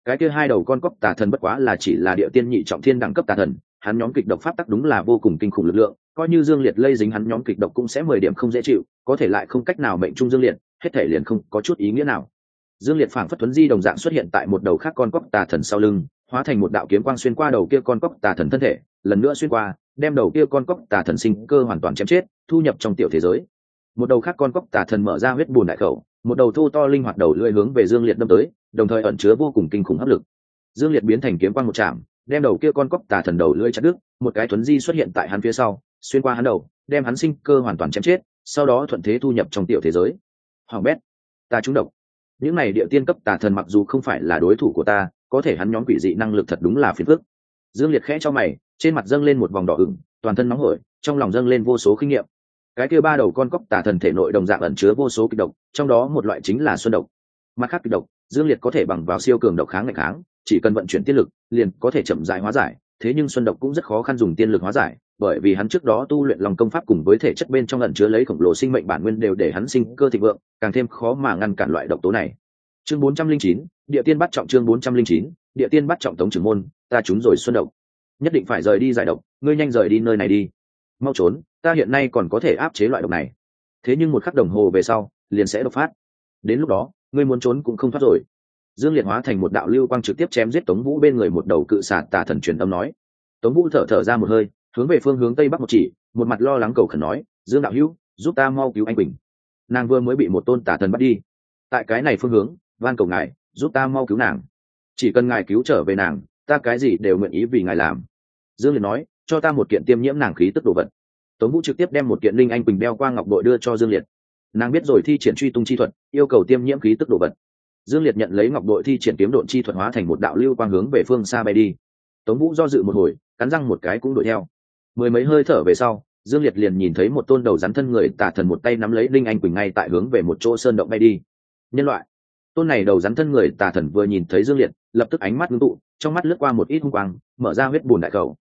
Cái kia hai đầu con cóc tà thần bất quá là chỉ là địa tiên nhị trọng thiên đẳng cấp tà thần, hắn nhóm kịch độc pháp tắc đúng là vô cùng kinh khủng lực lượng, coi như dương liệt lây dính hắn nhóm kịch độc cũng sẽ mười điểm không dễ chịu, có thể lại không cách nào mệnh trung dương liệt, hết thể liền không có chút ý nghĩa nào. Dương liệt phảng phất tuấn di đồng dạng xuất hiện tại một đầu khác con cóc tà thần sau lưng, hóa thành một đạo kiếm quang xuyên qua đầu kia con cóc tà thần thân thể, lần nữa xuyên qua đem đầu kia con cóc tà thần sinh cơ hoàn toàn chém chết, thu nhập trong tiểu thế giới. Một đầu khác con cóc tà thần mở ra huyết bùn đại khẩu, một đầu thô to linh hoạt đầu lưỡi hướng về dương liệt đâm tới, đồng thời ẩn chứa vô cùng kinh khủng áp lực. Dương liệt biến thành kiếm quan một chạm đem đầu kia con cóc tà thần đầu lưỡi chặt đứt, một cái thuấn di xuất hiện tại hắn phía sau, xuyên qua hắn đầu, đem hắn sinh cơ hoàn toàn chém chết, sau đó thuận thế thu nhập trong tiểu thế giới. Hoàng bét, ta trúng độc. Những này địa tiên cấp tà thần mặc dù không phải là đối thủ của ta, có thể hắn nhóm quỷ dị năng lực thật đúng là phiền phức. Dương liệt khẽ cho mày trên mặt dâng lên một vòng đỏ ửng toàn thân nóng hổi trong lòng dâng lên vô số kinh nghiệm cái kia ba đầu con cóc tà thần thể nội đồng dạng ẩn chứa vô số kịch độc trong đó một loại chính là xuân độc. Mặt khác kịch độc dương liệt có thể bằng vào siêu cường độc kháng ngày kháng chỉ cần vận chuyển tiên lực liền có thể chậm dài hóa giải thế nhưng xuân độc cũng rất khó khăn dùng tiên lực hóa giải bởi vì hắn trước đó tu luyện lòng công pháp cùng với thể chất bên trong ẩn chứa lấy khổng lồ sinh mệnh bản nguyên đều để hắn sinh cơ thịnh vượng càng thêm khó mà ngăn cản loại độc tố này. Chương 409, địa tiên bắt trọng chương 409, địa tiên bắt trọng tống trưởng môn ta trúng rồi xuân độc nhất định phải rời đi giải độc, ngươi nhanh rời đi nơi này đi. Mau trốn, ta hiện nay còn có thể áp chế loại độc này. Thế nhưng một khắc đồng hồ về sau, liền sẽ độc phát. Đến lúc đó, ngươi muốn trốn cũng không thoát rồi. Dương liệt hóa thành một đạo lưu quang trực tiếp chém giết tống vũ bên người một đầu cự xà tà thần truyền âm nói. Tống vũ thở thở ra một hơi, hướng về phương hướng tây bắc một chỉ, một mặt lo lắng cầu khẩn nói, dương đạo hữu, giúp ta mau cứu anh quỳnh. Nàng vừa mới bị một tôn tà thần bắt đi. Tại cái này phương hướng, van cầu ngài, giúp ta mau cứu nàng. Chỉ cần ngài cứu trở về nàng, ta cái gì đều nguyện ý vì ngài làm dương liệt nói, cho ta một kiện tiêm nhiễm nàng khí tức đồ vật. Tống vũ trực tiếp đem một kiện linh anh quỳnh đeo qua ngọc đội đưa cho dương liệt. Nàng biết rồi thi triển truy tung chi thuật, yêu cầu tiêm nhiễm khí tức đồ vật. Dương liệt nhận lấy ngọc đội thi triển kiếm độn chi thuật hóa thành một đạo lưu quang hướng về phương xa bay đi. Tống vũ do dự một hồi, cắn răng một cái cũng đuổi theo. Mười mấy hơi thở về sau, dương liệt liền nhìn thấy một tôn đầu rắn thân người tả thần một tay nắm lấy linh anh quỳnh ngay tại hướng về một chỗ sơn động bay đi. Nhân loại. Tôn này đầu rắn thân người tà thần vừa nhìn thấy dương liệt, lập tức ánh mắt ngưng tụ, trong mắt lướt qua một ít hung quang, mở ra huyết bùn đại cầu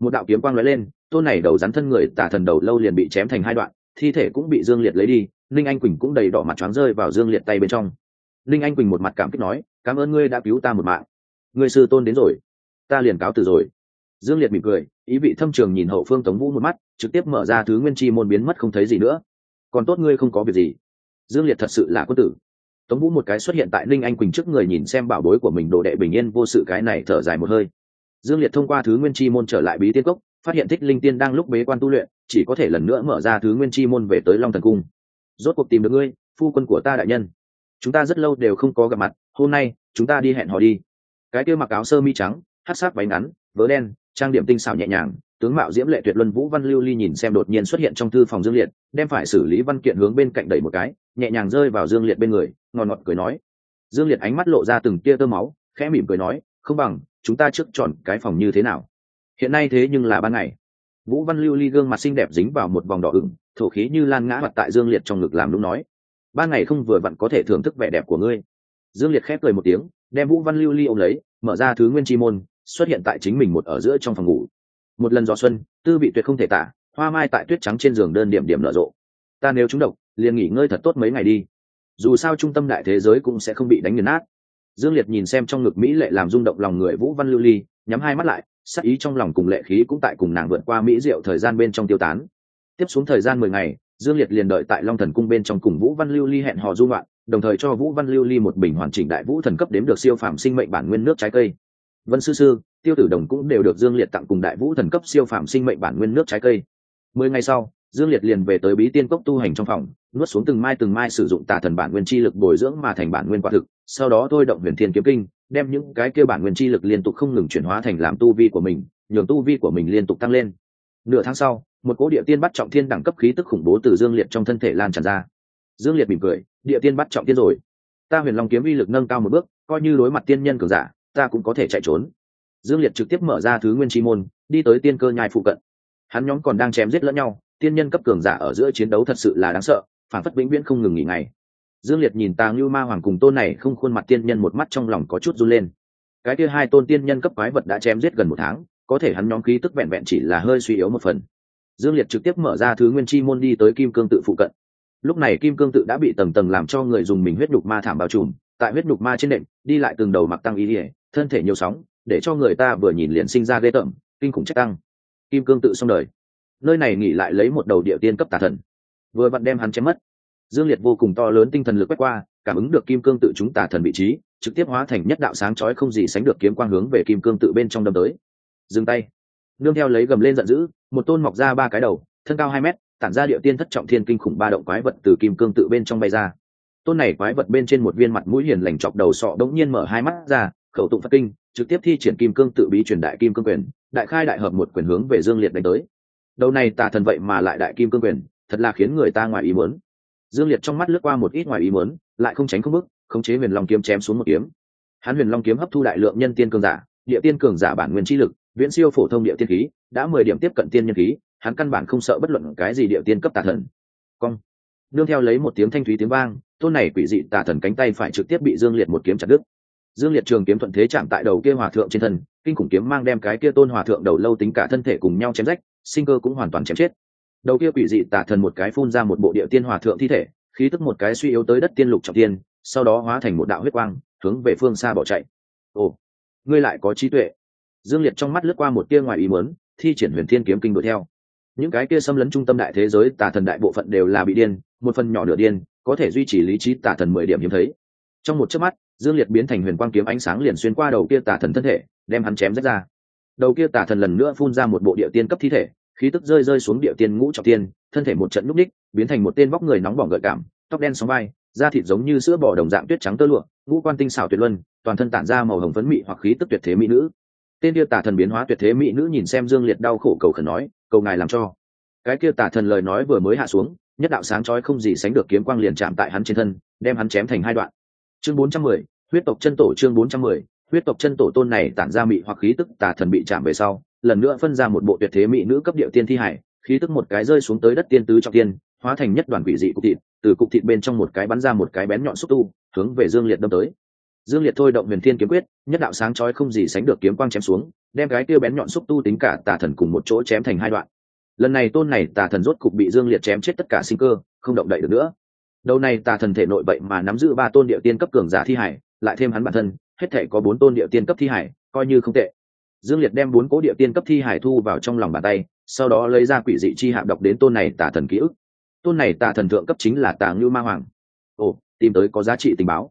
một đạo kiếm quang lóe lên, tôn này đầu rắn thân người tả thần đầu lâu liền bị chém thành hai đoạn, thi thể cũng bị dương liệt lấy đi linh anh quỳnh cũng đầy đỏ mặt choáng rơi vào dương liệt tay bên trong. Linh anh quỳnh một mặt cảm kích nói, cảm ơn ngươi đã cứu ta một mạng. Ngươi sư tôn đến rồi. Ta liền cáo từ rồi. Dương liệt mỉm cười, ý vị thâm trường nhìn hậu phương tống vũ một mắt, trực tiếp mở ra thứ nguyên chi môn biến mất không thấy gì nữa. Còn tốt ngươi không có việc gì. Dương liệt thật sự là quân tử. Tống vũ một cái xuất hiện tại linh anh quỳnh trước người nhìn xem bảo bối của mình, đồ đệ bình yên vô sự, cái này thở dài một hơi dương liệt thông qua thứ nguyên chi môn trở lại bí tiên cốc, phát hiện thích linh tiên đang lúc bế quan tu luyện, chỉ có thể lần nữa mở ra thứ nguyên chi môn về tới long thần cung. Rốt cuộc tìm được ngươi, phu quân của ta đại nhân. Chúng ta rất lâu đều không có gặp mặt, hôm nay, chúng ta đi hẹn hò đi. Cái kia mặc áo sơ mi trắng, hát sát váy ngắn, vớ đen, trang điểm tinh xảo nhẹ nhàng, tướng mạo diễm lệ tuyệt luân vũ văn lưu ly nhìn xem đột nhiên xuất hiện trong thư phòng dương liệt, đem phải xử lý văn kiện hướng bên cạnh đẩy một cái, nhẹ nhàng rơi vào dương liệt bên người, ngọt ngọt cười nói. Dương liệt ánh mắt lộ ra từng tia tơ máu, khẽ mỉm cười nói, không bằng chúng ta trước chọn cái phòng như thế nào? Hiện nay thế nhưng là ban ngày. Vũ văn lưu ly gương mặt xinh đẹp dính vào một vòng đỏ ửng, thổ khí như lan ngã mặt tại dương liệt trong ngực làm lúc nói, ban ngày không vừa vặn có thể thưởng thức vẻ đẹp của ngươi. Dương liệt khép cười một tiếng, đem vũ văn lưu ly ôm lấy, mở ra thứ nguyên chi môn, xuất hiện tại chính mình một ở giữa trong phòng ngủ. Một lần gió xuân, tư vị tuyệt không thể tả, hoa mai tại tuyết trắng trên giường đơn điểm điểm nở rộ. Ta nếu trúng độc, liền nghỉ ngơi thật tốt mấy ngày đi. Dù sao trung tâm đại thế giới cũng sẽ không bị đánh nghiền nát dương liệt nhìn xem trong ngực mỹ lệ làm rung động lòng người vũ văn lưu ly, nhắm hai mắt lại, sắc ý trong lòng cùng lệ khí cũng tại cùng nàng vượt qua mỹ diệu thời gian bên trong tiêu tán. Tiếp xuống thời gian mười ngày, dương liệt liền đợi tại long thần cung bên trong cùng vũ văn lưu ly hẹn hò dung loạn đồng thời cho vũ văn lưu ly một bình hoàn chỉnh đại vũ thần cấp đếm được siêu phạm sinh mệnh bản nguyên nước trái cây. Vân sư sư, tiêu tử đồng cũng đều được dương liệt tặng cùng đại vũ thần cấp siêu phạm sinh mệnh bản nguyên nước trái cây. Mười ngày sau, dương liệt liền về tới bí tiên cốc tu hành trong phòng, nuốt xuống từng mai từng mai sử dụng tà thần bản nguyên chi lực bồi dưỡng mà thành bản nguyên quả thực sau đó thôi động huyền thiên kiếm kinh, đem những cái kia bản nguyên chi lực liên tục không ngừng chuyển hóa thành làm tu vi của mình, nhường tu vi của mình liên tục tăng lên. Nửa tháng sau, một cố địa tiên bắt trọng thiên đẳng cấp khí tức khủng bố từ dương liệt trong thân thể lan tràn ra. Dương liệt mỉm cười, địa tiên bắt trọng thiên rồi. Ta huyền long kiếm uy lực nâng cao một bước, coi như đối mặt tiên nhân cường giả, ta cũng có thể chạy trốn. Dương liệt trực tiếp mở ra thứ nguyên chi môn, đi tới tiên cơ nhai phụ cận. Hắn nhóm còn đang chém giết lẫn nhau, tiên nhân cấp cường giả ở giữa chiến đấu thật sự là đáng sợ, phản phất vĩnh viễn không ngừng nghỉ ngày dương liệt nhìn tàng lưu ma hoàng cùng tôn này không khuôn mặt tiên nhân một mắt trong lòng có chút run lên. Cái kia hai tôn tiên nhân cấp quái vật đã chém giết gần một tháng, có thể hắn nhóm khí tức vẹn vẹn chỉ là hơi suy yếu một phần. Dương liệt trực tiếp mở ra thứ nguyên chi môn đi tới kim cương tự phụ cận. Lúc này kim cương tự đã bị tầng tầng làm cho người dùng mình huyết nhục ma thảm bao trùm, tại huyết nhục ma trên nệm đi lại từng đầu mặc tăng ý ỉa thân thể nhiều sóng, để cho người ta vừa nhìn liền sinh ra ghê tởm, kinh khủng trách tăng. Kim cương tự xong đời. Nơi này nghỉ lại lấy một đầu địa tiên cấp tà thần. Vừa vặn đem hắn chém mất dương liệt vô cùng to lớn tinh thần lực quét qua, cảm ứng được kim cương tự chúng tà thần vị trí, trực tiếp hóa thành nhất đạo sáng chói không gì sánh được kiếm quang hướng về kim cương tự bên trong đâm tới. Dừng tay. Nương theo lấy gầm lên giận dữ, một tôn mọc ra ba cái đầu, thân cao hai mét, tản ra địa tiên thất trọng thiên kinh khủng ba động quái vật từ kim cương tự bên trong bay ra. Tôn này quái vật bên trên một viên mặt mũi hiền lành chọc đầu sọ đống nhiên mở hai mắt ra, khẩu tụng phật kinh, trực tiếp thi triển kim cương tự bí truyền đại kim cương quyền, đại khai đại hợp một quyền hướng về dương liệt đánh tới. Đầu này tà thần vậy mà lại đại kim cương quyền, thật là khiến người ta ngoài ý muốn dương liệt trong mắt lướt qua một ít ngoài ý muốn, lại không tránh không bức khống chế huyền long kiếm chém xuống một kiếm. Hắn huyền long kiếm hấp thu đại lượng nhân tiên cường giả, địa tiên cường giả bản nguyên chi lực, viễn siêu phổ thông địa tiên khí, đã mười điểm tiếp cận tiên nhân khí, hắn căn bản không sợ bất luận cái gì địa tiên cấp tà thần. Cong. Nương theo lấy một tiếng thanh thúy tiếng vang, tôn này quỷ dị tà thần cánh tay phải trực tiếp bị dương liệt một kiếm chặt đứt. Dương liệt trường kiếm thuận thế chạm tại đầu kia hòa thượng trên thân, kinh khủng kiếm mang đem cái kia tôn hòa thượng đầu lâu tính cả thân thể cùng nhau chém rách, sinh cơ cũng hoàn toàn chém chết đầu kia quỷ dị tà thần một cái phun ra một bộ địa tiên hòa thượng thi thể, khí tức một cái suy yếu tới đất tiên lục trọng tiên, sau đó hóa thành một đạo huyết quang, hướng về phương xa bỏ chạy. Ồ, ngươi lại có trí tuệ. Dương liệt trong mắt lướt qua một tia ngoài ý muốn, thi triển huyền thiên kiếm kinh đuổi theo. Những cái kia xâm lấn trung tâm đại thế giới tà thần đại bộ phận đều là bị điên, một phần nhỏ nửa điên, có thể duy trì lý trí tà thần mười điểm hiếm thấy. Trong một chớp mắt, dương liệt biến thành huyền quang kiếm ánh sáng liền xuyên qua đầu kia tà thần thân thể, đem hắn chém rách ra. Đầu kia tà thần lần nữa phun ra một bộ địa tiên cấp thi thể khí tức rơi rơi xuống địa tiên ngũ trọng tiên thân thể một trận núp ních, biến thành một tên vóc người nóng bỏng gợi cảm tóc đen sóng vai da thịt giống như sữa bò đồng dạng tuyết trắng tơ lụa ngũ quan tinh xảo tuyệt luân toàn thân tản ra màu hồng phấn mị hoặc khí tức tuyệt thế mỹ nữ. Tên kia tà thần biến hóa tuyệt thế mỹ nữ nhìn xem dương liệt đau khổ cầu khẩn nói cầu ngài làm cho. Cái kia tà thần lời nói vừa mới hạ xuống nhất đạo sáng chói không gì sánh được kiếm quang liền chạm tại hắn trên thân đem hắn chém thành hai đoạn. Chương 410, huyết tộc chân tổ chương 410, huyết tộc chân tổ tôn này tản ra mị hoặc khí tức tà thần bị chạm về sau lần nữa phân ra một bộ tuyệt thế mỹ nữ cấp điệu tiên thi hải, khí tức một cái rơi xuống tới đất tiên tứ trọng tiên, hóa thành nhất đoàn quỷ dị cục thịt, từ cục thịt bên trong một cái bắn ra một cái bén nhọn xúc tu, hướng về dương liệt đâm tới. Dương liệt thôi động huyền thiên kiếm quyết, nhất đạo sáng chói không gì sánh được kiếm quang chém xuống, đem cái kia bén nhọn xúc tu tính cả tà thần cùng một chỗ chém thành hai đoạn. Lần này tôn này tà thần rốt cục bị dương liệt chém chết tất cả sinh cơ, không động đậy được nữa. Đầu này tà thần thể nội vậy mà nắm giữ ba tôn địa tiên cấp cường giả thi hải, lại thêm hắn bản thân, hết thể có bốn tôn địa tiên cấp thi hải, coi như không tệ dương liệt đem bốn cố địa tiên cấp thi hải thu vào trong lòng bàn tay, sau đó lấy ra quỷ dị chi hạm đọc đến tôn này tà thần ký ức. Tôn này tà thần thượng cấp chính là tà ngưu ma hoàng. Ồ, tìm tới có giá trị tình báo.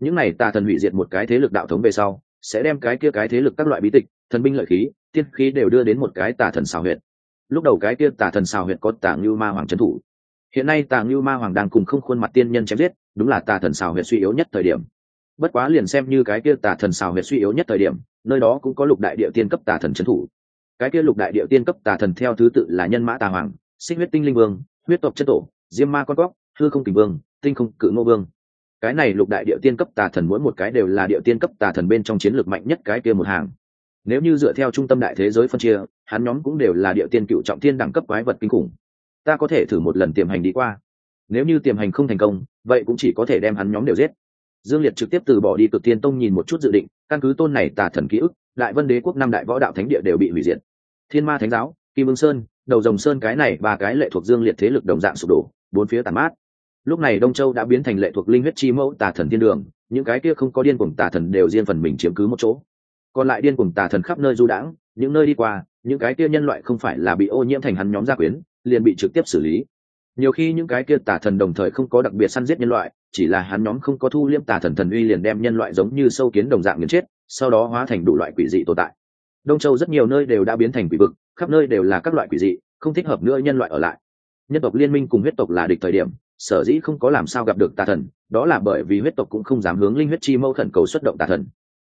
Những này tà thần hủy diệt một cái thế lực đạo thống về sau, sẽ đem cái kia cái thế lực các loại bí tịch, thần binh lợi khí, tiên khí đều đưa đến một cái tà thần xào huyệt. Lúc đầu cái kia tà thần xào huyệt có tà ngưu ma hoàng trấn thủ. Hiện nay tà ngưu ma hoàng đang cùng không khuôn mặt tiên nhân chém giết, đúng là tà thần xào huyệt suy yếu nhất thời điểm bất quá liền xem như cái kia tà thần xào huyệt suy yếu nhất thời điểm, nơi đó cũng có lục đại địa tiên cấp tà thần trấn thủ. Cái kia lục đại địa tiên cấp tà thần theo thứ tự là nhân mã tà hoàng sinh huyết tinh linh vương, huyết tộc chất tổ, diêm ma con góc hư không kình vương, tinh không cự ngô vương. Cái này lục đại địa tiên cấp tà thần mỗi một cái đều là địa tiên cấp tà thần bên trong chiến lược mạnh nhất cái kia một hàng. Nếu như dựa theo trung tâm đại thế giới phân chia, hắn nhóm cũng đều là địa tiên cựu trọng tiên đẳng cấp quái vật kinh khủng. Ta có thể thử một lần tiềm hành đi qua. Nếu như tiềm hành không thành công, vậy cũng chỉ có thể đem hắn nhóm đều giết dương liệt trực tiếp từ bỏ đi cực tiên tông nhìn một chút dự định, căn cứ tôn này tà thần ký ức, đại vân đế quốc năm đại võ đạo thánh địa đều bị hủy diệt. Thiên ma thánh giáo, kim ương sơn, đầu rồng sơn cái này và cái lệ thuộc dương liệt thế lực đồng dạng sụp đổ, bốn phía tàn mát. Lúc này đông châu đã biến thành lệ thuộc linh huyết chi mẫu tà thần thiên đường, những cái kia không có điên cuồng tà thần đều riêng phần mình chiếm cứ một chỗ. Còn lại điên cuồng tà thần khắp nơi du đãng, những nơi đi qua, những cái kia nhân loại không phải là bị ô nhiễm thành hắn nhóm gia quyến, liền bị trực tiếp xử lý. Nhiều khi những cái kia tà thần đồng thời không có đặc biệt săn giết nhân loại chỉ là hắn nhóm không có thu liêm tà thần thần uy liền đem nhân loại giống như sâu kiến đồng dạng nghiền chết, sau đó hóa thành đủ loại quỷ dị tồn tại. Đông châu rất nhiều nơi đều đã biến thành quỷ vực, khắp nơi đều là các loại quỷ dị, không thích hợp nữa nhân loại ở lại. Nhân tộc liên minh cùng huyết tộc là địch thời điểm, sở dĩ không có làm sao gặp được tà thần, đó là bởi vì huyết tộc cũng không dám hướng linh huyết chi mâu thần cầu xuất động tà thần.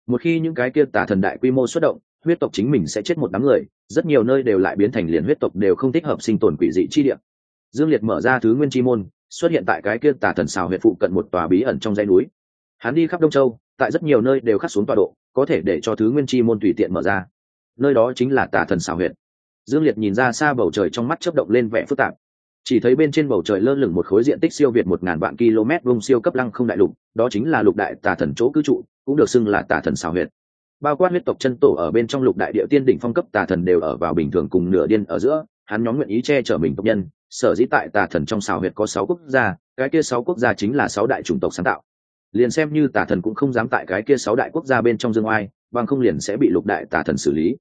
Một khi những cái kia tà thần đại quy mô xuất động, huyết tộc chính mình sẽ chết một đám người, rất nhiều nơi đều lại biến thành liền huyết tộc đều không thích hợp sinh tồn quỷ dị chi địa. Dương liệt mở ra thứ nguyên chi môn xuất hiện tại cái kia tà thần xào huyệt phụ cận một tòa bí ẩn trong dãy núi. Hắn đi khắp đông châu, tại rất nhiều nơi đều khắc xuống tọa độ, có thể để cho thứ nguyên chi môn tùy tiện mở ra. Nơi đó chính là tà thần xào huyệt. Dương liệt nhìn ra xa bầu trời trong mắt chớp động lên vẻ phức tạp. Chỉ thấy bên trên bầu trời lơ lửng một khối diện tích siêu việt một ngàn vạn km vùng siêu cấp lăng không đại lục, đó chính là lục đại tà thần chỗ cư trụ, cũng được xưng là tà thần xào huyệt. Bao quát huyết tộc chân tổ ở bên trong lục đại địa tiên đỉnh phong cấp tà thần đều ở vào bình thường cùng nửa điên ở giữa, hắn nhóm nguyện ý che chở mình tộc nhân sở dĩ tại tà thần trong xào huyệt có sáu quốc gia, cái kia sáu quốc gia chính là sáu đại chủng tộc sáng tạo. Liền xem như tà thần cũng không dám tại cái kia sáu đại quốc gia bên trong dương oai, bằng không liền sẽ bị lục đại tà thần xử lý.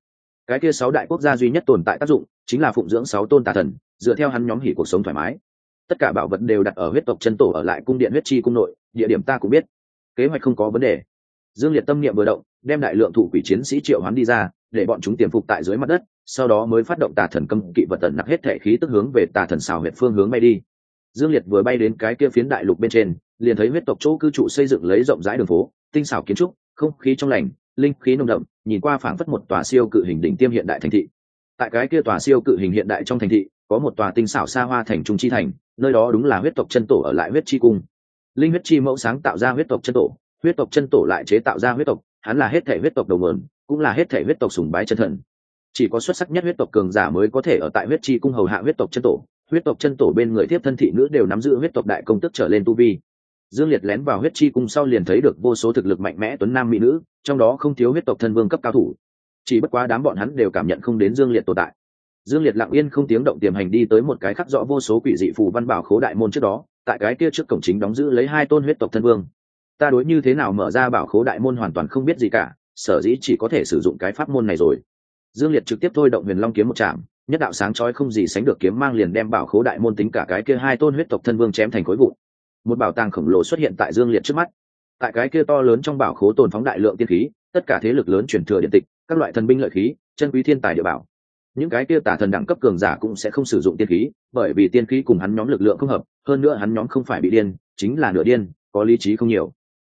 Cái kia sáu đại quốc gia duy nhất tồn tại tác dụng, chính là phụng dưỡng sáu tôn tà thần, dựa theo hắn nhóm hỉ cuộc sống thoải mái. Tất cả bảo vật đều đặt ở huyết tộc chân tổ ở lại cung điện huyết chi cung nội, địa điểm ta cũng biết. Kế hoạch không có vấn đề. Dương liệt tâm niệm vừa động, đem đại lượng thủ quỷ chiến sĩ triệu hoán đi ra, để bọn chúng tiềm phục tại dưới mặt đất sau đó mới phát động tà thần cấm kỵ vật tận nặc hết thể khí tức hướng về tà thần xào huyệt phương hướng bay đi. Dương liệt vừa bay đến cái kia phiến đại lục bên trên, liền thấy huyết tộc chỗ cư trụ xây dựng lấy rộng rãi đường phố, tinh xảo kiến trúc, không khí trong lành, linh khí nồng đậm, nhìn qua phảng phất một tòa siêu cự hình đỉnh tiêm hiện đại thành thị. Tại cái kia tòa siêu cự hình hiện đại trong thành thị, có một tòa tinh xảo xa hoa thành trung chi thành, nơi đó đúng là huyết tộc chân tổ ở lại huyết chi cung. Linh huyết chi mẫu sáng tạo ra huyết tộc chân tổ, huyết tộc chân tổ lại chế tạo ra huyết tộc, hắn là hết thể huyết tộc đầu mượn cũng là hết thể huyết tộc sùng bái chân thần chỉ có xuất sắc nhất huyết tộc cường giả mới có thể ở tại huyết chi cung hầu hạ huyết tộc chân tổ. Huyết tộc chân tổ bên người thiếp thân thị nữ đều nắm giữ huyết tộc đại công tức trở lên tu vi. Dương liệt lén vào huyết chi cung sau liền thấy được vô số thực lực mạnh mẽ tuấn nam mỹ nữ, trong đó không thiếu huyết tộc thân vương cấp cao thủ. Chỉ bất quá đám bọn hắn đều cảm nhận không đến dương liệt tồn tại. Dương liệt lặng yên không tiếng động tiềm hành đi tới một cái khắc rõ vô số quỷ dị phù văn bảo khố đại môn trước đó, tại cái kia trước cổng chính đóng giữ lấy hai tôn huyết tộc thân vương. Ta đối như thế nào mở ra bảo khố đại môn hoàn toàn không biết gì cả, sở dĩ chỉ có thể sử dụng cái pháp môn này rồi dương liệt trực tiếp thôi động huyền long kiếm một chạm nhất đạo sáng chói không gì sánh được kiếm mang liền đem bảo khố đại môn tính cả cái kia hai tôn huyết tộc thân vương chém thành khối vụn. Một bảo tàng khổng lồ xuất hiện tại dương liệt trước mắt. Tại cái kia to lớn trong bảo khố tồn phóng đại lượng tiên khí, tất cả thế lực lớn chuyển thừa điện tịch, các loại thần binh lợi khí, chân quý thiên tài địa bảo. Những cái kia tả thần đẳng cấp cường giả cũng sẽ không sử dụng tiên khí, bởi vì tiên khí cùng hắn nhóm lực lượng không hợp, hơn nữa hắn nhóm không phải bị điên, chính là nửa điên, có lý trí không nhiều.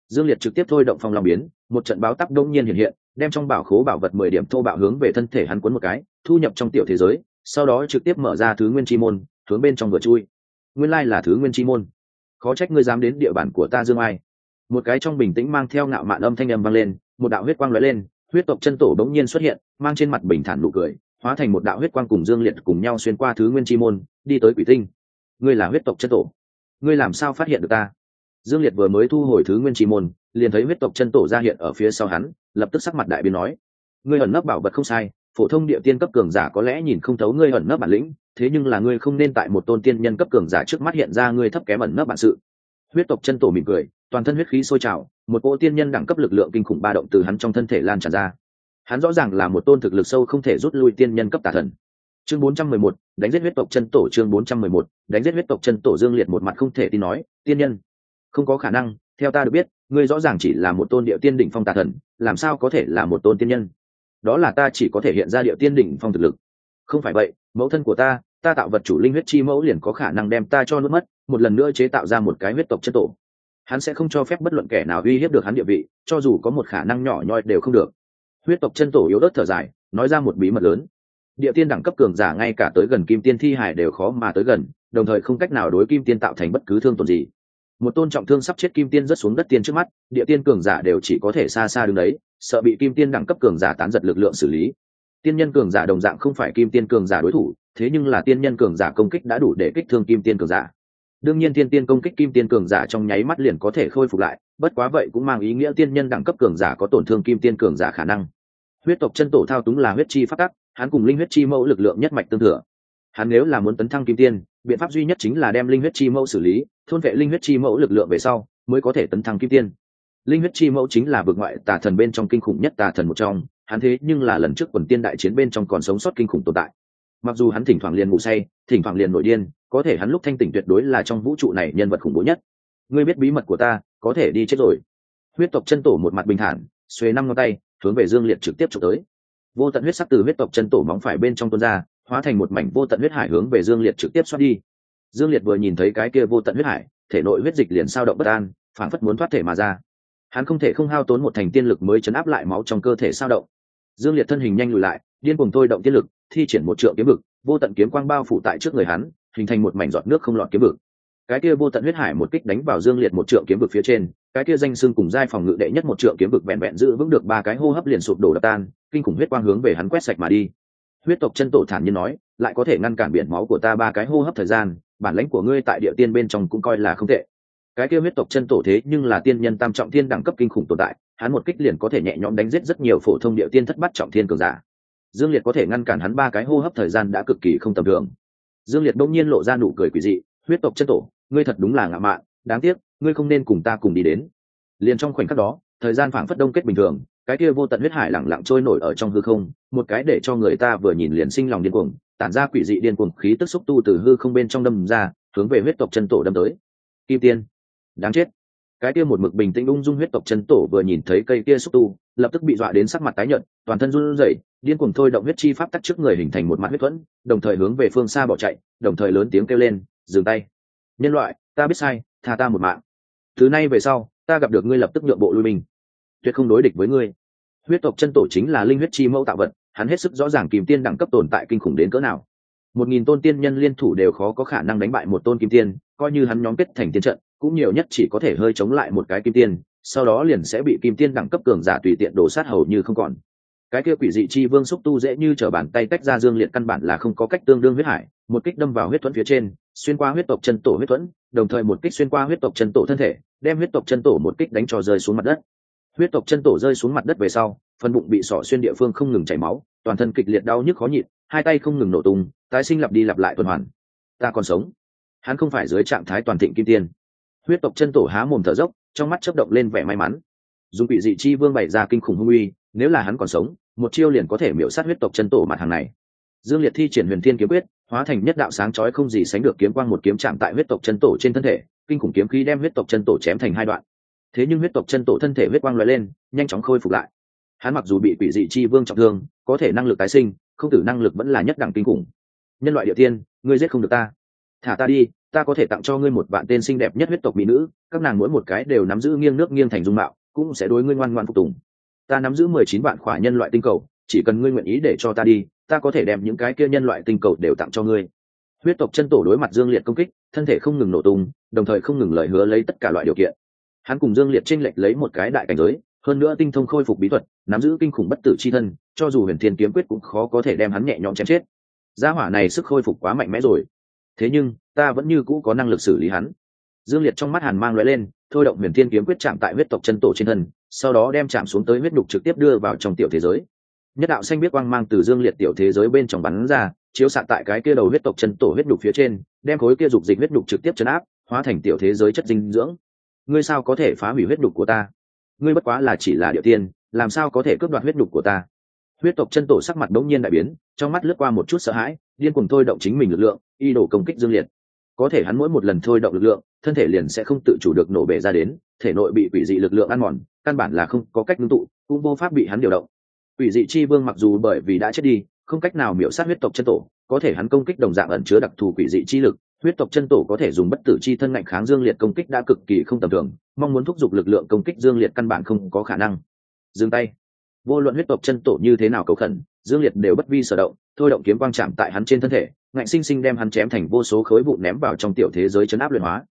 Dương liệt trực tiếp thôi động phong lòng biến, một trận báo tắc đông nhiên hiện hiện đem trong bảo khố bảo vật mười điểm thô bạo hướng về thân thể hắn cuốn một cái, thu nhập trong tiểu thế giới, sau đó trực tiếp mở ra thứ nguyên chi môn, hướng bên trong vừa chui. Nguyên lai là thứ nguyên chi môn. Khó trách ngươi dám đến địa bàn của ta dương ai. Một cái trong bình tĩnh mang theo ngạo mạn âm thanh âm vang lên, một đạo huyết quang lóe lên, huyết tộc chân tổ bỗng nhiên xuất hiện, mang trên mặt bình thản nụ cười, hóa thành một đạo huyết quang cùng dương liệt cùng nhau xuyên qua thứ nguyên chi môn, đi tới quỷ tinh. Ngươi là huyết tộc chân tổ. Ngươi làm sao phát hiện được ta? Dương liệt vừa mới thu hồi thứ nguyên chi môn, liền thấy huyết tộc chân tổ ra hiện ở phía sau hắn lập tức sắc mặt đại biến nói ngươi ẩn nấp bảo vật không sai phổ thông địa tiên cấp cường giả có lẽ nhìn không thấu ngươi ẩn nấp bản lĩnh thế nhưng là ngươi không nên tại một tôn tiên nhân cấp cường giả trước mắt hiện ra ngươi thấp kém ẩn nấp bản sự. Huyết tộc chân tổ mỉm cười toàn thân huyết khí sôi trào một cỗ tiên nhân đẳng cấp lực lượng kinh khủng ba động từ hắn trong thân thể lan tràn ra. Hắn rõ ràng là một tôn thực lực sâu không thể rút lui tiên nhân cấp tà thần. Chương 411, đánh giết huyết tộc chân tổ chương 411, đánh giết huyết tộc chân tổ dương liệt một mặt không thể tin nói tiên nhân không có khả năng theo ta được biết ngươi rõ ràng chỉ là một tôn địa tiên đỉnh phong tà thần, làm sao có thể là một tôn tiên nhân? Đó là ta chỉ có thể hiện ra địa tiên đỉnh phong thực lực. Không phải vậy, mẫu thân của ta ta tạo vật chủ linh huyết chi mẫu liền có khả năng đem ta cho nuốt mất, một lần nữa chế tạo ra một cái huyết tộc chân tổ. Hắn sẽ không cho phép bất luận kẻ nào uy hiếp được hắn địa vị, cho dù có một khả năng nhỏ nhoi đều không được. Huyết tộc chân tổ yếu đất thở dài, nói ra một bí mật lớn. Địa tiên đẳng cấp cường giả ngay cả tới gần kim tiên thi hải đều khó mà tới gần, đồng thời không cách nào đối kim tiên tạo thành bất cứ thương tổn gì một tôn trọng thương sắp chết kim tiên rớt xuống đất tiên trước mắt, địa tiên cường giả đều chỉ có thể xa xa đứng đấy, sợ bị kim tiên đẳng cấp cường giả tán giật lực lượng xử lý. Tiên nhân cường giả đồng dạng không phải kim tiên cường giả đối thủ, thế nhưng là tiên nhân cường giả công kích đã đủ để kích thương kim tiên cường giả. Đương nhiên tiên tiên công kích kim tiên cường giả trong nháy mắt liền có thể khôi phục lại, bất quá vậy cũng mang ý nghĩa tiên nhân đẳng cấp cường giả có tổn thương kim tiên cường giả khả năng. Huyết tộc chân tổ thao túng là huyết chi phát tắc, hắn cùng linh huyết chi mẫu lực lượng nhất mạch tương thừa. Hắn nếu là muốn tấn thăng kim tiên biện pháp duy nhất chính là đem linh huyết chi mẫu xử lý, thôn vệ linh huyết chi mẫu lực lượng về sau mới có thể tấn thăng kim tiên. Linh huyết chi mẫu chính là vực ngoại tà thần bên trong kinh khủng nhất tà thần một trong, hắn thế nhưng là lần trước quần tiên đại chiến bên trong còn sống sót kinh khủng tồn tại. Mặc dù hắn thỉnh thoảng liền ngủ say, thỉnh thoảng liền nội điên, có thể hắn lúc thanh tỉnh tuyệt đối là trong vũ trụ này nhân vật khủng bố nhất. Ngươi biết bí mật của ta, có thể đi chết rồi. Huyết tộc chân tổ một mặt bình thản, xuề năm ngón tay, hướng về dương liệt trực tiếp trục tới. Vô tận huyết sắc từ huyết tộc chân tổ móng phải bên trong tuôn ra hóa thành một mảnh vô tận huyết hải hướng về dương liệt trực tiếp xoát đi. Dương liệt vừa nhìn thấy cái kia vô tận huyết hải, thể nội huyết dịch liền sao động bất an phản phất muốn thoát thể mà ra. Hắn không thể không hao tốn một thành tiên lực mới chấn áp lại máu trong cơ thể sao động. Dương liệt thân hình nhanh lùi lại, điên cùng thôi động tiên lực, thi triển một trượng kiếm vực, vô tận kiếm quang bao phủ tại trước người hắn, hình thành một mảnh giọt nước không lọt kiếm vực. Cái kia vô tận huyết hải một kích đánh vào dương liệt một trượng kiếm vực phía trên, cái kia danh xưng cùng giai phòng ngự đệ nhất một trượng kiếm vực vẹn vẹn giữ vững được ba cái hô hấp liền sụp đổ đập tan, kinh khủng huyết quang hướng về hắn quét sạch mà đi huyết tộc chân tổ thản nhiên nói, lại có thể ngăn cản biển máu của ta ba cái hô hấp thời gian, bản lãnh của ngươi tại địa tiên bên trong cũng coi là không tệ. Cái kia huyết tộc chân tổ thế nhưng là tiên nhân tam trọng thiên đẳng cấp kinh khủng tồn tại, hắn một kích liền có thể nhẹ nhõm đánh giết rất nhiều phổ thông địa tiên thất bát trọng thiên cường giả. Dương liệt có thể ngăn cản hắn ba cái hô hấp thời gian đã cực kỳ không tầm thường. Dương liệt đông nhiên lộ ra nụ cười quỷ dị, huyết tộc chân tổ, ngươi thật đúng là ngạo mạn, đáng tiếc, ngươi không nên cùng ta cùng đi đến. Liền trong khoảnh khắc đó, thời gian phảng phất đông kết bình thường cái kia vô tận huyết hải lẳng lặng trôi nổi ở trong hư không, một cái để cho người ta vừa nhìn liền sinh lòng điên cuồng, tản ra quỷ dị điên cuồng khí tức xúc tu từ hư không bên trong đâm ra, hướng về huyết tộc chân tổ đâm tới. Kim tiên, đáng chết. Cái kia một mực bình tĩnh ung dung huyết tộc chân tổ vừa nhìn thấy cây kia xúc tu, lập tức bị dọa đến sắc mặt tái nhợt, toàn thân run rẩy, điên cuồng thôi động huyết chi pháp tắc trước người hình thành một mặt huyết thuẫn, đồng thời hướng về phương xa bỏ chạy, đồng thời lớn tiếng kêu lên, dừng tay. Nhân loại, ta biết sai, tha ta một mạng. Thứ nay về sau, ta gặp được ngươi lập tức nhượng bộ lui mình tuyệt không đối địch với ngươi. Huyết tộc chân tổ chính là linh huyết chi mẫu tạo vật, hắn hết sức rõ ràng kìm tiên đẳng cấp tồn tại kinh khủng đến cỡ nào. Một nghìn tôn tiên nhân liên thủ đều khó có khả năng đánh bại một tôn kim tiên, coi như hắn nhóm kết thành tiên trận, cũng nhiều nhất chỉ có thể hơi chống lại một cái kim tiên, sau đó liền sẽ bị kim tiên đẳng cấp cường giả tùy tiện đổ sát hầu như không còn. Cái kia quỷ dị chi vương xúc tu dễ như t r ở bàn tay tách ra dương liệt căn bản là không có cách tương đương huyết hải, một kích đâm vào huyết thuẫn phía trên, xuyên qua huyết tộc chân tổ huyết thuẫn, đồng thời một kích xuyên qua huyết tộc chân tổ thân thể, đem huyết tộc chân tổ một kích đánh trò rơi xuống mặt đất huyết tộc chân tổ rơi xuống mặt đất về sau, phần bụng bị sỏ xuyên địa phương không ngừng chảy máu, toàn thân kịch liệt đau nhức khó nhịn, hai tay không ngừng nổ tung, tái sinh lặp đi lặp lại tuần hoàn. Ta còn sống. Hắn không phải dưới trạng thái toàn thịnh kim tiên. Huyết tộc chân tổ há mồm thở dốc, trong mắt chớp động lên vẻ may mắn. Dùng quỷ dị chi vương bày ra kinh khủng hung uy, nếu là hắn còn sống, một chiêu liền có thể miễu sát huyết tộc chân tổ mặt hàng này. Dương liệt thi triển huyền thiên kiếm quyết, hóa thành nhất đạo sáng chói không gì sánh được kiếm quang một kiếm chạm tại huyết tộc chân tổ trên thân thể, kinh khủng kiếm khí đem huyết tộc chân tổ chém thành hai đoạn thế nhưng huyết tộc chân tổ thân thể huyết quang lóe lên, nhanh chóng khôi phục lại. Hắn mặc dù bị quỷ dị chi vương trọng thương, có thể năng lực tái sinh, không tử năng lực vẫn là nhất đẳng kinh khủng. Nhân loại địa tiên, ngươi giết không được ta. Thả ta đi, ta có thể tặng cho ngươi một vạn tên xinh đẹp nhất huyết tộc mỹ nữ, các nàng mỗi một cái đều nắm giữ nghiêng nước nghiêng thành dung mạo, cũng sẽ đối ngươi ngoan ngoan phục tùng. Ta nắm giữ mười chín vạn khỏa nhân loại tinh cầu, chỉ cần ngươi nguyện ý để cho ta đi, ta có thể đem những cái kia nhân loại tinh cầu đều tặng cho ngươi. Huyết tộc chân tổ đối mặt dương liệt công kích, thân thể không ngừng nổ tung, đồng thời không ngừng lời hứa lấy tất cả loại điều kiện hắn cùng dương liệt tranh lệch lấy một cái đại cảnh giới, hơn nữa tinh thông khôi phục bí thuật, nắm giữ kinh khủng bất tử c h i thân, cho dù huyền thiên kiếm quyết cũng khó có thể đem hắn nhẹ nhõm chém chết. Gia hỏa này sức khôi phục quá mạnh mẽ rồi. Thế nhưng, ta vẫn như cũ có năng lực xử lý hắn. Dương liệt trong mắt hàn mang l lên, thôi động huyền thiên kiếm quyết chạm tại huyết tộc chân tổ trên thân, sau đó đem chạm xuống tới huyết đục trực tiếp đưa vào trong tiểu thế giới. Nhất đạo xanh biết quang mang từ dương liệt tiểu thế giới bên trong bắn ra, chiếu xạ tại cái kia đầu huyết tộc chân tổ huyết đục phía trên, đem khối kia dục dịch huyết đục trực tiếp chấn áp, hóa thành tiểu thế giới chất dinh dưỡng ngươi sao có thể phá hủy huyết đục của ta? Ngươi bất quá là chỉ là địa tiên, làm sao có thể cướp đoạt huyết đục của ta? Huyết tộc chân tổ sắc mặt đống nhiên đại biến, trong mắt lướt qua một chút sợ hãi, điên cùng thôi động chính mình lực lượng, y đổ công kích dương liệt. Có thể hắn mỗi một lần thôi động lực lượng, thân thể liền sẽ không tự chủ được nổ bể ra đến, thể nội bị quỷ dị lực lượng ăn mòn, căn bản là không có cách ngưng tụ, cũng vô pháp bị hắn điều động. Quỷ dị chi vương mặc dù bởi vì đã chết đi, không cách nào miễu sát huyết tộc chân tổ, có thể hắn công kích đồng dạng ẩn chứa đặc thù quỷ dị chi lực huyết tộc chân tổ có thể dùng bất tử chi thân ngạnh kháng dương liệt công kích đã cực kỳ không tầm thường, mong muốn thúc giục lực lượng công kích dương liệt căn bản không có khả năng. Dừng tay. Vô luận huyết tộc chân tổ như thế nào cầu khẩn, dương liệt đều bất vi sở động, thôi động kiếm quang chạm tại hắn trên thân thể, ngạnh sinh sinh đem hắn chém thành vô số khối vụ ném vào trong tiểu thế giới chấn áp luyện hóa.